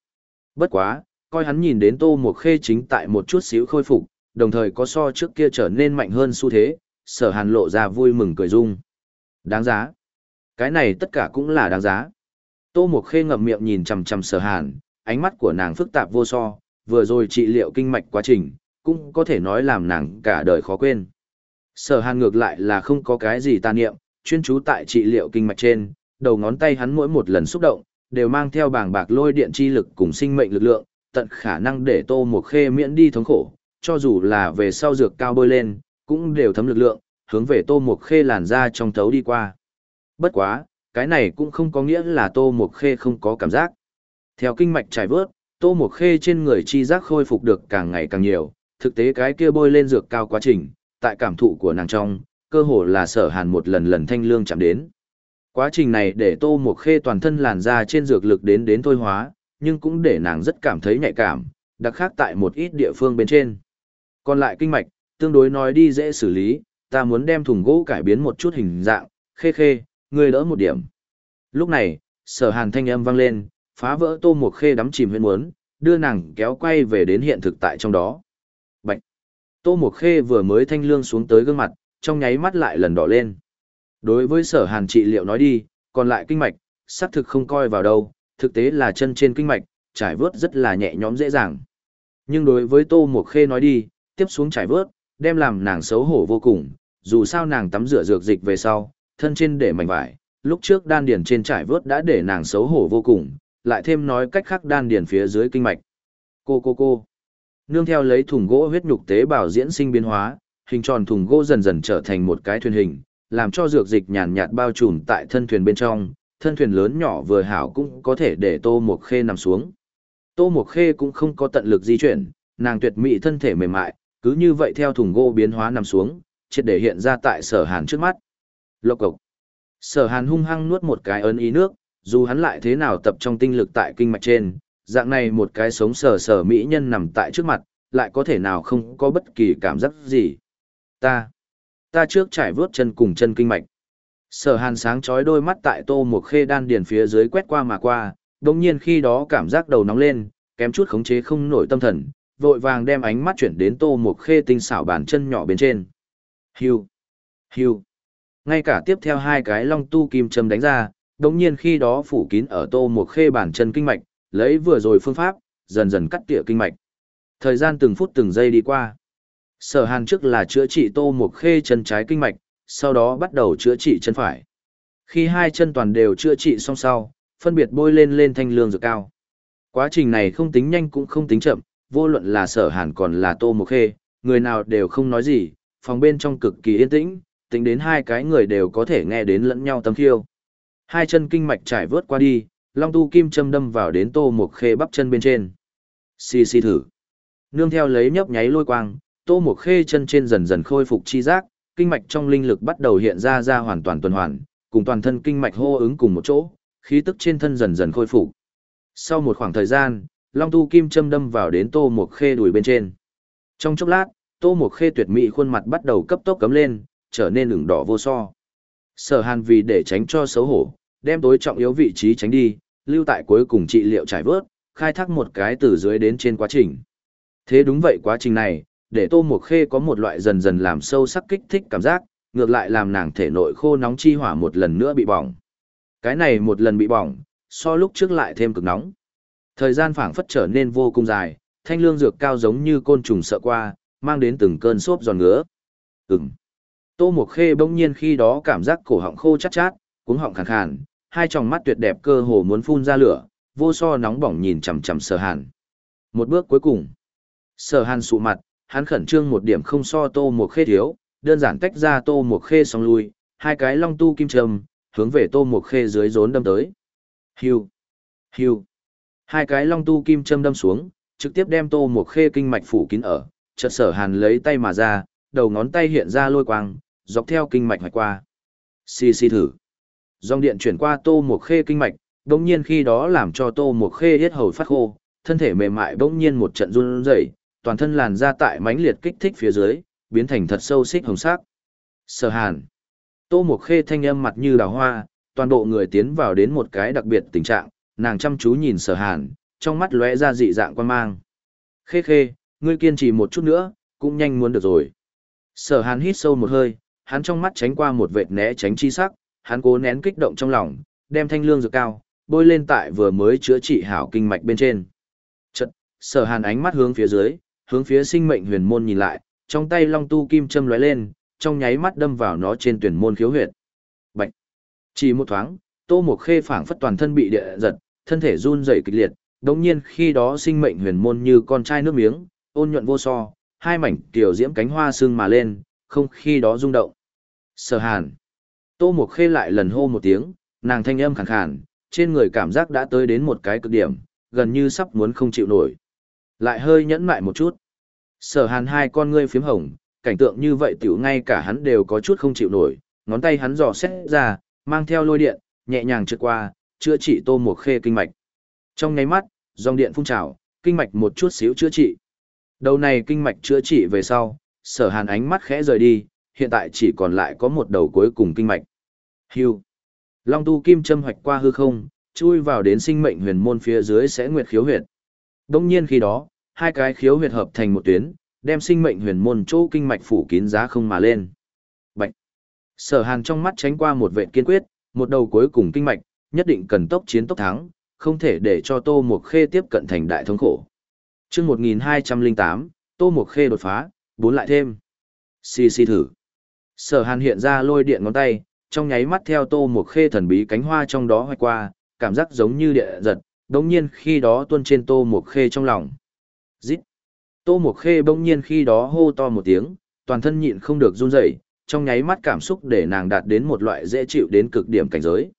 Bất quá, coi hắn nhìn đến tô một khê chính tại một chút xíu khôi phục, đồng thời có so trước kia trở nên mạnh hơn xu thế, sở hàn lộ ra vui mừng cười dung. Đáng giá. Cái này tất cả cũng là đáng giá. Tô Mộc khê ngậm miệng nhìn chằm chằm sở hàn, ánh mắt của nàng phức tạp vô so, vừa rồi trị liệu kinh mạch quá trình, cũng có thể nói làm nàng cả đời khó quên. Sở hàn ngược lại là không có cái gì tà niệm, chuyên chú tại trị liệu kinh mạch trên, đầu ngón tay hắn mỗi một lần xúc động, đều mang theo bảng bạc lôi điện chi lực cùng sinh mệnh lực lượng, tận khả năng để tô một khê miễn đi thống khổ, cho dù là về sau dược cao bôi lên, cũng đều thấm lực lượng, hướng về tô một khê làn ra trong thấu đi qua. Bất quá, cái này cũng không có nghĩa là tô một khê không có cảm giác. Theo kinh mạch trải vớt, tô một khê trên người chi giác khôi phục được càng ngày càng nhiều, thực tế cái kia bôi lên dược cao quá trình, tại cảm thụ của nàng trong, cơ hồ là sở hàn một lần lần thanh lương chạm đến. Quá trình này để tô một khê toàn thân làn da trên dược lực đến đến thôi hóa, nhưng cũng để nàng rất cảm thấy nhạy cảm, đặc khác tại một ít địa phương bên trên. Còn lại kinh mạch, tương đối nói đi dễ xử lý, ta muốn đem thùng gỗ cải biến một chút hình dạng, khê khê, ngươi đỡ một điểm. Lúc này, sở hàn thanh âm vang lên, phá vỡ tô một khê đắm chìm huyên muốn, đưa nàng kéo quay về đến hiện thực tại trong đó. Bạch! Tô một khê vừa mới thanh lương xuống tới gương mặt, trong nháy mắt lại lần đỏ lên. Đối với sở hàn trị liệu nói đi, còn lại kinh mạch, xác thực không coi vào đâu, thực tế là chân trên kinh mạch, trải vớt rất là nhẹ nhõm dễ dàng. Nhưng đối với Tô Mộc Khê nói đi, tiếp xuống trải vớt, đem làm nàng xấu hổ vô cùng, dù sao nàng tắm rửa dược dịch về sau, thân trên để mảnh vải, lúc trước đan điền trên trải vớt đã để nàng xấu hổ vô cùng, lại thêm nói cách khác đan điền phía dưới kinh mạch. Cô cô cô. Nương theo lấy thùng gỗ huyết nhục tế bào diễn sinh biến hóa, hình tròn thùng gỗ dần dần trở thành một cái thuyền hình, làm cho dược dịch nhàn nhạt bao trùm tại thân thuyền bên trong, thân thuyền lớn nhỏ vừa hảo cũng có thể để tô một khê nằm xuống. Tô Mộc Khê cũng không có tận lực di chuyển, nàng tuyệt mỹ thân thể mềm mại, cứ như vậy theo thùng gỗ biến hóa nằm xuống, triệt để hiện ra tại sở hàn trước mắt. Lộc cộc. Sở hàn hung hăng nuốt một cái ấn ý nước, dù hắn lại thế nào tập trong tinh lực tại kinh mạch trên, dạng này một cái sống sờ sờ mỹ nhân nằm tại trước mặt, lại có thể nào không có bất kỳ cảm giác gì. Ta, ta trước trải vướt chân cùng chân kinh mạch. Sở hàn sáng chói đôi mắt tại tô một khê đan điền phía dưới quét qua mà qua, đồng nhiên khi đó cảm giác đầu nóng lên, kém chút khống chế không nổi tâm thần, vội vàng đem ánh mắt chuyển đến tô một khê tinh xảo bàn chân nhỏ bên trên. Hiu, hiu. Ngay cả tiếp theo hai cái long tu kim châm đánh ra, đồng nhiên khi đó phủ kín ở tô một khê bàn chân kinh mạch, lấy vừa rồi phương pháp, dần dần cắt tỉa kinh mạch. Thời gian từng phút từng giây đi qua. Sở hàn trước là chữa trị tô một khê chân trái kinh mạch, sau đó bắt đầu chữa trị chân phải. Khi hai chân toàn đều chữa trị xong sau, phân biệt bôi lên lên thanh lương dược cao. Quá trình này không tính nhanh cũng không tính chậm, vô luận là sở hàn còn là tô một khê, người nào đều không nói gì, phòng bên trong cực kỳ yên tĩnh, tính đến hai cái người đều có thể nghe đến lẫn nhau tấm khiêu. Hai chân kinh mạch trải vớt qua đi, long tu kim châm đâm vào đến tô một khê bắp chân bên trên. Xì xì thử. Nương theo lấy nhấp nháy lôi quang, tô một khê chân trên dần dần khôi phục chi giác, kinh mạch trong linh lực bắt đầu hiện ra ra hoàn toàn tuần hoàn, cùng toàn thân kinh mạch hô ứng cùng một chỗ, khí tức trên thân dần dần khôi phục. Sau một khoảng thời gian, long tu kim châm đâm vào đến tô mộc khê đùi bên trên. Trong chốc lát, tô mộc khê tuyệt mỹ khuôn mặt bắt đầu cấp tốc cấm lên, trở nên ửng đỏ vô so. Sở hàn vì để tránh cho xấu hổ, đem tối trọng yếu vị trí tránh đi, lưu tại cuối cùng trị liệu trải vớt, khai thác một cái từ dưới đến trên quá trình. Thế đúng vậy quá trình này, để Tô Mộc Khê có một loại dần dần làm sâu sắc kích thích cảm giác, ngược lại làm nàng thể nội khô nóng chi hỏa một lần nữa bị bỏng. Cái này một lần bị bỏng, so lúc trước lại thêm cực nóng. Thời gian phảng phất trở nên vô cùng dài, thanh lương dược cao giống như côn trùng sợ qua, mang đến từng cơn xốp giòn ngứa. Ừm. Tô Mộc Khê bỗng nhiên khi đó cảm giác cổ họng khô chát chát, cuống họng khàn khàn, hai tròng mắt tuyệt đẹp cơ hồ muốn phun ra lửa, vô so nóng bỏng nhìn chằm chằm Sở Hàn. Một bước cuối cùng, Sở Hàn sụ mặt, hắn khẩn trương một điểm không so Tô Mộc Khê thiếu, đơn giản tách ra Tô Mộc Khê xong lui, hai cái long tu kim trầm, hướng về Tô Mộc Khê dưới rốn đâm tới. Hưu, hưu. Hai cái long tu kim châm đâm xuống, trực tiếp đem Tô Mộc Khê kinh mạch phủ kín ở, chợt Sở Hàn lấy tay mà ra, đầu ngón tay hiện ra lôi quang, dọc theo kinh mạch hoạch qua. Xì xì thử. Dòng điện chuyển qua tô một khê kinh mạch, đồng nhiên khi đó làm cho tô một khê hết hầu phát khô, thân thể mềm mại bỗng nhiên một trận run rẩy, toàn thân làn ra tại mãnh liệt kích thích phía dưới, biến thành thật sâu xích hồng sắc. Sở Hàn. Tô Mộc Khê thanh âm mặt như đào hoa, toàn bộ người tiến vào đến một cái đặc biệt tình trạng, nàng chăm chú nhìn Sở Hàn, trong mắt lóe ra dị dạng quan mang. Khê Khê, ngươi kiên trì một chút nữa, cũng nhanh muốn được rồi. Sở Hàn hít sâu một hơi, hắn trong mắt tránh qua một vệt né tránh chi sắc, hắn cố nén kích động trong lòng, đem thanh lương dược cao, bôi lên tại vừa mới chữa trị hảo kinh mạch bên trên. Chật, sở hàn ánh mắt hướng phía dưới, hướng phía sinh mệnh huyền môn nhìn lại, trong tay long tu kim châm lóe lên, trong nháy mắt đâm vào nó trên tuyển môn khiếu huyệt. Bạch! Chỉ một thoáng, tô một khê phảng phất toàn thân bị địa giật, thân thể run rẩy kịch liệt, đồng nhiên khi đó sinh mệnh huyền môn như con trai nước miếng, ôn nhuận vô so, hai mảnh tiểu diễm cánh hoa sương mà lên, không khi đó rung động. Sở hàn. Tô Mộc Khê lại lần hô một tiếng, nàng thanh âm khàn khàn, trên người cảm giác đã tới đến một cái cực điểm, gần như sắp muốn không chịu nổi. Lại hơi nhẫn mại một chút. Sở hàn hai con ngươi phím hồng, cảnh tượng như vậy tiểu ngay cả hắn đều có chút không chịu nổi, ngón tay hắn dò xét ra, mang theo lôi điện, nhẹ nhàng trượt qua, chữa trị Tô Mộc Khê kinh mạch. Trong nháy mắt, dòng điện phun trào, kinh mạch một chút xíu chữa trị. Đầu này kinh mạch chữa trị về sau, sở hàn ánh mắt khẽ rời đi, hiện tại chỉ còn lại có một đầu cuối cùng kinh mạch. Hưu. Long tu kim châm hoạch qua hư không, chui vào đến sinh mệnh huyền môn phía dưới sẽ nguyệt khiếu huyệt. Đông nhiên khi đó, hai cái khiếu huyệt hợp thành một tuyến, đem sinh mệnh huyền môn chỗ kinh mạch phủ kín giá không mà lên. Bạch. Sở Hàn trong mắt tránh qua một vệ kiên quyết, một đầu cuối cùng kinh mạch, nhất định cần tốc chiến tốc thắng, không thể để cho Tô Mộc Khê tiếp cận thành đại thống khổ. Chương 1208, Tô Mộc Khê đột phá, bốn lại thêm. Xì xì thử. Sở hàn hiện ra lôi điện ngón tay, trong nháy mắt theo tô một khê thần bí cánh hoa trong đó hoài qua, cảm giác giống như địa giật, đống nhiên khi đó tuôn trên tô một khê trong lòng. Dít. Tô một khê bỗng nhiên khi đó hô to một tiếng, toàn thân nhịn không được run rẩy, trong nháy mắt cảm xúc để nàng đạt đến một loại dễ chịu đến cực điểm cảnh giới.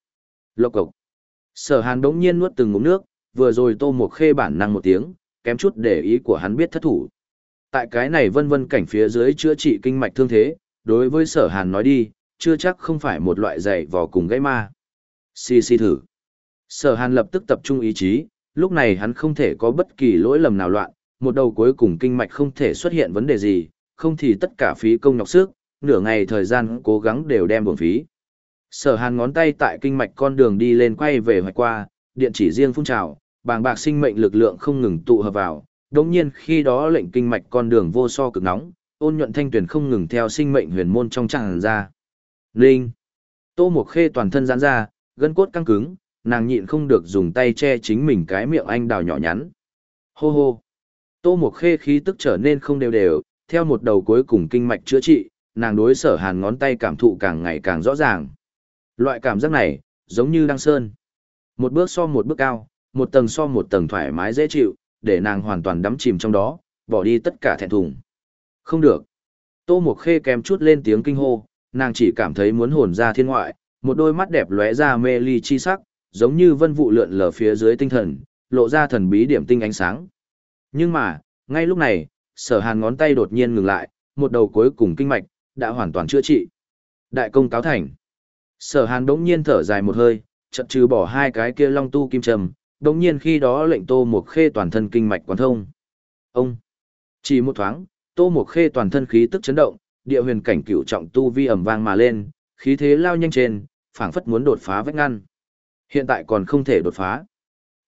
Lộc cộc. Sở hàn đống nhiên nuốt từng ngụm nước, vừa rồi Tô Mộc Khê bản năng một tiếng, kém chút để ý của hắn biết thất thủ. Tại cái này vân vân cảnh phía dưới chữa trị kinh mạch thương thế, đối với sở hàn nói đi, chưa chắc không phải một loại dày vò cùng gãy ma. Si si thử. Sở hàn lập tức tập trung ý chí, lúc này hắn không thể có bất kỳ lỗi lầm nào loạn, một đầu cuối cùng kinh mạch không thể xuất hiện vấn đề gì, không thì tất cả phí công nhọc sức, nửa ngày thời gian cố gắng đều đem buồn phí. Sở hàn ngón tay tại kinh mạch con đường đi lên quay về hoạch qua, điện chỉ riêng phun trào, bàng bạc sinh mệnh lực lượng không ngừng tụ hợp vào, đồng nhiên khi đó lệnh kinh mạch con đường vô so cực nóng, ôn nhuận thanh tuyển không ngừng theo sinh mệnh huyền môn trong tràn ra. Linh! Tô Mộc Khê toàn thân giãn ra, gân cốt căng cứng, nàng nhịn không được dùng tay che chính mình cái miệng anh đào nhỏ nhắn. Hô hô! Tô Mộc Khê khí tức trở nên không đều đều, theo một đầu cuối cùng kinh mạch chữa trị, nàng đối sở hàn ngón tay cảm thụ càng ngày càng rõ ràng. Loại cảm giác này, giống như đăng sơn. Một bước so một bước cao, một tầng so một tầng thoải mái dễ chịu, để nàng hoàn toàn đắm chìm trong đó, bỏ đi tất cả thẹn thùng. Không được. Tô Mộc Khê kèm chút lên tiếng kinh hô, nàng chỉ cảm thấy muốn hồn ra thiên ngoại, một đôi mắt đẹp lóe ra mê ly chi sắc, giống như vân vụ lượn lờ phía dưới tinh thần, lộ ra thần bí điểm tinh ánh sáng. Nhưng mà, ngay lúc này, sở hàn ngón tay đột nhiên ngừng lại, một đầu cuối cùng kinh mạch, đã hoàn toàn chữa trị. Đại công cáo thành. Sở hàn đống nhiên thở dài một hơi, chật trừ bỏ hai cái kia long tu kim trầm, đống nhiên khi đó lệnh tô một khê toàn thân kinh mạch quán thông. Ông! Chỉ một thoáng, tô một khê toàn thân khí tức chấn động, địa huyền cảnh cửu trọng tu vi ẩm vang mà lên, khí thế lao nhanh trên, phảng phất muốn đột phá vách ngăn. Hiện tại còn không thể đột phá.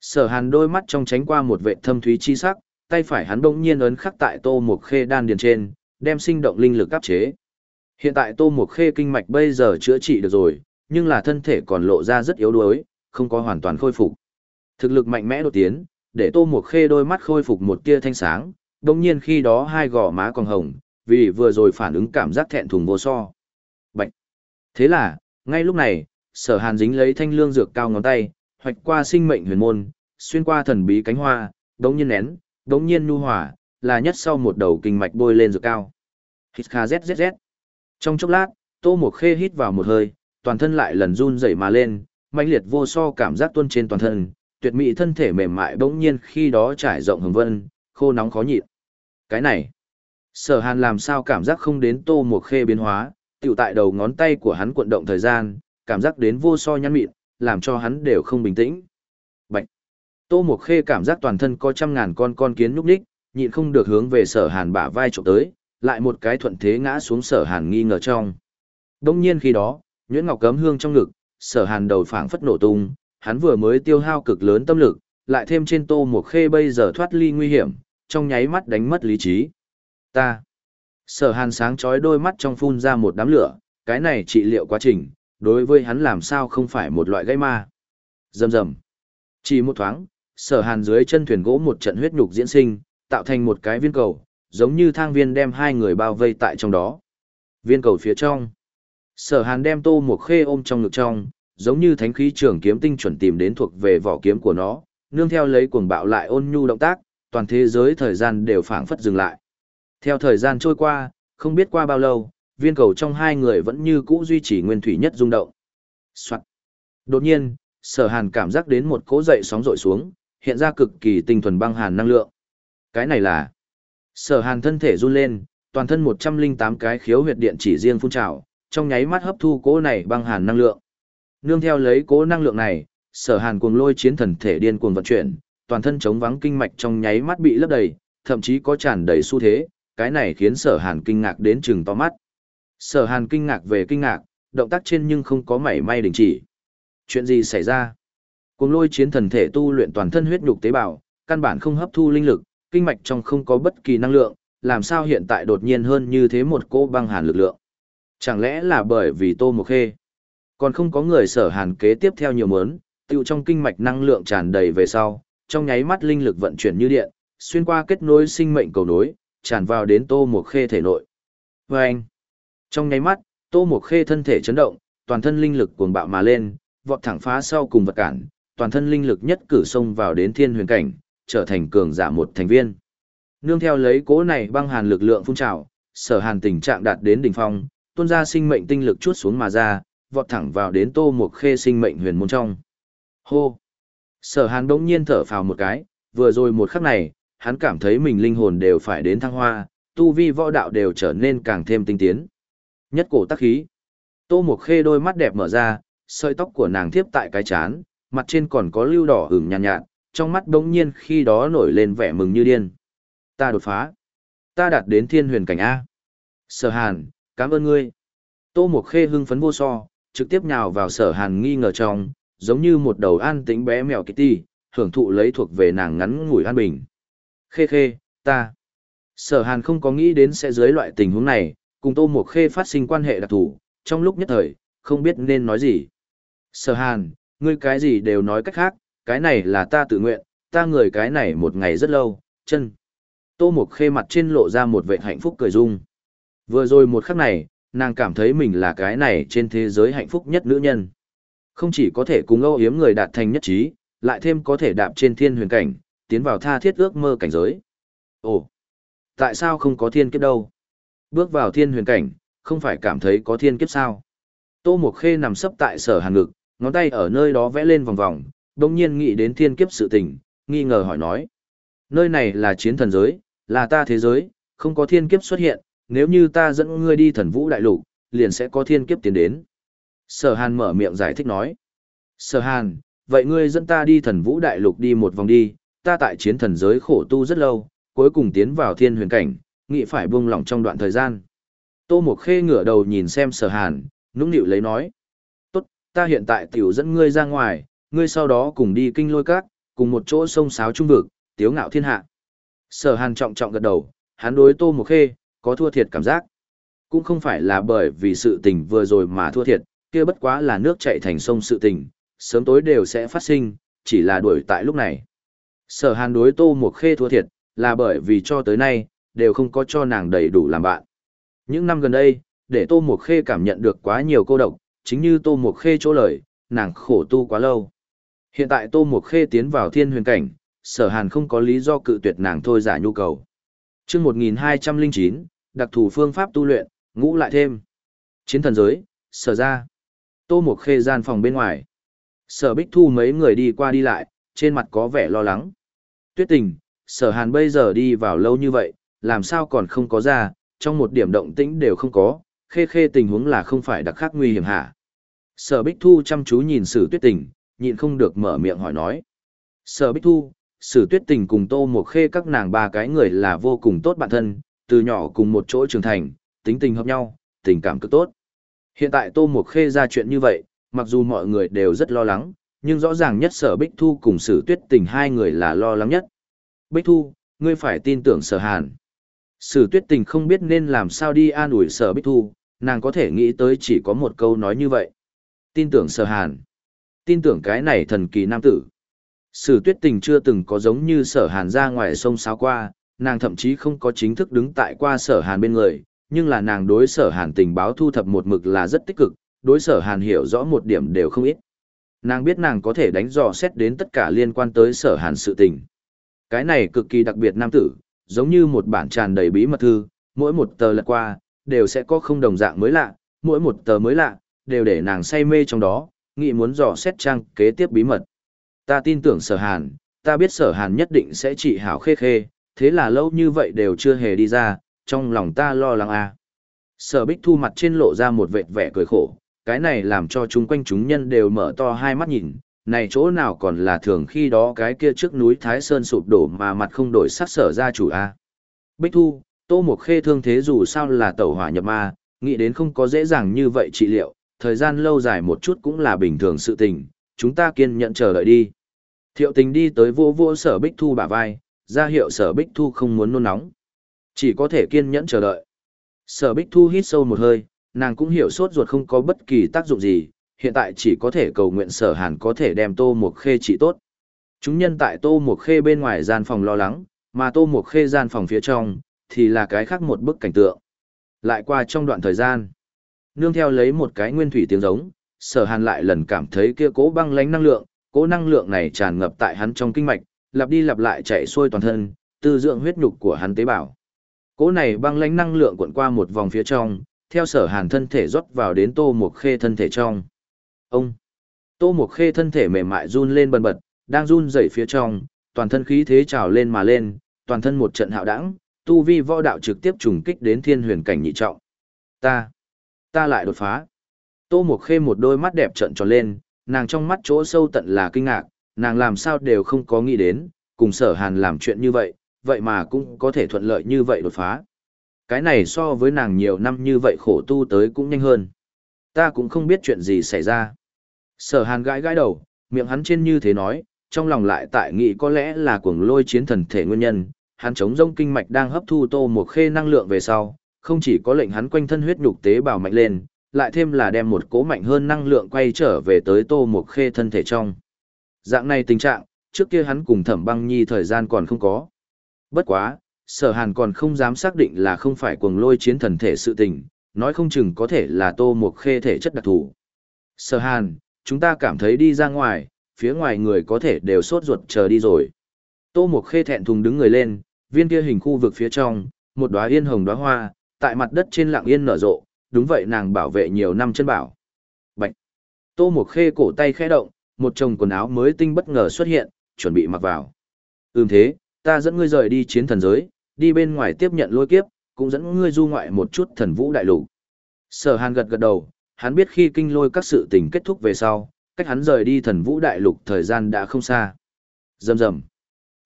Sở hàn đôi mắt trong tránh qua một vệ thâm thúy chi sắc, tay phải hắn bỗng nhiên ấn khắc tại tô một khê đan điền trên, đem sinh động linh lực áp chế. Hiện tại tô một khê kinh mạch bây giờ chữa trị được rồi, nhưng là thân thể còn lộ ra rất yếu đuối, không có hoàn toàn khôi phục. Thực lực mạnh mẽ đột tiến, để tô một khê đôi mắt khôi phục một tia thanh sáng, đồng nhiên khi đó hai gò má còn hồng, vì vừa rồi phản ứng cảm giác thẹn thùng vô so. Bạch! Thế là, ngay lúc này, sở hàn dính lấy thanh lương dược cao ngón tay, hoạch qua sinh mệnh huyền môn, xuyên qua thần bí cánh hoa, đống nhiên nén, đống nhiên nu hòa, là nhất sau một đầu kinh mạch bôi lên dược cao. Hít kha zzz. Trong chốc lát, tô mộc khê hít vào một hơi, toàn thân lại lần run rẩy mà lên, mãnh liệt vô so cảm giác tuôn trên toàn thân, tuyệt mỹ thân thể mềm mại bỗng nhiên khi đó trải rộng hồng vân, khô nóng khó nhịn. Cái này, sở hàn làm sao cảm giác không đến tô mộc khê biến hóa, tiểu tại đầu ngón tay của hắn cuộn động thời gian, cảm giác đến vô so nhăn mịn, làm cho hắn đều không bình tĩnh. Bạch! Tô Mộc Khê cảm giác toàn thân có trăm ngàn con con kiến nhúc nhích, nhịn không được hướng về sở hàn bả vai chụp tới, lại một cái thuận thế ngã xuống sở hàn nghi ngờ trong. Đông nhiên khi đó, Nguyễn Ngọc cấm hương trong ngực, sở hàn đầu phảng phất nổ tung, hắn vừa mới tiêu hao cực lớn tâm lực, lại thêm trên Tô một Khê bây giờ thoát ly nguy hiểm, trong nháy mắt đánh mất lý trí. Ta! Sở hàn sáng chói đôi mắt trong phun ra một đám lửa, cái này trị liệu quá trình, đối với hắn làm sao không phải một loại gây ma. Dầm dầm. Chỉ một thoáng, sở hàn dưới chân thuyền gỗ một trận huyết nhục diễn sinh, tạo thành một cái viên cầu, giống như thang viên đem hai người bao vây tại trong đó. Viên cầu phía trong. Sở hàn đem tô một khê ôm trong ngực trong, giống như thánh khí trường kiếm tinh chuẩn tìm đến thuộc về vỏ kiếm của nó, nương theo lấy cuồng bạo lại ôn nhu động tác, toàn thế giới thời gian đều phảng phất dừng lại. Theo thời gian trôi qua, không biết qua bao lâu, viên cầu trong hai người vẫn như cũ duy trì nguyên thủy nhất rung động. Soạn. Đột nhiên, sở hàn cảm giác đến một cỗ dậy sóng rội xuống, hiện ra cực kỳ tinh thuần băng hàn năng lượng. Cái này là... Sở hàn thân thể run lên, toàn thân 108 cái khiếu huyệt điện chỉ riêng phun trào, trong nháy mắt hấp thu cỗ này băng hàn năng lượng. Nương theo lấy cỗ năng lượng này, sở hàn cuồng lôi chiến thần thể điên cuồng vận chuyển, toàn thân chống vắng kinh mạch trong nháy mắt bị lấp đầy, thậm chí có tràn đầy xu thế, cái này khiến sở hàn kinh ngạc đến chừng to mắt. Sở hàn kinh ngạc về kinh ngạc, động tác trên nhưng không có mảy may đình chỉ. Chuyện gì xảy ra? Cuồng lôi chiến thần thể tu luyện toàn thân huyết nhục tế bào, căn bản không hấp thu linh lực, kinh mạch trong không có bất kỳ năng lượng, làm sao hiện tại đột nhiên hơn như thế một cô băng hàn lực lượng? Chẳng lẽ là bởi vì Tô Mộc Khê? Còn không có người sở hàn kế tiếp theo nhiều mớn, tiêu trong kinh mạch năng lượng tràn đầy về sau, trong nháy mắt linh lực vận chuyển như điện, xuyên qua kết nối sinh mệnh cầu nối, tràn vào đến Tô Mộc Khê thể nội. Vâng! Trong nháy mắt, Tô Mộc Khê thân thể chấn động, toàn thân linh lực cuồng bạo mà lên, vọt thẳng phá sau cùng vật cản, toàn thân linh lực nhất cử xông vào đến thiên huyền cảnh, trở thành cường giả một thành viên. Nương theo lấy cố này băng hàn lực lượng phun trào, sở hàn tình trạng đạt đến đỉnh phong, tuôn ra sinh mệnh tinh lực chút xuống mà ra, vọt thẳng vào đến Tô một Khê sinh mệnh huyền môn trong. Hô! Sở hàn đống nhiên thở phào một cái, vừa rồi một khắc này, hắn cảm thấy mình linh hồn đều phải đến thăng hoa, tu vi võ đạo đều trở nên càng thêm tinh tiến. Nhất cổ tắc khí. Tô Mộc Khê đôi mắt đẹp mở ra, sợi tóc của nàng tiếp tại cái chán, mặt trên còn có lưu đỏ ửng nhàn nhạt, nhạt, trong mắt đống nhiên khi đó nổi lên vẻ mừng như điên. Ta đột phá. Ta đạt đến thiên huyền cảnh A. Sở hàn, cảm ơn ngươi. Tô Mộc Khê hưng phấn vô so, trực tiếp nhào vào sở hàn nghi ngờ trong, giống như một đầu an tĩnh bé mèo kitty, hưởng thụ lấy thuộc về nàng ngắn ngủi an bình. Khê khê, ta. Sở hàn không có nghĩ đến sẽ dưới loại tình huống này, cùng Tô Mộc Khê phát sinh quan hệ đặc thù, trong lúc nhất thời, không biết nên nói gì. Sở hàn, ngươi cái gì đều nói cách khác, cái này là ta tự nguyện, ta người cái này một ngày rất lâu, chân. Tô Mộc Khê mặt trên lộ ra một vẻ hạnh phúc cười dung. Vừa rồi một khắc này, nàng cảm thấy mình là cái này trên thế giới hạnh phúc nhất nữ nhân. Không chỉ có thể cùng âu yếm người đạt thành nhất trí, lại thêm có thể đạp trên thiên huyền cảnh, tiến vào tha thiết ước mơ cảnh giới. Ồ, tại sao không có thiên kiếp đâu? Bước vào thiên huyền cảnh, không phải cảm thấy có thiên kiếp sao? Tô Mộc Khê nằm sấp tại sở hàn ngực, ngón tay ở nơi đó vẽ lên vòng vòng, đông nhiên nghĩ đến thiên kiếp sự tình, nghi ngờ hỏi nói. Nơi này là chiến thần giới, là ta thế giới, không có thiên kiếp xuất hiện, nếu như ta dẫn ngươi đi thần vũ đại lục, liền sẽ có thiên kiếp tiến đến. Sở Hàn mở miệng giải thích nói. Sở Hàn, vậy ngươi dẫn ta đi thần vũ đại lục đi một vòng đi, ta tại chiến thần giới khổ tu rất lâu, cuối cùng tiến vào thiên huyền cảnh, nghĩ phải buông lỏng trong đoạn thời gian. Tô Mộc Khê ngửa đầu nhìn xem sở hàn, nũng nịu lấy nói. Tốt, ta hiện tại tiểu dẫn ngươi ra ngoài, ngươi sau đó cùng đi kinh lôi các, cùng một chỗ sông sáo trung vực, tiếu ngạo thiên hạ. Sở hàn trọng trọng gật đầu, hắn đối Tô một Khê, có thua thiệt cảm giác. Cũng không phải là bởi vì sự tình vừa rồi mà thua thiệt, kia bất quá là nước chảy thành sông sự tình, sớm tối đều sẽ phát sinh, chỉ là đuổi tại lúc này. Sở hàn đối Tô một Khê thua thiệt, là bởi vì cho tới nay, đều không có cho nàng đầy đủ làm bạn. Những năm gần đây, để Tô một Khê cảm nhận được quá nhiều cô độc, chính như Tô một Khê chỗ lời, nàng khổ tu quá lâu. Hiện tại Tô Mộc Khê tiến vào thiên huyền cảnh, sở hàn không có lý do cự tuyệt nàng thôi giả nhu cầu. chương 1209, đặc thù phương pháp tu luyện, ngũ lại thêm. Chiến thần giới, sở ra. Tô Mộc Khê gian phòng bên ngoài. Sở Bích Thu mấy người đi qua đi lại, trên mặt có vẻ lo lắng. Tuyết tình, sở hàn bây giờ đi vào lâu như vậy, làm sao còn không có ra, trong một điểm động tĩnh đều không có, khê khê tình huống là không phải đặc khắc nguy hiểm hả. Sở Bích Thu chăm chú nhìn sử tuyết tình, nhịn không được mở miệng hỏi nói. Sở Bích Thu, sử tuyết tình cùng tô một khê các nàng ba cái người là vô cùng tốt bạn thân, từ nhỏ cùng một chỗ trưởng thành, tính tình hợp nhau, tình cảm cực tốt. Hiện tại tô một khê ra chuyện như vậy, mặc dù mọi người đều rất lo lắng, nhưng rõ ràng nhất sở Bích Thu cùng sử tuyết tình hai người là lo lắng nhất. Bích Thu, ngươi phải tin tưởng sở hàn. Sử tuyết tình không biết nên làm sao đi an ủi sở Bích Thu, nàng có thể nghĩ tới chỉ có một câu nói như vậy. Tin tưởng sở hàn. Tin tưởng cái này thần kỳ nam tử. Sử tuyết tình chưa từng có giống như sở hàn ra ngoài sông sáo qua, nàng thậm chí không có chính thức đứng tại qua sở hàn bên người, nhưng là nàng đối sở hàn tình báo thu thập một mực là rất tích cực, đối sở hàn hiểu rõ một điểm đều không ít. Nàng biết nàng có thể đánh dò xét đến tất cả liên quan tới sở hàn sự tình. Cái này cực kỳ đặc biệt nam tử, giống như một bản tràn đầy bí mật thư, mỗi một tờ lật qua, đều sẽ có không đồng dạng mới lạ, mỗi một tờ mới lạ, đều để nàng say mê trong đó, nghĩ muốn dò xét trang kế tiếp bí mật. Ta tin tưởng sở hàn, ta biết sở hàn nhất định sẽ trị hảo khê khê, thế là lâu như vậy đều chưa hề đi ra, trong lòng ta lo lắng à. Sở bích thu mặt trên lộ ra một vệt vẻ cười khổ, cái này làm cho chúng quanh chúng nhân đều mở to hai mắt nhìn, này chỗ nào còn là thường khi đó cái kia trước núi Thái Sơn sụp đổ mà mặt không đổi sắc sở ra chủ a. Bích Thu, Tô Mộc Khê thương thế dù sao là tẩu hỏa nhập ma, nghĩ đến không có dễ dàng như vậy trị liệu, thời gian lâu dài một chút cũng là bình thường sự tình, chúng ta kiên nhẫn chờ đợi đi. Thiệu tình đi tới vô vô sở Bích Thu bả vai, ra hiệu sở Bích Thu không muốn nôn nóng. Chỉ có thể kiên nhẫn chờ đợi. Sở Bích Thu hít sâu một hơi, nàng cũng hiểu sốt ruột không có bất kỳ tác dụng gì, hiện tại chỉ có thể cầu nguyện sở hàn có thể đem tô một khê trị tốt. Chúng nhân tại tô một khê bên ngoài gian phòng lo lắng, mà tô một khê gian phòng phía trong, thì là cái khác một bức cảnh tượng. Lại qua trong đoạn thời gian, nương theo lấy một cái nguyên thủy tiếng giống, sở hàn lại lần cảm thấy kia cố băng lánh năng lượng, cố năng lượng này tràn ngập tại hắn trong kinh mạch, lặp đi lặp lại chạy xuôi toàn thân, tư dưỡng huyết nhục của hắn tế bào. Cố này băng lánh năng lượng cuộn qua một vòng phía trong, theo sở hàn thân thể rót vào đến tô mục khê thân thể trong. Ông! Tô mục khê thân thể mềm mại run lên bần bật, đang run rẩy phía trong, toàn thân khí thế trào lên mà lên, toàn thân một trận hạo đẳng, tu vi võ đạo trực tiếp trùng kích đến thiên huyền cảnh nhị trọng. Ta, ta lại đột phá. Tô Mộc Khê một đôi mắt đẹp trợn tròn lên, nàng trong mắt chỗ sâu tận là kinh ngạc, nàng làm sao đều không có nghĩ đến, cùng sở hàn làm chuyện như vậy, vậy mà cũng có thể thuận lợi như vậy đột phá. Cái này so với nàng nhiều năm như vậy khổ tu tới cũng nhanh hơn. Ta cũng không biết chuyện gì xảy ra. Sở hàn gãi gãi đầu, miệng hắn trên như thế nói, trong lòng lại tại nghĩ có lẽ là cuồng lôi chiến thần thể nguyên nhân, hắn chống rông kinh mạch đang hấp thu tô một khê năng lượng về sau, không chỉ có lệnh hắn quanh thân huyết nhục tế bào mạnh lên, lại thêm là đem một cố mạnh hơn năng lượng quay trở về tới tô một khê thân thể trong. Dạng này tình trạng, trước kia hắn cùng thẩm băng nhi thời gian còn không có. Bất quá, sở hàn còn không dám xác định là không phải cuồng lôi chiến thần thể sự tình, nói không chừng có thể là tô một khê thể chất đặc thù. Sở hàn, chúng ta cảm thấy đi ra ngoài, phía ngoài người có thể đều sốt ruột chờ đi rồi. Tô một khê thẹn thùng đứng người lên, viên kia hình khu vực phía trong, một đóa yên hồng đóa hoa, tại mặt đất trên lặng yên nở rộ, đúng vậy nàng bảo vệ nhiều năm chân bảo. Bạch. Tô một khê cổ tay khẽ động, một chồng quần áo mới tinh bất ngờ xuất hiện, chuẩn bị mặc vào. Ừm thế, ta dẫn ngươi rời đi chiến thần giới, đi bên ngoài tiếp nhận lôi kiếp, cũng dẫn ngươi du ngoại một chút thần vũ đại lục. Sở Hàn gật gật đầu, hắn biết khi kinh lôi các sự tình kết thúc về sau, cách hắn rời đi thần vũ đại lục thời gian đã không xa. Rầm rầm.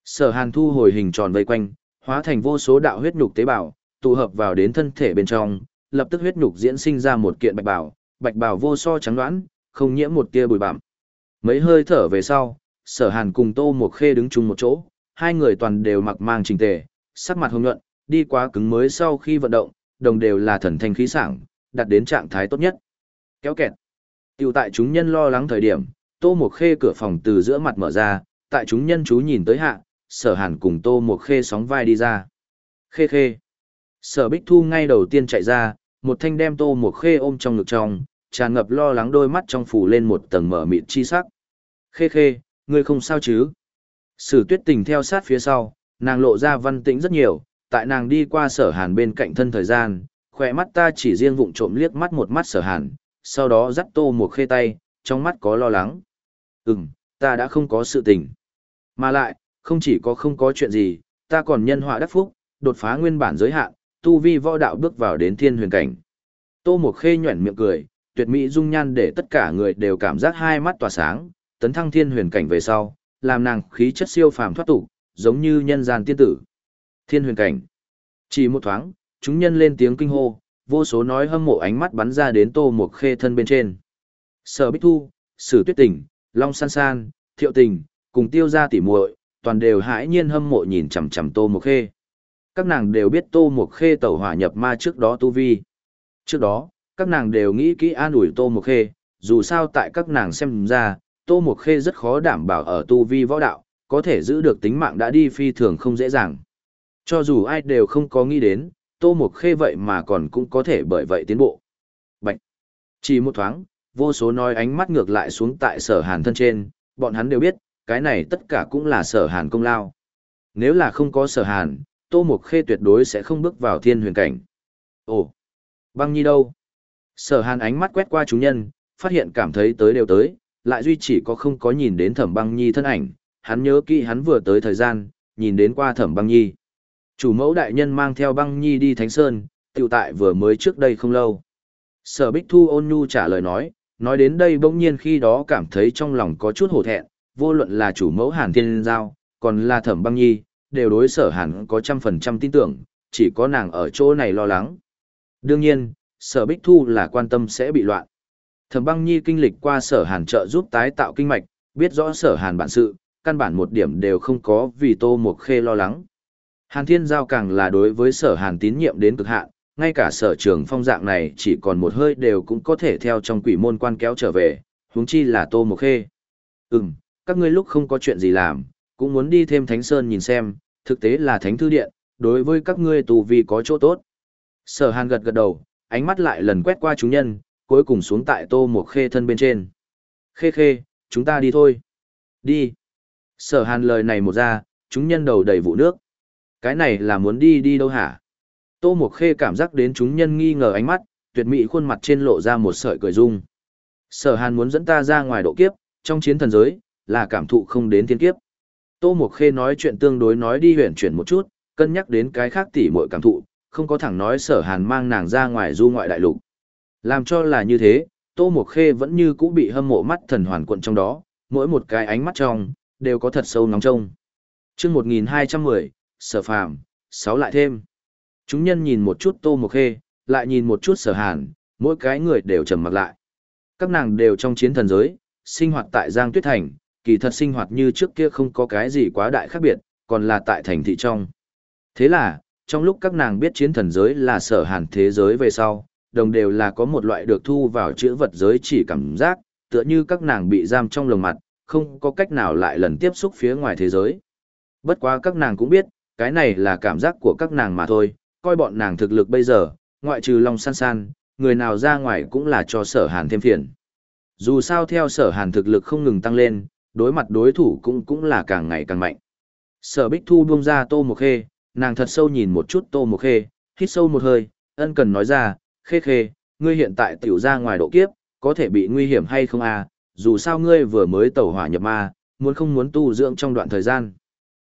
Sở Hàn thu hồi hình tròn vây quanh, hóa thành vô số đạo huyết nhục tế bào, tụ hợp vào đến thân thể bên trong, lập tức huyết nhục diễn sinh ra một kiện bạch bào, bạch bào vô so trắng đoán, không nhiễm một tia bụi bặm. Mấy hơi thở về sau, Sở Hàn cùng Tô Mộc Khê đứng chung một chỗ, hai người toàn đều mặc mang chỉnh tề, sắc mặt hồng nhuận, đi quá cứng mới sau khi vận động, đồng đều là thần thanh khí sảng, đạt đến trạng thái tốt nhất. Kéo kẹt. Tiểu tại chúng nhân lo lắng thời điểm, Tô Mộc Khê cửa phòng từ giữa mặt mở ra, tại chúng nhân chú nhìn tới hạ, Sở Hàn cùng Tô Mộc Khê sóng vai đi ra. Khê khê. Sở Bích Thu ngay đầu tiên chạy ra, một thanh đem Tô Mộc Khê ôm trong ngực trong, tràn ngập lo lắng đôi mắt trong phủ lên một tầng mở mịt chi sắc. Khê khê, ngươi không sao chứ? Sử tuyết tình theo sát phía sau, nàng lộ ra văn tĩnh rất nhiều, tại nàng đi qua sở hàn bên cạnh thân thời gian, khỏe mắt ta chỉ riêng vụng trộm liếc mắt một mắt sở hàn, sau đó dắt tô một khê tay, trong mắt có lo lắng. Ừm, ta đã không có sự tình. Mà lại, không chỉ có không có chuyện gì, ta còn nhân họa đắc phúc, đột phá nguyên bản giới hạn, tu vi võ đạo bước vào đến thiên huyền cảnh. Tô Mộc khê nhuẩn miệng cười, tuyệt mỹ dung nhan để tất cả người đều cảm giác hai mắt tỏa sáng, tấn thăng thiên huyền cảnh về sau, làm nàng khí chất siêu phàm thoát tục, giống như nhân gian tiên tử. Thiên huyền cảnh. Chỉ một thoáng, chúng nhân lên tiếng kinh hô, vô số nói hâm mộ ánh mắt bắn ra đến Tô Mộc Khê thân bên trên. Sở Bích Thu, Sử Tuyết Tình, Long San San, Thiệu Tình, cùng Tiêu gia tỷ muội, toàn đều hãi nhiên hâm mộ nhìn chằm chằm Tô Mộc Khê. Các nàng đều biết Tô Mộc Khê tẩu hỏa nhập ma trước đó tu vi. Trước đó, các nàng đều nghĩ kỹ an ủi Tô Mộc Khê, dù sao tại các nàng xem ra, Tô Mộc Khê rất khó đảm bảo ở tu vi võ đạo, có thể giữ được tính mạng đã đi phi thường không dễ dàng. Cho dù ai đều không có nghĩ đến, Tô Mộc Khê vậy mà còn cũng có thể bởi vậy tiến bộ. Bạch! Chỉ một thoáng, vô số nói ánh mắt ngược lại xuống tại sở hàn thân trên, bọn hắn đều biết, cái này tất cả cũng là sở hàn công lao. Nếu là không có sở hàn, Tô Mộc Khê tuyệt đối sẽ không bước vào thiên huyền cảnh. Ồ! Băng nhi đâu? Sở hàn ánh mắt quét qua chúng nhân, phát hiện cảm thấy tới đều tới, lại duy chỉ có không có nhìn đến thẩm băng nhi thân ảnh, hắn nhớ kỹ hắn vừa tới thời gian, nhìn đến qua thẩm băng nhi. Chủ mẫu đại nhân mang theo băng nhi đi Thánh Sơn, tiểu tại vừa mới trước đây không lâu. Sở Bích Thu ôn nhu trả lời nói, nói đến đây bỗng nhiên khi đó cảm thấy trong lòng có chút hổ thẹn, vô luận là chủ mẫu Hàn Thiên Giao, còn là thẩm băng nhi, đều đối sở hàn có trăm phần trăm tin tưởng, chỉ có nàng ở chỗ này lo lắng. Đương nhiên, sở Bích Thu là quan tâm sẽ bị loạn. Thẩm băng nhi kinh lịch qua sở hàn trợ giúp tái tạo kinh mạch, biết rõ sở hàn bản sự, căn bản một điểm đều không có vì tô một khê lo lắng. Hàn thiên giao càng là đối với sở hàn tín nhiệm đến cực hạn, ngay cả sở trường phong dạng này chỉ còn một hơi đều cũng có thể theo trong quỷ môn quan kéo trở về, huống chi là tô một khê. Ừm, các ngươi lúc không có chuyện gì làm, cũng muốn đi thêm thánh sơn nhìn xem, thực tế là thánh thư điện, đối với các ngươi tù vi có chỗ tốt. Sở hàn gật gật đầu, ánh mắt lại lần quét qua chúng nhân, cuối cùng xuống tại tô một khê thân bên trên. Khê khê, chúng ta đi thôi. Đi. Sở hàn lời này một ra, chúng nhân đầu đầy vụ nước. Cái này là muốn đi đi đâu hả? Tô một khê cảm giác đến chúng nhân nghi ngờ ánh mắt, tuyệt mỹ khuôn mặt trên lộ ra một sợi cười dung. Sở hàn muốn dẫn ta ra ngoài độ kiếp, trong chiến thần giới, là cảm thụ không đến thiên kiếp. Tô Mộc Khê nói chuyện tương đối nói đi huyền chuyển một chút, cân nhắc đến cái khác tỉ muội cảm thụ, không có thẳng nói sở hàn mang nàng ra ngoài du ngoại đại lục. Làm cho là như thế, Tô Mộc Khê vẫn như cũ bị hâm mộ mắt thần hoàn quận trong đó, mỗi một cái ánh mắt trong, đều có thật sâu nóng trông. chương 1210, sở phàm, sáu lại thêm. Chúng nhân nhìn một chút Tô Mộc Khê, lại nhìn một chút sở hàn, mỗi cái người đều trầm mặt lại. Các nàng đều trong chiến thần giới, sinh hoạt tại Giang Tuyết Thành, kỳ thật sinh hoạt như trước kia không có cái gì quá đại khác biệt, còn là tại thành thị trong. Thế là, trong lúc các nàng biết chiến thần giới là sở hàn thế giới về sau, đồng đều là có một loại được thu vào chữ vật giới chỉ cảm giác, tựa như các nàng bị giam trong lồng mặt, không có cách nào lại lần tiếp xúc phía ngoài thế giới. Bất quá các nàng cũng biết, cái này là cảm giác của các nàng mà thôi, coi bọn nàng thực lực bây giờ, ngoại trừ Long San San, người nào ra ngoài cũng là cho sở hàn thêm phiền. Dù sao theo sở hàn thực lực không ngừng tăng lên, đối mặt đối thủ cũng cũng là càng ngày càng mạnh. Sở Bích Thu buông ra Tô Mộc Khê, nàng thật sâu nhìn một chút Tô Mộc Khê, hít sâu một hơi, ân cần nói ra, Khê Khê, ngươi hiện tại tiểu ra ngoài độ kiếp, có thể bị nguy hiểm hay không à, dù sao ngươi vừa mới tẩu hỏa nhập ma, muốn không muốn tu dưỡng trong đoạn thời gian.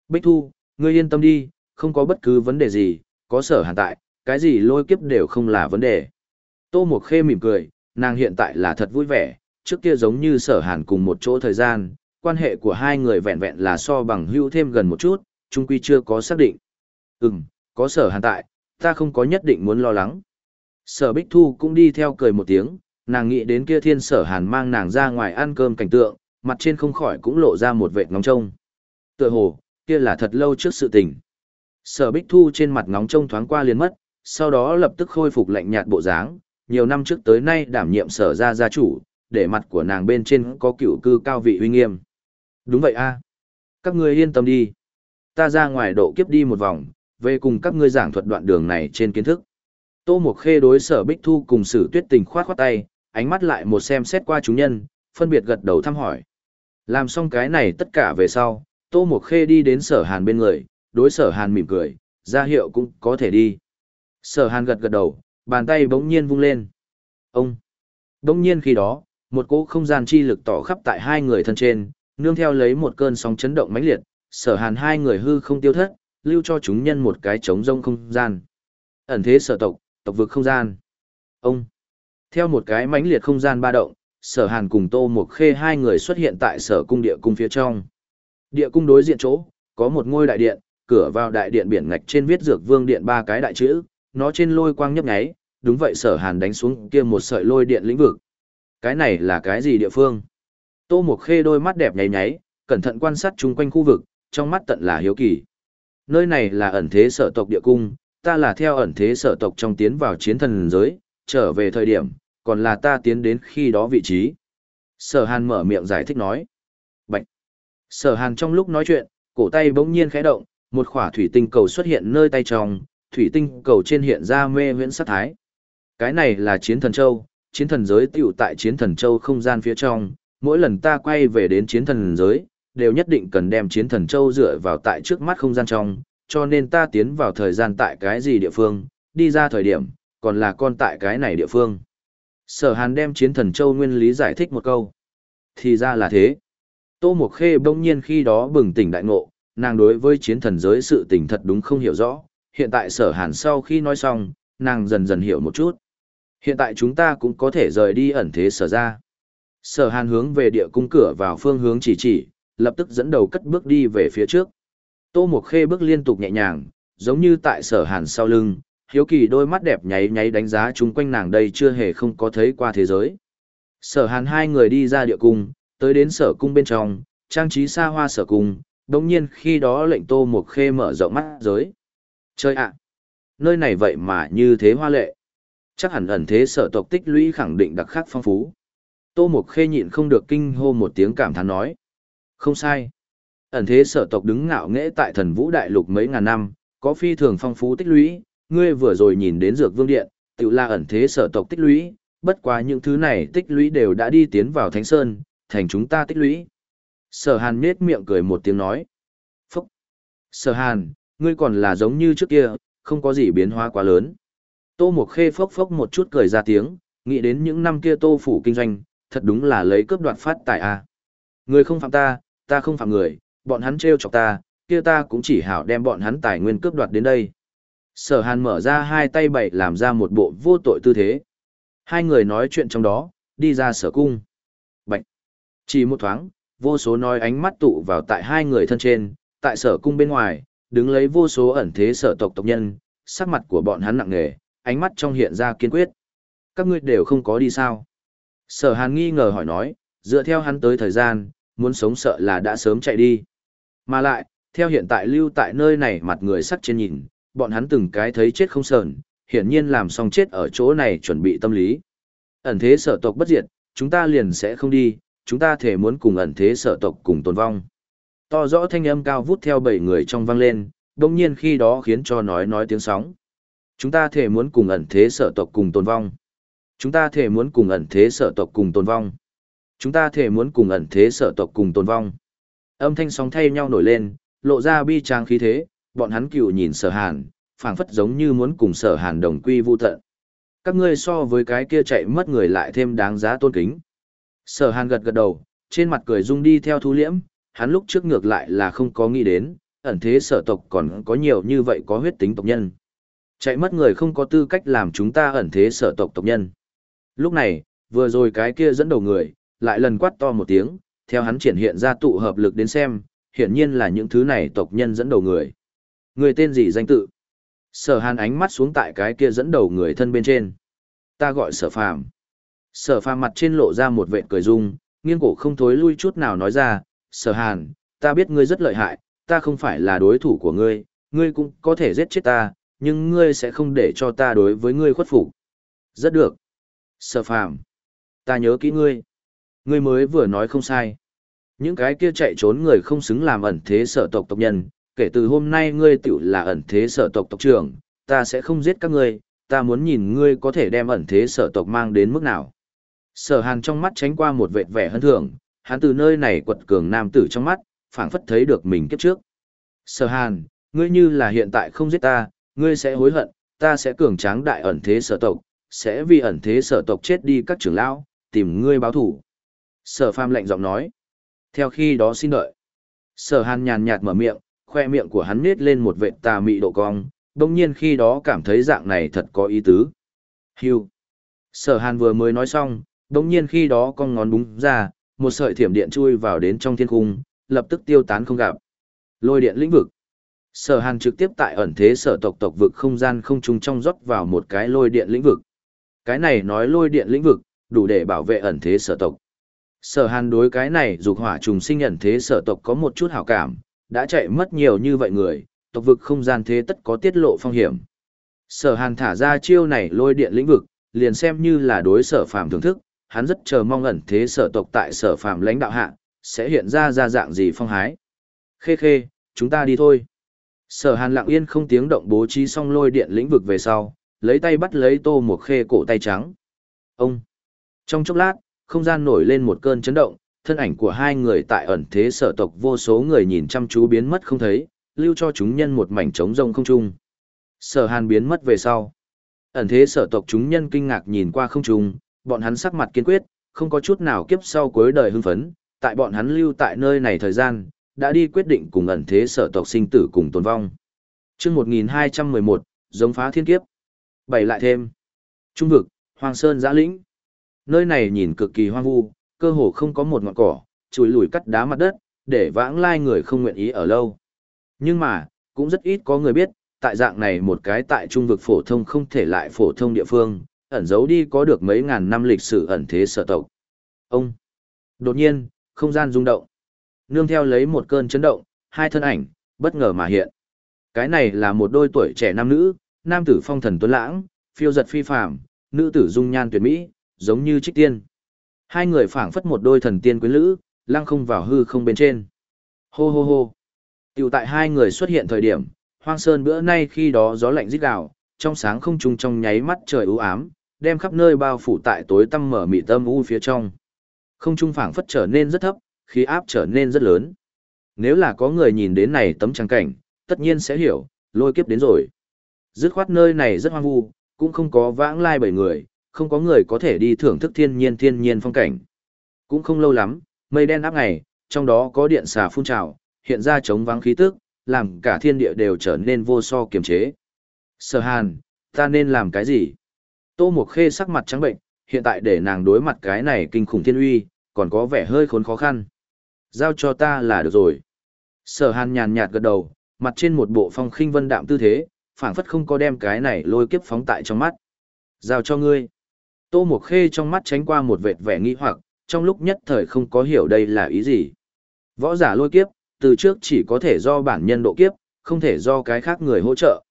Bích Thu, ngươi yên tâm đi, không có bất cứ vấn đề gì, có sở hàn tại, cái gì lôi kiếp đều không là vấn đề. Tô Mộc Khê mỉm cười, nàng hiện tại là thật vui vẻ, trước kia giống như sở hàn cùng một chỗ thời gian, quan hệ của hai người vẹn vẹn là so bằng hữu thêm gần một chút, chung quy chưa có xác định. Ừm, có sở hàn tại, ta không có nhất định muốn lo lắng. Sở Bích Thu cũng đi theo cười một tiếng, nàng nghĩ đến kia thiên sở hàn mang nàng ra ngoài ăn cơm cảnh tượng, mặt trên không khỏi cũng lộ ra một vệt ngóng trông. Tựa hồ, kia là thật lâu trước sự tình. Sở Bích Thu trên mặt ngóng trông thoáng qua liền mất, sau đó lập tức khôi phục lạnh nhạt bộ dáng, nhiều năm trước tới nay đảm nhiệm sở gia gia chủ, để mặt của nàng bên trên có cựu cư cao vị uy nghiêm. Đúng vậy a Các ngươi yên tâm đi. Ta ra ngoài độ kiếp đi một vòng, về cùng các ngươi giảng thuật đoạn đường này trên kiến thức. Tô Mộc Khê đối sở Bích Thu cùng sử tuyết tình khoát khoát tay, ánh mắt lại một xem xét qua chúng nhân, phân biệt gật đầu thăm hỏi. Làm xong cái này tất cả về sau, Tô Mộc Khê đi đến sở hàn bên người, đối sở hàn mỉm cười, ra hiệu cũng có thể đi. Sở hàn gật gật đầu, bàn tay bỗng nhiên vung lên. Ông! Bỗng nhiên khi đó, một cỗ không gian chi lực tỏ khắp tại hai người thân trên, nương theo lấy một cơn sóng chấn động mãnh liệt, sở hàn hai người hư không tiêu thất, lưu cho chúng nhân một cái trống rông không gian. Ẩn thế sở tộc, tộc vực không gian. Ông! Theo một cái mãnh liệt không gian ba động, sở hàn cùng tô một khê hai người xuất hiện tại sở cung địa cung phía trong. Địa cung đối diện chỗ, có một ngôi đại điện, cửa vào đại điện biển ngạch trên viết dược vương điện ba cái đại chữ, nó trên lôi quang nhấp nháy, đúng vậy sở hàn đánh xuống kia một sợi lôi điện lĩnh vực. Cái này là cái gì địa phương? Tô Mộc Khê đôi mắt đẹp nháy nháy, cẩn thận quan sát chung quanh khu vực, trong mắt tận là hiếu kỳ. Nơi này là ẩn thế sở tộc địa cung, ta là theo ẩn thế sở tộc trong tiến vào chiến thần giới, trở về thời điểm, còn là ta tiến đến khi đó vị trí. Sở Hàn mở miệng giải thích nói. Bạch! Sở Hàn trong lúc nói chuyện, cổ tay bỗng nhiên khẽ động, một khỏa thủy tinh cầu xuất hiện nơi tay trong, thủy tinh cầu trên hiện ra mê huyễn sát thái. Cái này là chiến thần châu, chiến thần giới tiểu tại chiến thần châu không gian phía trong, mỗi lần ta quay về đến chiến thần giới, đều nhất định cần đem chiến thần châu dựa vào tại trước mắt không gian trong, cho nên ta tiến vào thời gian tại cái gì địa phương, đi ra thời điểm, còn là con tại cái này địa phương. Sở hàn đem chiến thần châu nguyên lý giải thích một câu. Thì ra là thế. Tô Mộc Khê bỗng nhiên khi đó bừng tỉnh đại ngộ, nàng đối với chiến thần giới sự tình thật đúng không hiểu rõ, hiện tại sở hàn sau khi nói xong, nàng dần dần hiểu một chút. Hiện tại chúng ta cũng có thể rời đi ẩn thế sở ra. Sở hàn hướng về địa cung cửa vào phương hướng chỉ chỉ, lập tức dẫn đầu cất bước đi về phía trước. Tô Mộc Khê bước liên tục nhẹ nhàng, giống như tại sở hàn sau lưng, hiếu kỳ đôi mắt đẹp nháy nháy đánh giá chúng quanh nàng đây chưa hề không có thấy qua thế giới. Sở hàn hai người đi ra địa cung, tới đến sở cung bên trong, trang trí xa hoa sở cung, đồng nhiên khi đó lệnh Tô Mộc Khê mở rộng mắt giới. Chơi ạ! nơi này vậy mà như thế hoa lệ. Chắc hẳn ẩn thế sở tộc tích lũy khẳng định đặc khắc phong phú. Tô Mục Khê nhịn không được kinh hô một tiếng cảm thán nói. Không sai. Ẩn thế sở tộc đứng ngạo nghễ tại thần vũ đại lục mấy ngàn năm, có phi thường phong phú tích lũy, ngươi vừa rồi nhìn đến dược vương điện, tự là ẩn thế sở tộc tích lũy, bất quá những thứ này tích lũy đều đã đi tiến vào thánh sơn, thành chúng ta tích lũy. Sở hàn nết miệng cười một tiếng nói. Phúc! Sở hàn, ngươi còn là giống như trước kia, không có gì biến hóa quá lớn. Tô Mộc Khê phốc phốc một chút cười ra tiếng, nghĩ đến những năm kia Tô Phủ kinh doanh, thật đúng là lấy cướp đoạt phát tài a. Người không phạm ta, ta không phạm người, bọn hắn trêu chọc ta, kia ta cũng chỉ hảo đem bọn hắn tài nguyên cướp đoạt đến đây. Sở hàn mở ra hai tay bảy làm ra một bộ vô tội tư thế. Hai người nói chuyện trong đó, đi ra sở cung. Bạch! Chỉ một thoáng, vô số nói ánh mắt tụ vào tại hai người thân trên, tại sở cung bên ngoài, đứng lấy vô số ẩn thế sở tộc tộc nhân, sắc mặt của bọn hắn nặng nề, ánh mắt trong hiện ra kiên quyết. Các ngươi đều không có đi sao? Sở hàn nghi ngờ hỏi nói, dựa theo hắn tới thời gian, muốn sống sợ là đã sớm chạy đi. Mà lại, theo hiện tại lưu tại nơi này mặt người sắc trên nhìn, bọn hắn từng cái thấy chết không sờn, hiển nhiên làm xong chết ở chỗ này chuẩn bị tâm lý. Ẩn thế sở tộc bất diệt, chúng ta liền sẽ không đi, chúng ta thể muốn cùng ẩn thế sở tộc cùng tồn vong. To rõ thanh âm cao vút theo bảy người trong vang lên, đồng nhiên khi đó khiến cho nói nói tiếng sóng. Chúng ta thể muốn cùng ẩn thế sở tộc cùng tồn vong. Chúng ta thể muốn cùng ẩn thế sở tộc cùng tồn vong. Chúng ta thể muốn cùng ẩn thế sở tộc cùng tồn vong. Âm thanh sóng thay nhau nổi lên, lộ ra bi tráng khí thế, bọn hắn cựu nhìn sở hàn, phảng phất giống như muốn cùng sở hàn đồng quy vu tận. Các ngươi so với cái kia chạy mất người lại thêm đáng giá tôn kính. Sở hàn gật gật đầu, trên mặt cười rung đi theo thu liễm, hắn lúc trước ngược lại là không có nghĩ đến, ẩn thế sở tộc còn có nhiều như vậy có huyết tính tộc nhân. Chạy mất người không có tư cách làm chúng ta ẩn thế sở tộc tộc nhân. Lúc này, vừa rồi cái kia dẫn đầu người, lại lần quát to một tiếng, theo hắn triển hiện ra tụ hợp lực đến xem, hiển nhiên là những thứ này tộc nhân dẫn đầu người. Người tên gì danh tự? Sở hàn ánh mắt xuống tại cái kia dẫn đầu người thân bên trên. Ta gọi sở phàm. Sở phàm mặt trên lộ ra một vệt cười dung, nghiêng cổ không thối lui chút nào nói ra, sở hàn, ta biết ngươi rất lợi hại, ta không phải là đối thủ của ngươi, ngươi cũng có thể giết chết ta, nhưng ngươi sẽ không để cho ta đối với ngươi khuất phục. Rất được. Sở phàm. Ta nhớ kỹ ngươi. Ngươi mới vừa nói không sai. Những cái kia chạy trốn người không xứng làm ẩn thế sở tộc tộc nhân, kể từ hôm nay ngươi tiểu là ẩn thế sở tộc tộc trưởng, ta sẽ không giết các ngươi, ta muốn nhìn ngươi có thể đem ẩn thế sở tộc mang đến mức nào. Sở hàn trong mắt tránh qua một vệt vẻ hân thường, hắn từ nơi này quật cường nam tử trong mắt, phảng phất thấy được mình kiếp trước. Sở hàn, ngươi như là hiện tại không giết ta, ngươi sẽ hối hận, ta sẽ cường tráng đại ẩn thế sở tộc, sẽ vì ẩn thế sở tộc chết đi các trưởng lão, tìm ngươi báo thủ. Sở phàm lạnh giọng nói. Theo khi đó xin đợi. Sở hàn nhàn nhạt mở miệng, khoe miệng của hắn nết lên một vệt tà mị độ cong, đồng nhiên khi đó cảm thấy dạng này thật có ý tứ. Hưu. Sở hàn vừa mới nói xong, đồng nhiên khi đó con ngón búng ra, một sợi thiểm điện chui vào đến trong thiên cung, lập tức tiêu tán không gặp. Lôi điện lĩnh vực. Sở hàn trực tiếp tại ẩn thế sở tộc tộc vực không gian không trung trong rót vào một cái lôi điện lĩnh vực. Cái này nói lôi điện lĩnh vực, đủ để bảo vệ ẩn thế sở tộc. Sở hàn đối cái này dục hỏa trùng sinh ẩn thế sở tộc có một chút hảo cảm, đã chạy mất nhiều như vậy người, tộc vực không gian thế tất có tiết lộ phong hiểm. Sở hàn thả ra chiêu này lôi điện lĩnh vực, liền xem như là đối sở phàm thưởng thức, hắn rất chờ mong ẩn thế sở tộc tại sở phàm lãnh đạo hạ, sẽ hiện ra ra dạng gì phong hái. Khê khê, chúng ta đi thôi. Sở hàn lặng yên không tiếng động bố trí xong lôi điện lĩnh vực về sau, lấy tay bắt lấy tô một khê cổ tay trắng. Ông! Trong chốc lát, không gian nổi lên một cơn chấn động, thân ảnh của hai người tại ẩn thế sở tộc vô số người nhìn chăm chú biến mất không thấy, lưu cho chúng nhân một mảnh trống rông không trung. Sở hàn biến mất về sau. Ẩn thế sở tộc chúng nhân kinh ngạc nhìn qua không trung, bọn hắn sắc mặt kiên quyết, không có chút nào kiếp sau cuối đời hưng phấn, tại bọn hắn lưu tại nơi này thời gian, đã đi quyết định cùng ẩn thế sở tộc sinh tử cùng tồn vong. chương 1211, giống phá thiên kiếp. Bảy lại thêm. Trung vực, Hoàng Sơn giã lĩnh. Nơi này nhìn cực kỳ hoang vu, cơ hồ không có một ngọn cỏ, chùi lùi cắt đá mặt đất, để vãng lai người không nguyện ý ở lâu. Nhưng mà, cũng rất ít có người biết, tại dạng này một cái tại trung vực phổ thông không thể lại phổ thông địa phương, ẩn giấu đi có được mấy ngàn năm lịch sử ẩn thế sở tộc. Ông! Đột nhiên, không gian rung động. Nương theo lấy một cơn chấn động, hai thân ảnh, bất ngờ mà hiện. Cái này là một đôi tuổi trẻ nam nữ, nam tử phong thần tuấn lãng, phiêu giật phi phàm, nữ tử dung nhan tuyệt mỹ, giống như trích tiên. Hai người phảng phất một đôi thần tiên quyến lữ, lăng không vào hư không bên trên. Hô hô hô. Tiểu tại hai người xuất hiện thời điểm, hoang sơn bữa nay khi đó gió lạnh rít gào, trong sáng không trung trong nháy mắt trời u ám, đem khắp nơi bao phủ tại tối tăm mở mị tâm u phía trong. Không trung phảng phất trở nên rất thấp, khí áp trở nên rất lớn. Nếu là có người nhìn đến này tấm trang cảnh, tất nhiên sẽ hiểu, lôi kiếp đến rồi. Dứt khoát nơi này rất hoang vu, cũng không có vãng lai bởi người, không có người có thể đi thưởng thức thiên nhiên thiên nhiên phong cảnh. Cũng không lâu lắm, mây đen áp ngày, trong đó có điện xà phun trào, hiện ra chống vắng khí tức, làm cả thiên địa đều trở nên vô so kiềm chế. Sở hàn, ta nên làm cái gì? Tô Mộc Khê sắc mặt trắng bệnh, hiện tại để nàng đối mặt cái này kinh khủng thiên uy, còn có vẻ hơi khốn khó khăn. Giao cho ta là được rồi. Sở hàn nhàn nhạt gật đầu, mặt trên một bộ phong khinh vân đạm tư thế, phảng phất không có đem cái này lôi kiếp phóng tại trong mắt. Giao cho ngươi. Tô Mộc Khê trong mắt tránh qua một vệt vẻ nghi hoặc, trong lúc nhất thời không có hiểu đây là ý gì. Võ giả lôi kiếp, từ trước chỉ có thể do bản nhân độ kiếp, không thể do cái khác người hỗ trợ.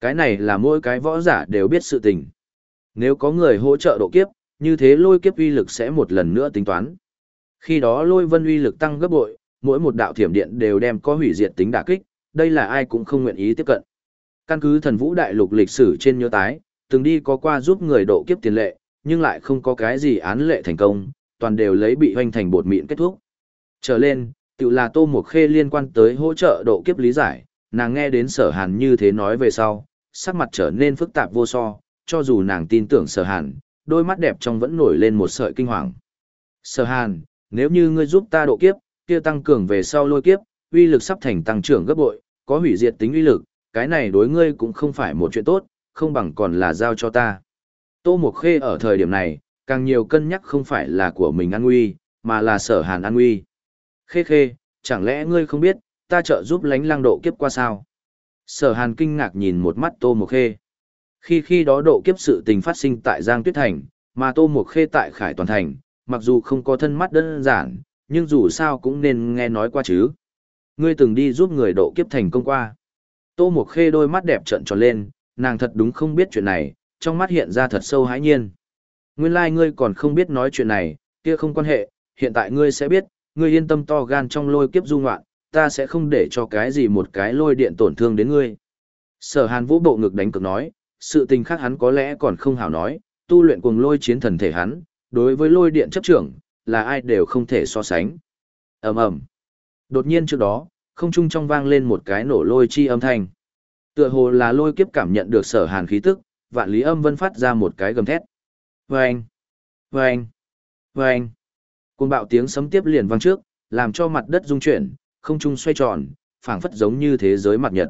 Cái này là mỗi cái võ giả đều biết sự tình. Nếu có người hỗ trợ độ kiếp, như thế lôi kiếp uy lực sẽ một lần nữa tính toán. Khi đó lôi vân uy lực tăng gấp bội, mỗi một đạo thiểm điện đều đem có hủy diệt tính đả kích, đây là ai cũng không nguyện ý tiếp cận. Căn cứ thần vũ đại lục lịch sử trên nhớ tái, từng đi có qua giúp người độ kiếp tiền lệ, nhưng lại không có cái gì án lệ thành công, toàn đều lấy bị hoành thành bột mịn kết thúc. Trở lên, tự là Tô Mộc Khê liên quan tới hỗ trợ độ kiếp lý giải, nàng nghe đến sở hàn như thế nói về sau, sắc mặt trở nên phức tạp vô so, cho dù nàng tin tưởng sở hàn, đôi mắt đẹp trong vẫn nổi lên một sợi kinh hoàng. Sở hàn, nếu như ngươi giúp ta độ kiếp, kia tăng cường về sau lôi kiếp, uy lực sắp thành tăng trưởng gấp bội, có hủy diệt tính uy lực, cái này đối ngươi cũng không phải một chuyện tốt, không bằng còn là giao cho ta. Tô Mộc Khê ở thời điểm này, càng nhiều cân nhắc không phải là của mình an nguy, mà là sở hàn an nguy. Khê khê, chẳng lẽ ngươi không biết, ta trợ giúp lánh lang độ kiếp qua sao? Sở hàn kinh ngạc nhìn một mắt Tô Mộc Khê. Khi khi đó độ kiếp sự tình phát sinh tại Giang Tuyết Thành, mà Tô Mộc Khê tại Khải Toàn Thành, mặc dù không có thân mắt đơn giản, nhưng dù sao cũng nên nghe nói qua chứ. Ngươi từng đi giúp người độ kiếp thành công qua. Tô Mộc Khê đôi mắt đẹp trợn tròn lên, nàng thật đúng không biết chuyện này, trong mắt hiện ra thật sâu hãi nhiên. Nguyên lai like ngươi còn không biết nói chuyện này, kia không quan hệ, hiện tại ngươi sẽ biết, ngươi yên tâm to gan trong lôi kiếp du ngoạn, ta sẽ không để cho cái gì một cái lôi điện tổn thương đến ngươi. Sở hàn vũ bộ ngực đánh cực nói, sự tình khác hắn có lẽ còn không hảo nói, tu luyện cùng lôi chiến thần thể hắn, đối với lôi điện chấp trưởng, là ai đều không thể so sánh. ầm ầm Đột nhiên trước đó, không trung trong vang lên một cái nổ lôi chi âm thanh. Tựa hồ là lôi kiếp cảm nhận được sở hàn khí tức, vạn lý âm vân phát ra một cái gầm thét. Vâng! Vâng! Vâng! Cùng bạo tiếng sấm tiếp liền vang trước, làm cho mặt đất rung chuyển, không trung xoay tròn, phảng phất giống như thế giới mặt nhật.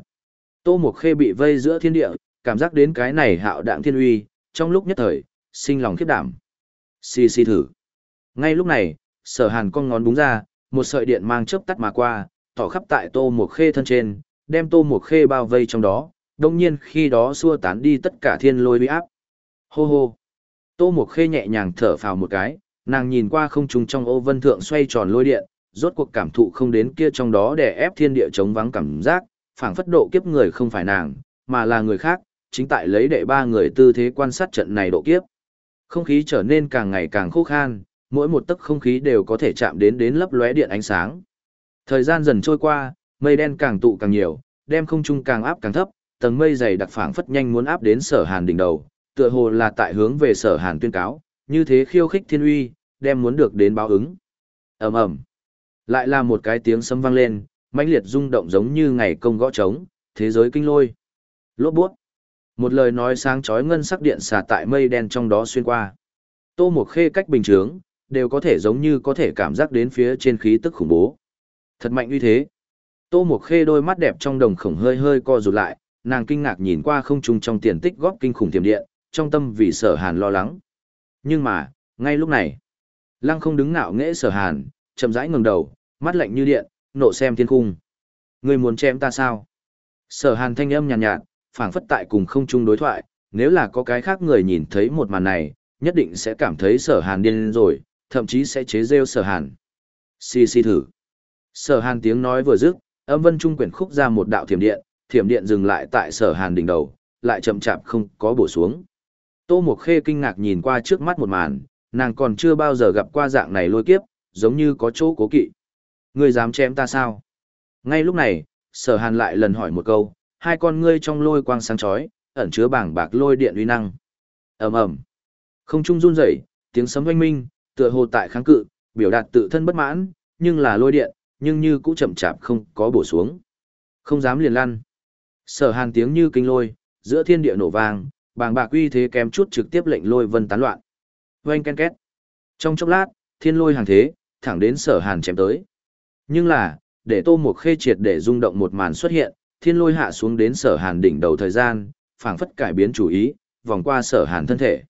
Tô Mộc Khê bị vây giữa thiên địa, cảm giác đến cái này hạo đạm thiên uy, trong lúc nhất thời, sinh lòng khiếp đảm. Xì xì thử. Ngay lúc này, sở hàn con ngón búng ra, một sợi điện mang chớp tắt mà qua, tỏ khắp tại Tô Mộc Khê thân trên, đem Tô Mộc Khê bao vây trong đó, đồng nhiên khi đó xua tán đi tất cả thiên lôi uy áp. Hô hô. Tô Mộc Khê nhẹ nhàng thở phào một cái, nàng nhìn qua không trung trong ô vân thượng xoay tròn lôi điện, rốt cuộc cảm thụ không đến kia trong đó để ép thiên địa chống vắng cảm giác, phảng phất độ kiếp người không phải nàng, mà là người khác, chính tại lấy đệ ba người tư thế quan sát trận này độ kiếp. Không khí trở nên càng ngày càng khô khan, mỗi một tấc không khí đều có thể chạm đến đến lấp lóe điện ánh sáng. Thời gian dần trôi qua, mây đen càng tụ càng nhiều, đem không trung càng áp càng thấp, tầng mây dày đặc phảng phất nhanh muốn áp đến Sở Hàn đỉnh đầu, tựa hồ là tại hướng về Sở Hàn tuyên cáo, như thế khiêu khích thiên uy, đem muốn được đến báo ứng. Ầm ầm. Lại là một cái tiếng sấm vang lên, mãnh liệt rung động giống như ngày công gõ trống, thế giới kinh lôi. Lốp buốt. Một lời nói sáng chói ngân sắc điện xả tại mây đen trong đó xuyên qua. Tô Mộc Khê cách bình thường, đều có thể giống như có thể cảm giác đến phía trên khí tức khủng bố. Thật mạnh uy thế. Tô Mộc Khê đôi mắt đẹp trong đồng khổng hơi hơi co rụt lại, nàng kinh ngạc nhìn qua không trung trong tiền tích góp kinh khủng tiềm điện, trong tâm vì sở hàn lo lắng. Nhưng mà, ngay lúc này, lăng không đứng ngạo nghễ sở hàn, chậm rãi ngẩng đầu, mắt lạnh như điện, nộ xem thiên cung. Người muốn chém ta sao? Sở hàn thanh âm nhàn nhạt, nhạt phảng phất tại cùng không trung đối thoại, nếu là có cái khác người nhìn thấy một màn này, nhất định sẽ cảm thấy sở hàn điên rồi, thậm chí sẽ chế rêu sở hàn. Xì xì thử. Sở hàn tiếng nói vừa dứt, âm vân trung quyển khúc ra một đạo thiểm điện, thiểm điện dừng lại tại sở hàn đỉnh đầu, lại chậm chạp không có bổ xuống. Tô Mộc Khê kinh ngạc nhìn qua trước mắt một màn, nàng còn chưa bao giờ gặp qua dạng này lôi kiếp, giống như có chỗ cố kỵ. Ngươi dám chém ta sao? Ngay lúc này, sở hàn lại lần hỏi một câu, hai con ngươi trong lôi quang sáng chói, ẩn chứa bảng bạc lôi điện uy năng. ầm ầm, không trung run rẩy, tiếng sấm oanh minh, tựa hồ tại kháng cự, biểu đạt tự thân bất mãn, nhưng là lôi điện, nhưng như cũng chậm chạp không có bổ xuống. Không dám liền lăn. Sở hàn tiếng như kinh lôi, giữa thiên địa nổ vang, bàng bạc uy thế kém chút trực tiếp lệnh lôi vân tán loạn. Oanh ken két. Trong chốc lát, thiên lôi hàng thế, thẳng đến sở hàn chém tới. Nhưng là, để Tô một Khê triệt để rung động một màn xuất hiện, thiên lôi hạ xuống đến sở hàn đỉnh đầu thời gian, phảng phất cải biến chủ ý, vòng qua sở hàn thân thể.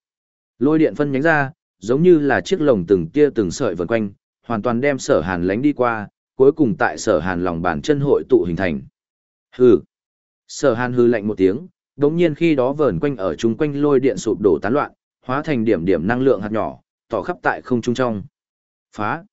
Lôi điện phân nhánh ra, giống như là chiếc lồng từng tia từng sợi vần quanh, hoàn toàn đem sở hàn lánh đi qua, cuối cùng tại sở hàn lòng bàn chân hội tụ hình thành. Hừ. Sở hàn hư lạnh một tiếng, đống nhiên khi đó vờn quanh ở chung quanh lôi điện sụp đổ tán loạn, hóa thành điểm điểm năng lượng hạt nhỏ, tỏ khắp tại không trung trong. Phá.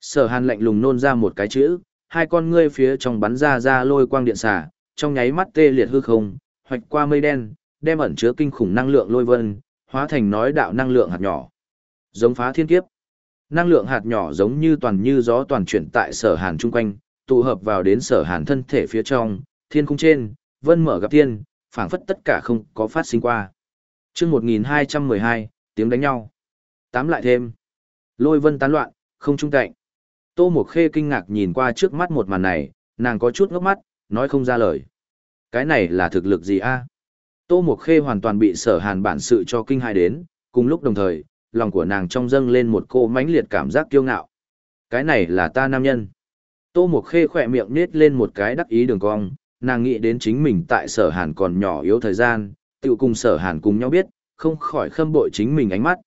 Sở hàn lạnh lùng nôn ra một cái chữ, hai con ngươi phía trong bắn ra ra lôi quang điện xả, trong nháy mắt tê liệt hư không, hoạch qua mây đen, đem ẩn chứa kinh khủng năng lượng lôi vân, hóa thành nói đạo năng lượng hạt nhỏ. Giống phá thiên kiếp. Năng lượng hạt nhỏ giống như toàn như gió toàn chuyển tại sở hàn chung quanh, tụ hợp vào đến sở hàn thân thể phía trong, thiên cung trên, vân mở gặp tiên, phảng phất tất cả không có phát sinh qua. chương 1212, tiếng đánh nhau. Tám lại thêm. Lôi vân tán loạn, không trung cạnh. Tô Mộc Khê kinh ngạc nhìn qua trước mắt một màn này, nàng có chút ngốc mắt, nói không ra lời. Cái này là thực lực gì a? Tô Mộc Khê hoàn toàn bị sở hàn bản sự cho kinh hại đến, cùng lúc đồng thời, lòng của nàng trong dâng lên một cô mãnh liệt cảm giác kiêu ngạo. Cái này là ta nam nhân. Tô Mộc Khê khỏe miệng nết lên một cái đắc ý đường cong, nàng nghĩ đến chính mình tại sở hàn còn nhỏ yếu thời gian, tự cùng sở hàn cùng nhau biết, không khỏi khâm bội chính mình ánh mắt.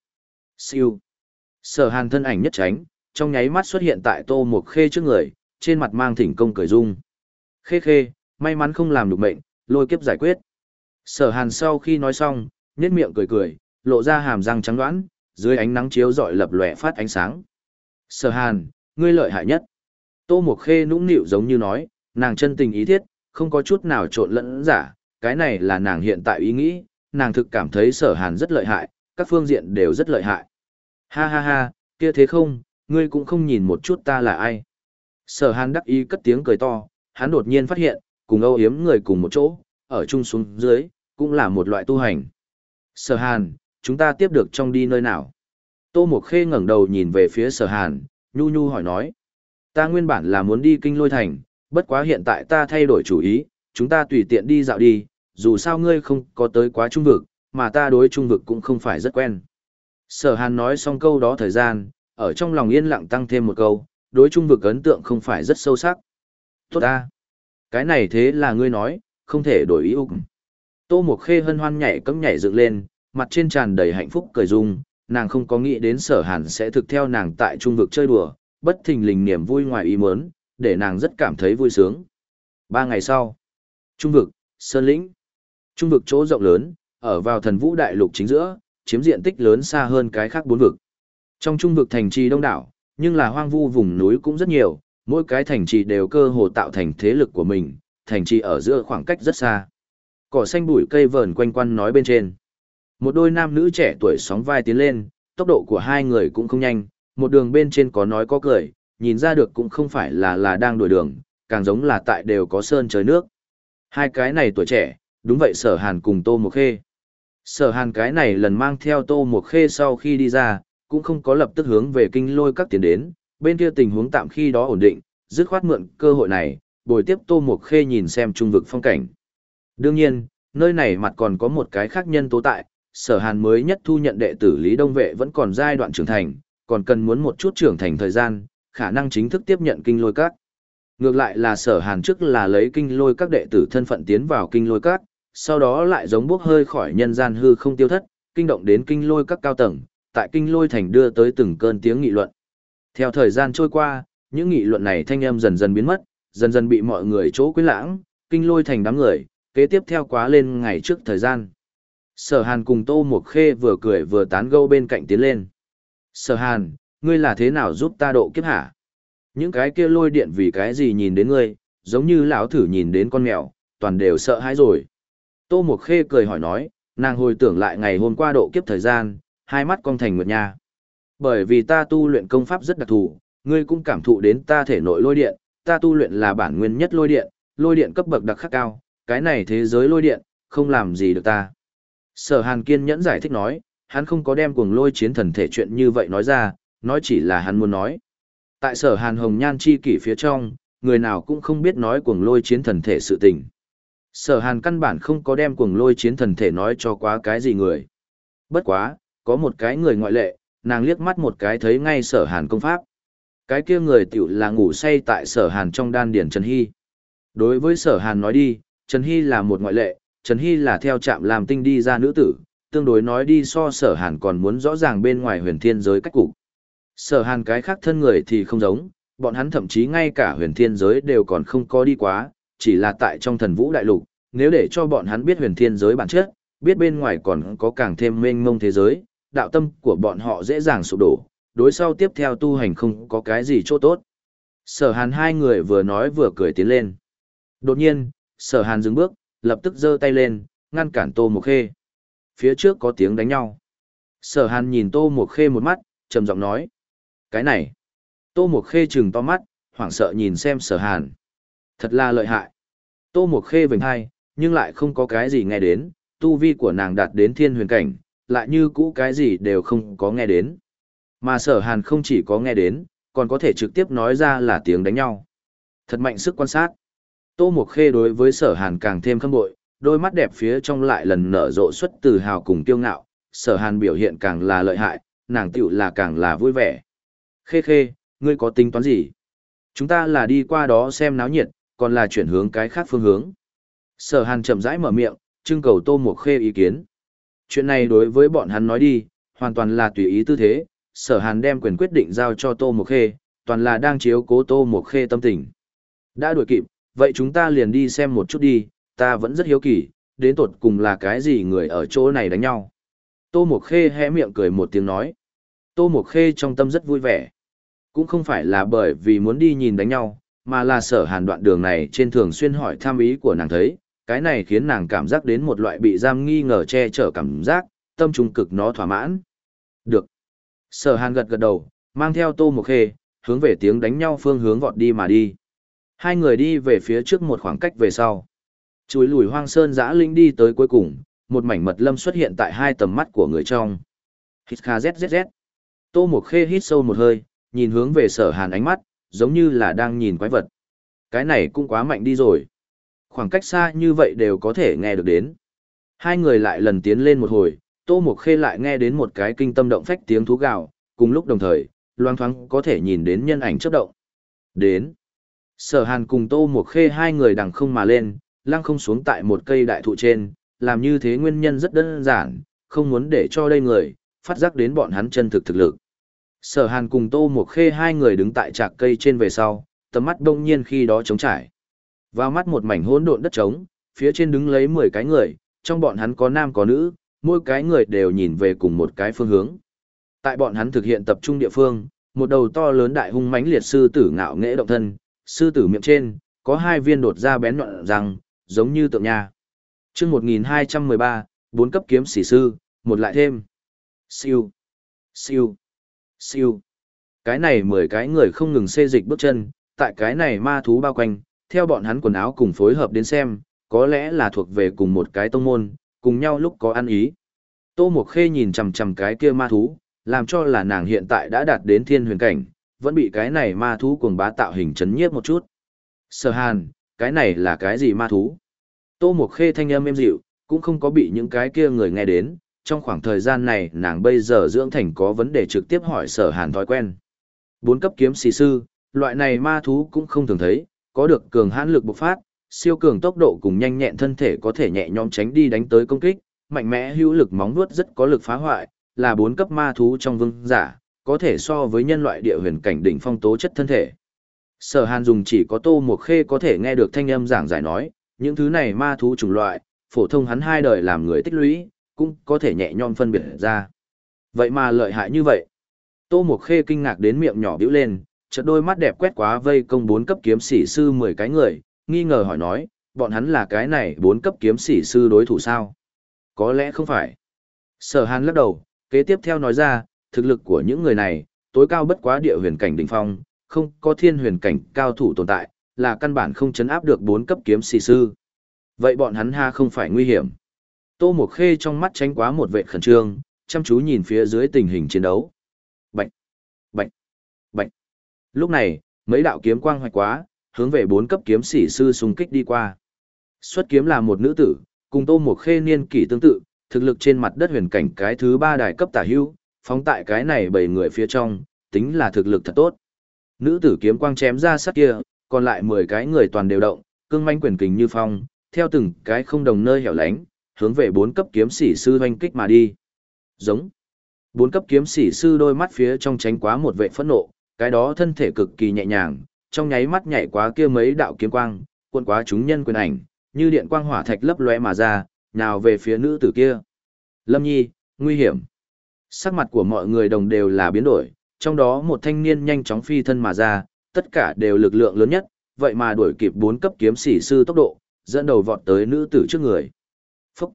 Siêu. Sở hàn thân ảnh nhất tránh, trong nháy mắt xuất hiện tại Tô Mộc Khê trước người, trên mặt mang thỉnh công cười dung. Khê khê, may mắn không làm được mệnh, lôi kiếp giải quyết. Sở hàn sau khi nói xong, nhếch miệng cười cười, lộ ra hàm răng trắng đoán, dưới ánh nắng chiếu rọi lập lòe phát ánh sáng. Sở hàn, ngươi lợi hại nhất. Tô Mộc Khê nũng nịu giống như nói, nàng chân tình ý thiết, không có chút nào trộn lẫn giả, cái này là nàng hiện tại ý nghĩ, nàng thực cảm thấy sở hàn rất lợi hại, các phương diện đều rất lợi hại. Ha ha ha, kia thế không, ngươi cũng không nhìn một chút ta là ai. Sở hàn đắc ý cất tiếng cười to, hắn đột nhiên phát hiện, cùng âu yếm người cùng một chỗ, ở chung xuống dưới, cũng là một loại tu hành. Sở hàn, chúng ta tiếp được trong đi nơi nào? Tô Mộc Khê ngẩng đầu nhìn về phía sở hàn, nhu nhu hỏi nói. Ta nguyên bản là muốn đi kinh lôi thành, bất quá hiện tại ta thay đổi chủ ý, chúng ta tùy tiện đi dạo đi, dù sao ngươi không có tới quá trung vực, mà ta đối trung vực cũng không phải rất quen. Sở hàn nói xong câu đó thời gian, ở trong lòng yên lặng tăng thêm một câu, đối trung vực ấn tượng không phải rất sâu sắc. Tốt ta. Cái này thế là ngươi nói, không thể đổi ý ục. Tô Mộc Khê hân hoan nhảy cấm nhảy dựng lên, mặt trên tràn đầy hạnh phúc cười dung, nàng không có nghĩ đến sở hàn sẽ thực theo nàng tại trung vực chơi đùa, bất thình lình niềm vui ngoài ý muốn, để nàng rất cảm thấy vui sướng. Ba ngày sau, trung vực, Sơn Lĩnh. Trung vực chỗ rộng lớn, ở vào thần vũ đại lục chính giữa, chiếm diện tích lớn xa hơn cái khác bốn vực. Trong trung vực thành trì đông đảo, nhưng là hoang vu vùng núi cũng rất nhiều, mỗi cái thành trì đều cơ hồ tạo thành thế lực của mình, thành trì ở giữa khoảng cách rất xa. Cỏ xanh bụi cây vờn quanh quanh nói bên trên. Một đôi nam nữ trẻ tuổi sóng vai tiến lên, tốc độ của hai người cũng không nhanh, một đường bên trên có nói có cười, nhìn ra được cũng không phải là là đang đuổi đường, càng giống là tại đều có sơn trời nước. Hai cái này tuổi trẻ, đúng vậy sở hàn cùng Tô Mộc Khê. Sở hàn cái này lần mang theo Tô Mộc Khê sau khi đi ra, cũng không có lập tức hướng về kinh lôi các tiền đến, bên kia tình huống tạm khi đó ổn định, dứt khoát mượn cơ hội này, bồi tiếp Tô Mộc Khê nhìn xem trung vực phong cảnh. Đương nhiên, nơi này mặt còn có một cái khác nhân tố tại, sở hàn mới nhất thu nhận đệ tử Lý Đông Vệ vẫn còn giai đoạn trưởng thành, còn cần muốn một chút trưởng thành thời gian, khả năng chính thức tiếp nhận kinh lôi các. Ngược lại là sở hàn trước là lấy kinh lôi các đệ tử thân phận tiến vào kinh lôi các, sau đó lại giống bước hơi khỏi nhân gian hư không tiêu thất, kinh động đến kinh lôi các cao tầng, tại kinh lôi thành đưa tới từng cơn tiếng nghị luận. Theo thời gian trôi qua, những nghị luận này thanh âm dần dần biến mất, dần dần bị mọi người chỗ quên lãng, kinh lôi thành đám người, kế tiếp theo quá lên ngày trước thời gian. Sở Hàn cùng Tô Mộc Khê vừa cười vừa tán gẫu bên cạnh tiến lên. Sở Hàn, ngươi là thế nào giúp ta độ kiếp hả? Những cái kia lôi điện vì cái gì nhìn đến ngươi, giống như lão thử nhìn đến con mèo, toàn đều sợ hãi rồi. Tô Mộc Khê cười hỏi nói, nàng hồi tưởng lại ngày hôm qua độ kiếp thời gian, hai mắt cong thành nguyệt nha. Bởi vì ta tu luyện công pháp rất đặc thù, ngươi cũng cảm thụ đến ta thể nội lôi điện, ta tu luyện là bản nguyên nhất lôi điện, lôi điện cấp bậc đặc khắc cao, cái này thế giới lôi điện, không làm gì được ta. Sở Hàn kiên nhẫn giải thích nói, hắn không có đem cuồng lôi chiến thần thể chuyện như vậy nói ra, nói chỉ là hắn muốn nói. Tại sở Hàn Hồng Nhan chi kỷ phía trong, người nào cũng không biết nói cuồng lôi chiến thần thể sự tình. Sở Hàn căn bản không có đem cuồng lôi chiến thần thể nói cho quá cái gì người. Bất quá, có một cái người ngoại lệ, nàng liếc mắt một cái thấy ngay sở Hàn công pháp. Cái kia người tiểu là ngủ say tại sở hàn trong đan điển Trần Hy. Đối với sở hàn nói đi, Trần Hy là một ngoại lệ, Trần Hy là theo trạm làm tinh đi ra nữ tử, tương đối nói đi so sở hàn còn muốn rõ ràng bên ngoài huyền thiên giới cách cục. Sở hàn cái khác thân người thì không giống, bọn hắn thậm chí ngay cả huyền thiên giới đều còn không có đi quá, chỉ là tại trong thần vũ đại lục, nếu để cho bọn hắn biết huyền thiên giới bản chất, biết bên ngoài còn có càng thêm mênh mông thế giới, đạo tâm của bọn họ dễ dàng sụp đổ, đối sau tiếp theo tu hành không có cái gì chỗ tốt. Sở hàn hai người vừa nói vừa cười tiến lên. Đột nhiên, sở hàn dừng bước, lập tức giơ tay lên, ngăn cản Tô Mộc Khê. Phía trước có tiếng đánh nhau. Sở hàn nhìn Tô Mộc Khê một mắt, trầm giọng nói. Cái này. Tô Mộc Khê trừng to mắt, hoảng sợ nhìn xem sở hàn. Thật là lợi hại. Tô Mộc Khê vệnh hai, nhưng lại không có cái gì nghe đến, tu vi của nàng đạt đến thiên huyền cảnh, lại như cũ cái gì đều không có nghe đến. Mà sở hàn không chỉ có nghe đến, còn có thể trực tiếp nói ra là tiếng đánh nhau. Thật mạnh sức quan sát. Tô Mộc Khê đối với sở hàn càng thêm khâm bội, đôi mắt đẹp phía trong lại lần nở rộ xuất từ hào cùng kiêu ngạo, sở hàn biểu hiện càng là lợi hại, nàng tiểu là càng là vui vẻ. Khê khê, ngươi có tính toán gì? Chúng ta là đi qua đó xem náo nhiệt, còn là chuyển hướng cái khác phương hướng. Sở hàn chậm rãi mở miệng, trưng cầu Tô Mộc Khê ý kiến. Chuyện này đối với bọn hắn nói đi, hoàn toàn là tùy ý tư thế, sở hàn đem quyền quyết định giao cho Tô Mộc Khê, toàn là đang chiếu cố Tô Mộc Khê tâm tình. Đã đuổi kịp, vậy chúng ta liền đi xem một chút đi, ta vẫn rất hiếu kỳ, đến tột cùng là cái gì người ở chỗ này đánh nhau. Tô Mộc Khê hé miệng cười một tiếng nói. Tô Mộc Khê trong tâm rất vui vẻ. Cũng không phải là bởi vì muốn đi nhìn đánh nhau, mà là sở hàn đoạn đường này trên thường xuyên hỏi tham ý của nàng thấy, cái này khiến nàng cảm giác đến một loại bị giam nghi ngờ che chở cảm giác, tâm trung cực nó thỏa mãn. Được. Sở hàn gật gật đầu, mang theo tô một khê, hướng về tiếng đánh nhau phương hướng vọt đi mà đi. Hai người đi về phía trước một khoảng cách về sau. Chuối lùi hoang sơn giã linh đi tới cuối cùng, một mảnh mật lâm xuất hiện tại hai tầm mắt của người trong. Hít kha zzz. Tô một khê hít sâu một hơi, nhìn hướng về sở hàn ánh mắt, giống như là đang nhìn quái vật. Cái này cũng quá mạnh đi rồi. Khoảng cách xa như vậy đều có thể nghe được đến. Hai người lại lần tiến lên một hồi, Tô Mộc Khê lại nghe đến một cái kinh tâm động phách tiếng thú gào, cùng lúc đồng thời, loang thoáng có thể nhìn đến nhân ảnh chớp động. Đến. Sở Hàn cùng Tô một Khê hai người đằng không mà lên, lăng không xuống tại một cây đại thụ trên, làm như thế nguyên nhân rất đơn giản, không muốn để cho đây người, phát giác đến bọn hắn chân thực thực lực. Sở Hàn cùng Tô một Khê hai người đứng tại trạc cây trên về sau, tầm mắt đông nhiên khi đó trống trải. Vào mắt một mảnh hỗn độn đất trống, phía trên đứng lấy 10 cái người, trong bọn hắn có nam có nữ, mỗi cái người đều nhìn về cùng một cái phương hướng. Tại bọn hắn thực hiện tập trung địa phương, một đầu to lớn đại hung mãnh liệt sư tử ngạo nghễ động thân, sư tử miệng trên có hai viên đột ra bén nhọn răng, giống như tượng nha. Chương 1213, bốn cấp kiếm sĩ sư, một lại thêm. Siêu, siêu, siêu. Cái này mười cái người không ngừng xê dịch bước chân, tại cái này ma thú bao quanh, theo bọn hắn quần áo cùng phối hợp đến xem, có lẽ là thuộc về cùng một cái tông môn, cùng nhau lúc có ăn ý. Tô Mộc Khê nhìn chằm chằm cái kia ma thú, làm cho là nàng hiện tại đã đạt đến thiên huyền cảnh, vẫn bị cái này ma thú cuồng bá tạo hình chấn nhiếp một chút. Sở Hàn, cái này là cái gì ma thú? Tô Mộc Khê thanh âm êm dịu, cũng không có bị những cái kia người nghe đến, trong khoảng thời gian này nàng bây giờ dưỡng thành có vấn đề trực tiếp hỏi Sở Hàn thói quen. Bốn cấp kiếm sĩ sư, loại này ma thú cũng không thường thấy, có được cường hãn lực bộc phát, siêu cường tốc độ cùng nhanh nhẹn thân thể có thể nhẹ nhõm tránh đi đánh tới công kích, mạnh mẽ hữu lực móng vuốt rất có lực phá hoại, là bốn cấp ma thú trong vương giả, có thể so với nhân loại địa huyền cảnh đỉnh phong tố chất thân thể. Sở Hàn dùng chỉ có Tô Mộc Khê có thể nghe được thanh âm giảng giải nói, những thứ này ma thú chủng loại, phổ thông hắn hai đời làm người tích lũy, cũng có thể nhẹ nhõm phân biệt ra. Vậy mà lợi hại như vậy. Tô Mộc Khê kinh ngạc đến miệng nhỏ bĩu lên, chợt đôi mắt đẹp quét quá vây công bốn cấp kiếm sĩ sư 10 cái người, nghi ngờ hỏi nói, bọn hắn là cái này bốn cấp kiếm sĩ sư đối thủ sao? Có lẽ không phải. Sở Hàn lắc đầu, kế tiếp theo nói ra, thực lực của những người này, tối cao bất quá địa huyền cảnh đỉnh phong, không có thiên huyền cảnh cao thủ tồn tại, là căn bản không chấn áp được bốn cấp kiếm sĩ sư. Vậy bọn hắn ha không phải nguy hiểm. Tô Mộc Khê trong mắt tránh quá một vệ khẩn trương, chăm chú nhìn phía dưới tình hình chiến đấu. bệnh, bệnh, bệnh. Lúc này, mấy đạo kiếm quang hoạch quá, hướng về bốn cấp kiếm sĩ sư xung kích đi qua. Xuất kiếm là một nữ tử, cùng Tô Mộc Khê niên kỷ tương tự, thực lực trên mặt đất huyền cảnh cái thứ ba đài cấp tả hưu, phóng tại cái này bảy người phía trong, tính là thực lực thật tốt. Nữ tử kiếm quang chém ra sát kia, còn lại 10 cái người toàn đều động, cương manh quyền kình như phong, theo từng cái không đồng nơi hẻo lánh, hướng về bốn cấp kiếm sĩ sư hoanh kích mà đi. Giống. Bốn cấp kiếm sĩ sư đôi mắt phía trong tránh quá một vệ phẫn nộ, cái đó thân thể cực kỳ nhẹ nhàng, trong nháy mắt nhảy quá kia mấy đạo kiếm quang, cuộn quá chúng nhân quyền ảnh, như điện quang hỏa thạch lấp lóe mà ra, nào về phía nữ tử kia. Lâm Nhi, nguy hiểm. Sắc mặt của mọi người đồng đều là biến đổi, trong đó một thanh niên nhanh chóng phi thân mà ra, tất cả đều lực lượng lớn nhất, vậy mà đuổi kịp bốn cấp kiếm sĩ sư tốc độ, dẫn đầu vọt tới nữ tử trước người. Phúc!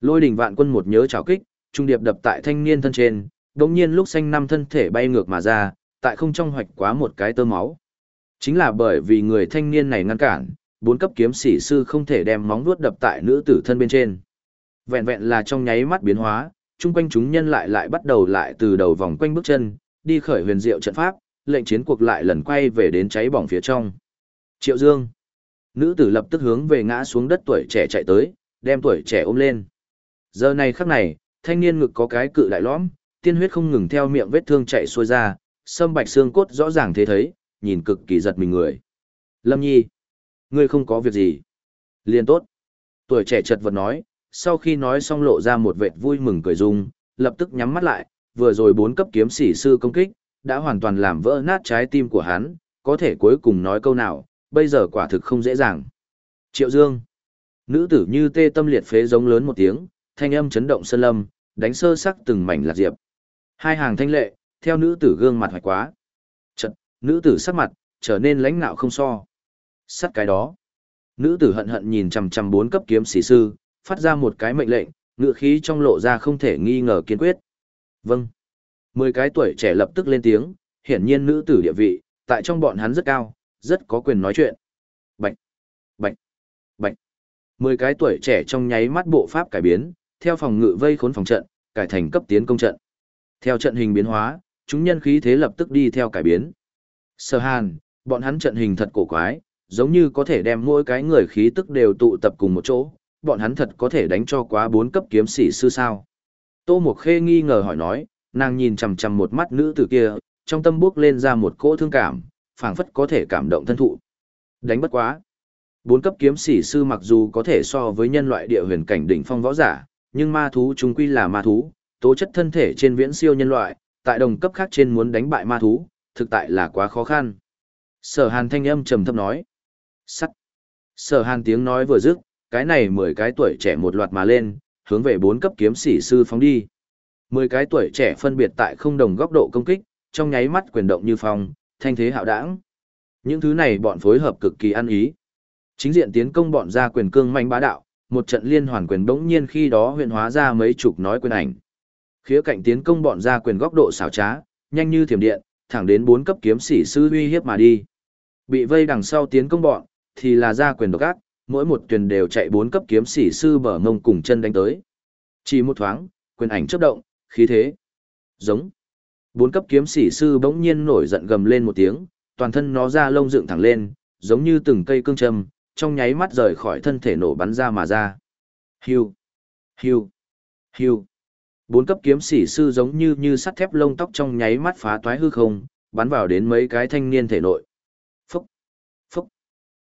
Lôi đỉnh vạn quân một nhớ chảo kích, trung điệp đập tại thanh niên thân trên, đồng nhiên lúc xanh năm thân thể bay ngược mà ra, tại không trong hoạch quá một cái tơ máu. Chính là bởi vì người thanh niên này ngăn cản, bốn cấp kiếm sĩ sư không thể đem móng vuốt đập tại nữ tử thân bên trên. Vẹn vẹn là trong nháy mắt biến hóa, chung quanh chúng nhân lại lại bắt đầu lại từ đầu vòng quanh bước chân, đi khởi huyền diệu trận pháp, lệnh chiến cuộc lại lần quay về đến cháy bỏng phía trong. Triệu Dương. Nữ tử lập tức hướng về ngã xuống đất tuổi trẻ chạy tới, đem tuổi trẻ ôm lên. Giờ này khắc này, thanh niên ngực có cái cự đại lõm, tiên huyết không ngừng theo miệng vết thương chạy xuôi ra, sâm bạch xương cốt rõ ràng thế thấy, nhìn cực kỳ giật mình người. Lâm Nhi, ngươi không có việc gì. Liên tốt. Tuổi trẻ chật vật nói, sau khi nói xong lộ ra một vệt vui mừng cười dung, lập tức nhắm mắt lại, vừa rồi bốn cấp kiếm sĩ sư công kích, đã hoàn toàn làm vỡ nát trái tim của hắn, có thể cuối cùng nói câu nào, bây giờ quả thực không dễ dàng. Triệu Dương. Nữ tử như tê tâm liệt phế giống lớn một tiếng, thanh âm chấn động sơn lâm, đánh sơ sắc từng mảnh lạc diệp. Hai hàng thanh lệ, theo nữ tử gương mặt hoài quá. Chật, nữ tử sắc mặt, trở nên lãnh nạo không so. Sắt cái đó. Nữ tử hận hận nhìn chằm chằm bốn cấp kiếm sĩ sư, phát ra một cái mệnh lệnh, ngựa khí trong lộ ra không thể nghi ngờ kiên quyết. Vâng. Mười cái tuổi trẻ lập tức lên tiếng, hiển nhiên nữ tử địa vị, tại trong bọn hắn rất cao, rất có quyền nói chuyện. Bạch, bạch, bạch. Mười cái tuổi trẻ trong nháy mắt bộ pháp cải biến, theo phòng ngự vây khốn phòng trận, cải thành cấp tiến công trận. Theo trận hình biến hóa, chúng nhân khí thế lập tức đi theo cải biến. Sở Hàn, bọn hắn trận hình thật cổ quái, giống như có thể đem mỗi cái người khí tức đều tụ tập cùng một chỗ, bọn hắn thật có thể đánh cho quá bốn cấp kiếm sĩ sư sao. Tô Mộc Khê nghi ngờ hỏi nói, nàng nhìn chằm chằm một mắt nữ tử kia, trong tâm bước lên ra một cỗ thương cảm, phảng phất có thể cảm động thân thụ. Đánh bất quá. Bốn cấp kiếm sĩ sư mặc dù có thể so với nhân loại địa huyền cảnh đỉnh phong võ giả, nhưng ma thú chúng quy là ma thú, tố chất thân thể trên viễn siêu nhân loại, tại đồng cấp khác trên muốn đánh bại ma thú, thực tại là quá khó khăn. Sở Hàn thanh âm trầm thấp nói. Sắt. Sở Hàn tiếng nói vừa dứt, cái này mười cái tuổi trẻ một loạt mà lên, hướng về bốn cấp kiếm sĩ sư phóng đi. Mười cái tuổi trẻ phân biệt tại không đồng góc độ công kích, trong nháy mắt quyền động như phong, thanh thế hạo đãng. Những thứ này bọn phối hợp cực kỳ ăn ý. Chính diện tiến công bọn ra quyền cương manh bá đạo, một trận liên hoàn quyền bỗng nhiên khi đó huyện hóa ra mấy chục nói quyền ảnh. Khía cạnh tiến công bọn ra quyền góc độ xảo trá, nhanh như thiểm điện, thẳng đến bốn cấp kiếm sĩ sư uy hiếp mà đi. Bị vây đằng sau tiến công bọn, thì là ra quyền độc ác, mỗi một tuyển đều chạy bốn cấp kiếm sĩ sư bờ ngông cùng chân đánh tới. Chỉ một thoáng, quyền ảnh chớp động, khí thế. Giống. Bốn cấp kiếm sĩ sư bỗng nhiên nổi giận gầm lên một tiếng, toàn thân nó ra lông dựng thẳng lên, giống như từng cây cương châm, trong nháy mắt rời khỏi thân thể nổ bắn ra mà ra. hưu, hưu, hưu, Bốn cấp kiếm sĩ sư giống như như sắt thép lông tóc trong nháy mắt phá toái hư không, bắn vào đến mấy cái thanh niên thể nội. Phúc, phúc,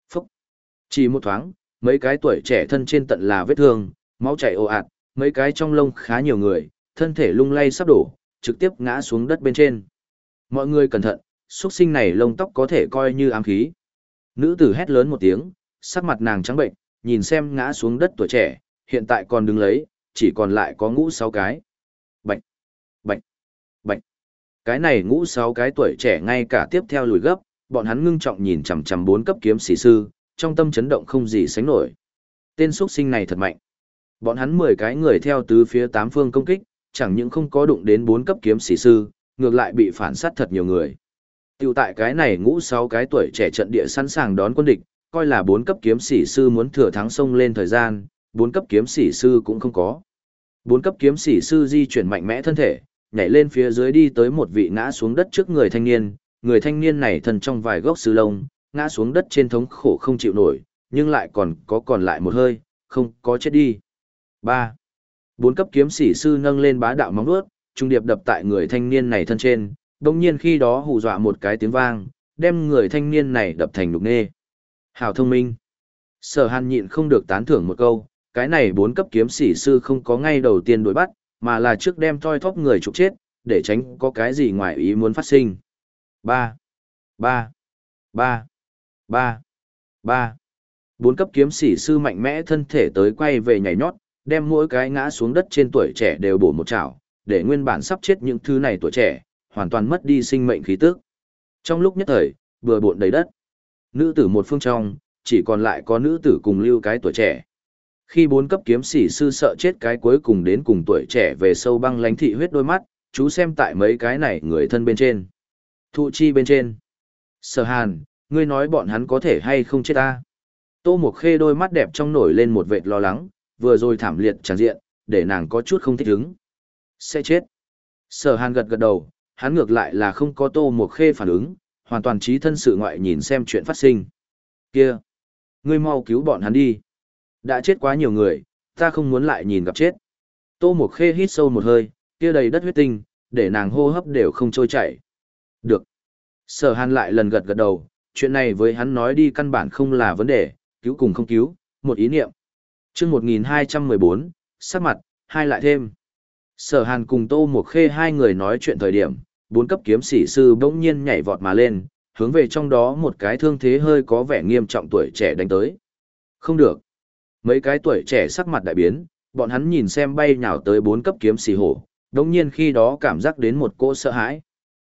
phúc. Chỉ một thoáng, mấy cái tuổi trẻ thân trên tận là vết thương, máu chảy ồ ạt, mấy cái trong lông khá nhiều người, thân thể lung lay sắp đổ, trực tiếp ngã xuống đất bên trên. Mọi người cẩn thận, xuất sinh này lông tóc có thể coi như ám khí. Nữ tử hét lớn một tiếng, sắc mặt nàng trắng bệnh, nhìn xem ngã xuống đất tuổi trẻ, hiện tại còn đứng lấy, chỉ còn lại có ngũ sáu cái. bệnh, bệnh, bệnh, Cái này ngũ sáu cái tuổi trẻ ngay cả tiếp theo lùi gấp, bọn hắn ngưng trọng nhìn chằm chằm bốn cấp kiếm sĩ sư, trong tâm chấn động không gì sánh nổi. Tên xuất sinh này thật mạnh. Bọn hắn 10 cái người theo tứ phía tám phương công kích, chẳng những không có đụng đến bốn cấp kiếm sĩ sư, ngược lại bị phản sát thật nhiều người. Tiểu tại cái này ngũ sáu cái tuổi trẻ trận địa sẵn sàng đón quân địch, coi là bốn cấp kiếm sĩ sư muốn thừa thắng sông lên thời gian, bốn cấp kiếm sĩ sư cũng không có. Bốn cấp kiếm sĩ sư di chuyển mạnh mẽ thân thể, nhảy lên phía dưới đi tới một vị ngã xuống đất trước người thanh niên, người thanh niên này thân trong vài gốc sư lông, ngã xuống đất trên thống khổ không chịu nổi, nhưng lại còn có còn lại một hơi, không có chết đi. 3. Bốn cấp kiếm sĩ sư nâng lên bá đạo móng vuốt, trung điệp đập tại người thanh niên này thân trên, đồng nhiên khi đó hù dọa một cái tiếng vang, đem người thanh niên này đập thành nục nê. Hào thông minh. Sở hàn nhịn không được tán thưởng một câu, cái này bốn cấp kiếm sĩ sư không có ngay đầu tiên đuổi bắt, mà là trước đem thoi thóp người trục chết, để tránh có cái gì ngoài ý muốn phát sinh. 3. 3. 3. 3. 3. Bốn cấp kiếm sĩ sư mạnh mẽ thân thể tới quay về nhảy nhót, đem mỗi cái ngã xuống đất trên tuổi trẻ đều bổ một chảo, để nguyên bản sắp chết những thứ này tuổi trẻ, hoàn toàn mất đi sinh mệnh khí tức. Trong lúc nhất thời, bừa bộn đầy đất. Nữ tử một phương trong, chỉ còn lại có nữ tử cùng lưu cái tuổi trẻ. Khi bốn cấp kiếm sĩ sư sợ chết cái cuối cùng đến cùng tuổi trẻ về sâu băng lánh thị huyết đôi mắt, chú xem tại mấy cái này người thân bên trên. Thụ chi bên trên. Sở hàn, ngươi nói bọn hắn có thể hay không chết ta. Tô Mộc Khê đôi mắt đẹp trong nổi lên một vệt lo lắng, vừa rồi thảm liệt tràn diện, để nàng có chút không thích ứng. Sẽ chết. Sở hàn gật gật đầu, hắn ngược lại là không có Tô Mộc Khê phản ứng, hoàn toàn trí thân sự ngoại nhìn xem chuyện phát sinh. Kia! Ngươi mau cứu bọn hắn đi. Đã chết quá nhiều người, ta không muốn lại nhìn gặp chết. Tô Mộc Khê hít sâu một hơi, kia đầy đất huyết tinh, để nàng hô hấp đều không trôi chảy. Được. Sở Hàn lại lần gật gật đầu, chuyện này với hắn nói đi căn bản không là vấn đề, cứu cùng không cứu, một ý niệm. Chương 1214, sắc mặt, hai lại thêm. Sở Hàn cùng Tô Mộc Khê hai người nói chuyện thời điểm, bốn cấp kiếm sĩ sư bỗng nhiên nhảy vọt mà lên, hướng về trong đó một cái thương thế hơi có vẻ nghiêm trọng tuổi trẻ đánh tới. Không được. Mấy cái tuổi trẻ sắc mặt đại biến, bọn hắn nhìn xem bay nhào tới bốn cấp kiếm sĩ hổ, đồng nhiên khi đó cảm giác đến một cỗ sợ hãi.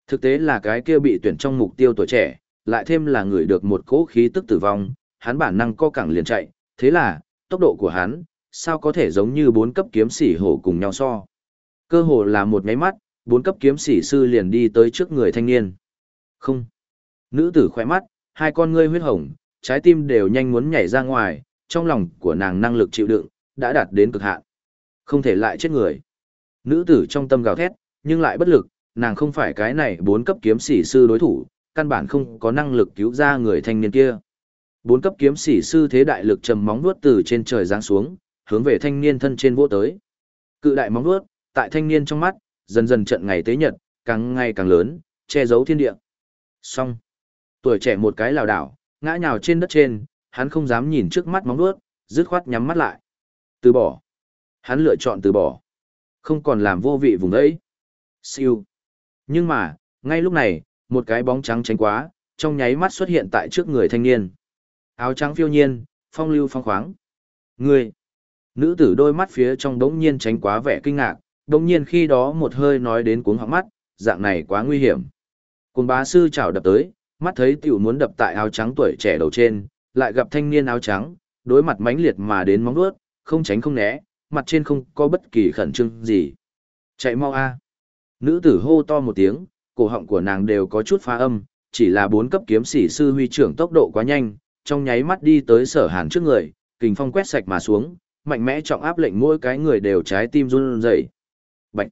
Thực tế là cái kia bị tuyển trong mục tiêu tuổi trẻ, lại thêm là người được một cỗ khí tức tử vong, hắn bản năng co cẳng liền chạy, thế là, tốc độ của hắn, sao có thể giống như bốn cấp kiếm sĩ hổ cùng nhau so. Cơ hồ là một nháy mắt, bốn cấp kiếm sĩ sư liền đi tới trước người thanh niên. Không. Nữ tử khỏe mắt, hai con ngươi huyết hồng, trái tim đều nhanh muốn nhảy ra ngoài, trong lòng của nàng năng lực chịu đựng, đã đạt đến cực hạn. Không thể lại chết người. Nữ tử trong tâm gào thét, nhưng lại bất lực, nàng không phải cái này bốn cấp kiếm sĩ sư đối thủ, căn bản không có năng lực cứu ra người thanh niên kia. Bốn cấp kiếm sĩ sư thế đại lực trầm móng vuốt từ trên trời giáng xuống, hướng về thanh niên thân trên vỗ tới. Cự đại móng vuốt, tại thanh niên trong mắt, dần dần trận ngày tế nhật, càng ngày càng lớn, che giấu thiên địa. Xong. Tuổi trẻ một cái lảo đảo, ngã nhào trên đất trên, hắn không dám nhìn trước mắt móng vuốt, dứt khoát nhắm mắt lại. Từ bỏ. Hắn lựa chọn từ bỏ. Không còn làm vô vị vùng đấy. Siêu. Nhưng mà, ngay lúc này, một cái bóng trắng tránh quá, trong nháy mắt xuất hiện tại trước người thanh niên. Áo trắng phiêu nhiên, phong lưu phong khoáng. Người. Nữ tử đôi mắt phía trong đống nhiên tránh quá vẻ kinh ngạc, đống nhiên khi đó một hơi nói đến cuống họng mắt, dạng này quá nguy hiểm. Cùng bá sư chảo đập tới, mắt thấy tiểu muốn đập tại áo trắng tuổi trẻ đầu trên, lại gặp thanh niên áo trắng, đối mặt mãnh liệt mà đến móng vuốt, không tránh không né, mặt trên không có bất kỳ khẩn trương gì. Chạy mau a. Nữ tử hô to một tiếng, cổ họng của nàng đều có chút phá âm, chỉ là bốn cấp kiếm sĩ sư huy trưởng tốc độ quá nhanh, trong nháy mắt đi tới sở hàn trước người, kình phong quét sạch mà xuống, mạnh mẽ trọng áp lệnh mỗi cái người đều trái tim run rẩy. Bạch.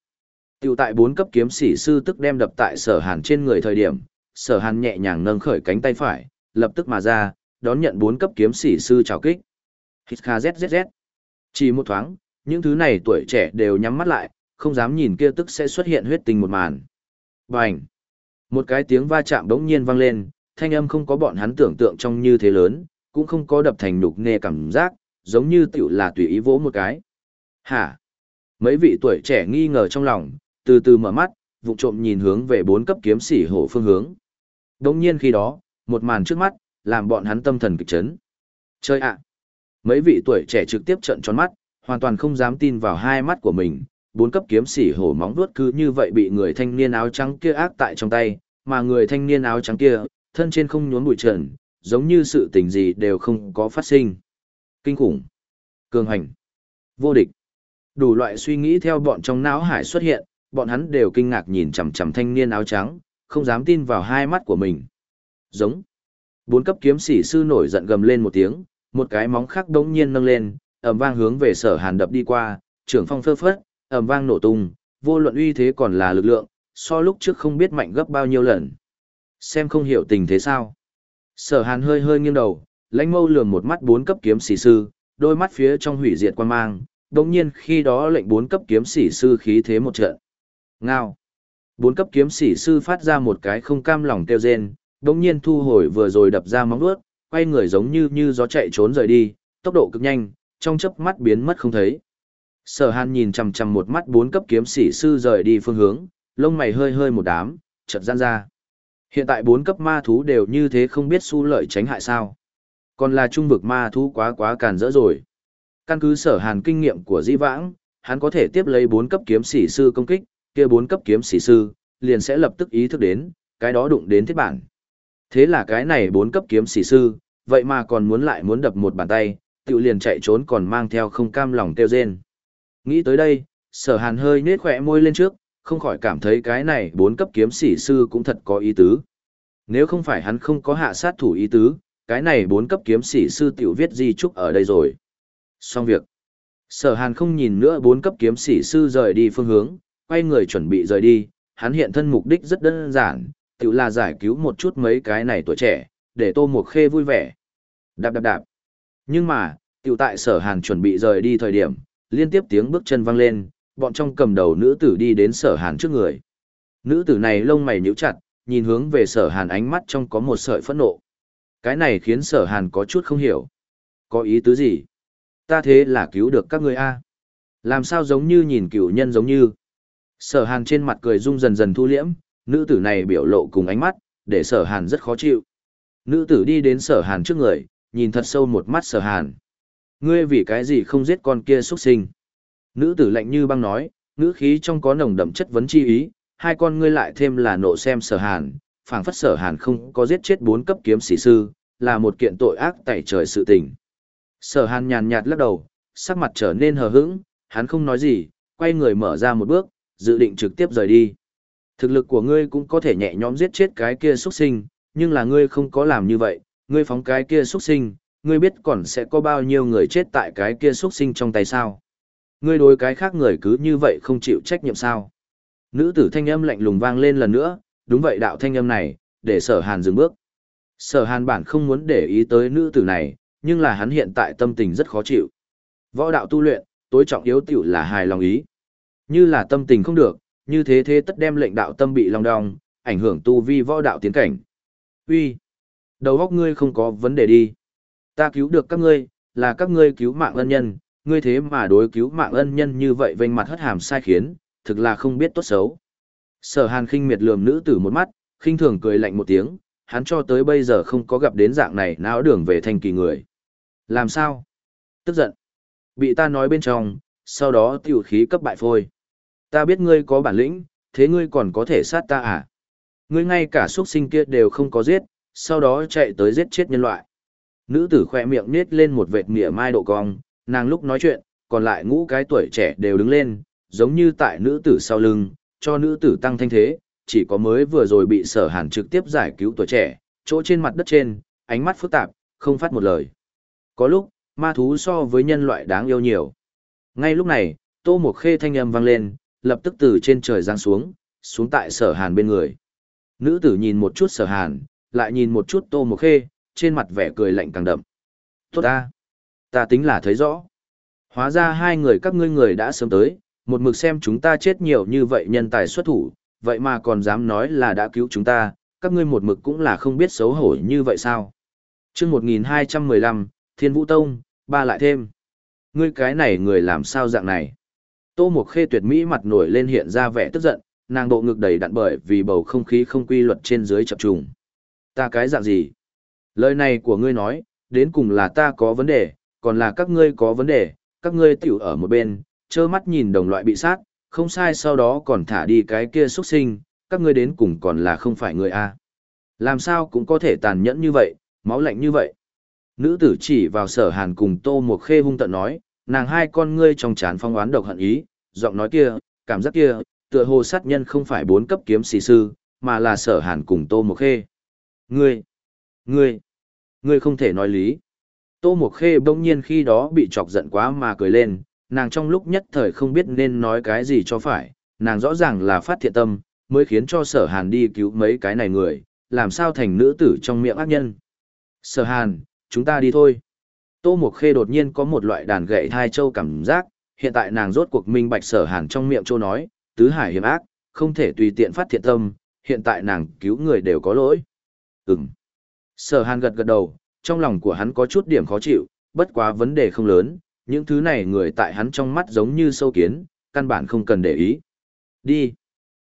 Tiểu tại bốn cấp kiếm sĩ sư tức đem đập tại sở hàn trên người thời điểm, sở hàn nhẹ nhàng nâng khởi cánh tay phải, lập tức mà ra, đón nhận bốn cấp kiếm sĩ sư chào kích. Hít kha zzz. Chỉ một thoáng, những thứ này tuổi trẻ đều nhắm mắt lại, không dám nhìn kia tức sẽ xuất hiện huyết tình một màn. Bành! Một cái tiếng va chạm đống nhiên vang lên, thanh âm không có bọn hắn tưởng tượng trong như thế lớn, cũng không có đập thành nục nề cảm giác, giống như tiểu là tùy ý vỗ một cái. Hả? Mấy vị tuổi trẻ nghi ngờ trong lòng, từ từ mở mắt, vụ trộm nhìn hướng về bốn cấp kiếm sĩ hổ phương hướng. Đống nhiên khi đó, một màn trước mắt, làm bọn hắn tâm thần kịch chấn. Chơi ạ! Mấy vị tuổi trẻ trực tiếp trợn tròn mắt, hoàn toàn không dám tin vào hai mắt của mình, bốn cấp kiếm sĩ hổ móng vuốt cứ như vậy bị người thanh niên áo trắng kia ác tại trong tay, mà người thanh niên áo trắng kia, thân trên không nhốn bụi trần, giống như sự tình gì đều không có phát sinh. Kinh khủng, cường hành, vô địch. Đủ loại suy nghĩ theo bọn trong não hải xuất hiện, bọn hắn đều kinh ngạc nhìn chằm chằm thanh niên áo trắng, không dám tin vào hai mắt của mình. Giống. Bốn cấp kiếm sĩ sư nổi giận gầm lên một tiếng, một cái móng khác đống nhiên nâng lên, ầm vang hướng về sở hàn đập đi qua, trưởng phong phơ phất, ầm vang nổ tung, vô luận uy thế còn là lực lượng, so lúc trước không biết mạnh gấp bao nhiêu lần. Xem không hiểu tình thế sao. Sở hàn hơi hơi nghiêng đầu, lãnh mâu lườm một mắt bốn cấp kiếm sĩ sư, đôi mắt phía trong hủy diệt quan mang, đồng nhiên khi đó lệnh bốn cấp kiếm sĩ sư khí thế một trận. Ngao. Bốn cấp kiếm sĩ sư phát ra một cái không cam lòng kêu rên, đồng nhiên thu hồi vừa rồi đập ra móng đuốt, quay người giống như như gió chạy trốn rời đi, tốc độ cực nhanh, trong chớp mắt biến mất không thấy. Sở Hàn nhìn chằm chằm một mắt bốn cấp kiếm sĩ sư rời đi phương hướng, lông mày hơi hơi một đám, chợt gian ra. Hiện tại bốn cấp ma thú đều như thế không biết su lợi tránh hại sao. Còn là trung vực ma thú quá quá càn rỡ rồi. Căn cứ sở hàn kinh nghiệm của di vãng, hắn có thể tiếp lấy bốn cấp kiếm sĩ sư công kích, kia bốn cấp kiếm sĩ sư, liền sẽ lập tức ý thức đến, cái đó đụng đến thiết bản. Thế là cái này bốn cấp kiếm sĩ sư, vậy mà còn muốn lại muốn đập một bàn tay, tự liền chạy trốn còn mang theo không cam lòng tiêu rên. Nghĩ tới đây, sở hàn hơi nết khỏe môi lên trước, không khỏi cảm thấy cái này bốn cấp kiếm sĩ sư cũng thật có ý tứ. Nếu không phải hắn không có hạ sát thủ ý tứ, cái này bốn cấp kiếm sĩ sư tiểu viết di trúc ở đây rồi. Xong việc. Sở hàn không nhìn nữa bốn cấp kiếm sĩ sư rời đi phương hướng, quay người chuẩn bị rời đi, hắn hiện thân mục đích rất đơn giản, tiểu là giải cứu một chút mấy cái này tuổi trẻ, để tô một khê vui vẻ. Đạp đạp đạp. Nhưng mà, tiểu tại sở hàn chuẩn bị rời đi thời điểm, liên tiếp tiếng bước chân vang lên, bọn trong cầm đầu nữ tử đi đến sở hàn trước người. Nữ tử này lông mày nhíu chặt, nhìn hướng về sở hàn ánh mắt trong có một sợi phẫn nộ. Cái này khiến sở hàn có chút không hiểu. Có ý tứ gì? Ta thế là cứu được các người a Làm sao giống như nhìn cửu nhân giống như. Sở hàn trên mặt cười rung dần dần thu liễm, nữ tử này biểu lộ cùng ánh mắt, để sở hàn rất khó chịu. Nữ tử đi đến sở hàn trước người, nhìn thật sâu một mắt sở hàn. Ngươi vì cái gì không giết con kia xuất sinh? Nữ tử lạnh như băng nói, ngữ khí trong có nồng đậm chất vấn chi ý, hai con ngươi lại thêm là nộ xem sở hàn, phảng phất sở hàn không có giết chết bốn cấp kiếm sĩ sư, là một kiện tội ác tại trời sự tình. Sở hàn nhàn nhạt lắc đầu, sắc mặt trở nên hờ hững, hắn không nói gì, quay người mở ra một bước, dự định trực tiếp rời đi. Thực lực của ngươi cũng có thể nhẹ nhõm giết chết cái kia xuất sinh, nhưng là ngươi không có làm như vậy, ngươi phóng cái kia xuất sinh, ngươi biết còn sẽ có bao nhiêu người chết tại cái kia xuất sinh trong tay sao. Ngươi đối cái khác người cứ như vậy không chịu trách nhiệm sao. Nữ tử thanh âm lạnh lùng vang lên lần nữa, đúng vậy đạo thanh âm này, để sở hàn dừng bước. Sở hàn bản không muốn để ý tới nữ tử này, nhưng là hắn hiện tại tâm tình rất khó chịu. Võ đạo tu luyện, tối trọng yếu tiểu là hài lòng ý. Như là tâm tình không được, như thế thế tất đem lệnh đạo tâm bị lòng đong, ảnh hưởng tu vi võ đạo tiến cảnh. Uy, đầu óc ngươi không có vấn đề đi. Ta cứu được các ngươi, là các ngươi cứu mạng ân nhân, ngươi thế mà đối cứu mạng ân nhân như vậy vênh mặt hất hàm sai khiến, thực là không biết tốt xấu. Sở Hàn khinh miệt lườm nữ tử một mắt, khinh thường cười lạnh một tiếng, hắn cho tới bây giờ không có gặp đến dạng này não đường về thành kỳ người. Làm sao? Tức giận. Bị ta nói bên trong, sau đó tiểu khí cấp bại phôi. Ta biết ngươi có bản lĩnh, thế ngươi còn có thể sát ta à? Ngươi ngay cả xuất sinh kia đều không có giết, sau đó chạy tới giết chết nhân loại. Nữ tử khỏe miệng nết lên một vệt mỉa mai độ cong, nàng lúc nói chuyện, còn lại ngũ cái tuổi trẻ đều đứng lên, giống như tại nữ tử sau lưng, cho nữ tử tăng thanh thế, chỉ có mới vừa rồi bị sở hàn trực tiếp giải cứu tuổi trẻ, chỗ trên mặt đất trên, ánh mắt phức tạp, không phát một lời. Có lúc, ma thú so với nhân loại đáng yêu nhiều. Ngay lúc này, tô một khê thanh âm vang lên, lập tức từ trên trời giáng xuống, xuống tại sở hàn bên người. Nữ tử nhìn một chút sở hàn, lại nhìn một chút tô một khê, trên mặt vẻ cười lạnh càng đậm. Tốt ta! Ta tính là thấy rõ. Hóa ra hai người các ngươi người đã sớm tới, một mực xem chúng ta chết nhiều như vậy nhân tài xuất thủ, vậy mà còn dám nói là đã cứu chúng ta, các ngươi một mực cũng là không biết xấu hổ như vậy sao. chương 1215, Thiên Vũ Tông, ba lại thêm. Ngươi cái này người làm sao dạng này? Tô Mộc Khê tuyệt mỹ mặt nổi lên hiện ra vẻ tức giận, nàng độ ngực đầy đặn bởi vì bầu không khí không quy luật trên dưới chập trùng. Ta cái dạng gì? Lời này của ngươi nói, đến cùng là ta có vấn đề, còn là các ngươi có vấn đề, các ngươi tiểu ở một bên, trơ mắt nhìn đồng loại bị sát, không sai sau đó còn thả đi cái kia xuất sinh, các ngươi đến cùng còn là không phải người A. Làm sao cũng có thể tàn nhẫn như vậy, máu lạnh như vậy. Nữ tử chỉ vào sở hàn cùng tô một khê hung tận nói, nàng hai con ngươi trong chán phong oán độc hận ý, giọng nói kia, cảm giác kia, tựa hồ sát nhân không phải bốn cấp kiếm sĩ sư, mà là sở hàn cùng tô một khê. Ngươi, ngươi, ngươi không thể nói lý. Tô Mộc Khê bỗng nhiên khi đó bị chọc giận quá mà cười lên, nàng trong lúc nhất thời không biết nên nói cái gì cho phải, nàng rõ ràng là phát thiện tâm, mới khiến cho sở hàn đi cứu mấy cái này người, làm sao thành nữ tử trong miệng ác nhân. Sở hàn, chúng ta đi thôi. Tô Mộc Khê đột nhiên có một loại đàn gậy thai châu cảm giác, hiện tại nàng rốt cuộc minh bạch sở hàn trong miệng châu nói, tứ hải hiểm ác, không thể tùy tiện phát thiện tâm, hiện tại nàng cứu người đều có lỗi. Ừm. Sở hàn gật gật đầu, trong lòng của hắn có chút điểm khó chịu, bất quá vấn đề không lớn, những thứ này người tại hắn trong mắt giống như sâu kiến, căn bản không cần để ý. Đi.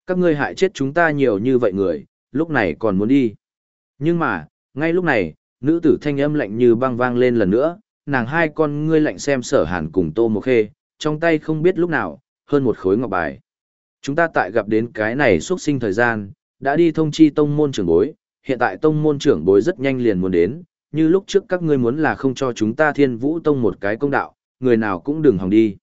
Các ngươi hại chết chúng ta nhiều như vậy người, lúc này còn muốn đi. Nhưng mà, ngay lúc này, nữ tử thanh âm lạnh như băng vang lên lần nữa, nàng hai con ngươi lạnh xem sở hàn cùng tô một khê, trong tay không biết lúc nào, hơn một khối ngọc bài. Chúng ta tại gặp đến cái này xuất sinh thời gian, đã đi thông chi tông môn trưởng bối, hiện tại tông môn trưởng bối rất nhanh liền muốn đến, như lúc trước các ngươi muốn là không cho chúng ta thiên vũ tông một cái công đạo, người nào cũng đừng hòng đi.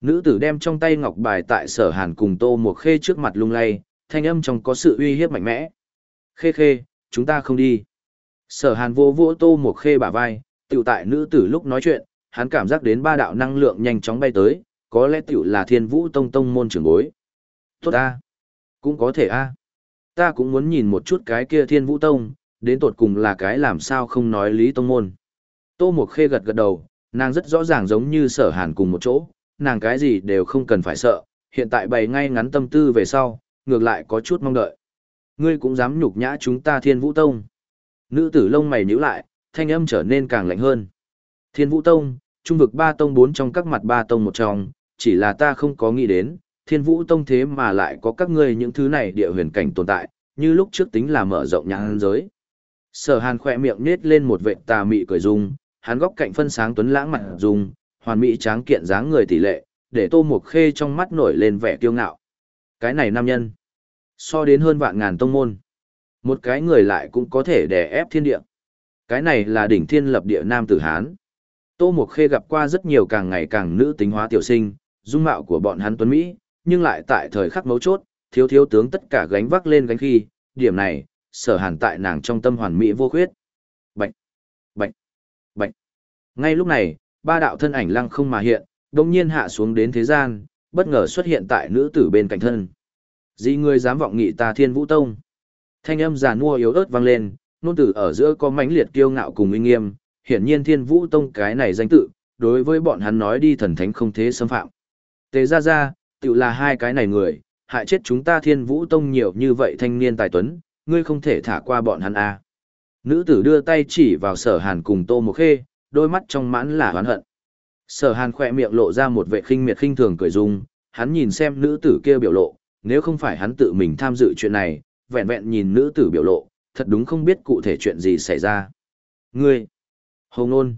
Nữ tử đem trong tay ngọc bài tại sở hàn cùng tô một khê trước mặt lung lay, thanh âm trong có sự uy hiếp mạnh mẽ. Khê khê, chúng ta không đi. Sở hàn vô vô tô một khê bả vai, tiểu tại nữ tử lúc nói chuyện, hắn cảm giác đến ba đạo năng lượng nhanh chóng bay tới, có lẽ tiểu là thiên vũ tông tông môn trưởng bối. Tốt a Cũng có thể a Ta cũng muốn nhìn một chút cái kia thiên vũ tông, đến tột cùng là cái làm sao không nói lý tông môn. Tô Mộc Khê gật gật đầu, nàng rất rõ ràng giống như sở hàn cùng một chỗ, nàng cái gì đều không cần phải sợ, hiện tại bày ngay ngắn tâm tư về sau, ngược lại có chút mong đợi. Ngươi cũng dám nhục nhã chúng ta thiên vũ tông. Nữ tử lông mày nhíu lại, thanh âm trở nên càng lạnh hơn. Thiên vũ tông, trung vực ba tông bốn trong các mặt ba tông một trong, chỉ là ta không có nghĩ đến, thiên vũ tông thế mà lại có các ngươi những thứ này địa huyền cảnh tồn tại, như lúc trước tính là mở rộng nhãn giới. Sở hàn khỏe miệng nết lên một vệ tà mị cười dung, hắn góc cạnh phân sáng tuấn lãng mặt dung, hoàn mỹ tráng kiện dáng người tỷ lệ, để tô mục khê trong mắt nổi lên vẻ kiêu ngạo. Cái này nam nhân, so đến hơn vạn ngàn tông môn. Một cái người lại cũng có thể đè ép thiên địa. Cái này là đỉnh thiên lập địa nam tử Hán. Tô Mộc Khê gặp qua rất nhiều càng ngày càng nữ tính hóa tiểu sinh, dung mạo của bọn hắn tuấn Mỹ, nhưng lại tại thời khắc mấu chốt, thiếu thiếu tướng tất cả gánh vác lên gánh khi, điểm này, sở hàn tại nàng trong tâm hoàn mỹ vô khuyết. bệnh bệnh bệnh Ngay lúc này, ba đạo thân ảnh lăng không mà hiện, đồng nhiên hạ xuống đến thế gian, bất ngờ xuất hiện tại nữ tử bên cạnh thân. dĩ người dám vọng nghị ta thiên vũ tông? Thanh âm giàn mua yếu ớt vang lên, nôn tử ở giữa có mãnh liệt kiêu ngạo cùng uy nghiêm, hiển nhiên thiên vũ tông cái này danh tự, đối với bọn hắn nói đi thần thánh không thế xâm phạm. tề ra ra, tự là hai cái này người, hại chết chúng ta thiên vũ tông nhiều như vậy thanh niên tài tuấn, ngươi không thể thả qua bọn hắn à. Nữ tử đưa tay chỉ vào sở hàn cùng tô một khê, đôi mắt trong mãn là oán hận. Sở hàn khỏe miệng lộ ra một vệ khinh miệt khinh thường cười dung, hắn nhìn xem nữ tử kia biểu lộ, nếu không phải hắn tự mình tham dự chuyện này, vẹn vẹn nhìn nữ tử biểu lộ, thật đúng không biết cụ thể chuyện gì xảy ra. Ngươi! Hồng ôn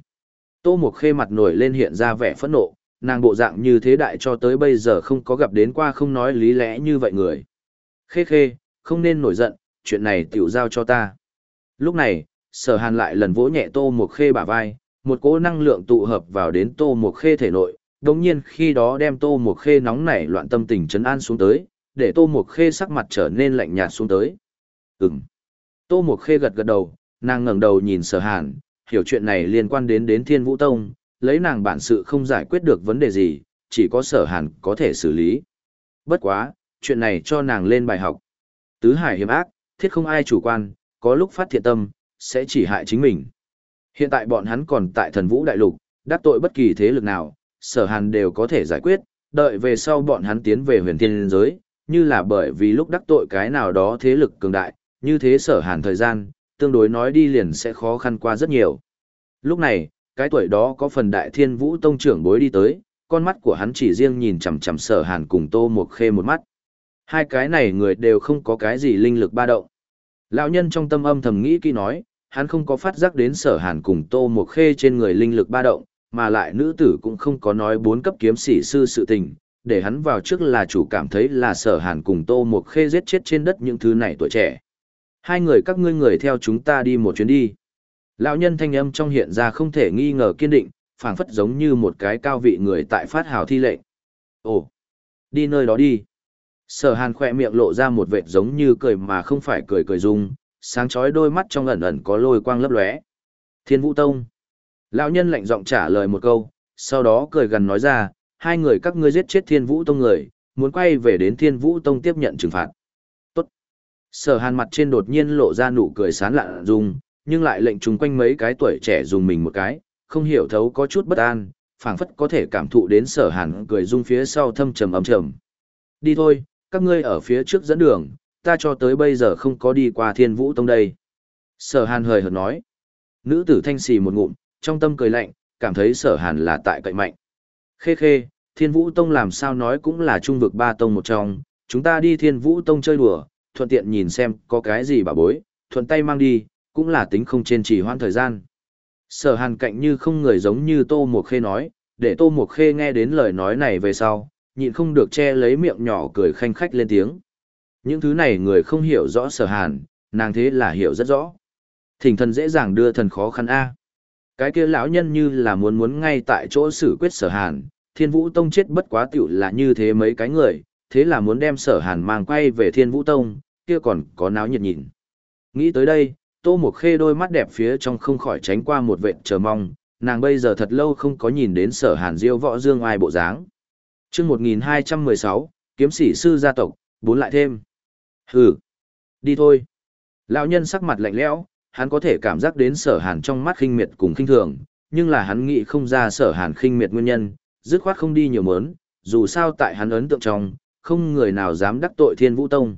Tô Mộc Khê mặt nổi lên hiện ra vẻ phẫn nộ, nàng bộ dạng như thế đại cho tới bây giờ không có gặp đến qua không nói lý lẽ như vậy người. Khê khê, không nên nổi giận, chuyện này tiểu giao cho ta. Lúc này, sở hàn lại lần vỗ nhẹ tô một khê bả vai, một cỗ năng lượng tụ hợp vào đến tô một khê thể nội, đồng nhiên khi đó đem tô một khê nóng nảy loạn tâm tình trấn an xuống tới, để tô một khê sắc mặt trở nên lạnh nhạt xuống tới. Ừm. Tô một khê gật gật đầu, nàng ngẩng đầu nhìn sở hàn, hiểu chuyện này liên quan đến đến thiên vũ tông, lấy nàng bản sự không giải quyết được vấn đề gì, chỉ có sở hàn có thể xử lý. Bất quá, chuyện này cho nàng lên bài học. Tứ hải hiểm ác, thiết không ai chủ quan, có lúc phát thiện tâm, sẽ chỉ hại chính mình. Hiện tại bọn hắn còn tại thần vũ đại lục, đắc tội bất kỳ thế lực nào, sở hàn đều có thể giải quyết, đợi về sau bọn hắn tiến về huyền thiên giới, như là bởi vì lúc đắc tội cái nào đó thế lực cường đại, như thế sở hàn thời gian, tương đối nói đi liền sẽ khó khăn qua rất nhiều. Lúc này, cái tuổi đó có phần đại thiên vũ tông trưởng bối đi tới, con mắt của hắn chỉ riêng nhìn chằm chằm sở hàn cùng tô một khê một mắt. Hai cái này người đều không có cái gì linh lực ba động. Lão nhân trong tâm âm thầm nghĩ kỹ nói, hắn không có phát giác đến sở hàn cùng tô một khê trên người linh lực ba động, mà lại nữ tử cũng không có nói bốn cấp kiếm sĩ sư sự tình, để hắn vào trước là chủ cảm thấy là sở hàn cùng tô một khê giết chết trên đất những thứ này tuổi trẻ. Hai người các ngươi người theo chúng ta đi một chuyến đi. Lão nhân thanh âm trong hiện ra không thể nghi ngờ kiên định, phảng phất giống như một cái cao vị người tại phát hào thi lệnh. Ồ, đi nơi đó đi. Sở hàn khỏe miệng lộ ra một vệt giống như cười mà không phải cười cười dung, sáng chói đôi mắt trong ẩn ẩn có lôi quang lấp lóe. Thiên Vũ Tông. Lão nhân lạnh giọng trả lời một câu, sau đó cười gần nói ra, hai người các ngươi giết chết Thiên Vũ Tông người, muốn quay về đến Thiên Vũ Tông tiếp nhận trừng phạt. Tốt. Sở hàn mặt trên đột nhiên lộ ra nụ cười sán lạ dung, nhưng lại lệnh chúng quanh mấy cái tuổi trẻ dùng mình một cái, không hiểu thấu có chút bất an, phảng phất có thể cảm thụ đến sở hàn cười dung phía sau thâm trầm ấm trầm. Đi thôi, các ngươi ở phía trước dẫn đường, ta cho tới bây giờ không có đi qua thiên vũ tông đây. Sở hàn hời hợt nói. Nữ tử thanh xì một ngụm, trong tâm cười lạnh, cảm thấy sở hàn là tại cậy mạnh. Khê khê, thiên vũ tông làm sao nói cũng là trung vực ba tông một trong, chúng ta đi thiên vũ tông chơi đùa, thuận tiện nhìn xem có cái gì bà bối, thuận tay mang đi, cũng là tính không trên trì hoãn thời gian. Sở hàn cạnh như không người giống như Tô Mộc Khê nói, để Tô Mộc Khê nghe đến lời nói này về sau, nhịn không được che lấy miệng nhỏ cười khanh khách lên tiếng. Những thứ này người không hiểu rõ sở hàn, nàng thế là hiểu rất rõ. Thỉnh thần dễ dàng đưa thần khó khăn A. Cái kia lão nhân như là muốn muốn ngay tại chỗ xử quyết sở hàn, thiên vũ tông chết bất quá tiểu là như thế mấy cái người, thế là muốn đem sở hàn mang quay về thiên vũ tông, kia còn có náo nhiệt nhìn. Nghĩ tới đây, tô một khê đôi mắt đẹp phía trong không khỏi tránh qua một vệt chờ mong, nàng bây giờ thật lâu không có nhìn đến sở hàn diêu võ dương ai bộ dáng. chương 1216, kiếm sĩ sư gia tộc, bốn lại thêm. Hừ, đi thôi. Lão nhân sắc mặt lạnh lẽo, hắn có thể cảm giác đến sở hàn trong mắt khinh miệt cùng khinh thường, nhưng là hắn nghĩ không ra sở hàn khinh miệt nguyên nhân, dứt khoát không đi nhiều mớn, dù sao tại hắn ấn tượng trong, không người nào dám đắc tội thiên vũ tông.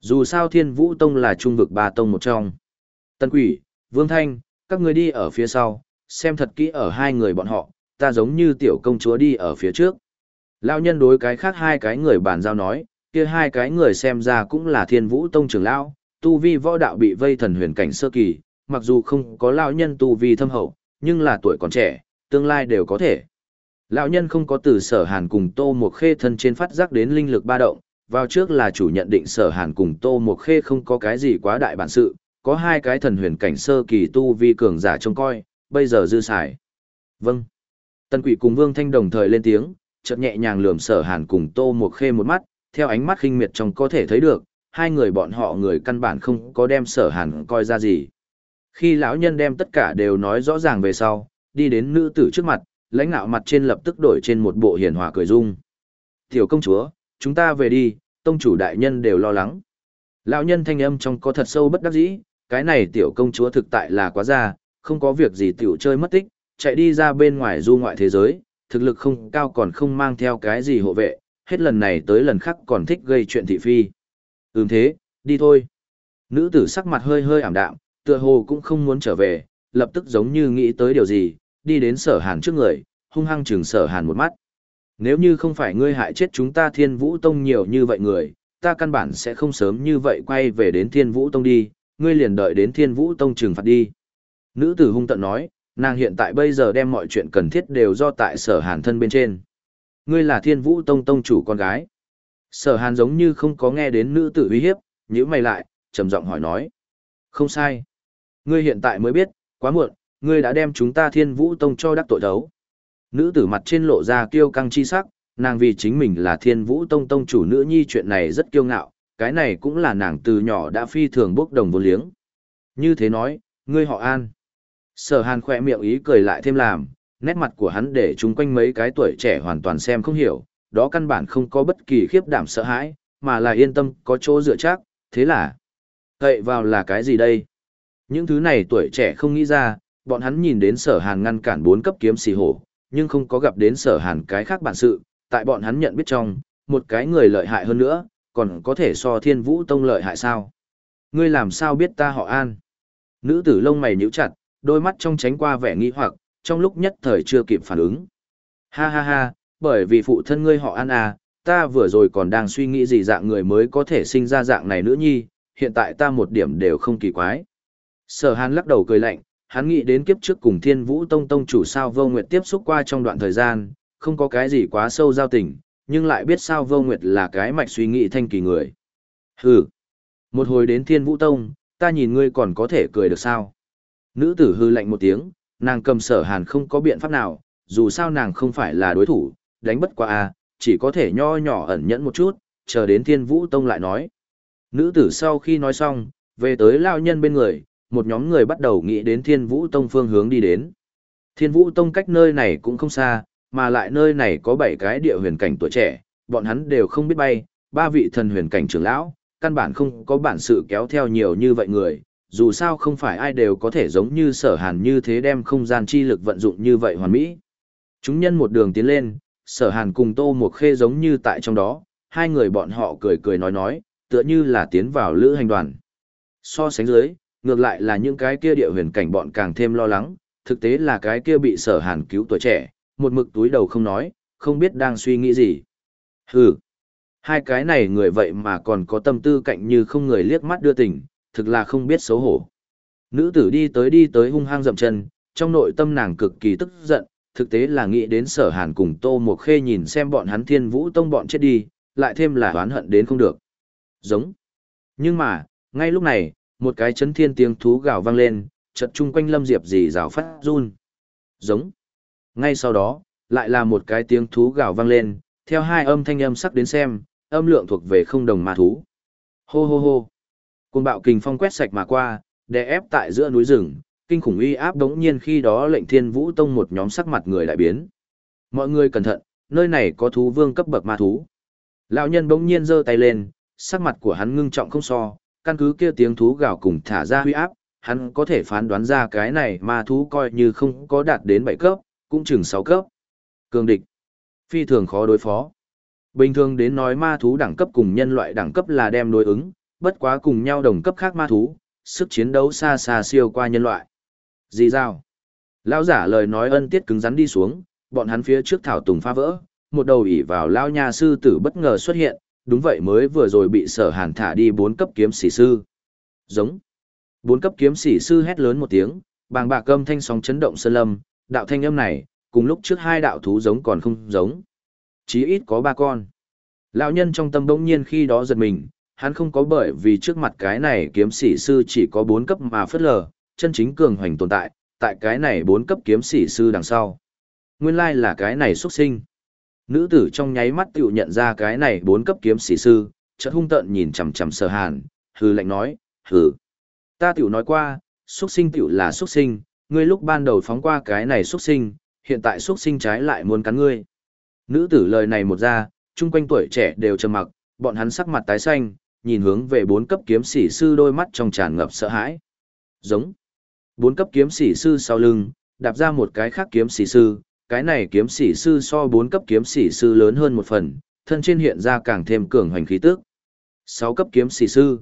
Dù sao thiên vũ tông là trung vực ba tông một trong. Tân quỷ, vương thanh, các người đi ở phía sau, xem thật kỹ ở hai người bọn họ, ta giống như tiểu công chúa đi ở phía trước. Lão nhân đối cái khác hai cái người bàn giao nói, kia hai cái người xem ra cũng là thiên vũ tông trưởng lão, tu vi võ đạo bị vây thần huyền cảnh sơ kỳ, mặc dù không có lão nhân tu vi thâm hậu, nhưng là tuổi còn trẻ, tương lai đều có thể. Lão nhân không có từ sở hàn cùng tô một khê thân trên phát giác đến linh lực ba động, vào trước là chủ nhận định sở hàn cùng tô một khê không có cái gì quá đại bản sự, có hai cái thần huyền cảnh sơ kỳ tu vi cường giả trông coi, bây giờ dư xài. Vâng. Tần quỷ cùng vương thanh đồng thời lên tiếng, chợt nhẹ nhàng lườm sở hàn cùng tô một khê một mắt, theo ánh mắt khinh miệt trong có thể thấy được, hai người bọn họ người căn bản không có đem sở hàn coi ra gì. Khi lão nhân đem tất cả đều nói rõ ràng về sau, đi đến nữ tử trước mặt, lãnh ngạo mặt trên lập tức đổi trên một bộ hiền hòa cười dung. Tiểu công chúa, chúng ta về đi, tông chủ đại nhân đều lo lắng. Lão nhân thanh âm trong có thật sâu bất đắc dĩ, cái này tiểu công chúa thực tại là quá già, không có việc gì tiểu chơi mất tích, chạy đi ra bên ngoài du ngoại thế giới, thực lực không cao còn không mang theo cái gì hộ vệ, hết lần này tới lần khác còn thích gây chuyện thị phi. Ừm thế, đi thôi. Nữ tử sắc mặt hơi hơi ảm đạm, tựa hồ cũng không muốn trở về, lập tức giống như nghĩ tới điều gì, đi đến sở hàn trước người, hung hăng chừng sở hàn một mắt. Nếu như không phải ngươi hại chết chúng ta thiên vũ tông nhiều như vậy người, ta căn bản sẽ không sớm như vậy quay về đến thiên vũ tông đi, ngươi liền đợi đến thiên vũ tông trừng phạt đi. Nữ tử hung tận nói, nàng hiện tại bây giờ đem mọi chuyện cần thiết đều do tại sở hàn thân bên trên. Ngươi là thiên vũ tông tông chủ con gái. Sở hàn giống như không có nghe đến nữ tử uy hiếp, nhữ mày lại, trầm giọng hỏi nói. Không sai. Ngươi hiện tại mới biết, quá muộn, ngươi đã đem chúng ta thiên vũ tông cho đắc tội đấu. Nữ tử mặt trên lộ ra kiêu căng chi sắc, nàng vì chính mình là thiên vũ tông tông chủ nữ nhi chuyện này rất kiêu ngạo, cái này cũng là nàng từ nhỏ đã phi thường bốc đồng vô liếng. Như thế nói, ngươi họ an. Sở hàn khỏe miệng ý cười lại thêm làm, nét mặt của hắn để chúng quanh mấy cái tuổi trẻ hoàn toàn xem không hiểu, đó căn bản không có bất kỳ khiếp đảm sợ hãi, mà là yên tâm có chỗ dựa chắc, thế là, cậy vào là cái gì đây? Những thứ này tuổi trẻ không nghĩ ra, bọn hắn nhìn đến sở hàn ngăn cản bốn cấp kiếm xì hổ, nhưng không có gặp đến sở hàn cái khác bản sự, tại bọn hắn nhận biết trong, một cái người lợi hại hơn nữa, còn có thể so thiên vũ tông lợi hại sao? Ngươi làm sao biết ta họ an? Nữ tử lông mày nhíu chặt, đôi mắt trong tránh qua vẻ nghi hoặc, trong lúc nhất thời chưa kịp phản ứng. Ha ha ha, bởi vì phụ thân ngươi họ An à, ta vừa rồi còn đang suy nghĩ gì dạng người mới có thể sinh ra dạng này nữa nhi, hiện tại ta một điểm đều không kỳ quái. Sở Hàn lắc đầu cười lạnh, hắn nghĩ đến kiếp trước cùng Thiên Vũ Tông Tông chủ sao Vô Nguyệt tiếp xúc qua trong đoạn thời gian, không có cái gì quá sâu giao tình, nhưng lại biết sao Vô Nguyệt là cái mạch suy nghĩ thanh kỳ người. Hừ, một hồi đến Thiên Vũ Tông, ta nhìn ngươi còn có thể cười được sao? Nữ tử hư lạnh một tiếng, nàng cầm sở hàn không có biện pháp nào, dù sao nàng không phải là đối thủ, đánh bất qua a, à, chỉ có thể nho nhỏ ẩn nhẫn một chút, chờ đến Thiên Vũ Tông lại nói. Nữ tử sau khi nói xong, về tới lao nhân bên người, một nhóm người bắt đầu nghĩ đến Thiên Vũ Tông phương hướng đi đến. Thiên Vũ Tông cách nơi này cũng không xa, mà lại nơi này có bảy cái địa huyền cảnh tuổi trẻ, bọn hắn đều không biết bay, ba vị thần huyền cảnh trưởng lão, căn bản không có bản sự kéo theo nhiều như vậy người, dù sao không phải ai đều có thể giống như sở hàn như thế đem không gian chi lực vận dụng như vậy hoàn mỹ. Chúng nhân một đường tiến lên, sở hàn cùng tô một khê giống như tại trong đó, hai người bọn họ cười cười nói nói, tựa như là tiến vào lữ hành đoàn. So sánh dưới, Ngược lại là những cái kia địa huyền cảnh bọn càng thêm lo lắng, thực tế là cái kia bị sở hàn cứu tuổi trẻ, một mực túi đầu không nói, không biết đang suy nghĩ gì. Hừ, hai cái này người vậy mà còn có tâm tư cạnh như không người liếc mắt đưa tình, thực là không biết xấu hổ. Nữ tử đi tới đi tới hung hăng dậm chân, trong nội tâm nàng cực kỳ tức giận, thực tế là nghĩ đến sở hàn cùng Tô một Khê nhìn xem bọn hắn thiên vũ tông bọn chết đi, lại thêm là oán hận đến không được. Giống. Nhưng mà, ngay lúc này, một cái chấn thiên tiếng thú gào vang lên, chợt chung quanh lâm diệp dì rào phát run. Giống. Ngay sau đó, lại là một cái tiếng thú gào vang lên, theo hai âm thanh âm sắc đến xem, âm lượng thuộc về không đồng ma thú. Hô hô hô. Cơn bạo kình phong quét sạch mà qua, đè ép tại giữa núi rừng, kinh khủng uy áp đống nhiên khi đó lệnh thiên vũ tông một nhóm sắc mặt người đại biến. Mọi người cẩn thận, nơi này có thú vương cấp bậc ma thú. Lão nhân bỗng nhiên giơ tay lên, sắc mặt của hắn ngưng trọng không so, căn cứ kia tiếng thú gào cùng thả ra huy áp, hắn có thể phán đoán ra cái này ma thú coi như không có đạt đến bảy cấp, cũng chừng 6 cấp. Cường địch. Phi thường khó đối phó. Bình thường đến nói ma thú đẳng cấp cùng nhân loại đẳng cấp là đem đối ứng, bất quá cùng nhau đồng cấp khác ma thú, sức chiến đấu xa xa siêu qua nhân loại. Gì giao? Lão giả lời nói ân tiết cứng rắn đi xuống, bọn hắn phía trước thảo tùng phá vỡ, một đầu ỉ vào lao nha sư tử bất ngờ xuất hiện, đúng vậy mới vừa rồi bị sở hàn thả đi bốn cấp kiếm sĩ sư. Giống. Bốn cấp kiếm sĩ sư hét lớn một tiếng, bàng bạc âm thanh sóng chấn động sơn lâm, đạo thanh âm này, cùng lúc trước hai đạo thú giống còn không giống. Chí ít có ba con. Lão nhân trong tâm bỗng nhiên khi đó giật mình, hắn không có bởi vì trước mặt cái này kiếm sĩ sư chỉ có bốn cấp mà phất lờ, chân chính cường hoành tồn tại, tại cái này bốn cấp kiếm sĩ sư đằng sau. Nguyên lai là cái này xuất sinh. Nữ tử trong nháy mắt tiểu nhận ra cái này bốn cấp kiếm sĩ sư, chợt hung tợn nhìn chằm chằm sở hàn, hừ lạnh nói, hừ. Ta tiểu nói qua, xuất sinh tiểu là xuất sinh, ngươi lúc ban đầu phóng qua cái này xuất sinh, hiện tại xuất sinh trái lại muốn cắn ngươi. Nữ tử lời này một ra, chung quanh tuổi trẻ đều trầm mặc, bọn hắn sắc mặt tái xanh, nhìn hướng về bốn cấp kiếm sĩ sư đôi mắt trong tràn ngập sợ hãi. Giống. Bốn cấp kiếm sĩ sư sau lưng, đạp ra một cái khác kiếm sĩ sư, cái này kiếm sĩ sư so bốn cấp kiếm sĩ sư lớn hơn một phần, thân trên hiện ra càng thêm cường hoành khí tức. Sáu cấp kiếm sĩ sư.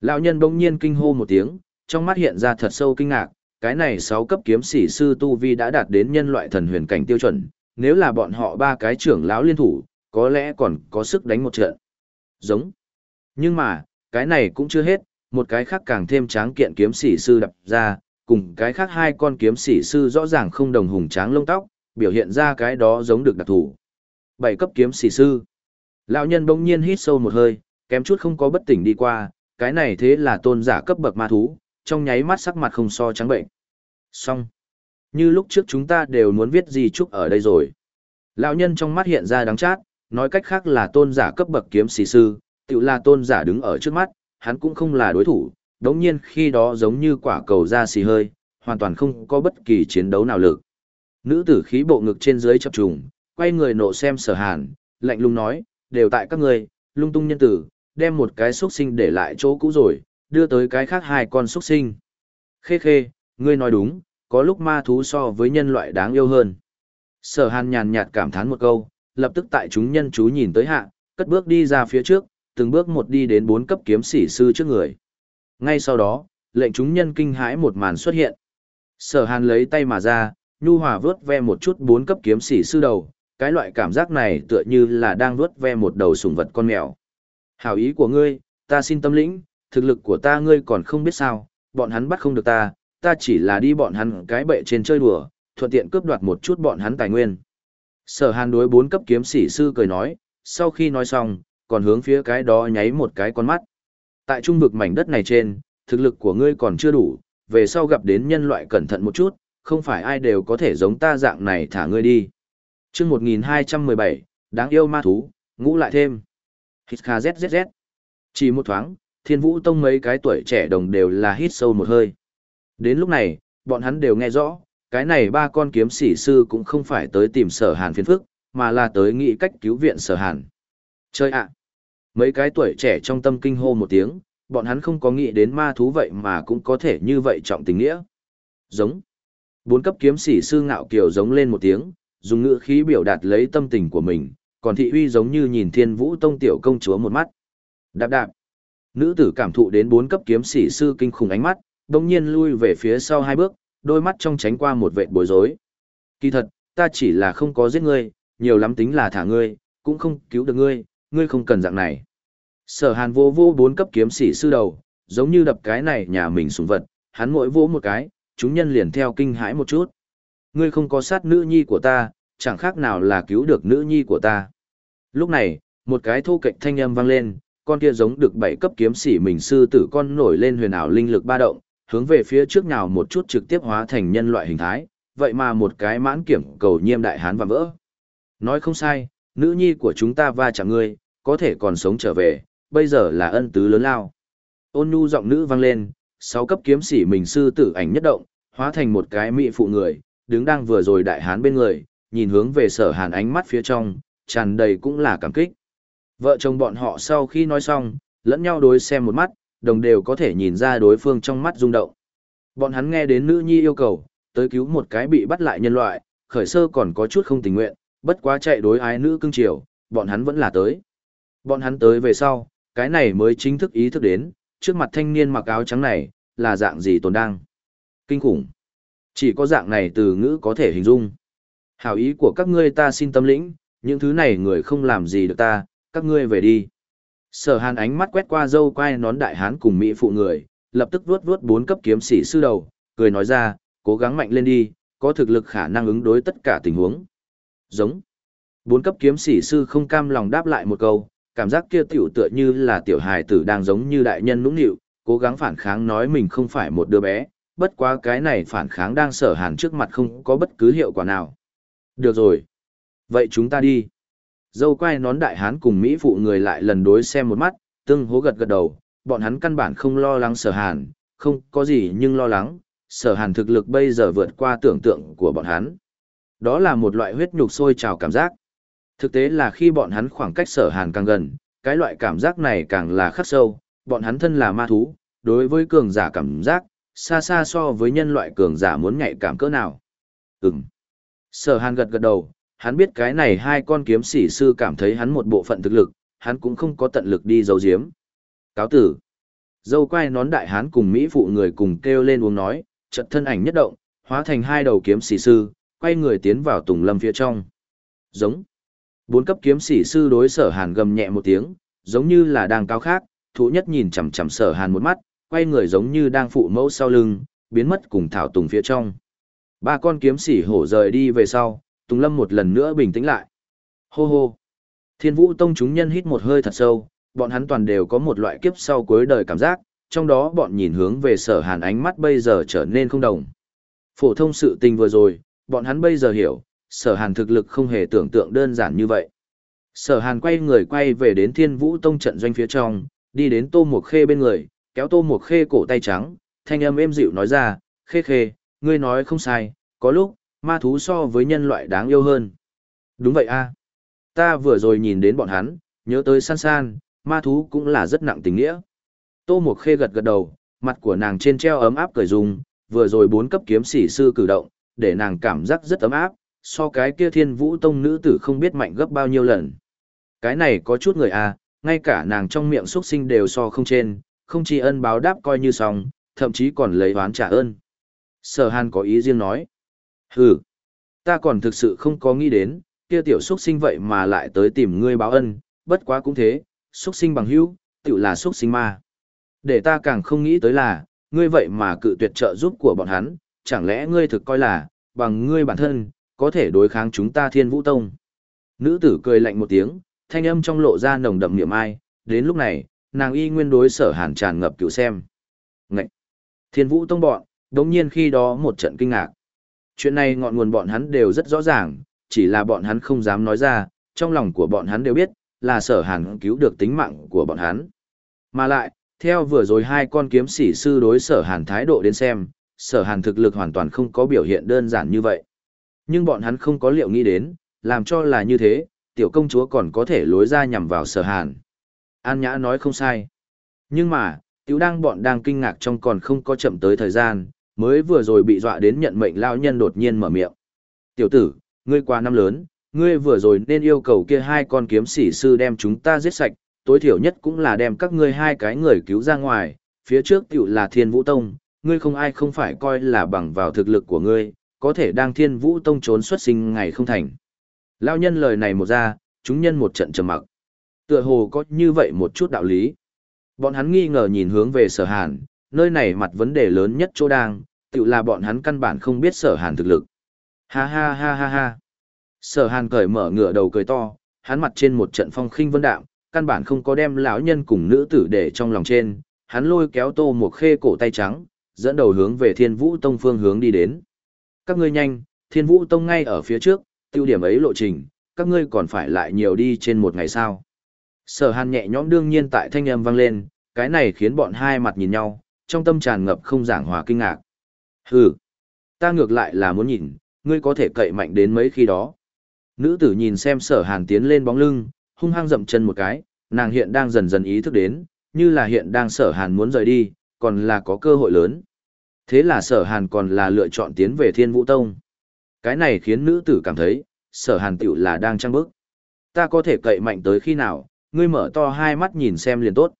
Lão nhân bỗng nhiên kinh hô một tiếng, trong mắt hiện ra thật sâu kinh ngạc, cái này sáu cấp kiếm sĩ sư tu vi đã đạt đến nhân loại thần huyền cảnh tiêu chuẩn, nếu là bọn họ ba cái trưởng lão liên thủ, có lẽ còn có sức đánh một trận. Giống. Nhưng mà, cái này cũng chưa hết, một cái khác càng thêm tráng kiện kiếm sĩ sư đập ra, cùng cái khác hai con kiếm sĩ sư rõ ràng không đồng hùng tráng lông tóc, biểu hiện ra cái đó giống được đặc thủ. Bảy cấp kiếm sĩ sư. Lão nhân bỗng nhiên hít sâu một hơi, kém chút không có bất tỉnh đi qua, cái này thế là tôn giả cấp bậc ma thú, trong nháy mắt sắc mặt không so trắng bệnh. Xong. Như lúc trước chúng ta đều muốn viết gì chúc ở đây rồi. Lão nhân trong mắt hiện ra đắng chát, nói cách khác là tôn giả cấp bậc kiếm sĩ sư, tự là tôn giả đứng ở trước mắt, hắn cũng không là đối thủ, đống nhiên khi đó giống như quả cầu ra xì hơi, hoàn toàn không có bất kỳ chiến đấu nào lực. Nữ tử khí bộ ngực trên dưới chập trùng, quay người nộ xem sở hàn, lạnh lùng nói, đều tại các người, lung tung nhân tử, đem một cái xuất sinh để lại chỗ cũ rồi, đưa tới cái khác hai con xuất sinh. Khê khê, ngươi nói đúng, có lúc ma thú so với nhân loại đáng yêu hơn. Sở hàn nhàn nhạt cảm thán một câu, lập tức tại chúng nhân chú nhìn tới hạ, cất bước đi ra phía trước, từng bước một đi đến bốn cấp kiếm sĩ sư trước người. Ngay sau đó, lệnh chúng nhân kinh hãi một màn xuất hiện. Sở hàn lấy tay mà ra, nhu hòa vớt ve một chút bốn cấp kiếm sĩ sư đầu, cái loại cảm giác này tựa như là đang vớt ve một đầu sủng vật con mèo. Hảo ý của ngươi, ta xin tâm lĩnh, thực lực của ta ngươi còn không biết sao, bọn hắn bắt không được ta, ta chỉ là đi bọn hắn cái bệ trên chơi đùa, thuận tiện cướp đoạt một chút bọn hắn tài nguyên. Sở hàn đối bốn cấp kiếm sĩ sư cười nói, sau khi nói xong, còn hướng phía cái đó nháy một cái con mắt. Tại trung vực mảnh đất này trên, thực lực của ngươi còn chưa đủ, về sau gặp đến nhân loại cẩn thận một chút, không phải ai đều có thể giống ta dạng này thả ngươi đi. chương 1217, đáng yêu ma thú, ngũ lại thêm. Hít kha zzz. Chỉ một thoáng, thiên vũ tông mấy cái tuổi trẻ đồng đều là hít sâu một hơi. Đến lúc này, bọn hắn đều nghe rõ, cái này ba con kiếm sĩ sư cũng không phải tới tìm sở hàn phiền phức, mà là tới nghĩ cách cứu viện sở hàn. Chơi ạ! Mấy cái tuổi trẻ trong tâm kinh hô một tiếng, bọn hắn không có nghĩ đến ma thú vậy mà cũng có thể như vậy trọng tình nghĩa. Giống. Bốn cấp kiếm sĩ sư ngạo kiều giống lên một tiếng, dùng ngữ khí biểu đạt lấy tâm tình của mình, còn thị uy giống như nhìn thiên vũ tông tiểu công chúa một mắt. Đạp đạp. Nữ tử cảm thụ đến bốn cấp kiếm sĩ sư kinh khủng ánh mắt, đồng nhiên lui về phía sau hai bước, đôi mắt trong tránh qua một vệ bối rối. Kỳ thật, ta chỉ là không có giết ngươi, nhiều lắm tính là thả ngươi, cũng không cứu được ngươi, ngươi không cần dạng này. Sở hàn vô vô bốn cấp kiếm sĩ sư đầu, giống như đập cái này nhà mình sùng vật, hắn mỗi vỗ một cái, chúng nhân liền theo kinh hãi một chút. Ngươi không có sát nữ nhi của ta, chẳng khác nào là cứu được nữ nhi của ta. Lúc này, một cái thô kệch thanh âm vang lên, con kia giống được bảy cấp kiếm sĩ mình sư tử con nổi lên huyền ảo linh lực ba động, hướng về phía trước nào một chút trực tiếp hóa thành nhân loại hình thái, vậy mà một cái mãn kiểm cầu nhiêm đại hán và vỡ. Nói không sai, nữ nhi của chúng ta va chạm ngươi, có thể còn sống trở về, bây giờ là ân tứ lớn lao. Ôn nhu giọng nữ vang lên, sáu cấp kiếm sĩ mình sư tử ảnh nhất động, hóa thành một cái mỹ phụ người, đứng đang vừa rồi đại hán bên người, nhìn hướng về sở hàn ánh mắt phía trong, tràn đầy cũng là cảm kích. Vợ chồng bọn họ sau khi nói xong, lẫn nhau đối xem một mắt, đồng đều có thể nhìn ra đối phương trong mắt rung động. Bọn hắn nghe đến nữ nhi yêu cầu, tới cứu một cái bị bắt lại nhân loại, khởi sơ còn có chút không tình nguyện, bất quá chạy đối ái nữ cưng chiều, bọn hắn vẫn là tới. Bọn hắn tới về sau, cái này mới chính thức ý thức đến, trước mặt thanh niên mặc áo trắng này, là dạng gì tồn đang. Kinh khủng. Chỉ có dạng này từ ngữ có thể hình dung. Hảo ý của các ngươi ta xin tâm lĩnh, những thứ này người không làm gì được ta, các ngươi về đi. Sở hàn ánh mắt quét qua dâu quai nón đại hán cùng Mỹ phụ người, lập tức vuốt vuốt bốn cấp kiếm sĩ sư đầu, cười nói ra, cố gắng mạnh lên đi, có thực lực khả năng ứng đối tất cả tình huống. Giống. Bốn cấp kiếm sĩ sư không cam lòng đáp lại một câu, cảm giác kia tiểu tựa như là tiểu hài tử đang giống như đại nhân nũng nịu, cố gắng phản kháng nói mình không phải một đứa bé, bất quá cái này phản kháng đang sở hàn trước mặt không có bất cứ hiệu quả nào. Được rồi. Vậy chúng ta đi. Dâu quai nón đại hán cùng Mỹ phụ người lại lần đối xem một mắt, tương hố gật gật đầu, bọn hắn căn bản không lo lắng sở hàn, không có gì nhưng lo lắng, sở hàn thực lực bây giờ vượt qua tưởng tượng của bọn hắn. Đó là một loại huyết nhục sôi trào cảm giác. Thực tế là khi bọn hắn khoảng cách sở hàn càng gần, cái loại cảm giác này càng là khắc sâu, bọn hắn thân là ma thú, đối với cường giả cảm giác, xa xa so với nhân loại cường giả muốn nhạy cảm cỡ nào. Ừm. Sở hàn gật gật đầu, hắn biết cái này hai con kiếm sĩ sư cảm thấy hắn một bộ phận thực lực, hắn cũng không có tận lực đi giấu giếm. Cáo tử. Dâu quay nón đại hán cùng Mỹ phụ người cùng kêu lên uống nói, chợt thân ảnh nhất động, hóa thành hai đầu kiếm sĩ sư, quay người tiến vào tùng lâm phía trong. Giống. Bốn cấp kiếm sĩ sư đối sở hàn gầm nhẹ một tiếng, giống như là đang cao khác, thú nhất nhìn chằm chằm sở hàn một mắt, quay người giống như đang phụ mẫu sau lưng, biến mất cùng thảo tùng phía trong. Ba con kiếm sĩ hổ rời đi về sau, Tùng Lâm một lần nữa bình tĩnh lại. Hô hô. Thiên Vũ Tông chúng nhân hít một hơi thật sâu, bọn hắn toàn đều có một loại kiếp sau cuối đời cảm giác, trong đó bọn nhìn hướng về sở hàn ánh mắt bây giờ trở nên không đồng. Phổ thông sự tình vừa rồi, bọn hắn bây giờ hiểu, sở hàn thực lực không hề tưởng tượng đơn giản như vậy. Sở hàn quay người quay về đến thiên vũ tông trận doanh phía trong, đi đến tô Mộc khê bên người, kéo tô Mộc khê cổ tay trắng, thanh âm êm dịu nói ra, khê khê, ngươi nói không sai, có lúc, ma thú so với nhân loại đáng yêu hơn. Đúng vậy a Ta vừa rồi nhìn đến bọn hắn, nhớ tới san san, ma thú cũng là rất nặng tình nghĩa. Tô Mộc Khê gật gật đầu, mặt của nàng trên treo ấm áp cười dùng, vừa rồi bốn cấp kiếm sĩ sư cử động, để nàng cảm giác rất ấm áp, so cái kia thiên vũ tông nữ tử không biết mạnh gấp bao nhiêu lần. Cái này có chút người à, ngay cả nàng trong miệng xuất sinh đều so không trên, không chỉ ân báo đáp coi như xong, thậm chí còn lấy oán trả ơn. Sở Hàn có ý riêng nói. Hừ, ta còn thực sự không có nghĩ đến, kia tiểu xuất sinh vậy mà lại tới tìm ngươi báo ân, bất quá cũng thế, xuất sinh bằng hữu, tự là xuất sinh ma. Để ta càng không nghĩ tới là, ngươi vậy mà cự tuyệt trợ giúp của bọn hắn, chẳng lẽ ngươi thực coi là, bằng ngươi bản thân, có thể đối kháng chúng ta thiên vũ tông. Nữ tử cười lạnh một tiếng, thanh âm trong lộ ra nồng đậm niệm ai, đến lúc này, nàng y nguyên đối sở hàn tràn ngập cựu xem. Ngậy! Thiên vũ tông bọn, đống nhiên khi đó một trận kinh ngạc. Chuyện này ngọn nguồn bọn hắn đều rất rõ ràng, chỉ là bọn hắn không dám nói ra, trong lòng của bọn hắn đều biết, là sở hàn cứu được tính mạng của bọn hắn. Mà lại, theo vừa rồi hai con kiếm sĩ sư đối sở hàn thái độ đến xem, sở hàn thực lực hoàn toàn không có biểu hiện đơn giản như vậy. Nhưng bọn hắn không có liệu nghĩ đến, làm cho là như thế, tiểu công chúa còn có thể lối ra nhằm vào sở hàn. An Nhã nói không sai. Nhưng mà, tiểu đang bọn đang kinh ngạc trong còn không có chậm tới thời gian, mới vừa rồi bị dọa đến nhận mệnh lao nhân đột nhiên mở miệng. Tiểu tử, ngươi qua năm lớn, ngươi vừa rồi nên yêu cầu kia hai con kiếm sĩ sư đem chúng ta giết sạch, tối thiểu nhất cũng là đem các ngươi hai cái người cứu ra ngoài, phía trước tiểu là thiên vũ tông, ngươi không ai không phải coi là bằng vào thực lực của ngươi, có thể đang thiên vũ tông trốn xuất sinh ngày không thành. Lao nhân lời này một ra, chúng nhân một trận trầm mặc. Tựa hồ có như vậy một chút đạo lý. Bọn hắn nghi ngờ nhìn hướng về sở hàn, nơi này mặt vấn đề lớn nhất chỗ đang, tự là bọn hắn căn bản không biết sở hàn thực lực. Ha ha ha ha ha. Sở hàn cởi mở ngựa đầu cười to, hắn mặt trên một trận phong khinh vân đạm, căn bản không có đem lão nhân cùng nữ tử để trong lòng trên, hắn lôi kéo tô một khê cổ tay trắng, dẫn đầu hướng về thiên vũ tông phương hướng đi đến. Các ngươi nhanh, thiên vũ tông ngay ở phía trước, tiêu điểm ấy lộ trình, các ngươi còn phải lại nhiều đi trên một ngày sao. Sở hàn nhẹ nhõm đương nhiên tại thanh âm vang lên, cái này khiến bọn hai mặt nhìn nhau, trong tâm tràn ngập không giảng hòa kinh ngạc. Hừ, ta ngược lại là muốn nhìn, ngươi có thể cậy mạnh đến mấy khi đó. Nữ tử nhìn xem sở hàn tiến lên bóng lưng, hung hăng dậm chân một cái, nàng hiện đang dần dần ý thức đến, như là hiện đang sở hàn muốn rời đi, còn là có cơ hội lớn. Thế là sở hàn còn là lựa chọn tiến về thiên vũ tông. Cái này khiến nữ tử cảm thấy, sở hàn tiểu là đang trăng bức. Ta có thể cậy mạnh tới khi nào, ngươi mở to hai mắt nhìn xem liền tốt.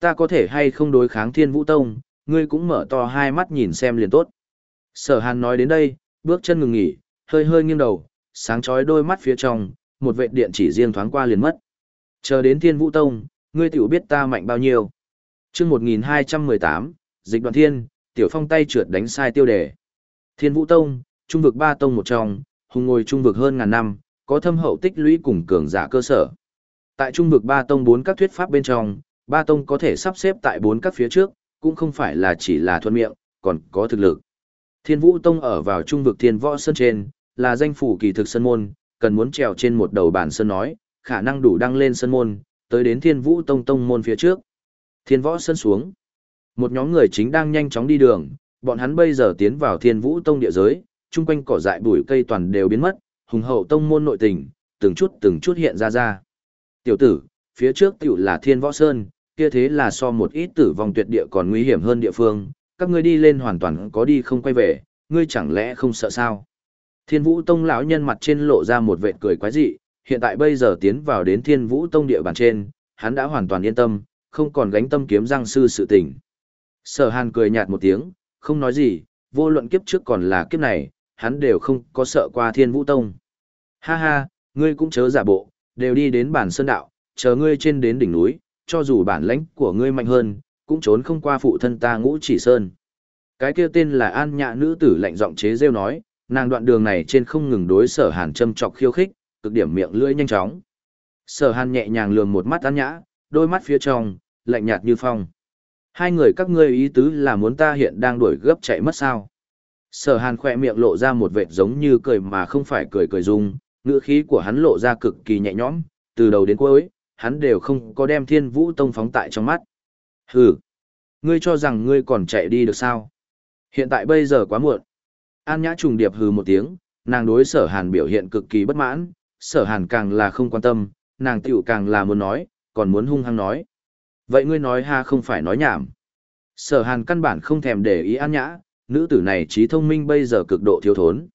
Ta có thể hay không đối kháng thiên vũ tông, ngươi cũng mở to hai mắt nhìn xem liền tốt. Sở hàn nói đến đây, bước chân ngừng nghỉ, hơi hơi nghiêng đầu, sáng chói đôi mắt phía trong, một vệ điện chỉ riêng thoáng qua liền mất. Chờ đến thiên vũ tông, ngươi tiểu biết ta mạnh bao nhiêu. chương 1218, dịch đoạn thiên, tiểu phong tay trượt đánh sai tiêu đề. Thiên vũ tông, trung vực ba tông một trong, hùng ngồi trung vực hơn ngàn năm, có thâm hậu tích lũy cùng cường giả cơ sở. Tại trung vực ba tông bốn các thuyết pháp bên trong, ba tông có thể sắp xếp tại bốn các phía trước, cũng không phải là chỉ là thuận miệng, còn có thực lực. Thiên Vũ Tông ở vào trung vực Thiên Võ Sơn trên, là danh phủ kỳ thực sơn môn, cần muốn trèo trên một đầu bản sơn nói, khả năng đủ đăng lên sơn môn, tới đến Thiên Vũ Tông tông môn phía trước. Thiên Võ Sơn xuống. Một nhóm người chính đang nhanh chóng đi đường, bọn hắn bây giờ tiến vào Thiên Vũ Tông địa giới, chung quanh cỏ dại bụi cây toàn đều biến mất, hùng hậu tông môn nội tình, từng chút từng chút hiện ra ra. Tiểu tử, phía trước tiểu là Thiên Võ Sơn, kia thế là so một ít tử vong tuyệt địa còn nguy hiểm hơn địa phương, các ngươi đi lên hoàn toàn có đi không quay về, ngươi chẳng lẽ không sợ sao? Thiên Vũ Tông lão nhân mặt trên lộ ra một vệt cười quái dị, hiện tại bây giờ tiến vào đến Thiên Vũ Tông địa bàn trên, hắn đã hoàn toàn yên tâm, không còn gánh tâm kiếm răng sư sự tình. Sở Hàn cười nhạt một tiếng, không nói gì, vô luận kiếp trước còn là kiếp này, hắn đều không có sợ qua Thiên Vũ Tông. Ha ha, ngươi cũng chớ giả bộ, đều đi đến bản sơn đạo, chờ ngươi trên đến đỉnh núi, cho dù bản lãnh của ngươi mạnh hơn, cũng trốn không qua phụ thân ta ngũ chỉ sơn. Cái kia tên là An Nhã nữ tử lạnh giọng chế rêu nói, nàng đoạn đường này trên không ngừng đối sở hàn châm chọc khiêu khích, cực điểm miệng lưỡi nhanh chóng. Sở hàn nhẹ nhàng lườm một mắt An Nhã, đôi mắt phía trong, lạnh nhạt như phong. Hai người các ngươi ý tứ là muốn ta hiện đang đuổi gấp chạy mất sao. Sở hàn khỏe miệng lộ ra một vệt giống như cười mà không phải cười cười dung, ngữ khí của hắn lộ ra cực kỳ nhẹ nhõm, từ đầu đến cuối, hắn đều không có đem thiên vũ tông phóng tại trong mắt. Hừ, ngươi cho rằng ngươi còn chạy đi được sao? Hiện tại bây giờ quá muộn. An Nhã trùng điệp hừ một tiếng, nàng đối sở hàn biểu hiện cực kỳ bất mãn, sở hàn càng là không quan tâm, nàng tiểu càng là muốn nói, còn muốn hung hăng nói. Vậy ngươi nói ha không phải nói nhảm. Sở hàn căn bản không thèm để ý An Nhã, nữ tử này trí thông minh bây giờ cực độ thiếu thốn.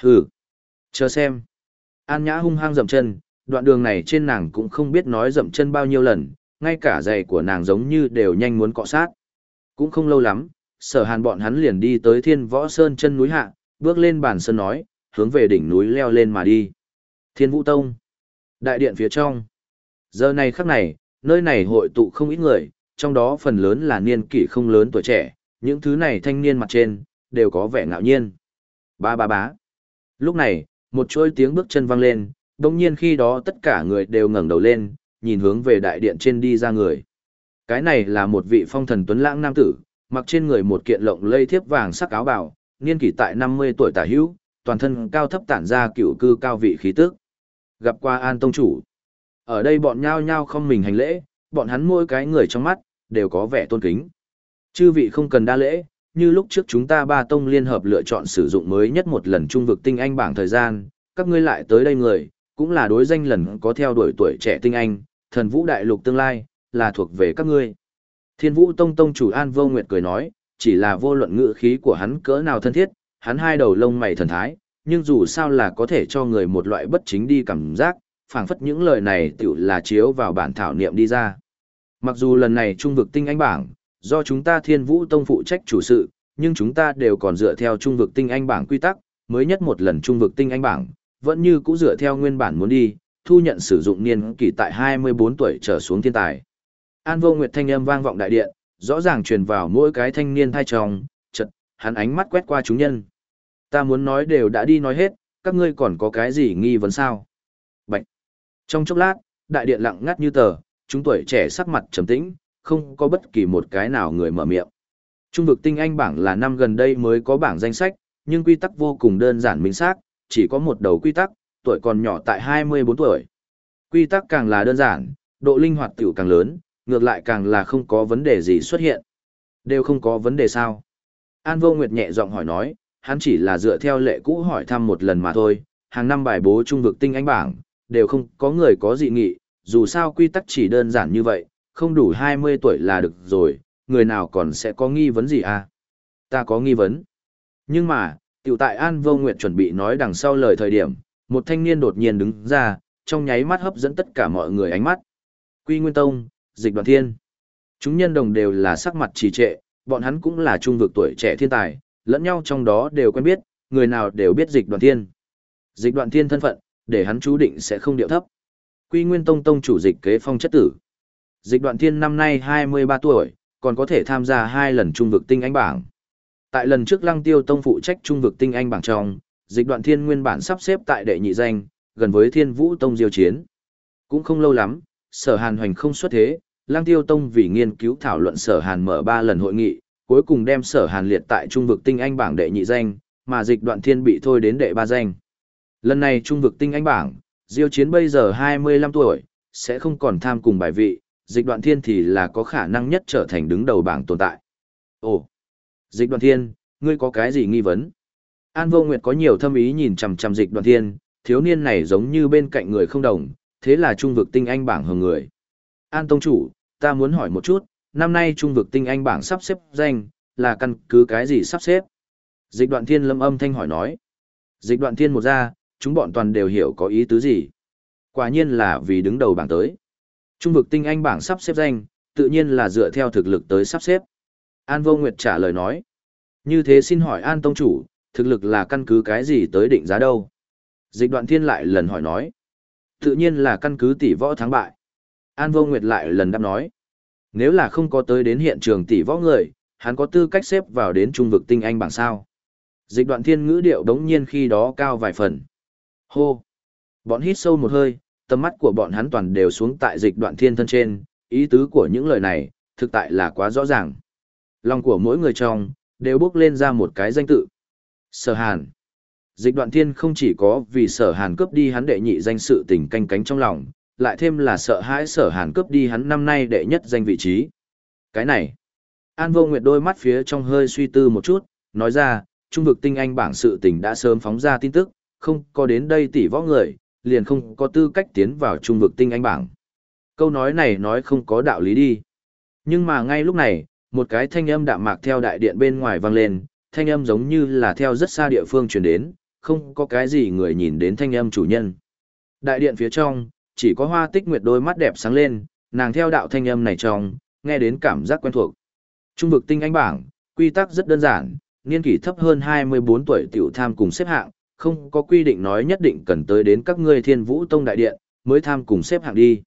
Hừ, chờ xem. An Nhã hung hăng dậm chân, đoạn đường này trên nàng cũng không biết nói dậm chân bao nhiêu lần, ngay cả giày của nàng giống như đều nhanh muốn cọ sát. Cũng không lâu lắm, sở hàn bọn hắn liền đi tới thiên võ sơn chân núi hạ, bước lên bàn sơn nói, hướng về đỉnh núi leo lên mà đi. Thiên vũ tông. Đại điện phía trong. Giờ này khắc này, nơi này hội tụ không ít người, trong đó phần lớn là niên kỷ không lớn tuổi trẻ, những thứ này thanh niên mặt trên, đều có vẻ ngạo nhiên. Ba ba bá. Lúc này, một chuỗi tiếng bước chân vang lên, đồng nhiên khi đó tất cả người đều ngẩng đầu lên, nhìn hướng về đại điện trên đi ra người. Cái này là một vị phong thần tuấn lãng nam tử, mặc trên người một kiện lộng lây thiếp vàng sắc áo bào, niên kỷ tại 50 tuổi tả hữu, toàn thân cao thấp tản ra cựu cư cao vị khí tức. Gặp qua An Tông Chủ. Ở đây bọn nhao nhao không mình hành lễ, bọn hắn mỗi cái người trong mắt, đều có vẻ tôn kính. Chư vị không cần đa lễ, như lúc trước chúng ta ba tông liên hợp lựa chọn sử dụng mới nhất một lần trung vực tinh anh bảng thời gian, các ngươi lại tới đây người, cũng là đối danh lần có theo đuổi tuổi trẻ tinh anh, thần vũ đại lục tương lai, là thuộc về các ngươi. Thiên vũ tông tông chủ An Vô Nguyệt cười nói, chỉ là vô luận ngữ khí của hắn cỡ nào thân thiết, hắn hai đầu lông mày thần thái, nhưng dù sao là có thể cho người một loại bất chính đi cảm giác, phảng phất những lời này tựu là chiếu vào bản thảo niệm đi ra. Mặc dù lần này trung vực tinh anh bảng, do chúng ta thiên vũ tông phụ trách chủ sự, nhưng chúng ta đều còn dựa theo trung vực tinh anh bảng quy tắc, mới nhất một lần trung vực tinh anh bảng, vẫn như cũ dựa theo nguyên bản muốn đi, thu nhận sử dụng niên kỷ tại 24 tuổi trở xuống thiên tài. An vô nguyệt thanh âm vang vọng đại điện, rõ ràng truyền vào mỗi cái thanh niên thai tròng, chật, hắn ánh mắt quét qua chúng nhân. Ta muốn nói đều đã đi nói hết, các ngươi còn có cái gì nghi vấn sao? Bạch. Trong chốc lát, đại điện lặng ngắt như tờ, chúng tuổi trẻ sắc mặt trầm tĩnh, không có bất kỳ một cái nào người mở miệng. Trung vực tinh anh bảng là năm gần đây mới có bảng danh sách, nhưng quy tắc vô cùng đơn giản minh xác, chỉ có một đầu quy tắc, tuổi còn nhỏ tại 24 tuổi. Quy tắc càng là đơn giản, độ linh hoạt tiểu càng lớn, ngược lại càng là không có vấn đề gì xuất hiện. Đều không có vấn đề sao? An Vô Nguyệt nhẹ giọng hỏi nói, hắn chỉ là dựa theo lệ cũ hỏi thăm một lần mà thôi, hàng năm bài bố trung vực tinh anh bảng, đều không có người có dị nghị, dù sao quy tắc chỉ đơn giản như vậy, không đủ 20 tuổi là được rồi, người nào còn sẽ có nghi vấn gì à? Ta có nghi vấn. Nhưng mà, tiểu tại An Vô Nguyệt chuẩn bị nói đằng sau lời thời điểm, một thanh niên đột nhiên đứng ra, trong nháy mắt hấp dẫn tất cả mọi người ánh mắt. Quy Nguyên Tông, Dịch Đoàn Thiên. Chúng nhân đồng đều là sắc mặt trì trệ, bọn hắn cũng là trung vực tuổi trẻ thiên tài, lẫn nhau trong đó đều quen biết, người nào đều biết Dịch Đoàn Thiên. Dịch Đoàn Thiên thân phận, để hắn chú định sẽ không điệu thấp. Quy Nguyên Tông Tông chủ dịch kế phong chất tử. Dịch Đoạn Thiên năm nay 23 tuổi, còn có thể tham gia hai lần trung vực tinh anh bảng. Tại lần trước Lăng Tiêu Tông phụ trách trung vực tinh anh bảng trong, Dịch Đoạn Thiên nguyên bản sắp xếp tại đệ nhị danh, gần với Thiên Vũ Tông diêu chiến. Cũng không lâu lắm, Sở Hàn hoành không xuất thế, Lang Tiêu Tông vì nghiên cứu thảo luận Sở Hàn mở ba lần hội nghị, cuối cùng đem Sở Hàn liệt tại trung vực tinh anh bảng đệ nhị danh, mà Dịch Đoạn Thiên bị thôi đến đệ ba danh. Lần này trung vực tinh anh bảng, Diêu Chiến bây giờ 25 tuổi, sẽ không còn tham cùng bài vị, dịch đoạn thiên thì là có khả năng nhất trở thành đứng đầu bảng tồn tại. Ồ, dịch đoạn thiên, ngươi có cái gì nghi vấn? An vô nguyệt có nhiều thâm ý nhìn chằm chằm dịch đoạn thiên, thiếu niên này giống như bên cạnh người không đồng, thế là trung vực tinh anh bảng hưởng người. An tông chủ, ta muốn hỏi một chút, năm nay trung vực tinh anh bảng sắp xếp danh, là căn cứ cái gì sắp xếp? Dịch đoạn thiên lâm âm thanh hỏi nói. Dịch đoạn thiên một ra, chúng bọn toàn đều hiểu có ý tứ gì. Quả nhiên là vì đứng đầu bảng tới. Trung vực tinh anh bảng sắp xếp danh, tự nhiên là dựa theo thực lực tới sắp xếp. An Vô Nguyệt trả lời nói. Như thế xin hỏi An Tông Chủ, thực lực là căn cứ cái gì tới định giá đâu? Dịch đoạn thiên lại lần hỏi nói. Tự nhiên là căn cứ tỷ võ thắng bại. An Vô Nguyệt lại lần đáp nói. Nếu là không có tới đến hiện trường tỷ võ người, hắn có tư cách xếp vào đến trung vực tinh anh bảng sao. Dịch đoạn thiên ngữ điệu đống nhiên khi đó cao vài phần. Hô! Bọn hít sâu một hơi, tầm mắt của bọn hắn toàn đều xuống tại dịch đoạn thiên thân trên, ý tứ của những lời này, thực tại là quá rõ ràng. Lòng của mỗi người trong, đều bước lên ra một cái danh tự. Sở Hàn. Dịch đoạn thiên không chỉ có vì sở Hàn cướp đi hắn đệ nhị danh sự tình canh cánh trong lòng, lại thêm là sợ hãi sở Hàn cướp đi hắn năm nay đệ nhất danh vị trí. Cái này. An vô nguyệt đôi mắt phía trong hơi suy tư một chút, nói ra, trung vực tinh anh bảng sự tình đã sớm phóng ra tin tức, không có đến đây tỷ võ người, liền không có tư cách tiến vào trung vực tinh anh bảng. Câu nói này nói không có đạo lý đi. Nhưng mà ngay lúc này, một cái thanh âm đạm mạc theo đại điện bên ngoài vang lên, thanh âm giống như là theo rất xa địa phương truyền đến, không có cái gì người nhìn đến thanh âm chủ nhân. Đại điện phía trong, chỉ có hoa tích nguyệt đôi mắt đẹp sáng lên, nàng theo đạo thanh âm này trong, nghe đến cảm giác quen thuộc. Trung vực tinh anh bảng, quy tắc rất đơn giản, niên kỷ thấp hơn 24 tuổi tiểu tham cùng xếp hạng, không có quy định nói nhất định cần tới đến các ngươi thiên vũ tông đại điện, mới tham cùng xếp hạng đi.